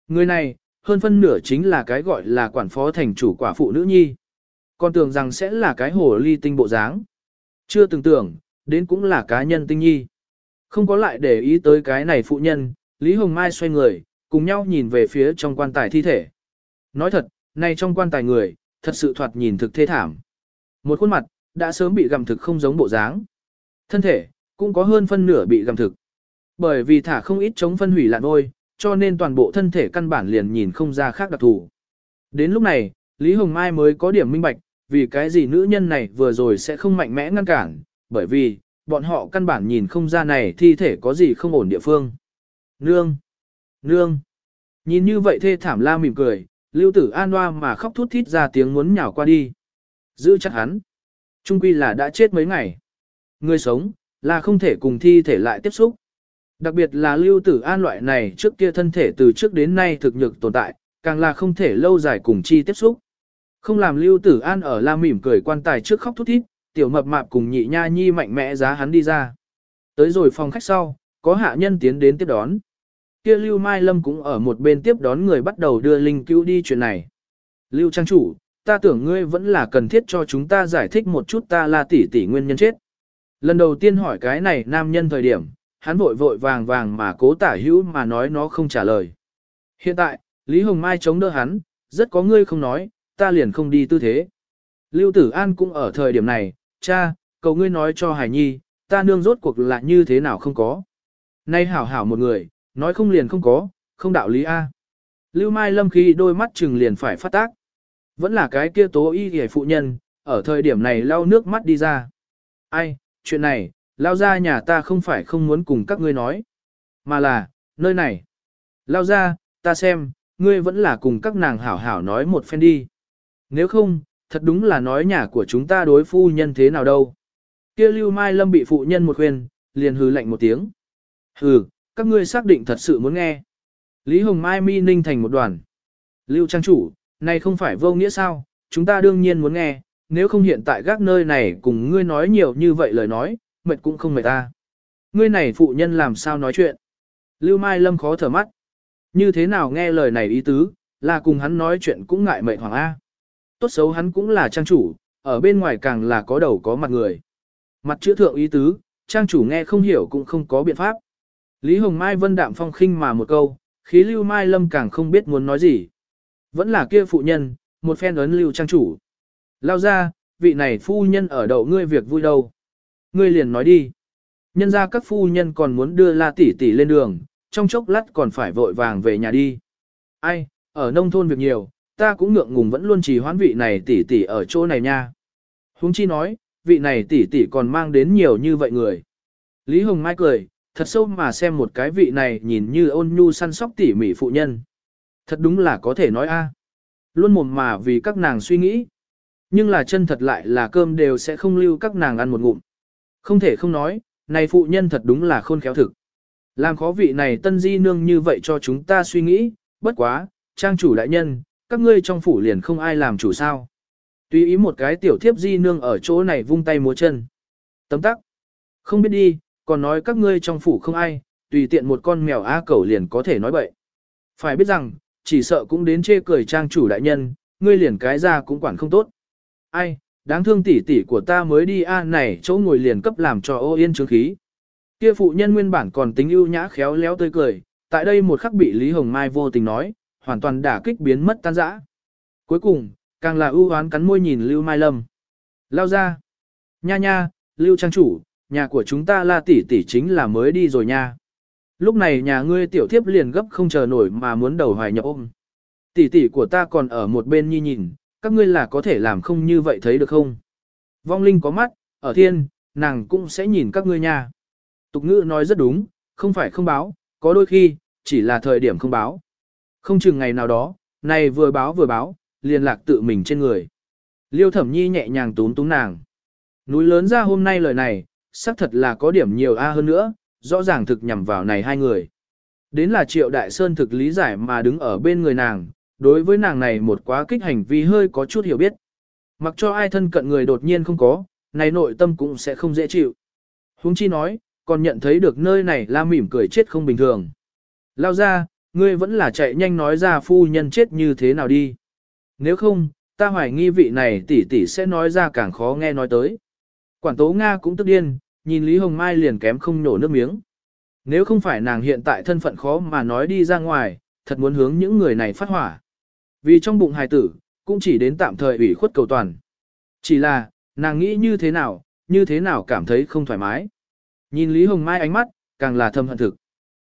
Speaker 1: Người này, hơn phân nửa chính là cái gọi là quản phó thành chủ quả phụ nữ nhi. Còn tưởng rằng sẽ là cái hồ ly tinh bộ dáng. Chưa từng tưởng, đến cũng là cá nhân tinh nhi. Không có lại để ý tới cái này phụ nhân, Lý Hồng Mai xoay người, cùng nhau nhìn về phía trong quan tài thi thể. Nói thật, này trong quan tài người, thật sự thoạt nhìn thực thê thảm. Một khuôn mặt, đã sớm bị gặm thực không giống bộ dáng. Thân thể, cũng có hơn phân nửa bị gặm thực. Bởi vì thả không ít chống phân hủy lạn ôi, cho nên toàn bộ thân thể căn bản liền nhìn không ra khác đặc thù. Đến lúc này, Lý Hồng Mai mới có điểm minh bạch, vì cái gì nữ nhân này vừa rồi sẽ không mạnh mẽ ngăn cản, bởi vì, bọn họ căn bản nhìn không ra này thi thể có gì không ổn địa phương. Nương! Nương! Nhìn như vậy thê thảm la mỉm cười, lưu tử an hoa mà khóc thút thít ra tiếng muốn nhào qua đi. Giữ chắc hắn. Trung quy là đã chết mấy ngày. Người sống, là không thể cùng thi thể lại tiếp xúc. Đặc biệt là lưu tử an loại này trước kia thân thể từ trước đến nay thực nhược tồn tại, càng là không thể lâu dài cùng chi tiếp xúc. Không làm lưu tử an ở la mỉm cười quan tài trước khóc thút thít, tiểu mập mạp cùng nhị nha nhi mạnh mẽ giá hắn đi ra. Tới rồi phòng khách sau, có hạ nhân tiến đến tiếp đón. Kia lưu mai lâm cũng ở một bên tiếp đón người bắt đầu đưa linh cứu đi chuyện này. Lưu trang chủ, ta tưởng ngươi vẫn là cần thiết cho chúng ta giải thích một chút ta là tỷ tỷ nguyên nhân chết. Lần đầu tiên hỏi cái này nam nhân thời điểm, hắn vội vội vàng vàng mà cố tả hữu mà nói nó không trả lời. Hiện tại, Lý Hồng Mai chống đỡ hắn, rất có ngươi không nói, ta liền không đi tư thế. Lưu Tử An cũng ở thời điểm này, cha, cầu ngươi nói cho Hải Nhi, ta nương rốt cuộc là như thế nào không có. Nay hảo hảo một người, nói không liền không có, không đạo lý A. Lưu Mai Lâm khi đôi mắt chừng liền phải phát tác. Vẫn là cái kia tố y hề phụ nhân, ở thời điểm này lau nước mắt đi ra. Ai, chuyện này, lao ra nhà ta không phải không muốn cùng các ngươi nói, mà là, nơi này. Lao ra, ta xem, ngươi vẫn là cùng các nàng hảo hảo nói một phen đi. Nếu không, thật đúng là nói nhà của chúng ta đối phu nhân thế nào đâu. Kia Lưu Mai Lâm bị phụ nhân một khuyên, liền hừ lạnh một tiếng. Hừ, các ngươi xác định thật sự muốn nghe. Lý Hồng Mai mi ninh thành một đoàn. Lưu Trang Chủ, này không phải vô nghĩa sao, chúng ta đương nhiên muốn nghe, nếu không hiện tại gác nơi này cùng ngươi nói nhiều như vậy lời nói, mệt cũng không mệt ta. Ngươi này phụ nhân làm sao nói chuyện. Lưu Mai Lâm khó thở mắt. Như thế nào nghe lời này ý tứ, là cùng hắn nói chuyện cũng ngại mệt hoàng A. Tốt xấu hắn cũng là trang chủ, ở bên ngoài càng là có đầu có mặt người. Mặt chữ thượng ý tứ, trang chủ nghe không hiểu cũng không có biện pháp. Lý Hồng Mai vân đạm phong khinh mà một câu, khí Lưu Mai Lâm càng không biết muốn nói gì. Vẫn là kia phụ nhân, một phen ấn Lưu trang chủ. Lao ra, vị này phu nhân ở đậu ngươi việc vui đâu. Ngươi liền nói đi. Nhân ra các phu nhân còn muốn đưa la tỷ tỷ lên đường, trong chốc lát còn phải vội vàng về nhà đi. Ai, ở nông thôn việc nhiều, ta cũng ngượng ngùng vẫn luôn trì hoãn vị này tỷ tỷ ở chỗ này nha. Huống chi nói, vị này tỷ tỷ còn mang đến nhiều như vậy người. Lý Hồng Mai cười, thật sâu mà xem một cái vị này nhìn như ôn nhu săn sóc tỉ mỉ phụ nhân. Thật đúng là có thể nói a. Luôn mồm mà vì các nàng suy nghĩ. Nhưng là chân thật lại là cơm đều sẽ không lưu các nàng ăn một ngụm. Không thể không nói, này phụ nhân thật đúng là khôn khéo thực. Làm khó vị này tân di nương như vậy cho chúng ta suy nghĩ, bất quá, trang chủ đại nhân, các ngươi trong phủ liền không ai làm chủ sao. Tùy ý một cái tiểu thiếp di nương ở chỗ này vung tay múa chân. Tấm tắc. Không biết đi, còn nói các ngươi trong phủ không ai, tùy tiện một con mèo a cẩu liền có thể nói bậy. Phải biết rằng, chỉ sợ cũng đến chê cười trang chủ đại nhân, ngươi liền cái ra cũng quản không tốt. Ai, đáng thương tỷ tỷ của ta mới đi a này chỗ ngồi liền cấp làm cho ô yên chứng khí. Kia phụ nhân nguyên bản còn tính ưu nhã khéo léo tươi cười, tại đây một khắc bị Lý Hồng Mai vô tình nói, hoàn toàn đả kích biến mất tan rã. Cuối cùng, càng là ưu hoán cắn môi nhìn Lưu Mai Lâm. Lao ra. Nha nha, Lưu Trang Chủ, nhà của chúng ta la tỷ tỷ chính là mới đi rồi nha. Lúc này nhà ngươi tiểu thiếp liền gấp không chờ nổi mà muốn đầu hoài nhập ôm. Tỷ tỷ của ta còn ở một bên nhi nhìn, các ngươi là có thể làm không như vậy thấy được không? Vong linh có mắt, ở thiên, nàng cũng sẽ nhìn các ngươi nha. Tục ngữ nói rất đúng, không phải không báo, có đôi khi, chỉ là thời điểm không báo. Không chừng ngày nào đó, này vừa báo vừa báo, liên lạc tự mình trên người. Liêu thẩm nhi nhẹ nhàng túm túm nàng. Núi lớn ra hôm nay lời này, xác thật là có điểm nhiều A hơn nữa, rõ ràng thực nhằm vào này hai người. Đến là triệu đại sơn thực lý giải mà đứng ở bên người nàng, đối với nàng này một quá kích hành vi hơi có chút hiểu biết. Mặc cho ai thân cận người đột nhiên không có, này nội tâm cũng sẽ không dễ chịu. Huống chi nói, còn nhận thấy được nơi này la mỉm cười chết không bình thường. Lao ra, ngươi vẫn là chạy nhanh nói ra phu nhân chết như thế nào đi. Nếu không, ta hoài nghi vị này tỷ tỷ sẽ nói ra càng khó nghe nói tới. Quản tố Nga cũng tức điên, nhìn Lý Hồng Mai liền kém không nổ nước miếng. Nếu không phải nàng hiện tại thân phận khó mà nói đi ra ngoài, thật muốn hướng những người này phát hỏa. Vì trong bụng hài tử, cũng chỉ đến tạm thời ủy khuất cầu toàn. Chỉ là, nàng nghĩ như thế nào, như thế nào cảm thấy không thoải mái. Nhìn Lý Hồng Mai ánh mắt, càng là thâm hận thực.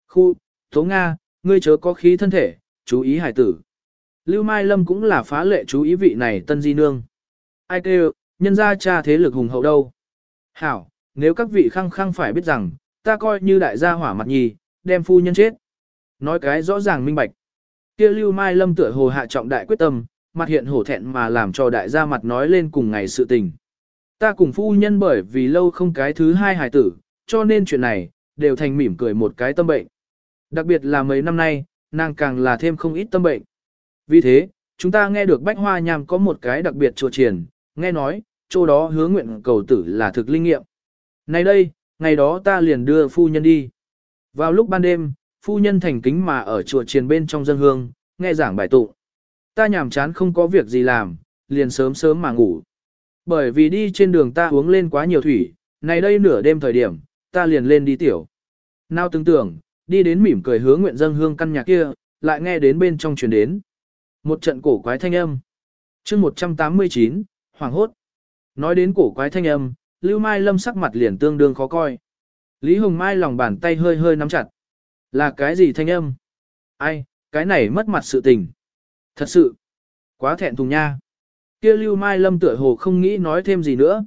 Speaker 1: Khu, Tố Nga, ngươi chớ có khí thân thể, chú ý hải tử. Lưu Mai Lâm cũng là phá lệ chú ý vị này tân di nương. Ai kêu, nhân ra cha thế lực hùng hậu đâu. Hảo, nếu các vị khăng khăng phải biết rằng, ta coi như đại gia hỏa mặt nhì, đem phu nhân chết. Nói cái rõ ràng minh bạch. Kia Lưu Mai Lâm tựa hồ hạ trọng đại quyết tâm, mặt hiện hổ thẹn mà làm cho đại gia mặt nói lên cùng ngày sự tình. Ta cùng phu nhân bởi vì lâu không cái thứ hai hài tử, cho nên chuyện này, đều thành mỉm cười một cái tâm bệnh. Đặc biệt là mấy năm nay, nàng càng là thêm không ít tâm bệnh. Vì thế, chúng ta nghe được Bách Hoa Nham có một cái đặc biệt chùa triển, nghe nói, chỗ đó hứa nguyện cầu tử là thực linh nghiệm. Nay đây, ngày đó ta liền đưa phu nhân đi. Vào lúc ban đêm, phu nhân thành kính mà ở chùa triển bên trong dân hương, nghe giảng bài tụ. Ta nhàm chán không có việc gì làm, liền sớm sớm mà ngủ. Bởi vì đi trên đường ta uống lên quá nhiều thủy, này đây nửa đêm thời điểm, ta liền lên đi tiểu. Nào tưởng tưởng, đi đến mỉm cười hướng nguyện dân hương căn nhà kia, lại nghe đến bên trong truyền đến. Một trận cổ quái thanh âm. chương 189, Hoàng hốt. Nói đến cổ quái thanh âm, Lưu Mai Lâm sắc mặt liền tương đương khó coi. Lý Hồng Mai lòng bàn tay hơi hơi nắm chặt. Là cái gì thanh âm? Ai, cái này mất mặt sự tình. Thật sự, quá thẹn thùng nha. Kia Lưu Mai Lâm tựa hồ không nghĩ nói thêm gì nữa.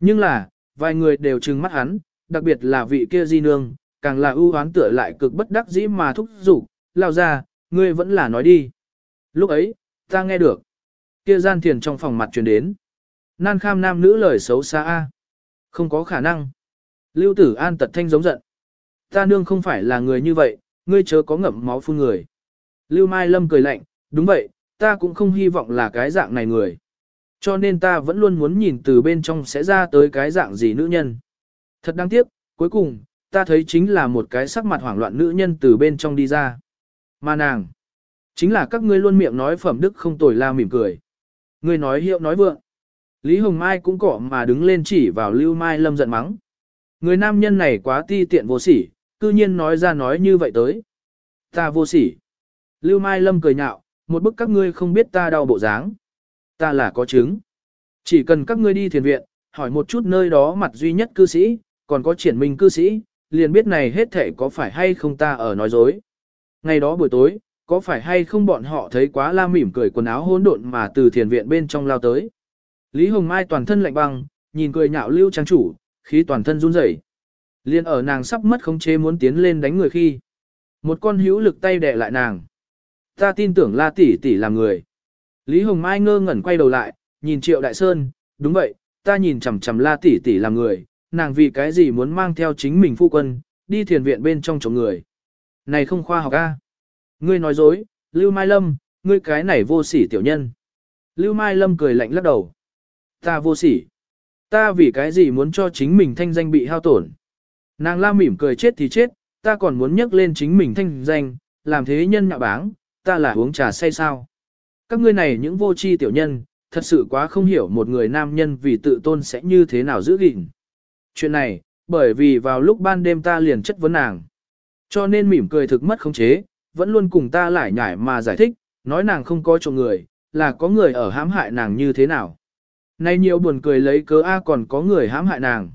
Speaker 1: Nhưng là, vài người đều trừng mắt hắn, đặc biệt là vị kia di nương, càng là ưu hoán tựa lại cực bất đắc dĩ mà thúc giục, lao ra, ngươi vẫn là nói đi. Lúc ấy, ta nghe được. Kia gian thiền trong phòng mặt truyền đến. Nan kham nam nữ lời xấu xa a Không có khả năng. Lưu tử an tật thanh giống giận. Ta nương không phải là người như vậy, ngươi chớ có ngậm máu phun người. Lưu Mai Lâm cười lạnh, đúng vậy, ta cũng không hy vọng là cái dạng này người. Cho nên ta vẫn luôn muốn nhìn từ bên trong sẽ ra tới cái dạng gì nữ nhân. Thật đáng tiếc, cuối cùng, ta thấy chính là một cái sắc mặt hoảng loạn nữ nhân từ bên trong đi ra. Mà nàng, chính là các ngươi luôn miệng nói phẩm đức không tồi la mỉm cười. Ngươi nói hiệu nói vượng. Lý Hồng Mai cũng cỏ mà đứng lên chỉ vào Lưu Mai Lâm giận mắng. Người nam nhân này quá ti tiện vô sỉ, cư nhiên nói ra nói như vậy tới. Ta vô sỉ. Lưu Mai Lâm cười nhạo, một bức các ngươi không biết ta đau bộ dáng. Ta là có chứng. Chỉ cần các ngươi đi thiền viện, hỏi một chút nơi đó mặt duy nhất cư sĩ, còn có triển minh cư sĩ, liền biết này hết thể có phải hay không ta ở nói dối. Ngày đó buổi tối, có phải hay không bọn họ thấy quá la mỉm cười quần áo hỗn độn mà từ thiền viện bên trong lao tới. Lý Hồng Mai toàn thân lạnh băng, nhìn cười nhạo lưu trang chủ, khí toàn thân run rẩy. Liên ở nàng sắp mất khống chế muốn tiến lên đánh người khi. Một con hữu lực tay đè lại nàng. Ta tin tưởng la tỷ tỷ là người. Lý Hồng Mai ngơ ngẩn quay đầu lại, nhìn Triệu Đại Sơn, đúng vậy, ta nhìn chằm chằm la tỷ tỷ là người, nàng vì cái gì muốn mang theo chính mình phu quân, đi thiền viện bên trong chồng người. Này không khoa học a. Ngươi nói dối, Lưu Mai Lâm, ngươi cái này vô sỉ tiểu nhân. Lưu Mai Lâm cười lạnh lắc đầu. Ta vô sỉ. Ta vì cái gì muốn cho chính mình thanh danh bị hao tổn. Nàng la mỉm cười chết thì chết, ta còn muốn nhắc lên chính mình thanh danh, làm thế nhân nhạ báng, ta là uống trà say sao. Các ngươi này những vô tri tiểu nhân, thật sự quá không hiểu một người nam nhân vì tự tôn sẽ như thế nào giữ gìn. Chuyện này, bởi vì vào lúc ban đêm ta liền chất vấn nàng. Cho nên mỉm cười thực mất khống chế, vẫn luôn cùng ta lại nhải mà giải thích, nói nàng không có trộm người, là có người ở hãm hại nàng như thế nào. Nay nhiều buồn cười lấy cớ A còn có người hãm hại nàng.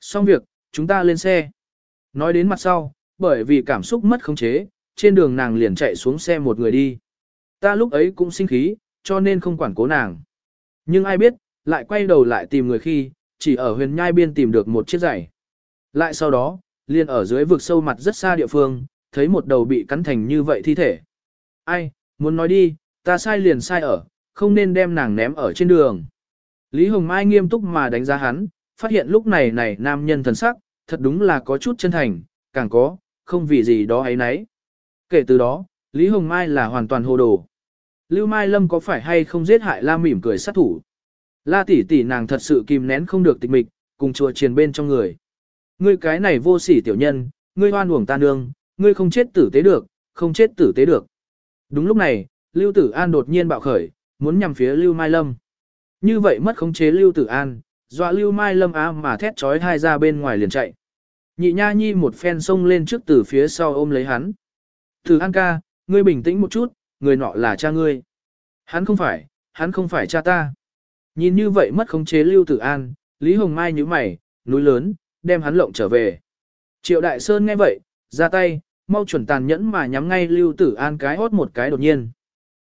Speaker 1: Xong việc, chúng ta lên xe. Nói đến mặt sau, bởi vì cảm xúc mất khống chế, trên đường nàng liền chạy xuống xe một người đi. Ta lúc ấy cũng sinh khí, cho nên không quản cố nàng. Nhưng ai biết, lại quay đầu lại tìm người khi, chỉ ở huyền nhai biên tìm được một chiếc giày. Lại sau đó, liền ở dưới vực sâu mặt rất xa địa phương, thấy một đầu bị cắn thành như vậy thi thể. Ai, muốn nói đi, ta sai liền sai ở, không nên đem nàng ném ở trên đường. Lý Hồng Mai nghiêm túc mà đánh giá hắn, phát hiện lúc này này nam nhân thần sắc, thật đúng là có chút chân thành, càng có, không vì gì đó ấy nấy. Kể từ đó, Lý Hồng Mai là hoàn toàn hồ đồ. Lưu Mai Lâm có phải hay không giết hại La mỉm cười sát thủ? La tỷ tỷ nàng thật sự kìm nén không được tịch mịch, cùng chùa triền bên trong người. Ngươi cái này vô sỉ tiểu nhân, ngươi hoan uổng ta nương, ngươi không chết tử tế được, không chết tử tế được. Đúng lúc này, Lưu Tử An đột nhiên bạo khởi, muốn nhằm phía Lưu Mai Lâm. Như vậy mất khống chế Lưu Tử An, dọa Lưu Mai Lâm á mà thét trói hai ra bên ngoài liền chạy. Nhị Nha Nhi một phen xông lên trước từ phía sau ôm lấy hắn. Tử An ca, ngươi bình tĩnh một chút, người nọ là cha ngươi. Hắn không phải, hắn không phải cha ta. Nhìn như vậy mất khống chế Lưu Tử An, Lý Hồng Mai nhíu mày, núi lớn, đem hắn lộng trở về. Triệu Đại Sơn nghe vậy, ra tay, mau chuẩn tàn nhẫn mà nhắm ngay Lưu Tử An cái hốt một cái đột nhiên.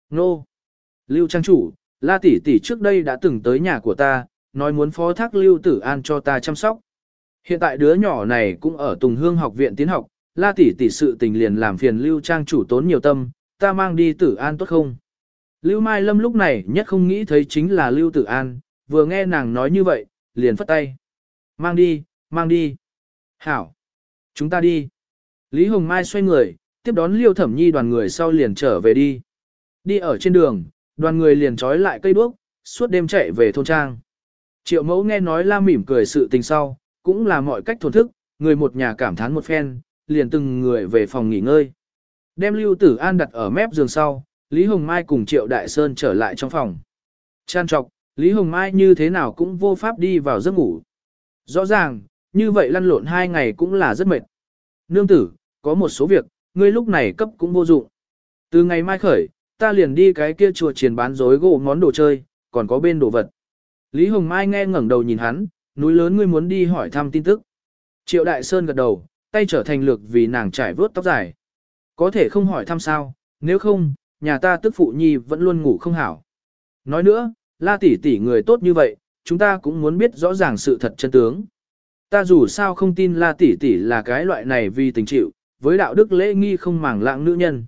Speaker 1: Nô! Lưu Trang Chủ, La Tỷ Tỷ trước đây đã từng tới nhà của ta, nói muốn phó thác Lưu Tử An cho ta chăm sóc. Hiện tại đứa nhỏ này cũng ở Tùng Hương học viện tiến học, La Tỷ Tỷ sự tình liền làm phiền Lưu Trang Chủ tốn nhiều tâm, ta mang đi Tử An tốt không? Lưu Mai Lâm lúc này nhất không nghĩ thấy chính là Lưu Tử An, vừa nghe nàng nói như vậy, liền phất tay. Mang đi, mang đi. Hảo. Chúng ta đi. Lý Hồng Mai xoay người, tiếp đón Liêu Thẩm Nhi đoàn người sau liền trở về đi. Đi ở trên đường, đoàn người liền trói lại cây đuốc, suốt đêm chạy về thôn trang. Triệu mẫu nghe nói la mỉm cười sự tình sau, cũng là mọi cách thổn thức, người một nhà cảm thán một phen, liền từng người về phòng nghỉ ngơi. Đem Lưu Tử An đặt ở mép giường sau, Lý Hồng Mai cùng Triệu Đại Sơn trở lại trong phòng. Chan trọc, Lý Hồng Mai như thế nào cũng vô pháp đi vào giấc ngủ. Rõ ràng, như vậy lăn lộn hai ngày cũng là rất mệt. Nương tử, có một số việc, ngươi lúc này cấp cũng vô dụng. Từ ngày mai khởi, ta liền đi cái kia chùa triển bán rối gỗ món đồ chơi, còn có bên đồ vật. Lý Hồng Mai nghe ngẩng đầu nhìn hắn, núi lớn ngươi muốn đi hỏi thăm tin tức. Triệu Đại Sơn gật đầu, tay trở thành lược vì nàng trải vớt tóc dài. Có thể không hỏi thăm sao, nếu không, nhà ta tức phụ nhi vẫn luôn ngủ không hảo. Nói nữa, la tỷ tỷ người tốt như vậy, chúng ta cũng muốn biết rõ ràng sự thật chân tướng. Ta dù sao không tin la tỷ tỷ là cái loại này vì tình chịu, với đạo đức lễ nghi không màng lãng nữ nhân.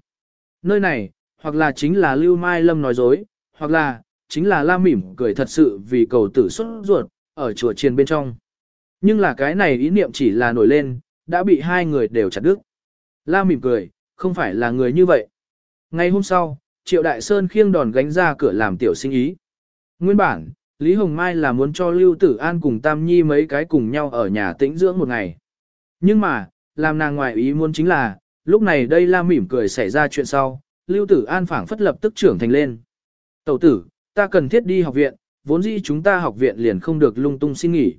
Speaker 1: Nơi này, hoặc là chính là Lưu Mai Lâm nói dối, hoặc là, chính là la mỉm cười thật sự vì cầu tử xuất ruột, ở chùa chiền bên trong. Nhưng là cái này ý niệm chỉ là nổi lên, đã bị hai người đều chặt đứt. La mỉm cười, không phải là người như vậy. Ngày hôm sau, Triệu Đại Sơn khiêng đòn gánh ra cửa làm tiểu sinh ý. Nguyên bản, Lý Hồng Mai là muốn cho Lưu Tử An cùng Tam Nhi mấy cái cùng nhau ở nhà tĩnh dưỡng một ngày. Nhưng mà, làm nàng ngoài ý muốn chính là, lúc này đây la mỉm cười xảy ra chuyện sau, Lưu Tử An phảng phất lập tức trưởng thành lên. Tẩu tử, ta cần thiết đi học viện, vốn dĩ chúng ta học viện liền không được lung tung xin nghỉ.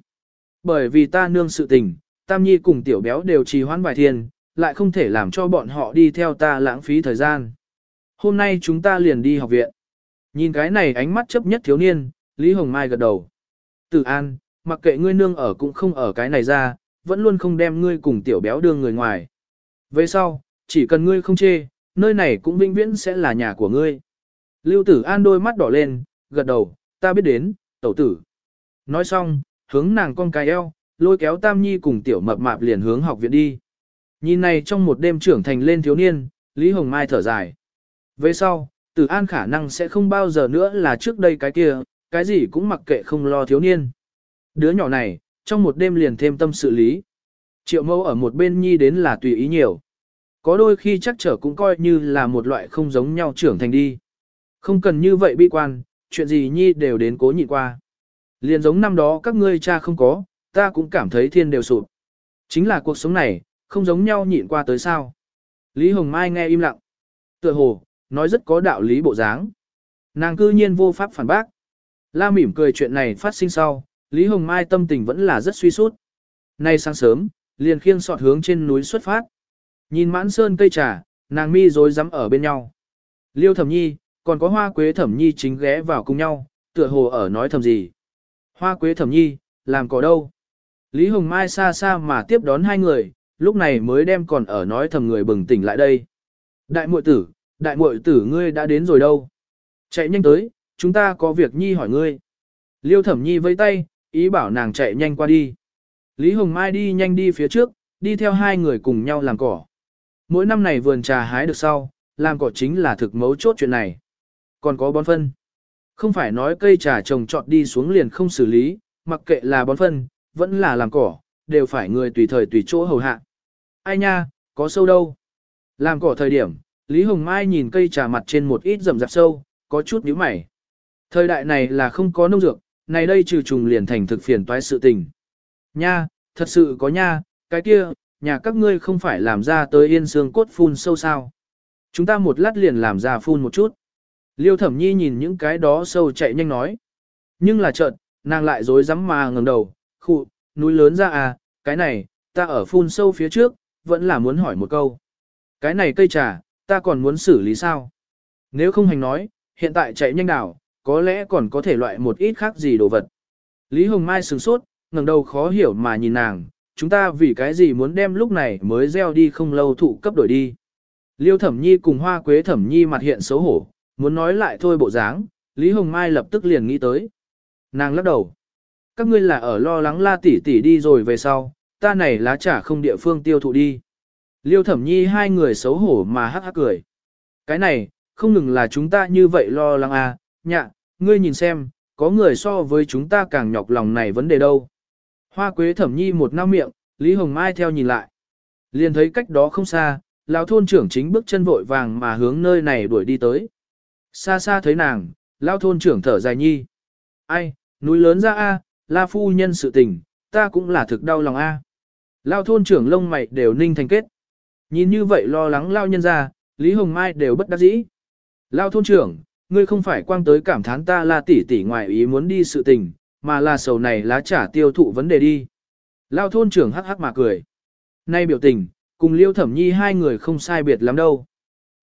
Speaker 1: Bởi vì ta nương sự tình, Tam Nhi cùng tiểu béo đều trì hoãn vài thiên, lại không thể làm cho bọn họ đi theo ta lãng phí thời gian. Hôm nay chúng ta liền đi học viện. Nhìn cái này ánh mắt chấp nhất thiếu niên, Lý Hồng Mai gật đầu. Tử An, mặc kệ ngươi nương ở cũng không ở cái này ra, vẫn luôn không đem ngươi cùng tiểu béo đưa người ngoài. Về sau, chỉ cần ngươi không chê, nơi này cũng vĩnh viễn sẽ là nhà của ngươi. Lưu Tử An đôi mắt đỏ lên, gật đầu, ta biết đến, tẩu tử. Nói xong, hướng nàng con cái eo, lôi kéo Tam Nhi cùng tiểu mập mạp liền hướng học viện đi. Nhìn này trong một đêm trưởng thành lên thiếu niên, Lý Hồng Mai thở dài. Về sau, Tử An khả năng sẽ không bao giờ nữa là trước đây cái kia, cái gì cũng mặc kệ không lo thiếu niên. Đứa nhỏ này, trong một đêm liền thêm tâm sự lý. Triệu mẫu ở một bên nhi đến là tùy ý nhiều. Có đôi khi chắc trở cũng coi như là một loại không giống nhau trưởng thành đi. Không cần như vậy bi quan, chuyện gì nhi đều đến cố nhịn qua. Liền giống năm đó các ngươi cha không có, ta cũng cảm thấy thiên đều sụp. Chính là cuộc sống này, không giống nhau nhịn qua tới sao. Lý Hồng Mai nghe im lặng. Tựa hồ, nói rất có đạo lý bộ dáng. Nàng cư nhiên vô pháp phản bác. La mỉm cười chuyện này phát sinh sau, Lý Hồng Mai tâm tình vẫn là rất suy sút. Nay sáng sớm, liền khiêng sọt hướng trên núi xuất phát. Nhìn mãn sơn cây trà, nàng mi rối rắm ở bên nhau. Liêu thẩm nhi, còn có hoa quế thẩm nhi chính ghé vào cùng nhau, tựa hồ ở nói thầm gì. Hoa quế thẩm nhi, làm có đâu. Lý Hồng Mai xa xa mà tiếp đón hai người, lúc này mới đem còn ở nói thầm người bừng tỉnh lại đây. Đại muội tử, đại muội tử ngươi đã đến rồi đâu? Chạy nhanh tới, chúng ta có việc nhi hỏi ngươi. Liêu thẩm nhi vẫy tay, ý bảo nàng chạy nhanh qua đi. Lý Hồng Mai đi nhanh đi phía trước, đi theo hai người cùng nhau làm cỏ. Mỗi năm này vườn trà hái được sau, làm cỏ chính là thực mấu chốt chuyện này. Còn có bón phân. Không phải nói cây trà trồng trọt đi xuống liền không xử lý, mặc kệ là bón phân, vẫn là làm cỏ, đều phải người tùy thời tùy chỗ hầu hạ. Ai nha, có sâu đâu. Làm cỏ thời điểm, Lý Hồng Mai nhìn cây trà mặt trên một ít rậm rạp sâu, có chút nhíu mày. Thời đại này là không có nông dược, này đây trừ trùng liền thành thực phiền toái sự tình. Nha, thật sự có nha, cái kia, nhà các ngươi không phải làm ra tới yên xương cốt phun sâu sao. Chúng ta một lát liền làm ra phun một chút. Liêu thẩm nhi nhìn những cái đó sâu chạy nhanh nói. Nhưng là chợt, nàng lại dối rắm mà ngẩng đầu, khụ, núi lớn ra à, cái này, ta ở phun sâu phía trước, vẫn là muốn hỏi một câu. Cái này cây trà, ta còn muốn xử lý sao? Nếu không hành nói, hiện tại chạy nhanh đảo, có lẽ còn có thể loại một ít khác gì đồ vật. Lý Hồng Mai sửng sốt, ngẩng đầu khó hiểu mà nhìn nàng, chúng ta vì cái gì muốn đem lúc này mới gieo đi không lâu thụ cấp đổi đi. Liêu Thẩm Nhi cùng Hoa Quế Thẩm Nhi mặt hiện xấu hổ, muốn nói lại thôi bộ dáng, Lý Hồng Mai lập tức liền nghĩ tới. Nàng lắc đầu. Các ngươi là ở lo lắng la tỷ tỷ đi rồi về sau, ta này lá trà không địa phương tiêu thụ đi. Liêu Thẩm Nhi hai người xấu hổ mà hắc hắc cười. Cái này, không ngừng là chúng ta như vậy lo lắng à, nhạ, ngươi nhìn xem, có người so với chúng ta càng nhọc lòng này vấn đề đâu. Hoa quế thẩm nhi một nao miệng, Lý Hồng Mai theo nhìn lại. Liền thấy cách đó không xa, lão thôn trưởng chính bước chân vội vàng mà hướng nơi này đuổi đi tới. Xa xa thấy nàng, lão thôn trưởng thở dài nhi. Ai, núi lớn ra a, la phu nhân sự tình, ta cũng là thực đau lòng a. Lão thôn trưởng lông mày đều ninh thành kết. Nhìn như vậy lo lắng lao nhân ra, Lý Hồng Mai đều bất đắc dĩ. Lao thôn trưởng, ngươi không phải quang tới cảm thán ta là tỷ tỷ ngoài ý muốn đi sự tình, mà là sầu này lá trả tiêu thụ vấn đề đi. Lao thôn trưởng hắc hắc mà cười. Nay biểu tình, cùng liêu thẩm nhi hai người không sai biệt lắm đâu.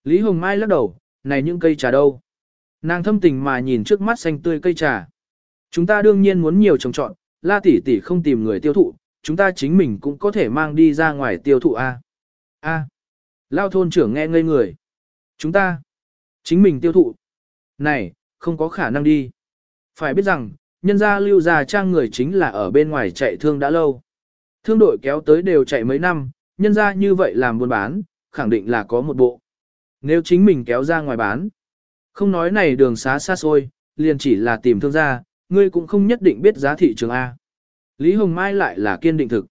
Speaker 1: Lý Hồng Mai lắc đầu, này những cây trà đâu. Nàng thâm tình mà nhìn trước mắt xanh tươi cây trà. Chúng ta đương nhiên muốn nhiều trồng trọn, la tỷ tỷ không tìm người tiêu thụ, chúng ta chính mình cũng có thể mang đi ra ngoài tiêu thụ A. A. Lao thôn trưởng nghe ngây người. Chúng ta, chính mình tiêu thụ. Này, không có khả năng đi. Phải biết rằng, nhân gia lưu gia trang người chính là ở bên ngoài chạy thương đã lâu. Thương đội kéo tới đều chạy mấy năm, nhân gia như vậy làm buôn bán, khẳng định là có một bộ. Nếu chính mình kéo ra ngoài bán, không nói này đường xá xa xôi, liền chỉ là tìm thương gia, ngươi cũng không nhất định biết giá thị trường A. Lý Hồng Mai lại là kiên định thực.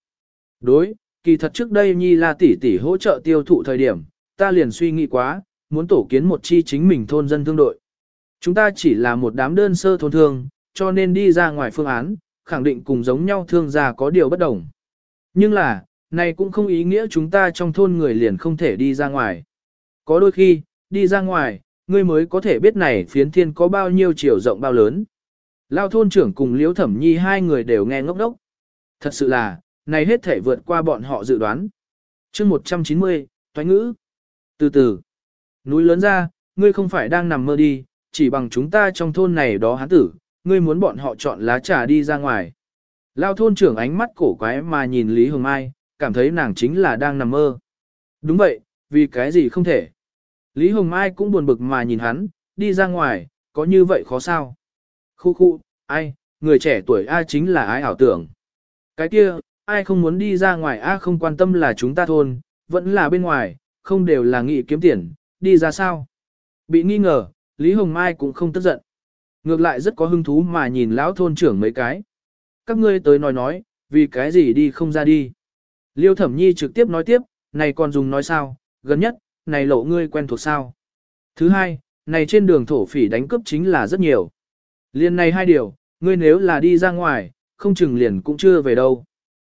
Speaker 1: Đối, kỳ thật trước đây Nhi là tỷ tỷ hỗ trợ tiêu thụ thời điểm, ta liền suy nghĩ quá, muốn tổ kiến một chi chính mình thôn dân thương đội. Chúng ta chỉ là một đám đơn sơ thôn thương, cho nên đi ra ngoài phương án, khẳng định cùng giống nhau thương gia có điều bất đồng. Nhưng là, này cũng không ý nghĩa chúng ta trong thôn người liền không thể đi ra ngoài. Có đôi khi, đi ra ngoài, ngươi mới có thể biết này phiến thiên có bao nhiêu chiều rộng bao lớn. Lao thôn trưởng cùng Liễu Thẩm Nhi hai người đều nghe ngốc đốc. Thật sự là, này hết thể vượt qua bọn họ dự đoán. chương 190, thoái ngữ. Từ từ, núi lớn ra, ngươi không phải đang nằm mơ đi, chỉ bằng chúng ta trong thôn này đó hán tử, ngươi muốn bọn họ chọn lá trà đi ra ngoài. Lao thôn trưởng ánh mắt cổ quái mà nhìn Lý Hồng Mai, cảm thấy nàng chính là đang nằm mơ. Đúng vậy, vì cái gì không thể. Lý Hồng Mai cũng buồn bực mà nhìn hắn, đi ra ngoài, có như vậy khó sao? Khu khu, ai, người trẻ tuổi ai chính là ai ảo tưởng. Cái kia, ai không muốn đi ra ngoài a không quan tâm là chúng ta thôn, vẫn là bên ngoài, không đều là nghị kiếm tiền, đi ra sao? Bị nghi ngờ, Lý Hồng Mai cũng không tức giận. Ngược lại rất có hứng thú mà nhìn lão thôn trưởng mấy cái. Các ngươi tới nói nói, vì cái gì đi không ra đi. Liêu thẩm nhi trực tiếp nói tiếp, này còn dùng nói sao, gần nhất, này lộ ngươi quen thuộc sao. Thứ hai, này trên đường thổ phỉ đánh cướp chính là rất nhiều. Liên này hai điều, ngươi nếu là đi ra ngoài, không chừng liền cũng chưa về đâu.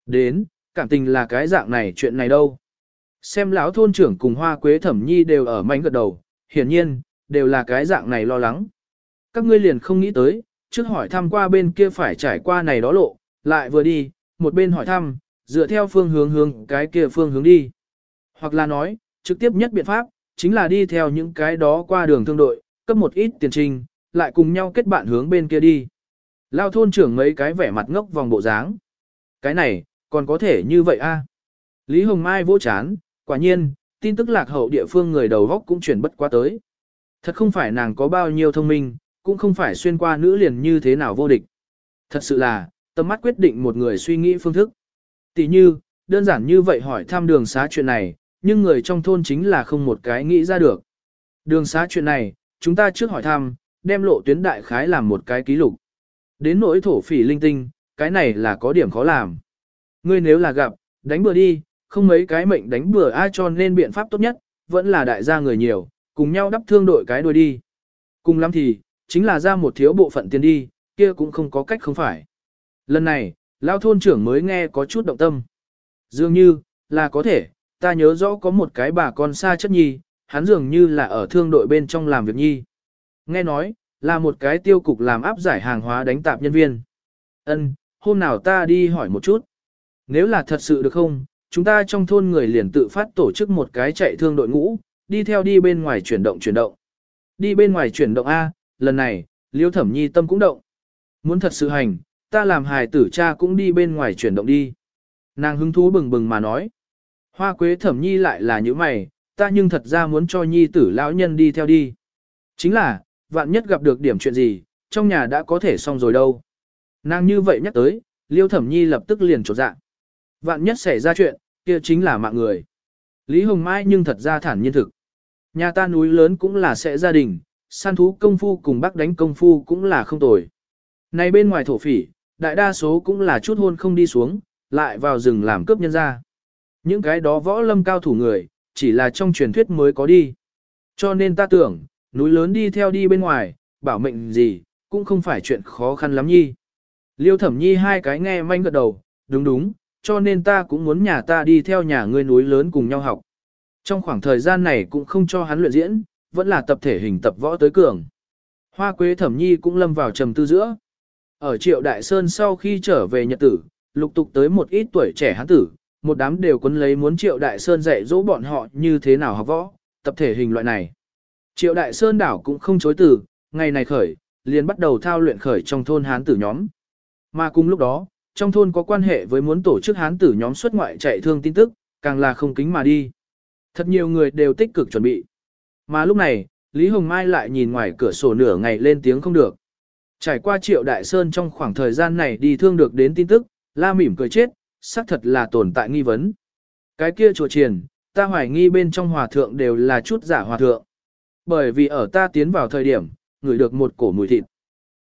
Speaker 1: Đến, cảm tình là cái dạng này chuyện này đâu. Xem lão thôn trưởng cùng hoa quế thẩm nhi đều ở mảnh gật đầu, hiển nhiên, đều là cái dạng này lo lắng. Các ngươi liền không nghĩ tới, trước hỏi thăm qua bên kia phải trải qua này đó lộ, lại vừa đi, một bên hỏi thăm, dựa theo phương hướng hướng cái kia phương hướng đi. Hoặc là nói, trực tiếp nhất biện pháp, chính là đi theo những cái đó qua đường thương đội, cấp một ít tiền trình, lại cùng nhau kết bạn hướng bên kia đi. Lao thôn trưởng mấy cái vẻ mặt ngốc vòng bộ dáng. Cái này, còn có thể như vậy a? Lý Hồng Mai vỗ chán, quả nhiên, tin tức lạc hậu địa phương người đầu góc cũng chuyển bất qua tới. Thật không phải nàng có bao nhiêu thông minh, cũng không phải xuyên qua nữ liền như thế nào vô địch. Thật sự là, tầm mắt quyết định một người suy nghĩ phương thức. Tỷ như, đơn giản như vậy hỏi thăm đường xá chuyện này, nhưng người trong thôn chính là không một cái nghĩ ra được. Đường xá chuyện này, chúng ta trước hỏi thăm, đem lộ tuyến đại khái làm một cái ký lục. Đến nỗi thổ phỉ linh tinh, cái này là có điểm khó làm. Ngươi nếu là gặp, đánh bừa đi, không mấy cái mệnh đánh bừa ai cho nên biện pháp tốt nhất, vẫn là đại gia người nhiều, cùng nhau đắp thương đội cái đuôi đi. Cùng lắm thì, chính là ra một thiếu bộ phận tiền đi, kia cũng không có cách không phải. Lần này, lao thôn trưởng mới nghe có chút động tâm. Dường như, là có thể, ta nhớ rõ có một cái bà con xa chất nhi, hắn dường như là ở thương đội bên trong làm việc nhi. Nghe nói, là một cái tiêu cục làm áp giải hàng hóa đánh tạp nhân viên. Ân, hôm nào ta đi hỏi một chút. Nếu là thật sự được không, chúng ta trong thôn người liền tự phát tổ chức một cái chạy thương đội ngũ, đi theo đi bên ngoài chuyển động chuyển động. Đi bên ngoài chuyển động A, lần này, liêu thẩm nhi tâm cũng động. Muốn thật sự hành, ta làm hài tử cha cũng đi bên ngoài chuyển động đi. Nàng hứng thú bừng bừng mà nói. Hoa quế thẩm nhi lại là như mày, ta nhưng thật ra muốn cho nhi tử lão nhân đi theo đi. Chính là, vạn nhất gặp được điểm chuyện gì, trong nhà đã có thể xong rồi đâu. Nàng như vậy nhắc tới, liêu thẩm nhi lập tức liền trột dạ. Vạn nhất xảy ra chuyện, kia chính là mạng người. Lý Hồng Mai nhưng thật ra thản nhiên thực. Nhà ta núi lớn cũng là sẽ gia đình, săn thú công phu cùng bác đánh công phu cũng là không tồi. Này bên ngoài thổ phỉ, đại đa số cũng là chút hôn không đi xuống, lại vào rừng làm cướp nhân ra. Những cái đó võ lâm cao thủ người, chỉ là trong truyền thuyết mới có đi. Cho nên ta tưởng, núi lớn đi theo đi bên ngoài, bảo mệnh gì, cũng không phải chuyện khó khăn lắm nhi. Liêu thẩm nhi hai cái nghe manh gật đầu, đúng đúng, cho nên ta cũng muốn nhà ta đi theo nhà ngươi núi lớn cùng nhau học. Trong khoảng thời gian này cũng không cho hắn luyện diễn, vẫn là tập thể hình tập võ tới cường. Hoa quế thẩm nhi cũng lâm vào trầm tư giữa. Ở triệu đại sơn sau khi trở về nhật tử, lục tục tới một ít tuổi trẻ hắn tử, một đám đều quấn lấy muốn triệu đại sơn dạy dỗ bọn họ như thế nào học võ, tập thể hình loại này. Triệu đại sơn đảo cũng không chối từ, ngày này khởi, liền bắt đầu thao luyện khởi trong thôn hán tử nhóm. Mà cùng lúc đó, trong thôn có quan hệ với muốn tổ chức hán tử nhóm xuất ngoại chạy thương tin tức, càng là không kính mà đi. Thật nhiều người đều tích cực chuẩn bị. Mà lúc này, Lý Hồng Mai lại nhìn ngoài cửa sổ nửa ngày lên tiếng không được. Trải qua triệu đại sơn trong khoảng thời gian này đi thương được đến tin tức, la mỉm cười chết, xác thật là tồn tại nghi vấn. Cái kia chùa triền, ta hoài nghi bên trong hòa thượng đều là chút giả hòa thượng. Bởi vì ở ta tiến vào thời điểm, ngửi được một cổ mùi thịt.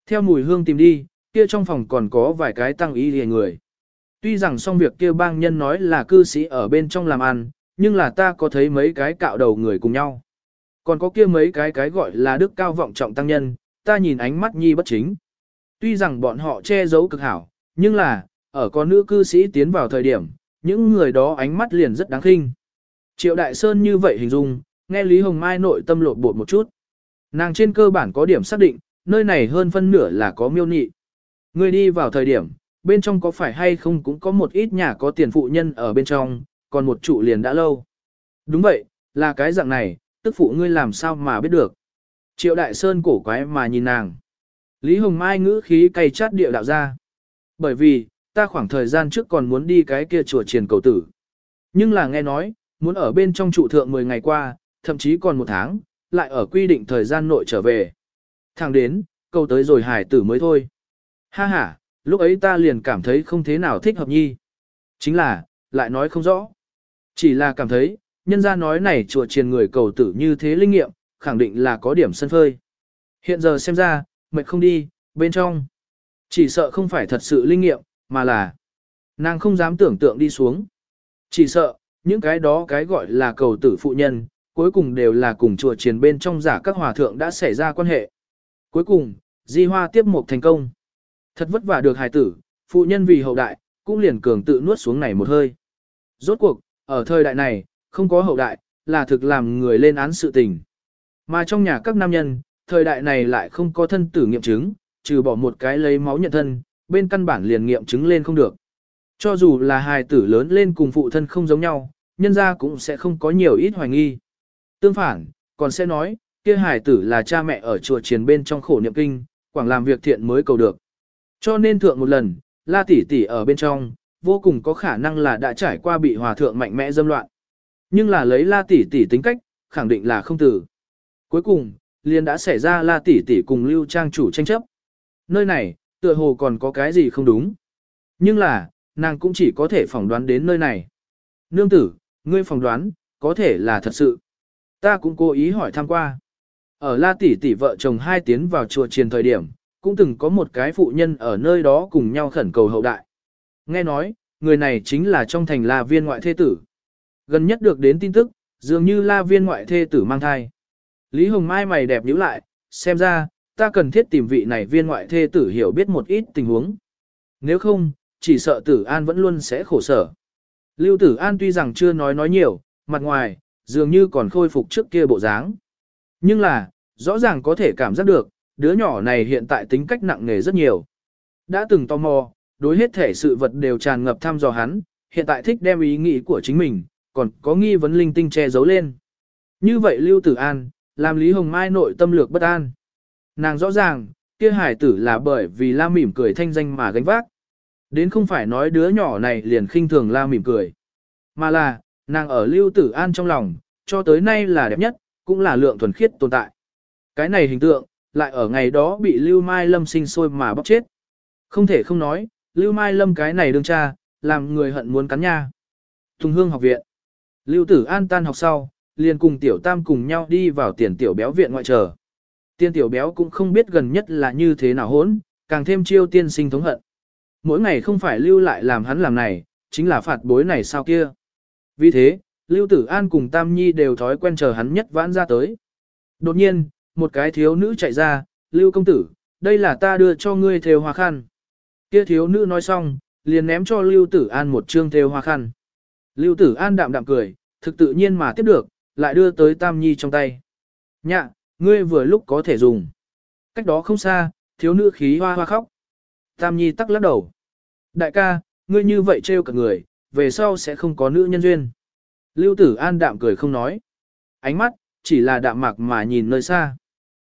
Speaker 1: Theo mùi hương tìm đi, kia trong phòng còn có vài cái tăng y lìa người. Tuy rằng xong việc kia bang nhân nói là cư sĩ ở bên trong làm ăn, nhưng là ta có thấy mấy cái cạo đầu người cùng nhau. Còn có kia mấy cái cái gọi là đức cao vọng trọng tăng nhân, ta nhìn ánh mắt nhi bất chính. Tuy rằng bọn họ che giấu cực hảo, nhưng là, ở con nữ cư sĩ tiến vào thời điểm, những người đó ánh mắt liền rất đáng khinh. Triệu Đại Sơn như vậy hình dung, nghe Lý Hồng Mai nội tâm lột bột một chút. Nàng trên cơ bản có điểm xác định, nơi này hơn phân nửa là có miêu nị. Ngươi đi vào thời điểm, bên trong có phải hay không cũng có một ít nhà có tiền phụ nhân ở bên trong, còn một trụ liền đã lâu. Đúng vậy, là cái dạng này, tức phụ ngươi làm sao mà biết được. Triệu Đại Sơn cổ quái mà nhìn nàng. Lý Hồng Mai ngữ khí cay chát địa đạo ra. Bởi vì, ta khoảng thời gian trước còn muốn đi cái kia chùa triền cầu tử. Nhưng là nghe nói, muốn ở bên trong trụ thượng 10 ngày qua, thậm chí còn một tháng, lại ở quy định thời gian nội trở về. Thẳng đến, câu tới rồi hải tử mới thôi. Ha ha, lúc ấy ta liền cảm thấy không thế nào thích hợp nhi. Chính là, lại nói không rõ. Chỉ là cảm thấy, nhân gia nói này chùa triền người cầu tử như thế linh nghiệm, khẳng định là có điểm sân phơi. Hiện giờ xem ra, mệt không đi, bên trong. Chỉ sợ không phải thật sự linh nghiệm, mà là nàng không dám tưởng tượng đi xuống. Chỉ sợ, những cái đó cái gọi là cầu tử phụ nhân, cuối cùng đều là cùng chùa triền bên trong giả các hòa thượng đã xảy ra quan hệ. Cuối cùng, di hoa tiếp mục thành công. Thật vất vả được hài tử, phụ nhân vì hậu đại, cũng liền cường tự nuốt xuống này một hơi. Rốt cuộc, ở thời đại này, không có hậu đại, là thực làm người lên án sự tình. Mà trong nhà các nam nhân, thời đại này lại không có thân tử nghiệm chứng, trừ bỏ một cái lấy máu nhận thân, bên căn bản liền nghiệm chứng lên không được. Cho dù là hài tử lớn lên cùng phụ thân không giống nhau, nhân ra cũng sẽ không có nhiều ít hoài nghi. Tương phản, còn sẽ nói, kia hài tử là cha mẹ ở chùa triền bên trong khổ niệm kinh, quảng làm việc thiện mới cầu được. Cho nên thượng một lần, la tỷ tỷ ở bên trong, vô cùng có khả năng là đã trải qua bị hòa thượng mạnh mẽ dâm loạn. Nhưng là lấy la tỷ tỷ tính cách, khẳng định là không tử. Cuối cùng, liền đã xảy ra la tỷ tỷ cùng lưu trang chủ tranh chấp. Nơi này, tựa hồ còn có cái gì không đúng. Nhưng là, nàng cũng chỉ có thể phỏng đoán đến nơi này. Nương tử, ngươi phỏng đoán, có thể là thật sự. Ta cũng cố ý hỏi thăm qua. Ở La Tỷ Tỷ vợ chồng hai tiến vào chùa triền thời điểm, cũng từng có một cái phụ nhân ở nơi đó cùng nhau khẩn cầu hậu đại. Nghe nói, người này chính là trong thành La Viên ngoại thê tử. Gần nhất được đến tin tức, dường như La Viên ngoại thê tử mang thai. Lý Hồng Mai mày đẹp nhíu lại, xem ra, ta cần thiết tìm vị này viên ngoại thê tử hiểu biết một ít tình huống. Nếu không, chỉ sợ tử an vẫn luôn sẽ khổ sở. Lưu tử an tuy rằng chưa nói nói nhiều, mặt ngoài, dường như còn khôi phục trước kia bộ dáng. Nhưng là, rõ ràng có thể cảm giác được, đứa nhỏ này hiện tại tính cách nặng nề rất nhiều. Đã từng tò mò, đối hết thể sự vật đều tràn ngập thăm dò hắn, hiện tại thích đem ý nghĩ của chính mình, còn có nghi vấn linh tinh che giấu lên. Như vậy Lưu Tử An, làm Lý Hồng Mai nội tâm lược bất an. Nàng rõ ràng, kia hải tử là bởi vì la mỉm cười thanh danh mà gánh vác. Đến không phải nói đứa nhỏ này liền khinh thường la mỉm cười. Mà là, nàng ở Lưu Tử An trong lòng, cho tới nay là đẹp nhất, cũng là lượng thuần khiết tồn tại. Cái này hình tượng, lại ở ngày đó bị Lưu Mai Lâm sinh sôi mà bóc chết. Không thể không nói, Lưu Mai Lâm cái này đương cha, làm người hận muốn cắn nha. Thùng hương học viện. Lưu Tử An tan học sau, liền cùng Tiểu Tam cùng nhau đi vào tiền Tiểu Béo viện ngoại trở. Tiên Tiểu Béo cũng không biết gần nhất là như thế nào hốn, càng thêm chiêu tiên sinh thống hận. Mỗi ngày không phải lưu lại làm hắn làm này, chính là phạt bối này sao kia. Vì thế, Lưu Tử An cùng Tam Nhi đều thói quen chờ hắn nhất vãn ra tới. Đột nhiên, một cái thiếu nữ chạy ra, Lưu công tử, đây là ta đưa cho ngươi thêu hoa khăn. Kia thiếu nữ nói xong, liền ném cho Lưu Tử An một trương thêu hoa khăn. Lưu Tử An đạm đạm cười, thực tự nhiên mà tiếp được, lại đưa tới Tam Nhi trong tay. Nhạ, ngươi vừa lúc có thể dùng. Cách đó không xa, thiếu nữ khí hoa hoa khóc. Tam Nhi tắc lắc đầu. Đại ca, ngươi như vậy trêu cả người, về sau sẽ không có nữ nhân duyên. Lưu Tử An đạm cười không nói. Ánh mắt, chỉ là đạm mạc mà nhìn nơi xa.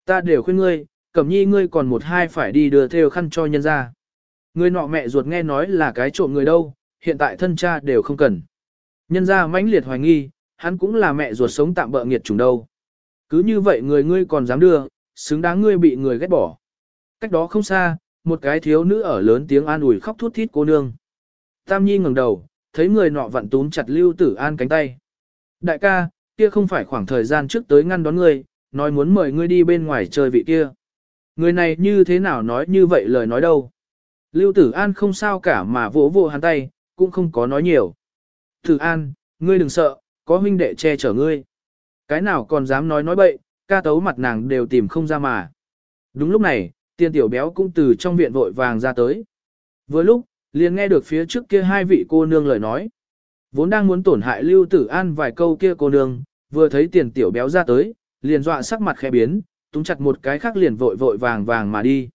Speaker 1: Ta đều khuyên ngươi, cẩm nhi ngươi còn một hai phải đi đưa theo khăn cho nhân ra. Ngươi nọ mẹ ruột nghe nói là cái trộm người đâu, hiện tại thân cha đều không cần. Nhân ra mãnh liệt hoài nghi, hắn cũng là mẹ ruột sống tạm bỡ nghiệt chủng đâu. Cứ như vậy người ngươi còn dám đưa, xứng đáng ngươi bị người ghét bỏ. Cách đó không xa, một cái thiếu nữ ở lớn tiếng an ủi khóc thút thít cô nương. Tam Nhi ngẩng đầu, thấy người nọ vặn túm chặt Lưu Tử An cánh tay. Đại ca, kia không phải khoảng thời gian trước tới ngăn đón ngươi, nói muốn mời ngươi đi bên ngoài chơi vị kia. Người này như thế nào nói như vậy lời nói đâu. Lưu Tử An không sao cả mà vỗ vỗ hắn tay, cũng không có nói nhiều. Tử An, ngươi đừng sợ, có huynh đệ che chở ngươi. Cái nào còn dám nói nói bậy, ca tấu mặt nàng đều tìm không ra mà. Đúng lúc này, tiên tiểu béo cũng từ trong viện vội vàng ra tới. Vừa lúc, liền nghe được phía trước kia hai vị cô nương lời nói. Vốn đang muốn tổn hại Lưu Tử An vài câu kia cô nương, vừa thấy tiền tiểu béo ra tới, liền dọa sắc mặt khẽ biến, túng chặt một cái khác liền vội vội vàng vàng mà đi.